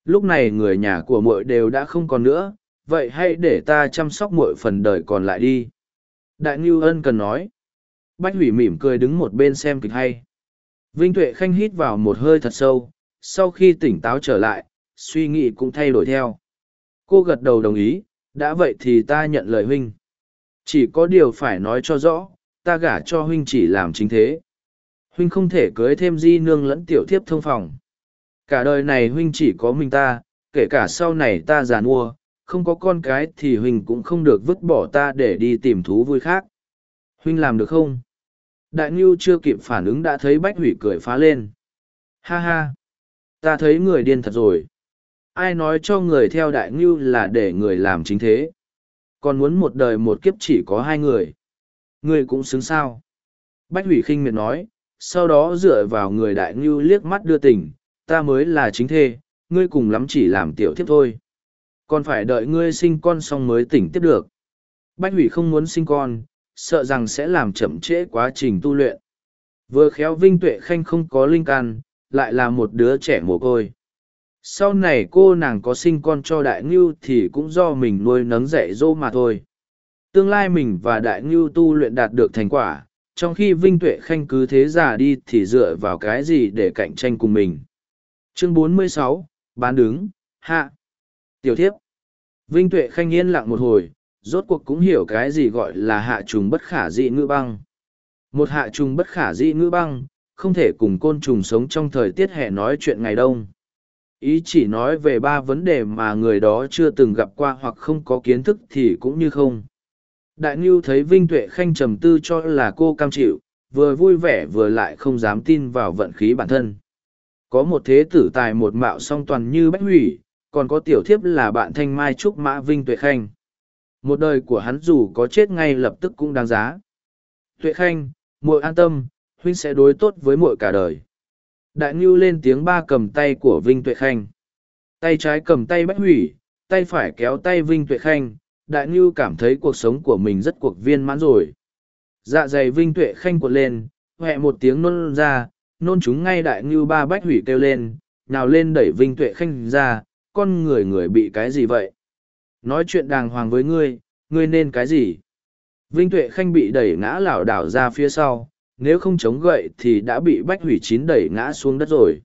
Lúc này người nhà của muội đều đã không còn nữa vậy hãy để ta chăm sóc muội phần đời còn lại đi. Đại ngưu ân cần nói. Bách hủy mỉm cười đứng một bên xem kịch hay. Vinh tuệ khanh hít vào một hơi thật sâu sau khi tỉnh táo trở lại suy nghĩ cũng thay đổi theo. Cô gật đầu đồng ý đã vậy thì ta nhận lời huynh. Chỉ có điều phải nói cho rõ, ta gả cho huynh chỉ làm chính thế. Huynh không thể cưới thêm di nương lẫn tiểu thiếp thông phòng. Cả đời này huynh chỉ có mình ta, kể cả sau này ta già mua không có con cái thì huynh cũng không được vứt bỏ ta để đi tìm thú vui khác. Huynh làm được không? Đại ngưu chưa kịp phản ứng đã thấy bách hủy cười phá lên. Ha ha! Ta thấy người điên thật rồi ai nói cho người theo đại ngưu là để người làm chính thế còn muốn một đời một kiếp chỉ có hai người người cũng xứng sao bách hủy khinh miệt nói sau đó dựa vào người đại ngưu liếc mắt đưa tình ta mới là chính thê, ngươi cùng lắm chỉ làm tiểu thiếp thôi. Còn phải đợi ngươi sinh con xong mới tỉnh tiếp được. Bách hủy không muốn sinh con, sợ rằng sẽ làm chậm trễ quá trình tu luyện. Vừa khéo Vinh Tuệ Khanh không có linh can, lại là một đứa trẻ mồ côi. Sau này cô nàng có sinh con cho Đại Ngưu thì cũng do mình nuôi nấng dạy dỗ mà thôi. Tương lai mình và Đại Ngưu tu luyện đạt được thành quả, trong khi Vinh Tuệ Khanh cứ thế già đi thì dựa vào cái gì để cạnh tranh cùng mình chương 46, bán đứng hạ tiểu thiếp vinh tuệ khanh yên lặng một hồi rốt cuộc cũng hiểu cái gì gọi là hạ trùng bất khả dị ngữ băng. Một hạ trùng bất khả dị ngữ băng, không thể cùng côn trùng sống trong thời tiết hè nói chuyện ngày đông. Ý chỉ nói về ba vấn đề mà người đó chưa từng gặp qua hoặc không có kiến thức thì cũng như không. Đại Ngưu thấy Vinh Tuệ Khanh trầm tư cho là cô cam chịu, vừa vui vẻ vừa lại không dám tin vào vận khí bản thân. Có một thế tử tài một mạo song toàn như bách hủy, còn có tiểu thiếp là bạn thanh mai trúc mã Vinh Tuệ Khanh. Một đời của hắn dù có chết ngay lập tức cũng đáng giá. Tuệ Khanh, muội an tâm, huynh sẽ đối tốt với muội cả đời. Đại Ngưu lên tiếng ba cầm tay của Vinh Tuệ Khanh. Tay trái cầm tay bách hủy, tay phải kéo tay Vinh Tuệ Khanh, Đại Ngưu cảm thấy cuộc sống của mình rất cuộc viên mãn rồi. Dạ dày Vinh Tuệ Khanh cuộn lên, huệ một tiếng nôn ra, nôn chúng ngay Đại Ngưu ba bách hủy kêu lên, nào lên đẩy Vinh Tuệ Khanh ra, con người người bị cái gì vậy? Nói chuyện đàng hoàng với ngươi, ngươi nên cái gì? Vinh Tuệ Khanh bị đẩy ngã lảo đảo ra phía sau, nếu không chống gậy thì đã bị bách hủy chín đẩy ngã xuống đất rồi.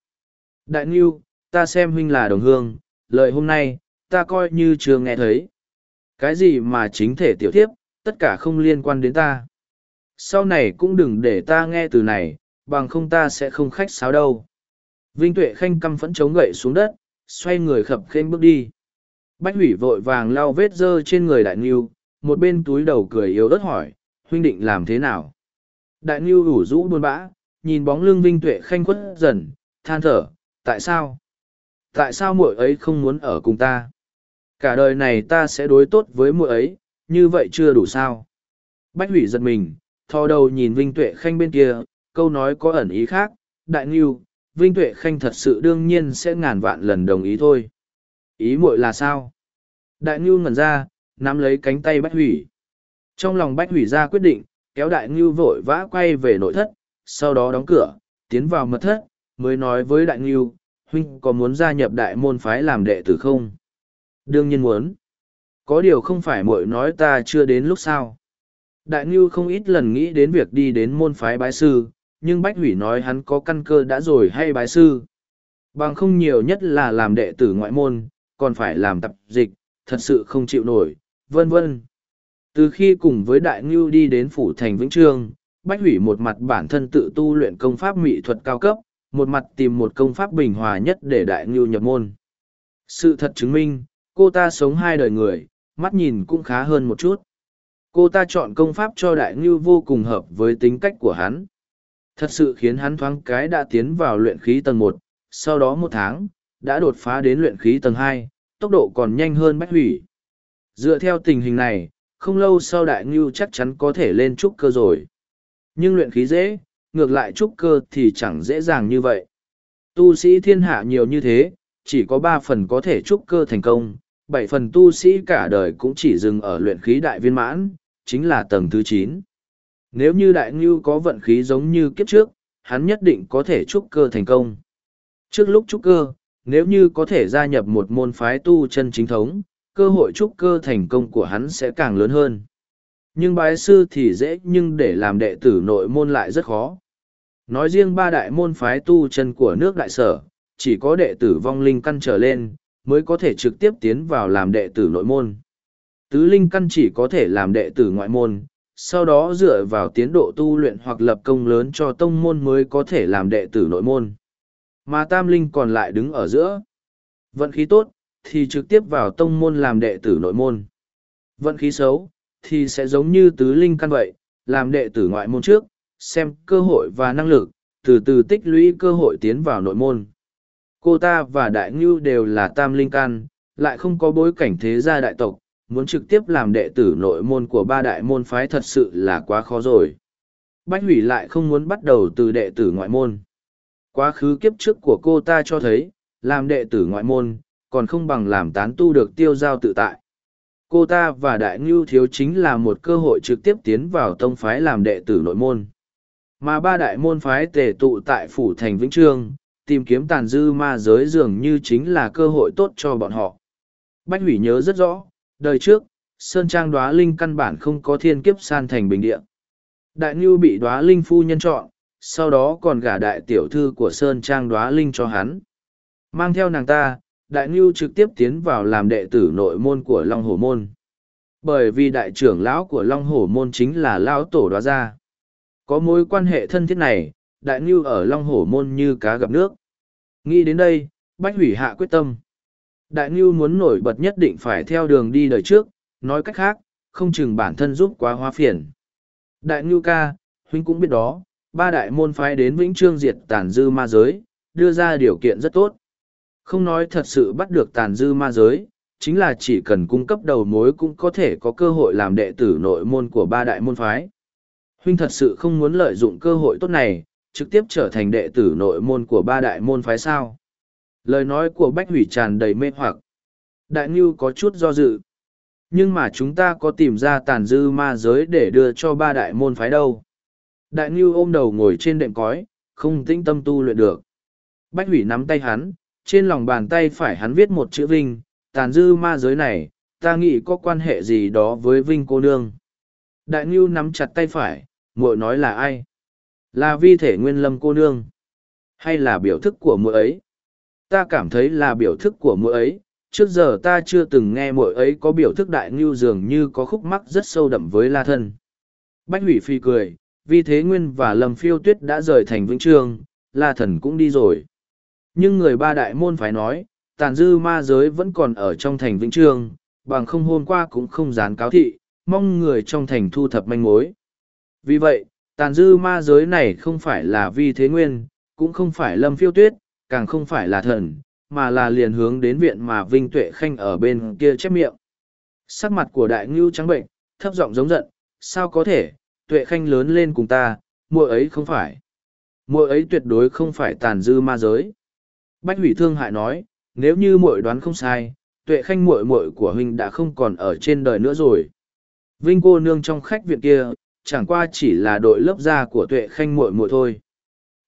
Đại Ngưu, ta xem huynh là đồng hương, lời hôm nay, ta coi như chưa nghe thấy. Cái gì mà chính thể tiểu thiếp, tất cả không liên quan đến ta. Sau này cũng đừng để ta nghe từ này, bằng không ta sẽ không khách sáo đâu. Vinh Tuệ Khanh căm phẫn chống gậy xuống đất, xoay người khập khênh bước đi. Bách hủy vội vàng lau vết dơ trên người đại nghiêu, một bên túi đầu cười yếu ớt hỏi, huynh định làm thế nào? Đại nghiêu ủ rũ buồn bã, nhìn bóng lưng Vinh Tuệ Khanh khuất dần, than thở, tại sao? Tại sao muội ấy không muốn ở cùng ta? Cả đời này ta sẽ đối tốt với muội ấy, như vậy chưa đủ sao? Bách hủy giật mình, thò đầu nhìn Vinh Tuệ Khanh bên kia, câu nói có ẩn ý khác, đại nghiêu, Vinh Tuệ Khanh thật sự đương nhiên sẽ ngàn vạn lần đồng ý thôi. Ý muội là sao? Đại Ngưu ngẩn ra, nắm lấy cánh tay Bách Hủy. Trong lòng Bách Hủy ra quyết định, kéo Đại Ngưu vội vã quay về nội thất, sau đó đóng cửa, tiến vào mật thất, mới nói với Đại Ngưu, huynh có muốn gia nhập đại môn phái làm đệ tử không? Đương nhiên muốn. Có điều không phải muội nói ta chưa đến lúc sao. Đại Ngưu không ít lần nghĩ đến việc đi đến môn phái bái sư, nhưng Bách Hủy nói hắn có căn cơ đã rồi hay bái sư. Bằng không nhiều nhất là làm đệ tử ngoại môn, còn phải làm tập dịch, thật sự không chịu nổi, vân vân. Từ khi cùng với Đại Ngưu đi đến Phủ Thành Vĩnh Trương, Bách Hủy một mặt bản thân tự tu luyện công pháp mỹ thuật cao cấp, một mặt tìm một công pháp bình hòa nhất để Đại Ngưu nhập môn. Sự thật chứng minh, cô ta sống hai đời người, mắt nhìn cũng khá hơn một chút. Cô ta chọn công pháp cho Đại Ngưu vô cùng hợp với tính cách của hắn. Thật sự khiến hắn thoáng cái đã tiến vào luyện khí tầng một, sau đó một tháng, đã đột phá đến luyện khí tầng hai, tốc độ còn nhanh hơn bách hủy. Dựa theo tình hình này, không lâu sau đại ngưu chắc chắn có thể lên trúc cơ rồi. Nhưng luyện khí dễ, ngược lại trúc cơ thì chẳng dễ dàng như vậy. Tu sĩ thiên hạ nhiều như thế, chỉ có ba phần có thể trúc cơ thành công, bảy phần tu sĩ cả đời cũng chỉ dừng ở luyện khí đại viên mãn, chính là tầng thứ chín. Nếu như đại ngưu có vận khí giống như kiếp trước, hắn nhất định có thể trúc cơ thành công. Trước lúc trúc cơ, nếu như có thể gia nhập một môn phái tu chân chính thống, cơ hội trúc cơ thành công của hắn sẽ càng lớn hơn. Nhưng bái sư thì dễ nhưng để làm đệ tử nội môn lại rất khó. Nói riêng ba đại môn phái tu chân của nước đại sở, chỉ có đệ tử vong linh căn trở lên, mới có thể trực tiếp tiến vào làm đệ tử nội môn. Tứ linh căn chỉ có thể làm đệ tử ngoại môn, sau đó dựa vào tiến độ tu luyện hoặc lập công lớn cho tông môn mới có thể làm đệ tử nội môn. Mà tam linh còn lại đứng ở giữa. Vận khí tốt, thì trực tiếp vào tông môn làm đệ tử nội môn. Vận khí xấu, thì sẽ giống như tứ linh căn vậy, làm đệ tử ngoại môn trước, xem cơ hội và năng lực, từ từ tích lũy cơ hội tiến vào nội môn. Cô ta và Đại Ngưu đều là tam linh căn, lại không có bối cảnh thế gia đại tộc, muốn trực tiếp làm đệ tử nội môn của ba đại môn phái thật sự là quá khó rồi. Bách hủy lại không muốn bắt đầu từ đệ tử ngoại môn. Quá khứ kiếp trước của cô ta cho thấy, làm đệ tử ngoại môn, còn không bằng làm tán tu được tiêu giao tự tại. Cô ta và Đại Ngưu Thiếu chính là một cơ hội trực tiếp tiến vào tông phái làm đệ tử nội môn. Mà ba đại môn phái tề tụ tại Phủ Thành Vĩnh Trương, tìm kiếm tàn dư ma giới dường như chính là cơ hội tốt cho bọn họ. Bách hủy nhớ rất rõ, đời trước, Sơn Trang đoá linh căn bản không có thiên kiếp san thành bình địa. Đại Ngưu bị đoá linh phu nhân chọn, sau đó còn gả đại tiểu thư của Sơn Trang đoá linh cho hắn. Mang theo nàng ta, Đại Ngưu trực tiếp tiến vào làm đệ tử nội môn của Long Hổ Môn. Bởi vì đại trưởng lão của Long Hổ Môn chính là lão tổ đoá gia. Có mối quan hệ thân thiết này, đại ngưu ở Long Hổ Môn như cá gặp nước. Nghĩ đến đây, Bách Hủy hạ quyết tâm. Đại ngưu muốn nổi bật nhất định phải theo đường đi đời trước, nói cách khác, không chừng bản thân giúp quá hóa phiền. Đại ngưu ca, huynh cũng biết đó, ba đại môn phái đến Vĩnh Trương diệt tàn dư ma giới, đưa ra điều kiện rất tốt. Không nói thật sự bắt được tàn dư ma giới, chính là chỉ cần cung cấp đầu mối cũng có thể có cơ hội làm đệ tử nội môn của ba đại môn phái. Huynh thật sự không muốn lợi dụng cơ hội tốt này, trực tiếp trở thành đệ tử nội môn của ba đại môn phái sao. Lời nói của Bách Hủy tràn đầy mê hoặc. Đại Ngưu có chút do dự. Nhưng mà chúng ta có tìm ra tàn dư ma giới để đưa cho ba đại môn phái đâu. Đại Ngưu ôm đầu ngồi trên đệm cói, không tĩnh tâm tu luyện được. Bách Hủy nắm tay hắn, trên lòng bàn tay phải hắn viết một chữ Vinh, tàn dư ma giới này, ta nghĩ có quan hệ gì đó với Vinh cô nương. Đại Ngưu nắm chặt tay phải, muội nói là ai? Là vi thể nguyên lâm cô nương? Hay là biểu thức của muội ấy? Ta cảm thấy là biểu thức của muội ấy, trước giờ ta chưa từng nghe muội ấy có biểu thức đại ngưu dường như có khúc mắc rất sâu đậm với la thân. Bách hủy phi cười, vì thế nguyên và lâm phiêu tuyết đã rời thành vĩnh trương, la thần cũng đi rồi. Nhưng người ba đại môn phải nói, tàn dư ma giới vẫn còn ở trong thành vĩnh trương, bằng không hôm qua cũng không dán cáo thị, mong người trong thành thu thập manh mối. Vì vậy, tàn dư ma giới này không phải là vi thế nguyên, cũng không phải lâm phiêu tuyết, càng không phải là thần, mà là liền hướng đến viện mà Vinh Tuệ Khanh ở bên kia chép miệng. Sắc mặt của đại ngưu trắng bệnh, thấp giọng giống giận, sao có thể, Tuệ Khanh lớn lên cùng ta, muội ấy không phải. Muội ấy tuyệt đối không phải tàn dư ma giới. Bách hủy thương hại nói, nếu như muội đoán không sai, Tuệ Khanh muội muội của huynh đã không còn ở trên đời nữa rồi. Vinh cô nương trong khách viện kia, chẳng qua chỉ là đội lớp da của Tuệ Khanh muội muội thôi.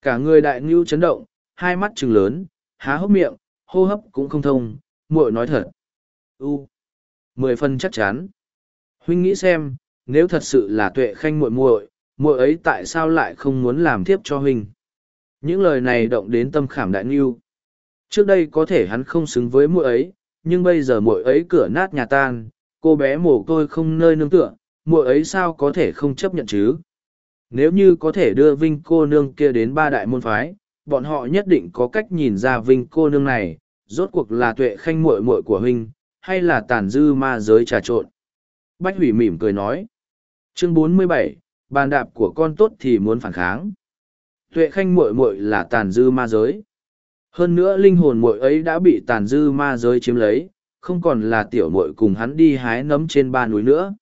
Cả người đại ngưu chấn động, hai mắt trừng lớn, há hốc miệng, hô hấp cũng không thông, muội nói thật. U. Mười phần chắc chắn. Huynh nghĩ xem, nếu thật sự là tuệ khanh muội muội, muội ấy tại sao lại không muốn làm tiếp cho huynh? Những lời này động đến tâm khảm đại ngưu. Trước đây có thể hắn không xứng với muội ấy, nhưng bây giờ muội ấy cửa nát nhà tan, cô bé mồ côi không nơi nương tựa, muội ấy sao có thể không chấp nhận chứ? Nếu như có thể đưa Vinh cô nương kia đến ba đại môn phái, bọn họ nhất định có cách nhìn ra Vinh cô nương này, rốt cuộc là tuệ khanh muội muội của huynh, hay là tàn dư ma giới trà trộn. Bách hủy mỉm cười nói. Chương 47, bàn đạp của con tốt thì muốn phản kháng. Tuệ khanh muội muội là tàn dư ma giới. Hơn nữa linh hồn muội ấy đã bị tàn dư ma giới chiếm lấy, không còn là tiểu muội cùng hắn đi hái nấm trên ba núi nữa.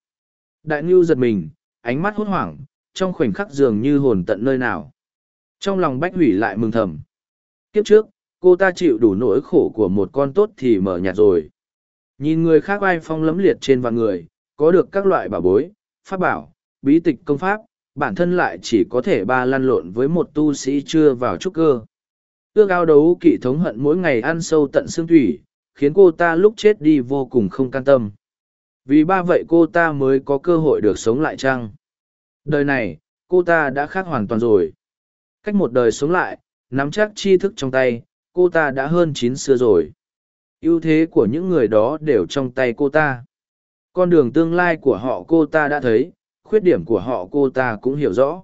Đại Ngưu giật mình, ánh mắt hốt hoảng, trong khoảnh khắc dường như hồn tận nơi nào. Trong lòng Bách Hủy lại mừng thầm. Kiếp trước, cô ta chịu đủ nỗi khổ của một con tốt thì mở nhạt rồi. Nhìn người khác ai phong lấm liệt trên vạn người, có được các loại bảo bối, pháp bảo, bí tịch công pháp, bản thân lại chỉ có thể ba lăn lộn với một tu sĩ chưa vào trúc cơ. Ước ao đấu kỵ thống hận mỗi ngày ăn sâu tận xương thủy, khiến cô ta lúc chết đi vô cùng không can tâm. Vì ba vậy cô ta mới có cơ hội được sống lại chăng? Đời này, cô ta đã khác hoàn toàn rồi. Cách một đời sống lại, nắm chắc tri thức trong tay, cô ta đã hơn chín xưa rồi. ưu thế của những người đó đều trong tay cô ta. Con đường tương lai của họ cô ta đã thấy, khuyết điểm của họ cô ta cũng hiểu rõ.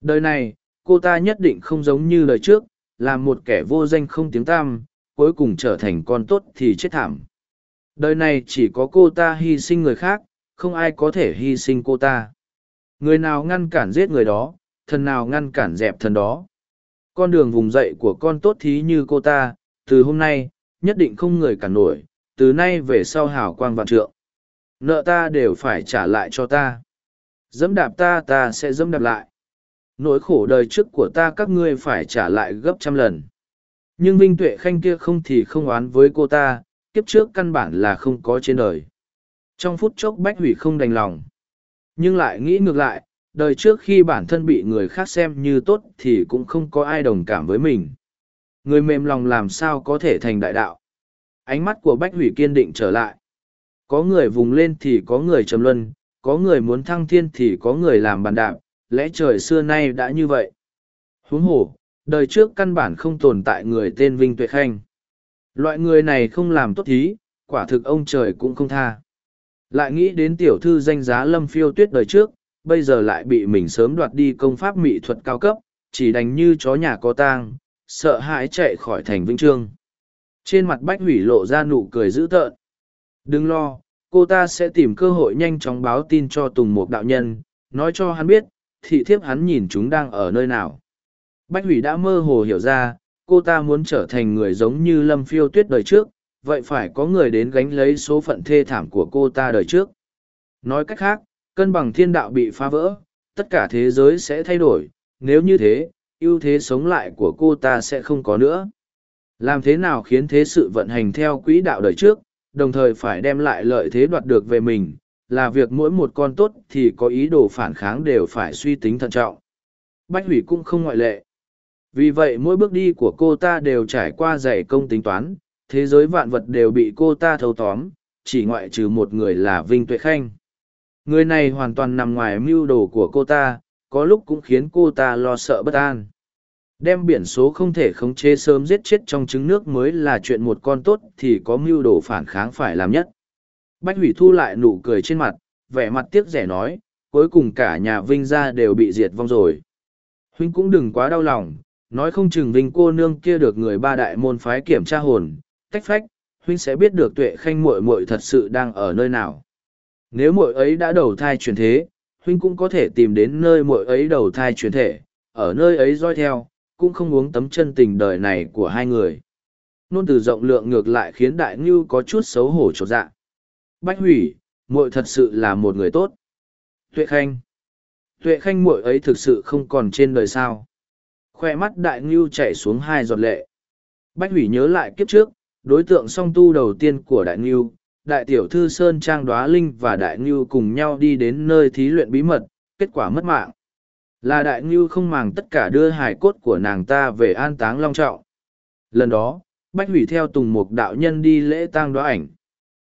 Đời này, cô ta nhất định không giống như đời trước, là một kẻ vô danh không tiếng tăm, cuối cùng trở thành con tốt thì chết thảm. Đời này chỉ có cô ta hy sinh người khác, không ai có thể hy sinh cô ta. Người nào ngăn cản giết người đó, thần nào ngăn cản dẹp thần đó. Con đường vùng dậy của con tốt thí như cô ta, từ hôm nay, nhất định không người cản nổi, từ nay về sau hào quang vạn trượng. Nợ ta đều phải trả lại cho ta. Dẫm đạp ta ta sẽ dẫm đạp lại. Nỗi khổ đời trước của ta các ngươi phải trả lại gấp trăm lần. Nhưng Vinh Tuệ Khanh kia không thì không oán với cô ta, kiếp trước căn bản là không có trên đời. Trong phút chốc Bách Hủy không đành lòng. Nhưng lại nghĩ ngược lại, đời trước khi bản thân bị người khác xem như tốt thì cũng không có ai đồng cảm với mình. Người mềm lòng làm sao có thể thành đại đạo. Ánh mắt của Bách Hủy kiên định trở lại. Có người vùng lên thì có người trầm luân, có người muốn thăng thiên thì có người làm bàn đạp, lẽ trời xưa nay đã như vậy. Huống hồ, đời trước căn bản không tồn tại người tên Vinh Tuệ Khanh. Loại người này không làm tốt thí, quả thực ông trời cũng không tha. Lại nghĩ đến tiểu thư danh giá lâm phiêu tuyết đời trước, bây giờ lại bị mình sớm đoạt đi công pháp mỹ thuật cao cấp, chỉ đành như chó nhà có tang, sợ hãi chạy khỏi thành vĩnh trương. Trên mặt bách hủy lộ ra nụ cười dữ tợn. Đừng lo, cô ta sẽ tìm cơ hội nhanh chóng báo tin cho Tùng Mục đạo nhân, nói cho hắn biết, thị thiếp hắn nhìn chúng đang ở nơi nào. Bách hủy đã mơ hồ hiểu ra, cô ta muốn trở thành người giống như lâm phiêu tuyết đời trước, vậy phải có người đến gánh lấy số phận thê thảm của cô ta đời trước. Nói cách khác, cân bằng thiên đạo bị phá vỡ, tất cả thế giới sẽ thay đổi, nếu như thế, ưu thế sống lại của cô ta sẽ không có nữa. Làm thế nào khiến thế sự vận hành theo quỹ đạo đời trước, đồng thời phải đem lại lợi thế đoạt được về mình, là việc mỗi một con tốt thì có ý đồ phản kháng đều phải suy tính thận trọng. Bách hủy cũng không ngoại lệ. Vì vậy mỗi bước đi của cô ta đều trải qua dạy công tính toán, thế giới vạn vật đều bị cô ta thâu tóm, chỉ ngoại trừ một người là Vinh Tuệ Khanh. Người này hoàn toàn nằm ngoài mưu đồ của cô ta, có lúc cũng khiến cô ta lo sợ bất an. Đem biển số không thể khống chế sớm giết chết trong trứng nước mới là chuyện một con tốt thì có mưu đồ phản kháng phải làm nhất. Bách hủy thu lại nụ cười trên mặt, vẻ mặt tiếc rẻ nói, cuối cùng cả nhà Vinh gia đều bị diệt vong rồi. Huynh cũng đừng quá đau lòng, nói không chừng Vinh cô nương kia được người ba đại môn phái kiểm tra hồn, tách phách, Huynh sẽ biết được tuệ khanh muội muội thật sự đang ở nơi nào. Nếu muội ấy đã đầu thai chuyển thế, Huynh cũng có thể tìm đến nơi muội ấy đầu thai chuyển thể, ở nơi ấy roi theo, cũng không uống tấm chân tình đời này của hai người. Nôn từ rộng lượng ngược lại khiến đại ngưu có chút xấu hổ trột dạ. Bách hủy, muội thật sự là một người tốt. Tuệ khanh. Tuệ khanh muội ấy thực sự không còn trên đời sao. Khoe mắt đại ngưu chảy xuống hai giọt lệ. Bách hủy nhớ lại kiếp trước, đối tượng song tu đầu tiên của đại ngưu, đại tiểu thư Sơn Trang Đoá Linh và đại ngưu cùng nhau đi đến nơi thí luyện bí mật, kết quả mất mạng. Là đại ngưu không màng tất cả đưa hài cốt của nàng ta về an táng long trọng. Lần đó, Bách hủy theo Tùng Mục đạo nhân đi lễ tang đoá ảnh.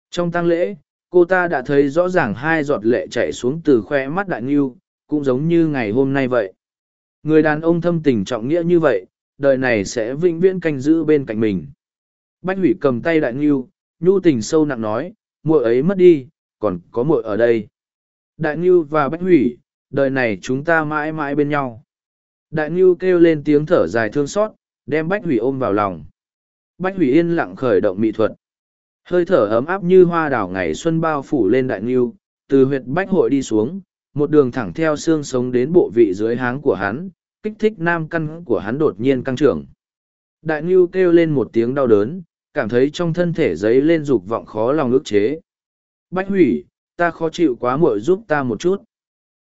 Trong tang lễ, cô ta đã thấy rõ ràng hai giọt lệ chạy xuống từ khoe mắt đại ngưu, cũng giống như ngày hôm nay vậy. Người đàn ông thâm tình trọng nghĩa như vậy, đời này sẽ vĩnh viễn canh giữ bên cạnh mình. Bách hủy cầm tay đại ngưu, nhu tình sâu nặng nói, muội ấy mất đi, còn có muội ở đây. Đại ngưu và bách hủy, đời này chúng ta mãi mãi bên nhau. Đại ngưu kêu lên tiếng thở dài thương xót, đem bách hủy ôm vào lòng. Bách hủy yên lặng khởi động mỹ thuật. Hơi thở ấm áp như hoa đảo ngày xuân bao phủ lên đại nghiêu, từ huyệt bách hội đi xuống, một đường thẳng theo xương sống đến bộ vị dưới háng của hắn, kích thích nam căn của hắn đột nhiên căng trưởng. Đại nghiêu kêu lên một tiếng đau đớn, cảm thấy trong thân thể giấy lên dục vọng khó lòng ước chế. Bách hủy, ta khó chịu quá muội giúp ta một chút.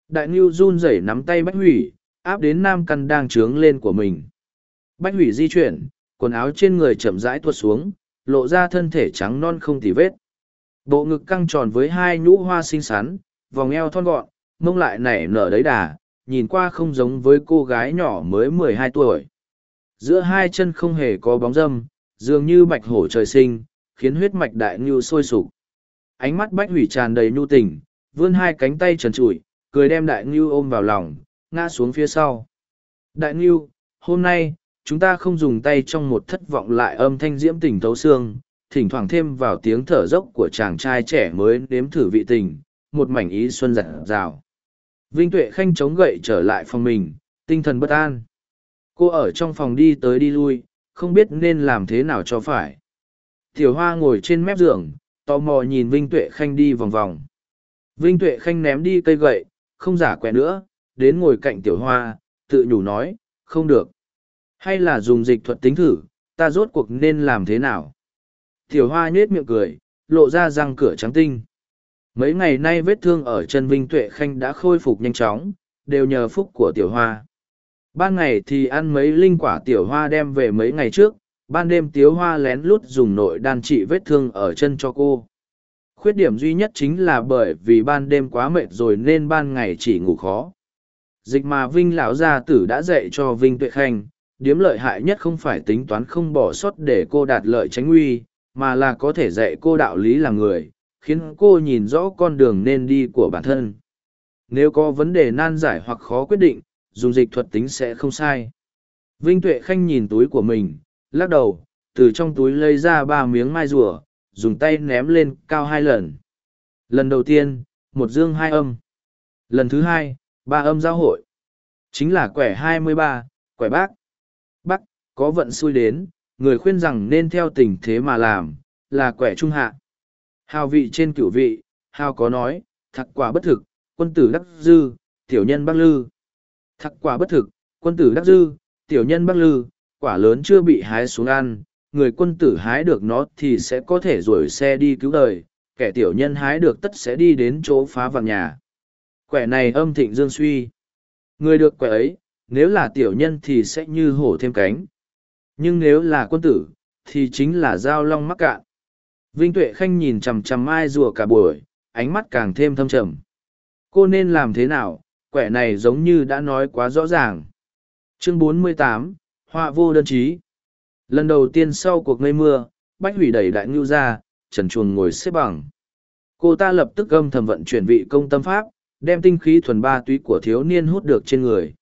Đại nghiêu run rẩy nắm tay bách hủy, áp đến nam căn đang trướng lên của mình. Bách hủy di chuyển, quần áo trên người chậm rãi tuột xuống, lộ ra thân thể trắng non không tì vết. Bộ ngực căng tròn với hai nhũ hoa xinh xắn, vòng eo thon gọn, mông lại nảy nở đấy đà, nhìn qua không giống với cô gái nhỏ mới mười hai tuổi. Giữa hai chân không hề có bóng dâm, dường như bạch hổ trời sinh, khiến huyết mạch đại ngưu sôi sục. Ánh mắt bách hủy tràn đầy nhu tình, vươn hai cánh tay trần trụi, cười đem đại ngưu ôm vào lòng, ngã xuống phía sau. Đại ngưu, hôm nay, chúng ta không dùng tay trong một thất vọng lại âm thanh diễm tình thấu xương, thỉnh thoảng thêm vào tiếng thở dốc của chàng trai trẻ mới nếm thử vị tình, một mảnh ý xuân giặt rào. Vinh Tuệ Khanh chống gậy trở lại phòng mình, tinh thần bất an. Cô ở trong phòng đi tới đi lui, không biết nên làm thế nào cho phải. Tiểu Hoa ngồi trên mép giường, tò mò nhìn Vinh Tuệ Khanh đi vòng vòng. Vinh Tuệ Khanh ném đi cây gậy, không giả quẹ nữa, đến ngồi cạnh Tiểu Hoa, tự nhủ nói, không được. Hay là dùng dịch thuật tính thử, ta rốt cuộc nên làm thế nào? Tiểu Hoa nhết miệng cười, lộ ra răng cửa trắng tinh. Mấy ngày nay vết thương ở chân Vinh Tuệ Khanh đã khôi phục nhanh chóng, đều nhờ phúc của Tiểu Hoa. Ban ngày thì ăn mấy linh quả Tiểu Hoa đem về mấy ngày trước, ban đêm Tiểu Hoa lén lút dùng nội đan trị vết thương ở chân cho cô. Khuyết điểm duy nhất chính là bởi vì ban đêm quá mệt rồi nên ban ngày chỉ ngủ khó. Dịch mà Vinh lão gia tử đã dạy cho Vinh Tuệ Khanh, điếm lợi hại nhất không phải tính toán không bỏ sót để cô đạt lợi tránh nguy, mà là có thể dạy cô đạo lý làm người, khiến cô nhìn rõ con đường nên đi của bản thân. Nếu có vấn đề nan giải hoặc khó quyết định, dùng dịch thuật tính sẽ không sai. Vinh Tuệ Khanh nhìn túi của mình, lắc đầu, từ trong túi lấy ra ba miếng mai rùa, dùng tay ném lên cao hai lần. Lần đầu tiên, một dương hai âm. Lần thứ hai, ba âm giao hội. Chính là quẻ hai mươi ba, quẻ bác bắc có vận xui đến, người khuyên rằng nên theo tình thế mà làm, là quẻ trung hạ. Hào vị trên cửu vị, hào có nói, thật quả bất thực, quân tử đắc dư, tiểu nhân bắc lư. Thật quả bất thực, quân tử đắc dư, tiểu nhân bắc lư, quả lớn chưa bị hái xuống ăn, người quân tử hái được nó thì sẽ có thể rủi xe đi cứu đời, kẻ tiểu nhân hái được tất sẽ đi đến chỗ phá vàng nhà. Quẻ này âm thịnh dương suy. Người được quẻ ấy, nếu là tiểu nhân thì sẽ như hổ thêm cánh. Nhưng nếu là quân tử, thì chính là dao long mắc cạn. Vinh Tuệ Khanh nhìn chằm chằm ai rùa cả buổi, ánh mắt càng thêm thâm trầm. Cô nên làm thế nào, quẻ này giống như đã nói quá rõ ràng. Chương 48, Họa vô đơn chí. Lần đầu tiên sau cuộc ngây mưa, Bách Hủy đẩy đại ngưu ra, trần chuồng ngồi xếp bằng. Cô ta lập tức âm thầm vận chuyển vị công tâm pháp, đem tinh khí thuần ba túy của thiếu niên hút được trên người.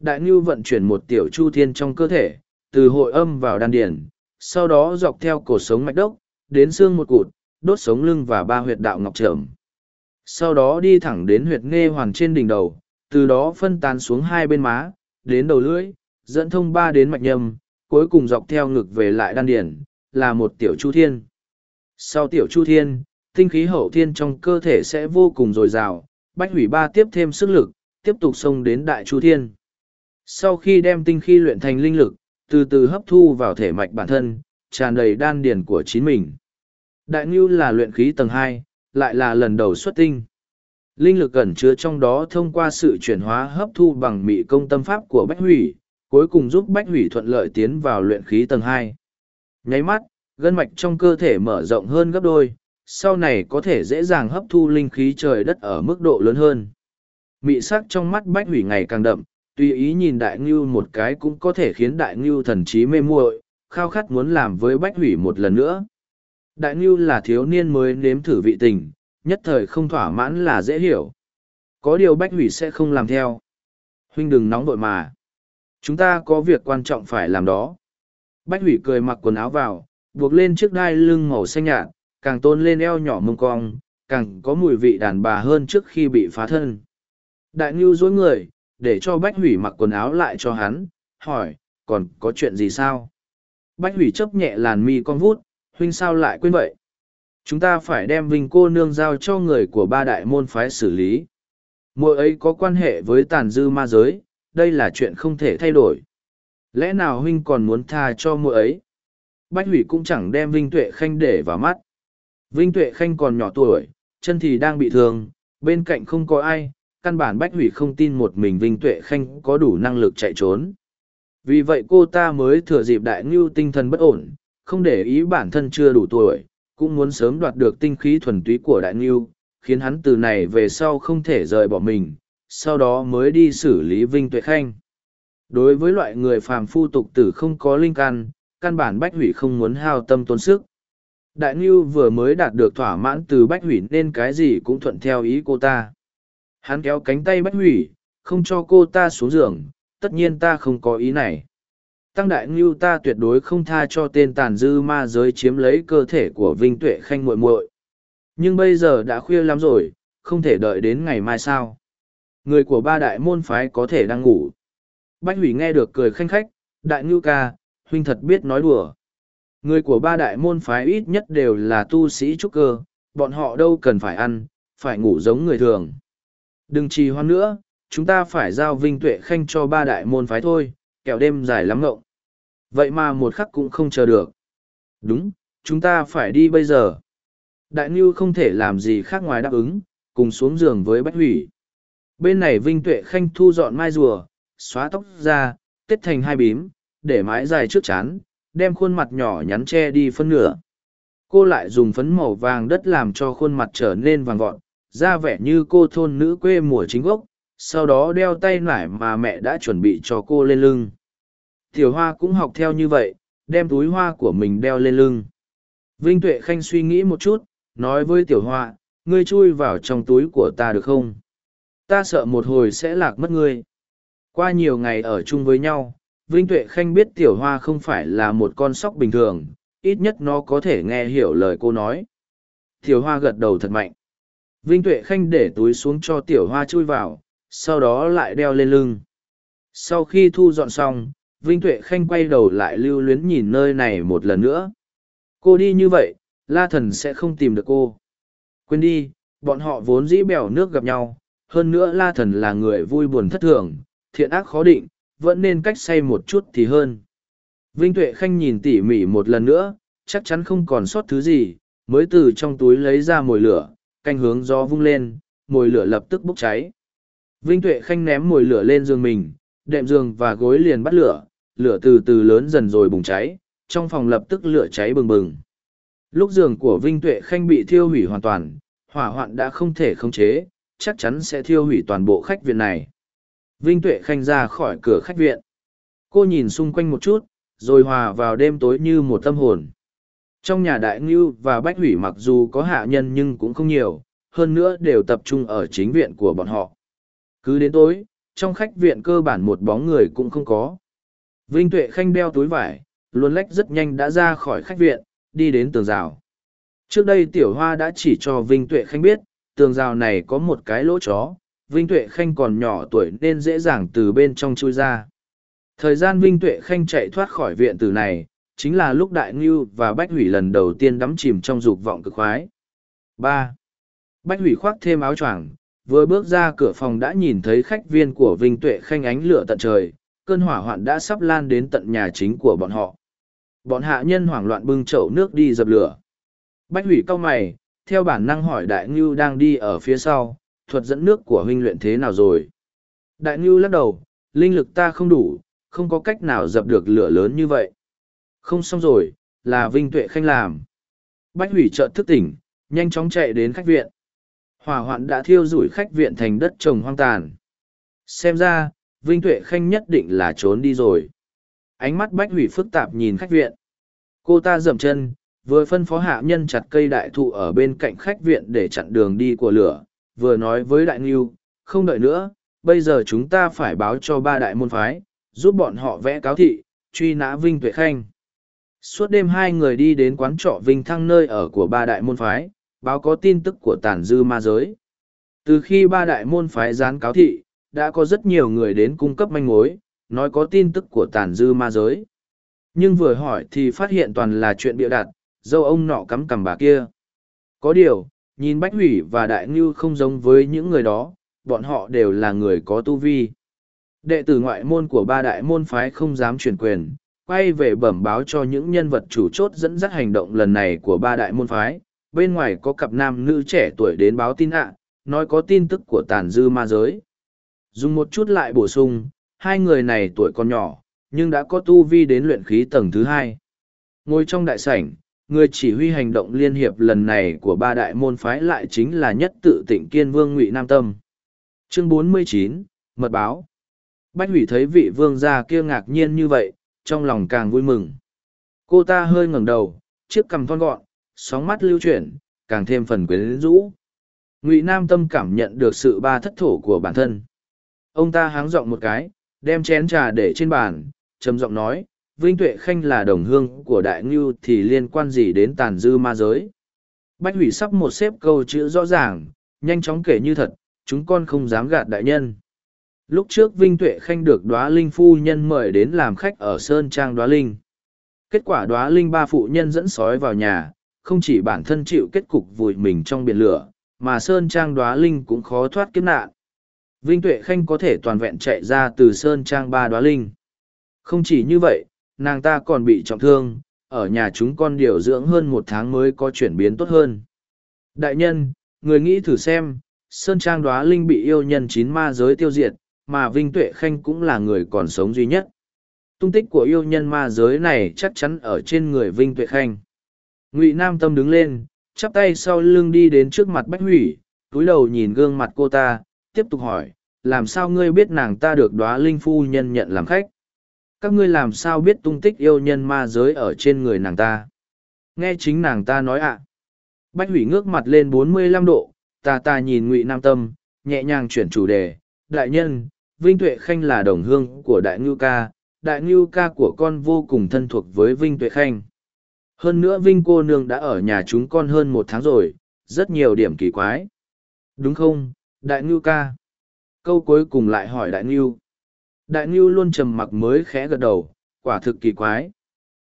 Đại ngưu vận chuyển một tiểu chu thiên trong cơ thể, từ hội âm vào đan điển, sau đó dọc theo cổ sống mạch đốc, đến xương một cụt, đốt sống lưng và ba huyệt đạo ngọc trưởng. Sau đó đi thẳng đến huyệt nghe hoàn trên đỉnh đầu, từ đó phân tán xuống hai bên má, đến đầu lưỡi, dẫn thông ba đến mạch nhâm, cuối cùng dọc theo ngực về lại đan điển, là một tiểu chu thiên. Sau tiểu chu thiên, tinh khí hậu thiên trong cơ thể sẽ vô cùng dồi dào, bách hủy ba tiếp thêm sức lực, tiếp tục xông đến đại chu thiên. Sau khi đem tinh khí luyện thành linh lực, từ từ hấp thu vào thể mạch bản thân, tràn đầy đan điền của chính mình. Đại Ngưu là luyện khí tầng hai, lại là lần đầu xuất tinh. Linh lực ẩn chứa trong đó thông qua sự chuyển hóa hấp thu bằng mị công tâm pháp của Bách Hủy, cuối cùng giúp Bách Hủy thuận lợi tiến vào luyện khí tầng hai. Nháy mắt, gân mạch trong cơ thể mở rộng hơn gấp đôi, sau này có thể dễ dàng hấp thu linh khí trời đất ở mức độ lớn hơn. Mị sắc trong mắt Bách Hủy ngày càng đậm, tùy ý nhìn Đại Ngưu một cái cũng có thể khiến Đại Ngưu thần trí mê muội, khao khát muốn làm với Bách Hủy một lần nữa. Đại Ngưu là thiếu niên mới nếm thử vị tình, nhất thời không thỏa mãn là dễ hiểu. Có điều Bách Hủy sẽ không làm theo. Huynh đừng nóng vội mà. Chúng ta có việc quan trọng phải làm đó. Bách Hủy cười mặc quần áo vào, buộc lên chiếc đai lưng màu xanh nhạt, càng tôn lên eo nhỏ mông cong, càng có mùi vị đàn bà hơn trước khi bị phá thân. Đại Ngưu dối người, để cho Bách Hủy mặc quần áo lại cho hắn, hỏi, còn có chuyện gì sao? Bách Hủy chấp nhẹ làn mi con vút, huynh sao lại quên vậy? Chúng ta phải đem Vinh cô nương giao cho người của ba đại môn phái xử lý. Mỗi ấy có quan hệ với tàn dư ma giới, đây là chuyện không thể thay đổi. Lẽ nào huynh còn muốn tha cho mỗi ấy? Bách hủy cũng chẳng đem Vinh Tuệ Khanh để vào mắt. Vinh Tuệ Khanh còn nhỏ tuổi, chân thì đang bị thương, bên cạnh không có ai, căn bản Bách hủy không tin một mình Vinh Tuệ Khanh có đủ năng lực chạy trốn. Vì vậy cô ta mới thừa dịp đại ngưu tinh thần bất ổn, không để ý bản thân chưa đủ tuổi, cũng muốn sớm đoạt được tinh khí thuần túy của đại ngưu, khiến hắn từ này về sau không thể rời bỏ mình, sau đó mới đi xử lý Vinh Tuệ Khanh. Đối với loại người phàm phu tục tử không có linh căn, căn bản Bách Hủy không muốn hao tâm tốn sức. Đại Ngưu vừa mới đạt được thỏa mãn từ Bách Hủy nên cái gì cũng thuận theo ý cô ta. Hắn kéo cánh tay Bách Hủy, không cho cô ta xuống giường, tất nhiên ta không có ý này. Tăng Đại Ngưu ta tuyệt đối không tha cho tên tàn dư ma giới chiếm lấy cơ thể của Vinh Tuệ Khanh muội muội. Nhưng bây giờ đã khuya lắm rồi, không thể đợi đến ngày mai sao. Người của ba đại môn phái có thể đang ngủ. Bách hủy nghe được cười khanh khách, đại ngưu ca, huynh thật biết nói đùa. Người của ba đại môn phái ít nhất đều là tu sĩ trúc cơ, bọn họ đâu cần phải ăn, phải ngủ giống người thường. Đừng trì hoãn nữa, chúng ta phải giao vinh tuệ khanh cho ba đại môn phái thôi, kẻo đêm dài lắm ngộng. Vậy mà một khắc cũng không chờ được. Đúng, chúng ta phải đi bây giờ. Đại Ngưu không thể làm gì khác ngoài đáp ứng, cùng xuống giường với Bách Hủy. Bên này Vinh Tuệ Khanh thu dọn mai rùa, xóa tóc ra, tết thành hai bím, để mái dài trước chán, đem khuôn mặt nhỏ nhắn che đi phân nửa. Cô lại dùng phấn màu vàng đất làm cho khuôn mặt trở nên vàng vọt, ra vẻ như cô thôn nữ quê mùa chính gốc, sau đó đeo tay nải mà mẹ đã chuẩn bị cho cô lên lưng. Tiểu hoa cũng học theo như vậy, đem túi hoa của mình đeo lên lưng. Vinh Tuệ Khanh suy nghĩ một chút, nói với tiểu hoa, ngươi chui vào trong túi của ta được không? Ta sợ một hồi sẽ lạc mất ngươi. Qua nhiều ngày ở chung với nhau, Vinh Tuệ Khanh biết tiểu hoa không phải là một con sóc bình thường, ít nhất nó có thể nghe hiểu lời cô nói. Tiểu hoa gật đầu thật mạnh. Vinh Tuệ Khanh để túi xuống cho tiểu hoa chui vào, sau đó lại đeo lên lưng. Sau khi thu dọn xong, Vinh Tuệ Khanh quay đầu lại lưu luyến nhìn nơi này một lần nữa. Cô đi như vậy, La Thần sẽ không tìm được cô. Quên đi, bọn họ vốn dĩ bèo nước gặp nhau, hơn nữa La Thần là người vui buồn thất thường, thiện ác khó định, vẫn nên cách say một chút thì hơn. Vinh Tuệ Khanh nhìn tỉ mỉ một lần nữa, chắc chắn không còn sót thứ gì, mới từ trong túi lấy ra mồi lửa, canh hướng gió vung lên, mồi lửa lập tức bốc cháy. Vinh Tuệ Khanh ném mồi lửa lên giường mình, đệm giường và gối liền bắt lửa, lửa từ từ lớn dần rồi bùng cháy, trong phòng lập tức lửa cháy bừng bừng. Lúc giường của Vinh Tuệ Khanh bị thiêu hủy hoàn toàn, hỏa hoạn đã không thể khống chế, chắc chắn sẽ thiêu hủy toàn bộ khách viện này. Vinh Tuệ Khanh ra khỏi cửa khách viện. Cô nhìn xung quanh một chút, rồi hòa vào đêm tối như một tâm hồn. Trong nhà Đại Ngưu và Bách Hủy mặc dù có hạ nhân nhưng cũng không nhiều, hơn nữa đều tập trung ở chính viện của bọn họ. Cứ đến tối, trong khách viện cơ bản một bóng người cũng không có. Vinh Tuệ Khanh đeo túi vải, luôn lách rất nhanh đã ra khỏi khách viện, đi đến tường rào. Trước đây Tiểu Hoa đã chỉ cho Vinh Tuệ Khanh biết, tường rào này có một cái lỗ chó, Vinh Tuệ Khanh còn nhỏ tuổi nên dễ dàng từ bên trong chui ra. Thời gian Vinh Tuệ Khanh chạy thoát khỏi viện tử này, chính là lúc Đại Ngưu và Bách Hủy lần đầu tiên đắm chìm trong dục vọng cực khoái. ba Bách Hủy khoác thêm áo choàng, vừa bước ra cửa phòng đã nhìn thấy khách viên của Vinh Tuệ Khanh ánh lửa tận trời, cơn hỏa hoạn đã sắp lan đến tận nhà chính của bọn họ. Bọn hạ nhân hoảng loạn bưng chậu nước đi dập lửa. Bách Hủy cau mày, theo bản năng hỏi Đại Ngưu đang đi ở phía sau, thuật dẫn nước của huynh luyện thế nào rồi? Đại Ngưu lắc đầu, linh lực ta không đủ, không có cách nào dập được lửa lớn như vậy. Không xong rồi, là Vinh Tuệ Khanh làm. Bách hủy chợt thức tỉnh, nhanh chóng chạy đến khách viện. Hỏa hoạn đã thiêu rủi khách viện thành đất trồng hoang tàn. Xem ra, Vinh Tuệ Khanh nhất định là trốn đi rồi. Ánh mắt Bách hủy phức tạp nhìn khách viện. Cô ta dậm chân, vừa phân phó hạ nhân chặt cây đại thụ ở bên cạnh khách viện để chặn đường đi của lửa, vừa nói với đại ngưu, không đợi nữa, bây giờ chúng ta phải báo cho ba đại môn phái, giúp bọn họ vẽ cáo thị, truy nã Vinh Tuệ Khanh. Suốt đêm hai người đi đến quán trọ Vinh Thăng nơi ở của ba đại môn phái, báo có tin tức của tàn dư ma giới. Từ khi ba đại môn phái gián cáo thị, đã có rất nhiều người đến cung cấp manh mối, nói có tin tức của tàn dư ma giới. Nhưng vừa hỏi thì phát hiện toàn là chuyện bịa đặt, dâu ông nọ cắm cằm bà kia. Có điều, nhìn Bách Hủy và Đại Ngưu không giống với những người đó, bọn họ đều là người có tu vi. Đệ tử ngoại môn của ba đại môn phái không dám chuyển quyền, quay về bẩm báo cho những nhân vật chủ chốt dẫn dắt hành động lần này của ba đại môn phái. Bên ngoài có cặp nam nữ trẻ tuổi đến báo tin ạ, nói có tin tức của tàn dư ma giới. Dùng một chút lại bổ sung, hai người này tuổi còn nhỏ, nhưng đã có tu vi đến luyện khí tầng thứ hai. Ngồi trong đại sảnh, người chỉ huy hành động liên hiệp lần này của ba đại môn phái lại chính là nhất tự tịnh kiên vương ngụy Nam Tâm. Chương 49, Mật báo Bách hủy thấy vị vương gia kia ngạc nhiên như vậy, trong lòng càng vui mừng. Cô ta hơi ngẩng đầu, chiếc cằm thon gọn, sóng mắt lưu chuyển, càng thêm phần quyến rũ. Ngụy Nam Tâm cảm nhận được sự ba thất thổ của bản thân. Ông ta háng giọng một cái, đem chén trà để trên bàn, trầm giọng nói, Vinh Tuệ Khanh là đồng hương của Đại Ngưu thì liên quan gì đến tàn dư ma giới. Bách hủy sắp một xếp câu chữ rõ ràng, nhanh chóng kể như thật, chúng con không dám gạt đại nhân. Lúc trước Vinh Tuệ Khanh được đoá linh phu nhân mời đến làm khách ở Sơn Trang đoá linh. Kết quả đoá linh ba phụ nhân dẫn sói vào nhà, không chỉ bản thân chịu kết cục vùi mình trong biển lửa, mà Sơn Trang đoá linh cũng khó thoát kiếp nạn. Vinh Tuệ Khanh có thể toàn vẹn chạy ra từ Sơn Trang ba đoá linh. Không chỉ như vậy, nàng ta còn bị trọng thương, ở nhà chúng con điều dưỡng hơn một tháng mới có chuyển biến tốt hơn. Đại nhân, người nghĩ thử xem, Sơn Trang đoá linh bị yêu nhân chín ma giới tiêu diệt, mà Vinh Tuệ Khanh cũng là người còn sống duy nhất. Tung tích của yêu nhân ma giới này chắc chắn ở trên người Vinh Tuệ Khanh. Ngụy Nam Tâm đứng lên, chắp tay sau lưng đi đến trước mặt Bách Hủy, túi đầu nhìn gương mặt cô ta, tiếp tục hỏi, làm sao ngươi biết nàng ta được đóa linh phu nhân nhận làm khách? Các ngươi làm sao biết tung tích yêu nhân ma giới ở trên người nàng ta? Nghe chính nàng ta nói ạ. Bách Hủy ngước mặt lên bốn mươi lăm độ, ta ta nhìn Ngụy Nam Tâm, nhẹ nhàng chuyển chủ đề, đại nhân, Vinh Tuệ Khanh là đồng hương của Đại Ngưu Ca, Đại Ngưu Ca của con vô cùng thân thuộc với Vinh Tuệ Khanh. Hơn nữa Vinh cô nương đã ở nhà chúng con hơn một tháng rồi, rất nhiều điểm kỳ quái. Đúng không, Đại Ngưu ca? Câu cuối cùng lại hỏi Đại Ngưu. Đại Ngưu luôn trầm mặc mới khẽ gật đầu, quả thực kỳ quái.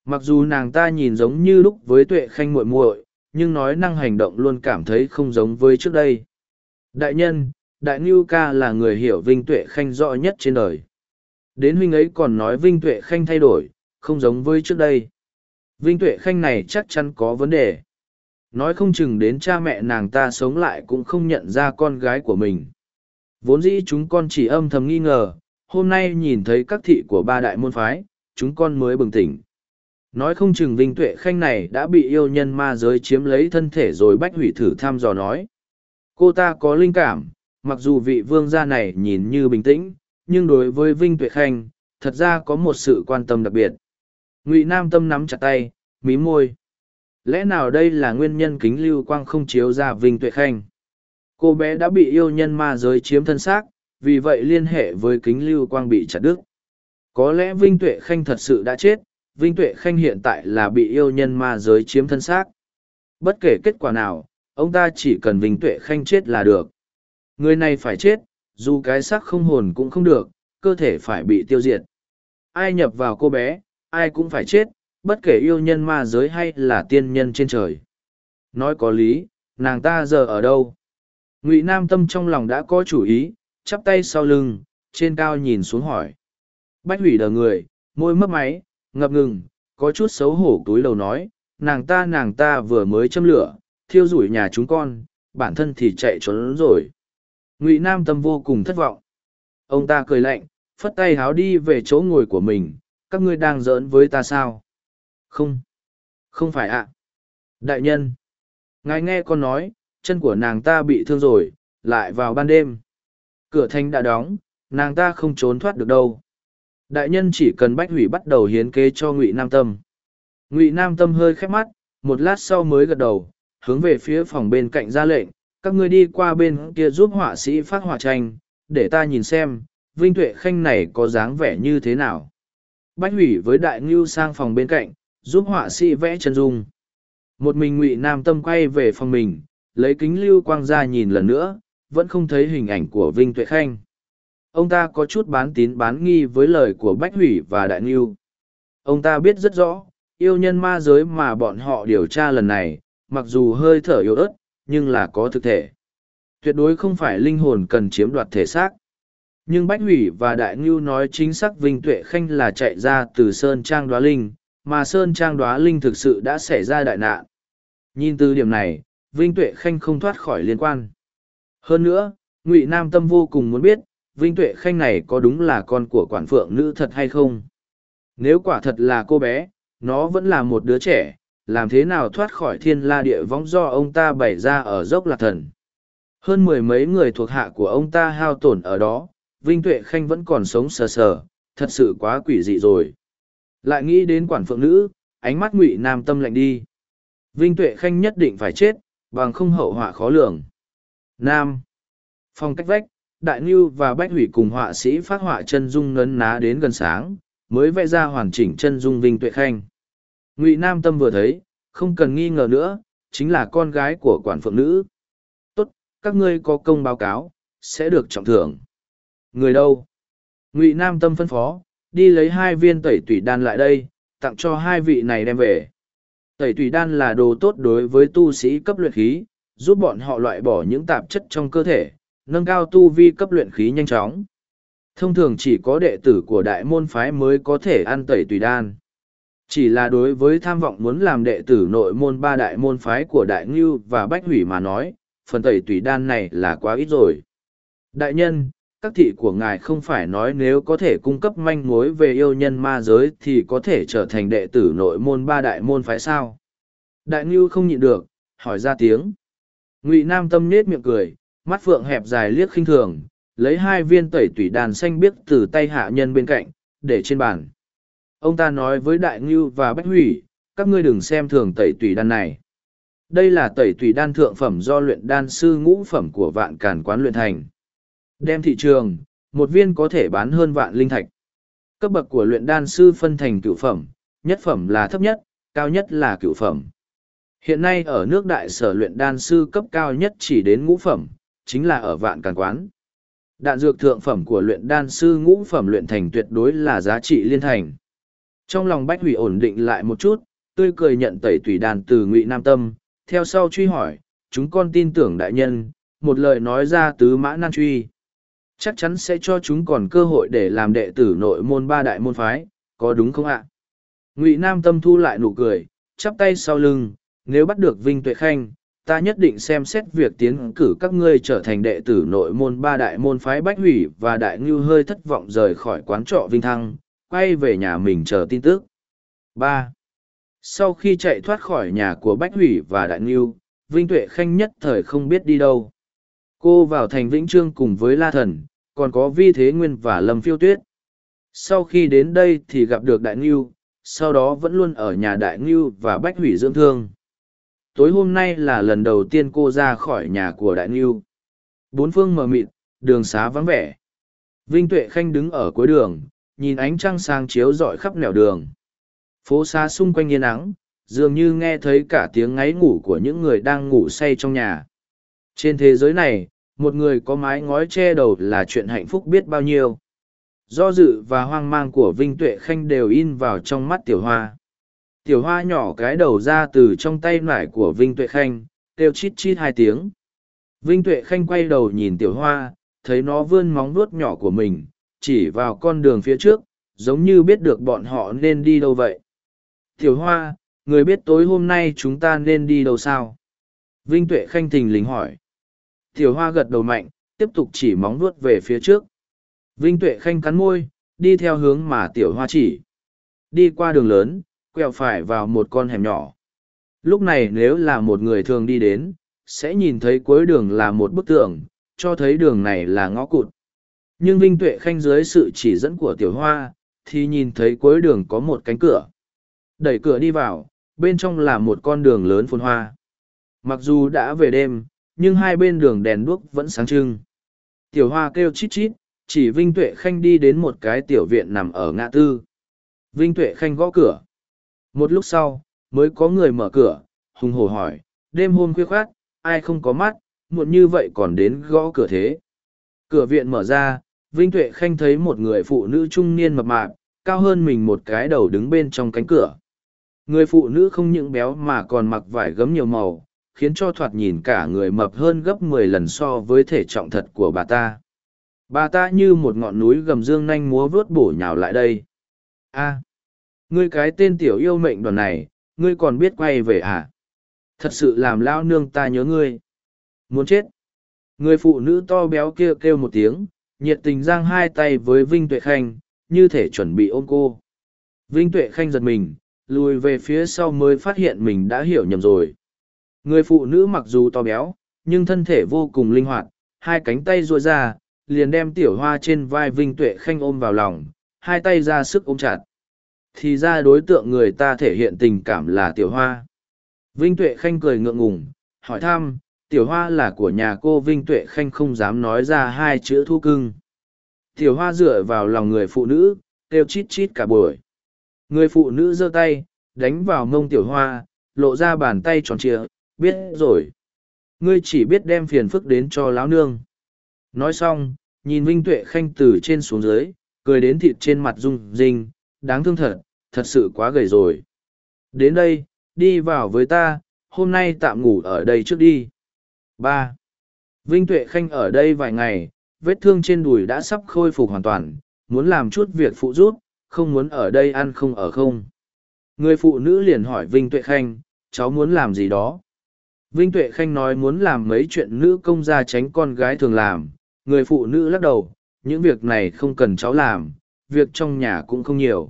Mặc dù nàng ta nhìn giống như lúc với tuệ khanh muội muội, nhưng nói năng hành động luôn cảm thấy không giống với trước đây. Đại nhân, Đại Ngưu ca là người hiểu Vinh Tuệ Khanh rõ nhất trên đời. Đến huynh ấy còn nói Vinh Tuệ Khanh thay đổi, không giống với trước đây. Vinh Tuệ Khanh này chắc chắn có vấn đề. Nói không chừng đến cha mẹ nàng ta sống lại cũng không nhận ra con gái của mình. Vốn dĩ chúng con chỉ âm thầm nghi ngờ, hôm nay nhìn thấy các thị của ba đại môn phái, chúng con mới bừng tỉnh. Nói không chừng Vinh Tuệ Khanh này đã bị yêu nhân ma giới chiếm lấy thân thể rồi bách hủy thử thăm dò nói. Cô ta có linh cảm, mặc dù vị vương gia này nhìn như bình tĩnh, nhưng đối với Vinh Tuệ Khanh, thật ra có một sự quan tâm đặc biệt. Ngụy Nam Tâm nắm chặt tay, mí môi. Lẽ nào đây là nguyên nhân kính lưu quang không chiếu ra Vinh Tuệ Khanh? Cô bé đã bị yêu nhân ma giới chiếm thân xác, vì vậy liên hệ với kính lưu quang bị chặt đứt. Có lẽ Vinh Tuệ Khanh thật sự đã chết, Vinh Tuệ Khanh hiện tại là bị yêu nhân ma giới chiếm thân xác. Bất kể kết quả nào, ông ta chỉ cần Vinh Tuệ Khanh chết là được. Người này phải chết, dù cái xác không hồn cũng không được, cơ thể phải bị tiêu diệt. Ai nhập vào cô bé, ai cũng phải chết, bất kể yêu nhân ma giới hay là tiên nhân trên trời. Nói có lý, nàng ta giờ ở đâu? Ngụy Nam Tâm trong lòng đã có chủ ý, chắp tay sau lưng, trên cao nhìn xuống hỏi. Bách hủy đờ người, môi mấp máy, ngập ngừng, có chút xấu hổ túi lầu nói, nàng ta nàng ta vừa mới châm lửa, thiêu rủi nhà chúng con, bản thân thì chạy trốn rồi. Ngụy Nam Tâm vô cùng thất vọng. Ông ta cười lạnh, phất tay háo đi về chỗ ngồi của mình, các ngươi đang giỡn với ta sao? Không. Không phải ạ. Đại nhân. Ngài nghe con nói, chân của nàng ta bị thương rồi, lại vào ban đêm. Cửa thanh đã đóng, nàng ta không trốn thoát được đâu. Đại nhân chỉ cần bách hủy bắt đầu hiến kế cho Ngụy Nam Tâm. Ngụy Nam Tâm hơi khép mắt, một lát sau mới gật đầu, hướng về phía phòng bên cạnh ra lệnh, các ngươi đi qua bên kia giúp họa sĩ phát họa tranh, để ta nhìn xem, Vinh Tuệ Khanh này có dáng vẻ như thế nào. Bách hủy với đại ngưu sang phòng bên cạnh, giúp họa sĩ vẽ chân dung. Một mình ngụy Nam Tâm quay về phòng mình, lấy kính lưu quang ra nhìn lần nữa, vẫn không thấy hình ảnh của Vinh Tuệ Khanh. Ông ta có chút bán tín bán nghi với lời của Bách Hủy và Đại Ngưu. Ông ta biết rất rõ, yêu nhân ma giới mà bọn họ điều tra lần này, mặc dù hơi thở yếu ớt, nhưng là có thực thể. Tuyệt đối không phải linh hồn cần chiếm đoạt thể xác. Nhưng Bách Hủy và Đại Ngưu nói chính xác Vinh Tuệ Khanh là chạy ra từ Sơn Trang Đoá Linh, mà Sơn Trang Đoá Linh thực sự đã xảy ra đại nạn. Nhìn từ điểm này, Vinh Tuệ Khanh không thoát khỏi liên quan. Hơn nữa, Ngụy Nam Tâm vô cùng muốn biết, Vinh Tuệ Khanh này có đúng là con của quản phượng nữ thật hay không? Nếu quả thật là cô bé, nó vẫn là một đứa trẻ, làm thế nào thoát khỏi thiên la địa võng do ông ta bày ra ở dốc lạc thần. Hơn mười mấy người thuộc hạ của ông ta hao tổn ở đó, Vinh Tuệ Khanh vẫn còn sống sờ sờ, thật sự quá quỷ dị rồi. Lại nghĩ đến quản phượng nữ, ánh mắt ngụy nam tâm lạnh đi. Vinh Tuệ Khanh nhất định phải chết, bằng không hậu họa khó lường. Nam. Phong cách vách, Đại Ngưu và Bách Hủy cùng họa sĩ phát họa chân dung nấn ná đến gần sáng, mới vẽ ra hoàn chỉnh chân dung Vinh Tuệ Khanh. Ngụy Nam Tâm vừa thấy, không cần nghi ngờ nữa, chính là con gái của quản phượng nữ. Tốt, các ngươi có công báo cáo, sẽ được trọng thưởng. Người đâu? Ngụy Nam Tâm phân phó, đi lấy hai viên tẩy tủy đan lại đây, tặng cho hai vị này đem về. Tẩy tủy đan là đồ tốt đối với tu sĩ cấp luyện khí, giúp bọn họ loại bỏ những tạp chất trong cơ thể, nâng cao tu vi cấp luyện khí nhanh chóng. Thông thường chỉ có đệ tử của đại môn phái mới có thể ăn tẩy tùy đan. Chỉ là đối với tham vọng muốn làm đệ tử nội môn ba đại môn phái của đại ngưu và bách hủy mà nói, phần tẩy tùy đan này là quá ít rồi. Đại nhân, các thị của ngài không phải nói nếu có thể cung cấp manh mối về yêu nhân ma giới thì có thể trở thành đệ tử nội môn ba đại môn phái sao. Đại ngưu không nhịn được, hỏi ra tiếng. Ngụy Nam tâm nết miệng cười, mắt phượng hẹp dài liếc khinh thường, lấy hai viên tẩy tủy đàn xanh biếc từ tay hạ nhân bên cạnh, để trên bàn. Ông ta nói với Đại Ngưu và Bách Hủy, các ngươi đừng xem thường tẩy tủy đan này. Đây là tẩy tủy đan thượng phẩm do luyện đan sư ngũ phẩm của vạn càn quán luyện thành. Đem thị trường, một viên có thể bán hơn vạn linh thạch. Cấp bậc của luyện đan sư phân thành cửu phẩm, nhất phẩm là thấp nhất, cao nhất là cửu phẩm. Hiện nay ở nước đại sở luyện đan sư cấp cao nhất chỉ đến ngũ phẩm, chính là ở vạn càn quán. Đạn dược thượng phẩm của luyện đan sư ngũ phẩm luyện thành tuyệt đối là giá trị liên thành. Trong lòng Bách Hủy ổn định lại một chút, tươi cười nhận tẩy tùy đàn từ Ngụy Nam Tâm, theo sau truy hỏi, chúng con tin tưởng đại nhân, một lời nói ra tứ mã nan truy. Chắc chắn sẽ cho chúng còn cơ hội để làm đệ tử nội môn ba đại môn phái, có đúng không ạ? Ngụy Nam Tâm thu lại nụ cười, chắp tay sau lưng, nếu bắt được Vinh Tuệ Khanh, ta nhất định xem xét việc tiến cử các ngươi trở thành đệ tử nội môn ba đại môn phái Bách Hủy và Đại Ngưu hơi thất vọng rời khỏi quán trọ Vinh Thăng, quay về nhà mình chờ tin tức. ba Sau khi chạy thoát khỏi nhà của Bách Hủy và Đại Ngưu, Vinh Tuệ Khanh nhất thời không biết đi đâu. Cô vào thành Vĩnh Trương cùng với La Thần, còn có Vi Thế Nguyên và Lâm Phiêu Tuyết. Sau khi đến đây thì gặp được Đại Ngưu, sau đó vẫn luôn ở nhà Đại Ngưu và Bách Hủy dưỡng thương. Tối hôm nay là lần đầu tiên cô ra khỏi nhà của Đại Ngưu. Bốn phương mờ mịt, đường xá vắng vẻ. Vinh Tuệ Khanh đứng ở cuối đường, nhìn ánh trăng sáng chiếu rọi khắp nẻo đường. Phố xa xung quanh yên ắng, dường như nghe thấy cả tiếng ngáy ngủ của những người đang ngủ say trong nhà. Trên thế giới này, một người có mái ngói che đầu là chuyện hạnh phúc biết bao nhiêu. Do dự và hoang mang của Vinh Tuệ Khanh đều in vào trong mắt tiểu hoa. Tiểu hoa nhỏ cái đầu ra từ trong tay nải của Vinh Tuệ Khanh, kêu chít chít hai tiếng. Vinh Tuệ Khanh quay đầu nhìn tiểu hoa, thấy nó vươn móng vuốt nhỏ của mình, chỉ vào con đường phía trước, giống như biết được bọn họ nên đi đâu vậy. Tiểu hoa, người biết tối hôm nay chúng ta nên đi đâu sao? Vinh Tuệ Khanh thình lình hỏi. Tiểu hoa gật đầu mạnh, tiếp tục chỉ móng vuốt về phía trước. Vinh Tuệ Khanh cắn môi, đi theo hướng mà tiểu hoa chỉ. Đi qua đường lớn, quẹo phải vào một con hẻm nhỏ. Lúc này nếu là một người thường đi đến, sẽ nhìn thấy cuối đường là một bức tường, cho thấy đường này là ngõ cụt. Nhưng Vinh Tuệ Khanh dưới sự chỉ dẫn của tiểu hoa, thì nhìn thấy cuối đường có một cánh cửa. Đẩy cửa đi vào, bên trong là một con đường lớn phồn hoa. Mặc dù đã về đêm, nhưng hai bên đường đèn đuốc vẫn sáng trưng. Tiểu hoa kêu chít chít, chỉ Vinh Tuệ Khanh đi đến một cái tiểu viện nằm ở ngã tư. Vinh Tuệ Khanh gõ cửa. Một lúc sau, mới có người mở cửa, hùng hổ hỏi, đêm hôm khuya khoát, ai không có mắt, muộn như vậy còn đến gõ cửa thế. Cửa viện mở ra, Vinh Tuệ Khanh thấy một người phụ nữ trung niên mập mạp, cao hơn mình một cái đầu đứng bên trong cánh cửa. Người phụ nữ không những béo mà còn mặc vải gấm nhiều màu, khiến cho thoạt nhìn cả người mập hơn gấp mười lần so với thể trọng thật của bà ta. Bà ta như một ngọn núi gầm dương nanh múa vớt bổ nhào lại đây. a ngươi cái tên tiểu yêu mệnh đoàn này, ngươi còn biết quay về à? Thật sự làm lao nương ta nhớ ngươi. Muốn chết. Người phụ nữ to béo kia kêu, kêu một tiếng, nhiệt tình giang hai tay với Vinh Tuệ Khanh, như thể chuẩn bị ôm cô. Vinh Tuệ Khanh giật mình, lùi về phía sau mới phát hiện mình đã hiểu nhầm rồi. Người phụ nữ mặc dù to béo, nhưng thân thể vô cùng linh hoạt, hai cánh tay ruôi ra, liền đem tiểu hoa trên vai Vinh Tuệ Khanh ôm vào lòng, hai tay ra sức ôm chặt. Thì ra đối tượng người ta thể hiện tình cảm là tiểu hoa. Vinh Tuệ Khanh cười ngượng ngùng, hỏi thăm, tiểu hoa là của nhà cô Vinh Tuệ Khanh không dám nói ra hai chữ thu cưng. Tiểu hoa dựa vào lòng người phụ nữ, kêu chít chít cả buổi. Người phụ nữ giơ tay, đánh vào mông tiểu hoa, lộ ra bàn tay tròn trịa, biết rồi. Ngươi chỉ biết đem phiền phức đến cho lão nương. Nói xong, nhìn Vinh Tuệ Khanh từ trên xuống dưới, cười đến thịt trên mặt rung rinh, đáng thương thật, thật sự quá gầy rồi. Đến đây, đi vào với ta, hôm nay tạm ngủ ở đây trước đi ba Vinh Tuệ Khanh ở đây vài ngày, vết thương trên đùi đã sắp khôi phục hoàn toàn, muốn làm chút việc phụ giúp, không muốn ở đây ăn không ở không. Người phụ nữ liền hỏi Vinh Tuệ Khanh, cháu muốn làm gì đó. Vinh Tuệ Khanh nói muốn làm mấy chuyện nữ công gia tránh con gái thường làm, người phụ nữ lắc đầu, những việc này không cần cháu làm, việc trong nhà cũng không nhiều.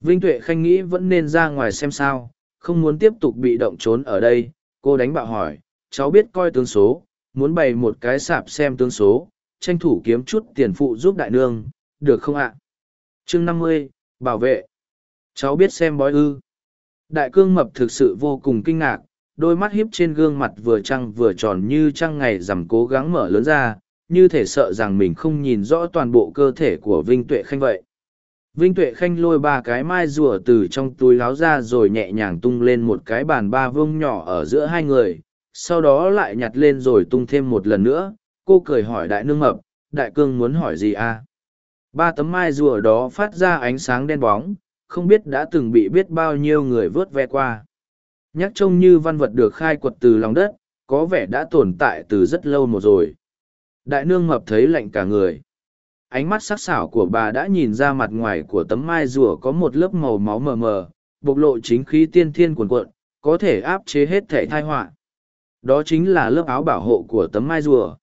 Vinh Tuệ Khanh nghĩ vẫn nên ra ngoài xem sao, không muốn tiếp tục bị động trốn ở đây, cô đánh bạo hỏi, cháu biết coi tướng số, muốn bày một cái sạp xem tướng số, tranh thủ kiếm chút tiền phụ giúp đại nương, được không ạ? chương năm mươi bảo vệ. Cháu biết xem bói ư. Đại cương mập thực sự vô cùng kinh ngạc, đôi mắt hiếp trên gương mặt vừa trăng vừa tròn như trăng ngày rằm cố gắng mở lớn ra, như thể sợ rằng mình không nhìn rõ toàn bộ cơ thể của Vinh Tuệ Khanh vậy. Vinh Tuệ Khanh lôi ba cái mai rùa từ trong túi láo ra rồi nhẹ nhàng tung lên một cái bàn ba vương nhỏ ở giữa hai người, sau đó lại nhặt lên rồi tung thêm một lần nữa, cô cười hỏi đại nương mập, đại cương muốn hỏi gì à? Ba tấm mai rùa đó phát ra ánh sáng đen bóng, không biết đã từng bị biết bao nhiêu người vớt ve qua. Nhắc trông như văn vật được khai quật từ lòng đất, có vẻ đã tồn tại từ rất lâu một rồi. Đại nương mập thấy lạnh cả người. Ánh mắt sắc sảo của bà đã nhìn ra mặt ngoài của tấm mai rùa có một lớp màu máu mờ mờ, bộc lộ chính khí tiên thiên cuồn cuộn, có thể áp chế hết thể thai họa đó chính là lớp áo bảo hộ của tấm mai rùa.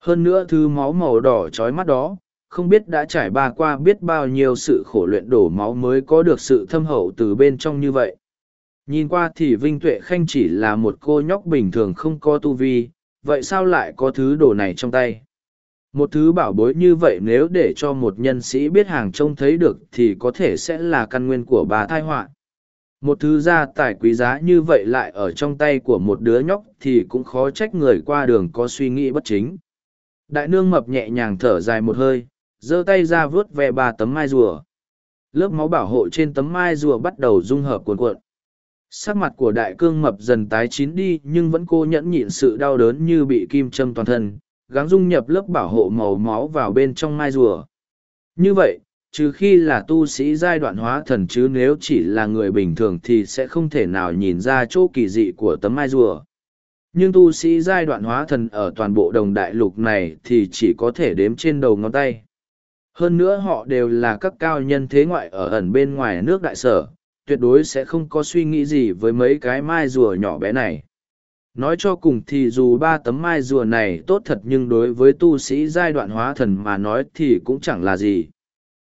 Hơn nữa thứ máu màu đỏ trói mắt đó, không biết đã trải ba qua biết bao nhiêu sự khổ luyện đổ máu mới có được sự thâm hậu từ bên trong như vậy. Nhìn qua thì vinh tuệ khanh chỉ là một cô nhóc bình thường không có tu vi, vậy sao lại có thứ đồ này trong tay? Một thứ bảo bối như vậy nếu để cho một nhân sĩ biết hàng trông thấy được thì có thể sẽ là căn nguyên của bà thai họa một thứ gia tài quý giá như vậy lại ở trong tay của một đứa nhóc thì cũng khó trách người qua đường có suy nghĩ bất chính. Đại nương mập nhẹ nhàng thở dài một hơi, giơ tay ra vớt ve ba tấm mai rùa. Lớp máu bảo hộ trên tấm mai rùa bắt đầu dung hợp cuồn cuộn. Sắc mặt của đại cương mập dần tái chín đi nhưng vẫn cô nhẫn nhịn sự đau đớn như bị kim châm toàn thân, gắng dung nhập lớp bảo hộ màu máu vào bên trong mai rùa. Như vậy trừ khi là tu sĩ giai đoạn hóa thần chứ nếu chỉ là người bình thường thì sẽ không thể nào nhìn ra chỗ kỳ dị của tấm mai rùa. Nhưng tu sĩ giai đoạn hóa thần ở toàn bộ đồng đại lục này thì chỉ có thể đếm trên đầu ngón tay. Hơn nữa họ đều là các cao nhân thế ngoại ở ẩn bên ngoài nước đại sở, tuyệt đối sẽ không có suy nghĩ gì với mấy cái mai rùa nhỏ bé này. Nói cho cùng thì dù ba tấm mai rùa này tốt thật nhưng đối với tu sĩ giai đoạn hóa thần mà nói thì cũng chẳng là gì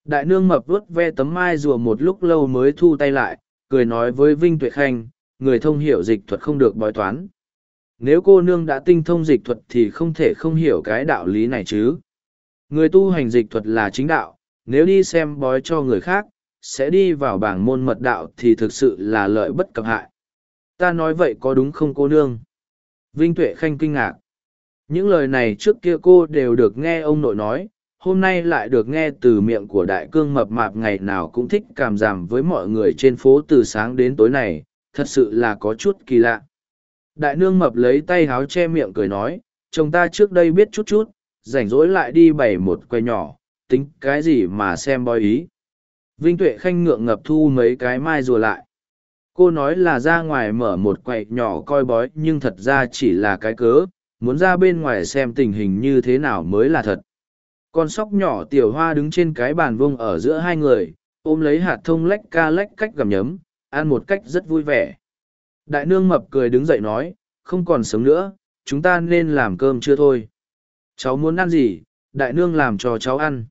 Đại nương mập vuốt ve tấm mai rùa một lúc lâu mới thu tay lại, cười nói với Vinh Tuệ Khanh, người thông hiểu dịch thuật không được bói toán. Nếu cô nương đã tinh thông dịch thuật thì không thể không hiểu cái đạo lý này chứ. Người tu hành dịch thuật là chính đạo, nếu đi xem bói cho người khác, sẽ đi vào bảng môn mật đạo thì thực sự là lợi bất cập hại. Ta nói vậy có đúng không cô nương? Vinh Tuệ Khanh kinh ngạc. Những lời này trước kia cô đều được nghe ông nội nói, hôm nay lại được nghe từ miệng của đại cương mập mạp ngày nào cũng thích cảm giảm với mọi người trên phố từ sáng đến tối này, thật sự là có chút kỳ lạ. Đại nương mập lấy tay háo che miệng cười nói, chồng ta trước đây biết chút chút, rảnh rỗi lại đi bày một quầy nhỏ, tính cái gì mà xem bói ý. Vinh tuệ khanh ngượng ngập thu mấy cái mai rùa lại. Cô nói là ra ngoài mở một quầy nhỏ coi bói nhưng thật ra chỉ là cái cớ, muốn ra bên ngoài xem tình hình như thế nào mới là thật con sóc nhỏ tiểu hoa đứng trên cái bàn vông ở giữa hai người, ôm lấy hạt thông lách ca lách cách gặm nhấm, ăn một cách rất vui vẻ. Đại nương mập cười đứng dậy nói, không còn sống nữa, chúng ta nên làm cơm chưa thôi. Cháu muốn ăn gì, đại nương làm cho cháu ăn.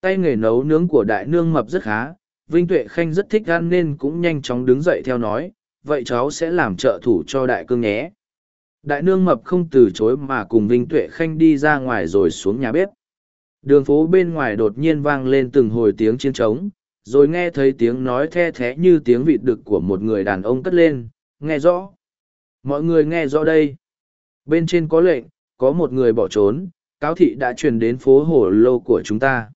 Tay nghề nấu nướng của đại nương mập rất khá, Vinh Tuệ Khanh rất thích ăn nên cũng nhanh chóng đứng dậy theo nói, vậy cháu sẽ làm trợ thủ cho đại cương nhé. Đại nương mập không từ chối mà cùng Vinh Tuệ Khanh đi ra ngoài rồi xuống nhà bếp. Đường phố bên ngoài đột nhiên vang lên từng hồi tiếng chiến trống, rồi nghe thấy tiếng nói the thé như tiếng vịt đực của một người đàn ông cất lên, nghe rõ. Mọi người nghe rõ đây. Bên trên có lệnh, có một người bỏ trốn, cáo thị đã truyền đến phố hổ lô của chúng ta.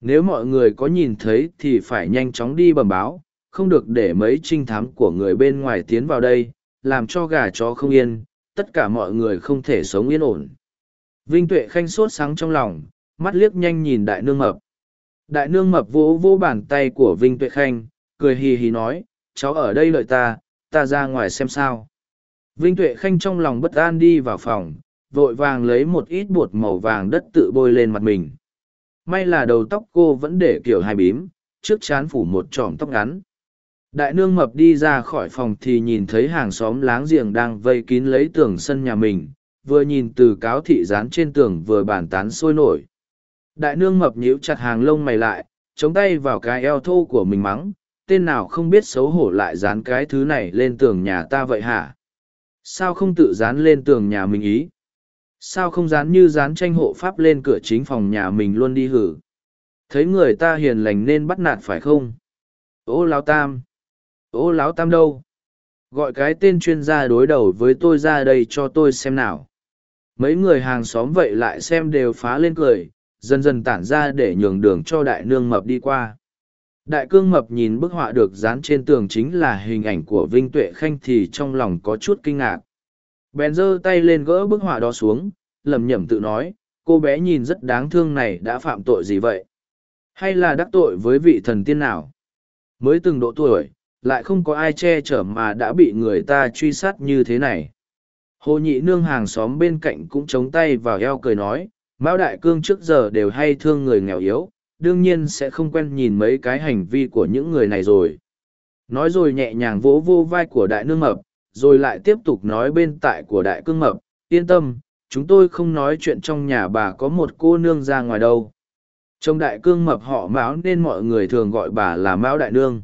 Nếu mọi người có nhìn thấy thì phải nhanh chóng đi bẩm báo, không được để mấy trinh thám của người bên ngoài tiến vào đây, làm cho gà chó không yên, tất cả mọi người không thể sống yên ổn. Vinh Tuệ Khanh sốt sáng trong lòng, mắt liếc nhanh nhìn đại nương mập. Đại nương mập vỗ vỗ bàn tay của Vinh Tuệ Khanh, cười hì hì nói, cháu ở đây đợi ta, ta ra ngoài xem sao. Vinh Tuệ Khanh trong lòng bất an đi vào phòng, vội vàng lấy một ít bột màu vàng đất tự bôi lên mặt mình. May là đầu tóc cô vẫn để kiểu hai bím, trước chán phủ một trỏm tóc ngắn. Đại nương mập đi ra khỏi phòng thì nhìn thấy hàng xóm láng giềng đang vây kín lấy tường sân nhà mình, vừa nhìn từ cáo thị dán trên tường vừa bàn tán sôi nổi. Đại nương mập nhíu chặt hàng lông mày lại, chống tay vào cái eo thô của mình mắng, tên nào không biết xấu hổ lại dán cái thứ này lên tường nhà ta vậy hả? Sao không tự dán lên tường nhà mình ý? Sao không dán như dán tranh hộ pháp lên cửa chính phòng nhà mình luôn đi hử? Thấy người ta hiền lành nên bắt nạt phải không? Ô lão tam! Ô lão tam đâu? Gọi cái tên chuyên gia đối đầu với tôi ra đây cho tôi xem nào. Mấy người hàng xóm vậy lại xem đều phá lên cười, dần dần tản ra để nhường đường cho đại nương mập đi qua. Đại cương mập nhìn bức họa được dán trên tường chính là hình ảnh của Vinh Tuệ Khanh thì trong lòng có chút kinh ngạc. Bèn giơ tay lên gỡ bức họa đó xuống, lầm nhầm tự nói, cô bé nhìn rất đáng thương này đã phạm tội gì vậy? Hay là đắc tội với vị thần tiên nào? Mới từng độ tuổi, lại không có ai che chở mà đã bị người ta truy sát như thế này. Hồ nhị nương hàng xóm bên cạnh cũng chống tay vào eo cười nói, Mão Đại Cương trước giờ đều hay thương người nghèo yếu, đương nhiên sẽ không quen nhìn mấy cái hành vi của những người này rồi. Nói rồi nhẹ nhàng vỗ vô vai của Đại Nương Mập, rồi lại tiếp tục nói bên tại của Đại Cương Mập, yên tâm, chúng tôi không nói chuyện trong nhà bà có một cô nương ra ngoài đâu. Trong Đại Cương Mập họ Mão nên mọi người thường gọi bà là Mão Đại Nương.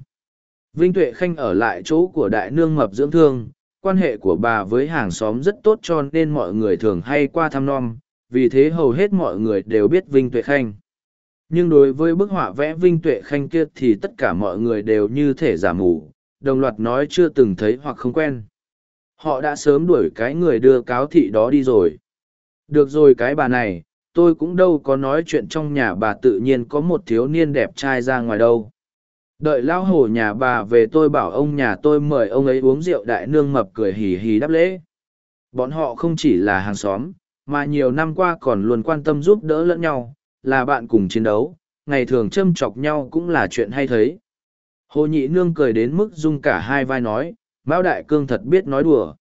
Vinh Tuệ Khanh ở lại chỗ của Đại Nương Mập dưỡng thương, quan hệ của bà với hàng xóm rất tốt cho nên mọi người thường hay qua thăm non vì thế hầu hết mọi người đều biết Vinh Tuệ Khanh. Nhưng đối với bức họa vẽ Vinh Tuệ Khanh kia thì tất cả mọi người đều như thể giả mù, đồng loạt nói chưa từng thấy hoặc không quen. Họ đã sớm đuổi cái người đưa cáo thị đó đi rồi. Được rồi cái bà này, tôi cũng đâu có nói chuyện trong nhà bà tự nhiên có một thiếu niên đẹp trai ra ngoài đâu. Đợi lao hổ nhà bà về tôi bảo ông nhà tôi mời ông ấy uống rượu đại nương mập cười hì hì đáp lễ. Bọn họ không chỉ là hàng xóm, mà nhiều năm qua còn luôn quan tâm giúp đỡ lẫn nhau, là bạn cùng chiến đấu, ngày thường châm chọc nhau cũng là chuyện hay thấy. Hồ nhị nương cười đến mức rung cả hai vai nói, Mao Đại Cương thật biết nói đùa.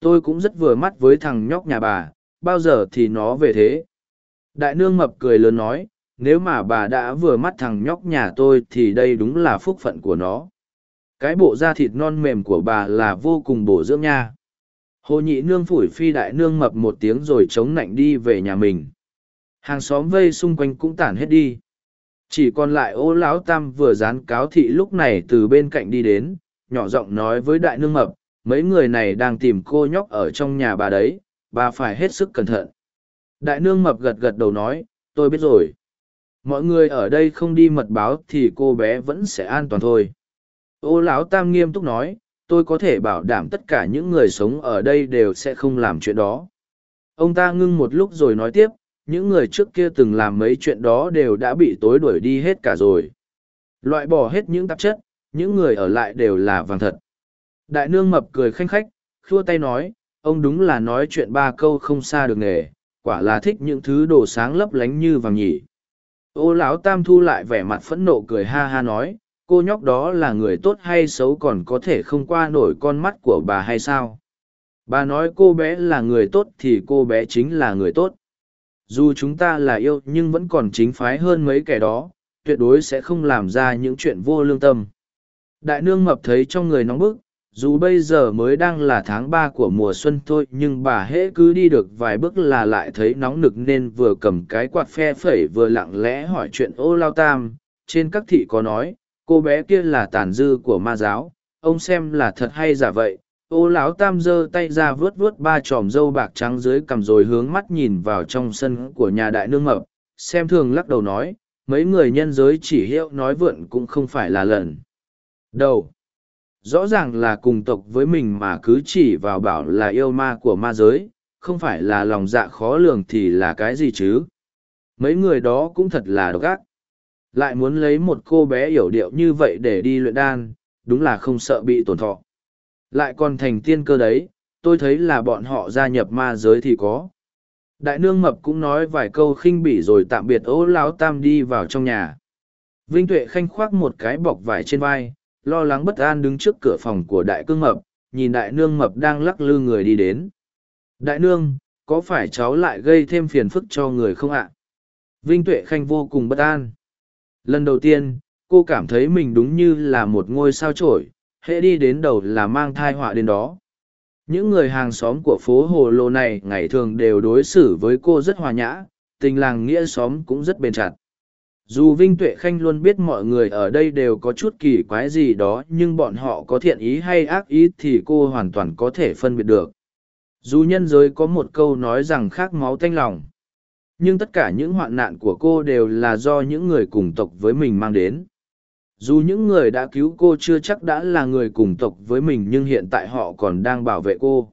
Tôi cũng rất vừa mắt với thằng nhóc nhà bà, bao giờ thì nó về thế. Đại nương mập cười lớn nói, nếu mà bà đã vừa mắt thằng nhóc nhà tôi thì đây đúng là phúc phận của nó. Cái bộ da thịt non mềm của bà là vô cùng bổ dưỡng nha. Hồ nhị nương phủi phi đại nương mập một tiếng rồi chống nạnh đi về nhà mình. Hàng xóm vây xung quanh cũng tản hết đi. Chỉ còn lại ô lão tam vừa dán cáo thị lúc này từ bên cạnh đi đến, nhỏ giọng nói với đại nương mập, mấy người này đang tìm cô nhóc ở trong nhà bà đấy, bà phải hết sức cẩn thận. Đại nương mập gật gật đầu nói, tôi biết rồi. Mọi người ở đây không đi mật báo thì cô bé vẫn sẽ an toàn thôi. Ô lão tam nghiêm túc nói, tôi có thể bảo đảm tất cả những người sống ở đây đều sẽ không làm chuyện đó. Ông ta ngưng một lúc rồi nói tiếp, những người trước kia từng làm mấy chuyện đó đều đã bị tối đuổi đi hết cả rồi. Loại bỏ hết những tạp chất, những người ở lại đều là vàng thật. Đại nương mập cười khanh khách, khua tay nói, ông đúng là nói chuyện ba câu không xa được nghề, quả là thích những thứ đồ sáng lấp lánh như vàng nhỉ. Ô lão tam thu lại vẻ mặt phẫn nộ cười ha ha nói, cô nhóc đó là người tốt hay xấu còn có thể không qua nổi con mắt của bà hay sao? Bà nói cô bé là người tốt thì cô bé chính là người tốt dù chúng ta là yêu nhưng vẫn còn chính phái hơn mấy kẻ đó, tuyệt đối sẽ không làm ra những chuyện vô lương tâm đại nương mập thấy trong người nóng bức, dù bây giờ mới đang là tháng ba của mùa xuân thôi nhưng bà hễ cứ đi được vài bước là lại thấy nóng nực nên vừa cầm cái quạt phe phẩy vừa lặng lẽ hỏi chuyện ô lao tam, trên các thị có nói cô bé kia là tàn dư của ma giáo, ông xem là thật hay giả vậy. Ô lão tam giơ tay ra vớt vớt ba chòm râu bạc trắng dưới cằm rồi hướng mắt nhìn vào trong sân của nhà đại nương mập, xem thường lắc đầu nói, mấy người nhân giới chỉ hiệu nói vượn cũng không phải là lần. Đầu. Rõ ràng là cùng tộc với mình mà cứ chỉ vào bảo là yêu ma của ma giới, không phải là lòng dạ khó lường thì là cái gì chứ? Mấy người đó cũng thật là độc ác lại muốn lấy một cô bé hiểu điệu như vậy để đi luyện đan đúng là không sợ bị tổn thọ lại còn thành tiên cơ đấy, tôi thấy là bọn họ gia nhập ma giới thì có. Đại nương mập cũng nói vài câu khinh bỉ rồi tạm biệt ố lão tam đi vào trong nhà. Vinh Tuệ khanh khoác một cái bọc vải trên vai, lo lắng bất an đứng trước cửa phòng của đại cương mập, nhìn đại nương mập đang lắc lư người đi đến. Đại nương, có phải cháu lại gây thêm phiền phức cho người không ạ? Vinh Tuệ khanh vô cùng bất an. Lần đầu tiên, cô cảm thấy mình đúng như là một ngôi sao trổi, hễ đi đến đầu là mang thai họa đến đó. Những người hàng xóm của phố Hồ Lô này ngày thường đều đối xử với cô rất hòa nhã, tình làng nghĩa xóm cũng rất bền chặt. Dù Vinh Tuệ Khanh luôn biết mọi người ở đây đều có chút kỳ quái gì đó nhưng bọn họ có thiện ý hay ác ý thì cô hoàn toàn có thể phân biệt được. Dù nhân giới có một câu nói rằng khác máu tanh lòng. Nhưng tất cả những hoạn nạn của cô đều là do những người cùng tộc với mình mang đến. Dù những người đã cứu cô chưa chắc đã là người cùng tộc với mình nhưng hiện tại họ còn đang bảo vệ cô.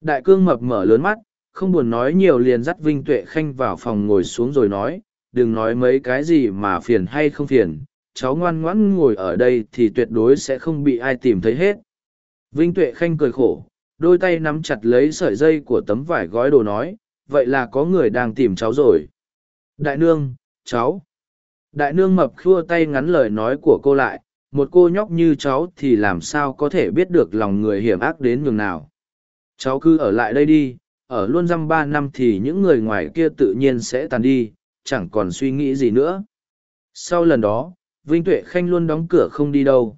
Đại cương mập mở lớn mắt, không buồn nói nhiều liền dắt vinh tuệ khanh vào phòng ngồi xuống rồi nói, đừng nói mấy cái gì mà phiền hay không phiền, cháu ngoan ngoãn ngồi ở đây thì tuyệt đối sẽ không bị ai tìm thấy hết. Vinh tuệ khanh cười khổ, đôi tay nắm chặt lấy sợi dây của tấm vải gói đồ nói vậy là có người đang tìm cháu rồi. Đại nương, cháu. Đại nương mập khua tay ngắn lời nói của cô lại, một cô nhóc như cháu thì làm sao có thể biết được lòng người hiểm ác đến nhường nào. Cháu cứ ở lại đây đi, ở luôn dăm ba năm thì những người ngoài kia tự nhiên sẽ tàn đi, chẳng còn suy nghĩ gì nữa. Sau lần đó, Vinh Tuệ Khanh luôn đóng cửa không đi đâu.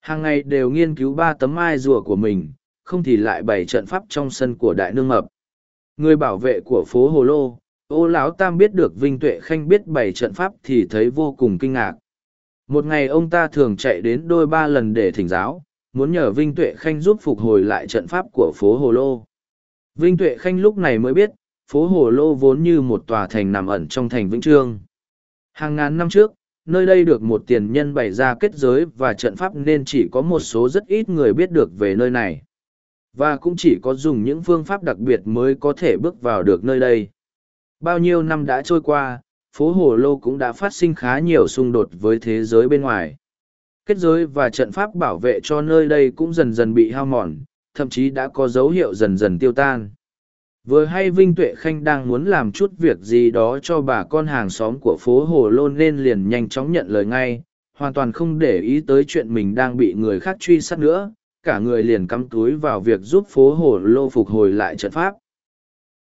Hàng ngày đều nghiên cứu ba tấm ai rùa của mình, không thì lại bày trận pháp trong sân của Đại Nương Mập. Người bảo vệ của phố Hồ Lô, ô lão tam biết được Vinh Tuệ Khanh biết bảy trận pháp thì thấy vô cùng kinh ngạc. Một ngày ông ta thường chạy đến đôi ba lần để thỉnh giáo, muốn nhờ Vinh Tuệ Khanh giúp phục hồi lại trận pháp của phố Hồ Lô. Vinh Tuệ Khanh lúc này mới biết, phố Hồ Lô vốn như một tòa thành nằm ẩn trong thành Vĩnh Trương. Hàng ngàn năm trước, nơi đây được một tiền nhân bày ra kết giới và trận pháp nên chỉ có một số rất ít người biết được về nơi này. Và cũng chỉ có dùng những phương pháp đặc biệt mới có thể bước vào được nơi đây. Bao nhiêu năm đã trôi qua, phố Hồ Lô cũng đã phát sinh khá nhiều xung đột với thế giới bên ngoài. Kết giới và trận pháp bảo vệ cho nơi đây cũng dần dần bị hao mòn, thậm chí đã có dấu hiệu dần dần tiêu tan. Vừa hay Vinh Tuệ Khanh đang muốn làm chút việc gì đó cho bà con hàng xóm của phố Hồ Lô nên liền nhanh chóng nhận lời ngay, hoàn toàn không để ý tới chuyện mình đang bị người khác truy sát nữa, cả người liền cắm túi vào việc giúp phố Hồ Lô phục hồi lại trận pháp.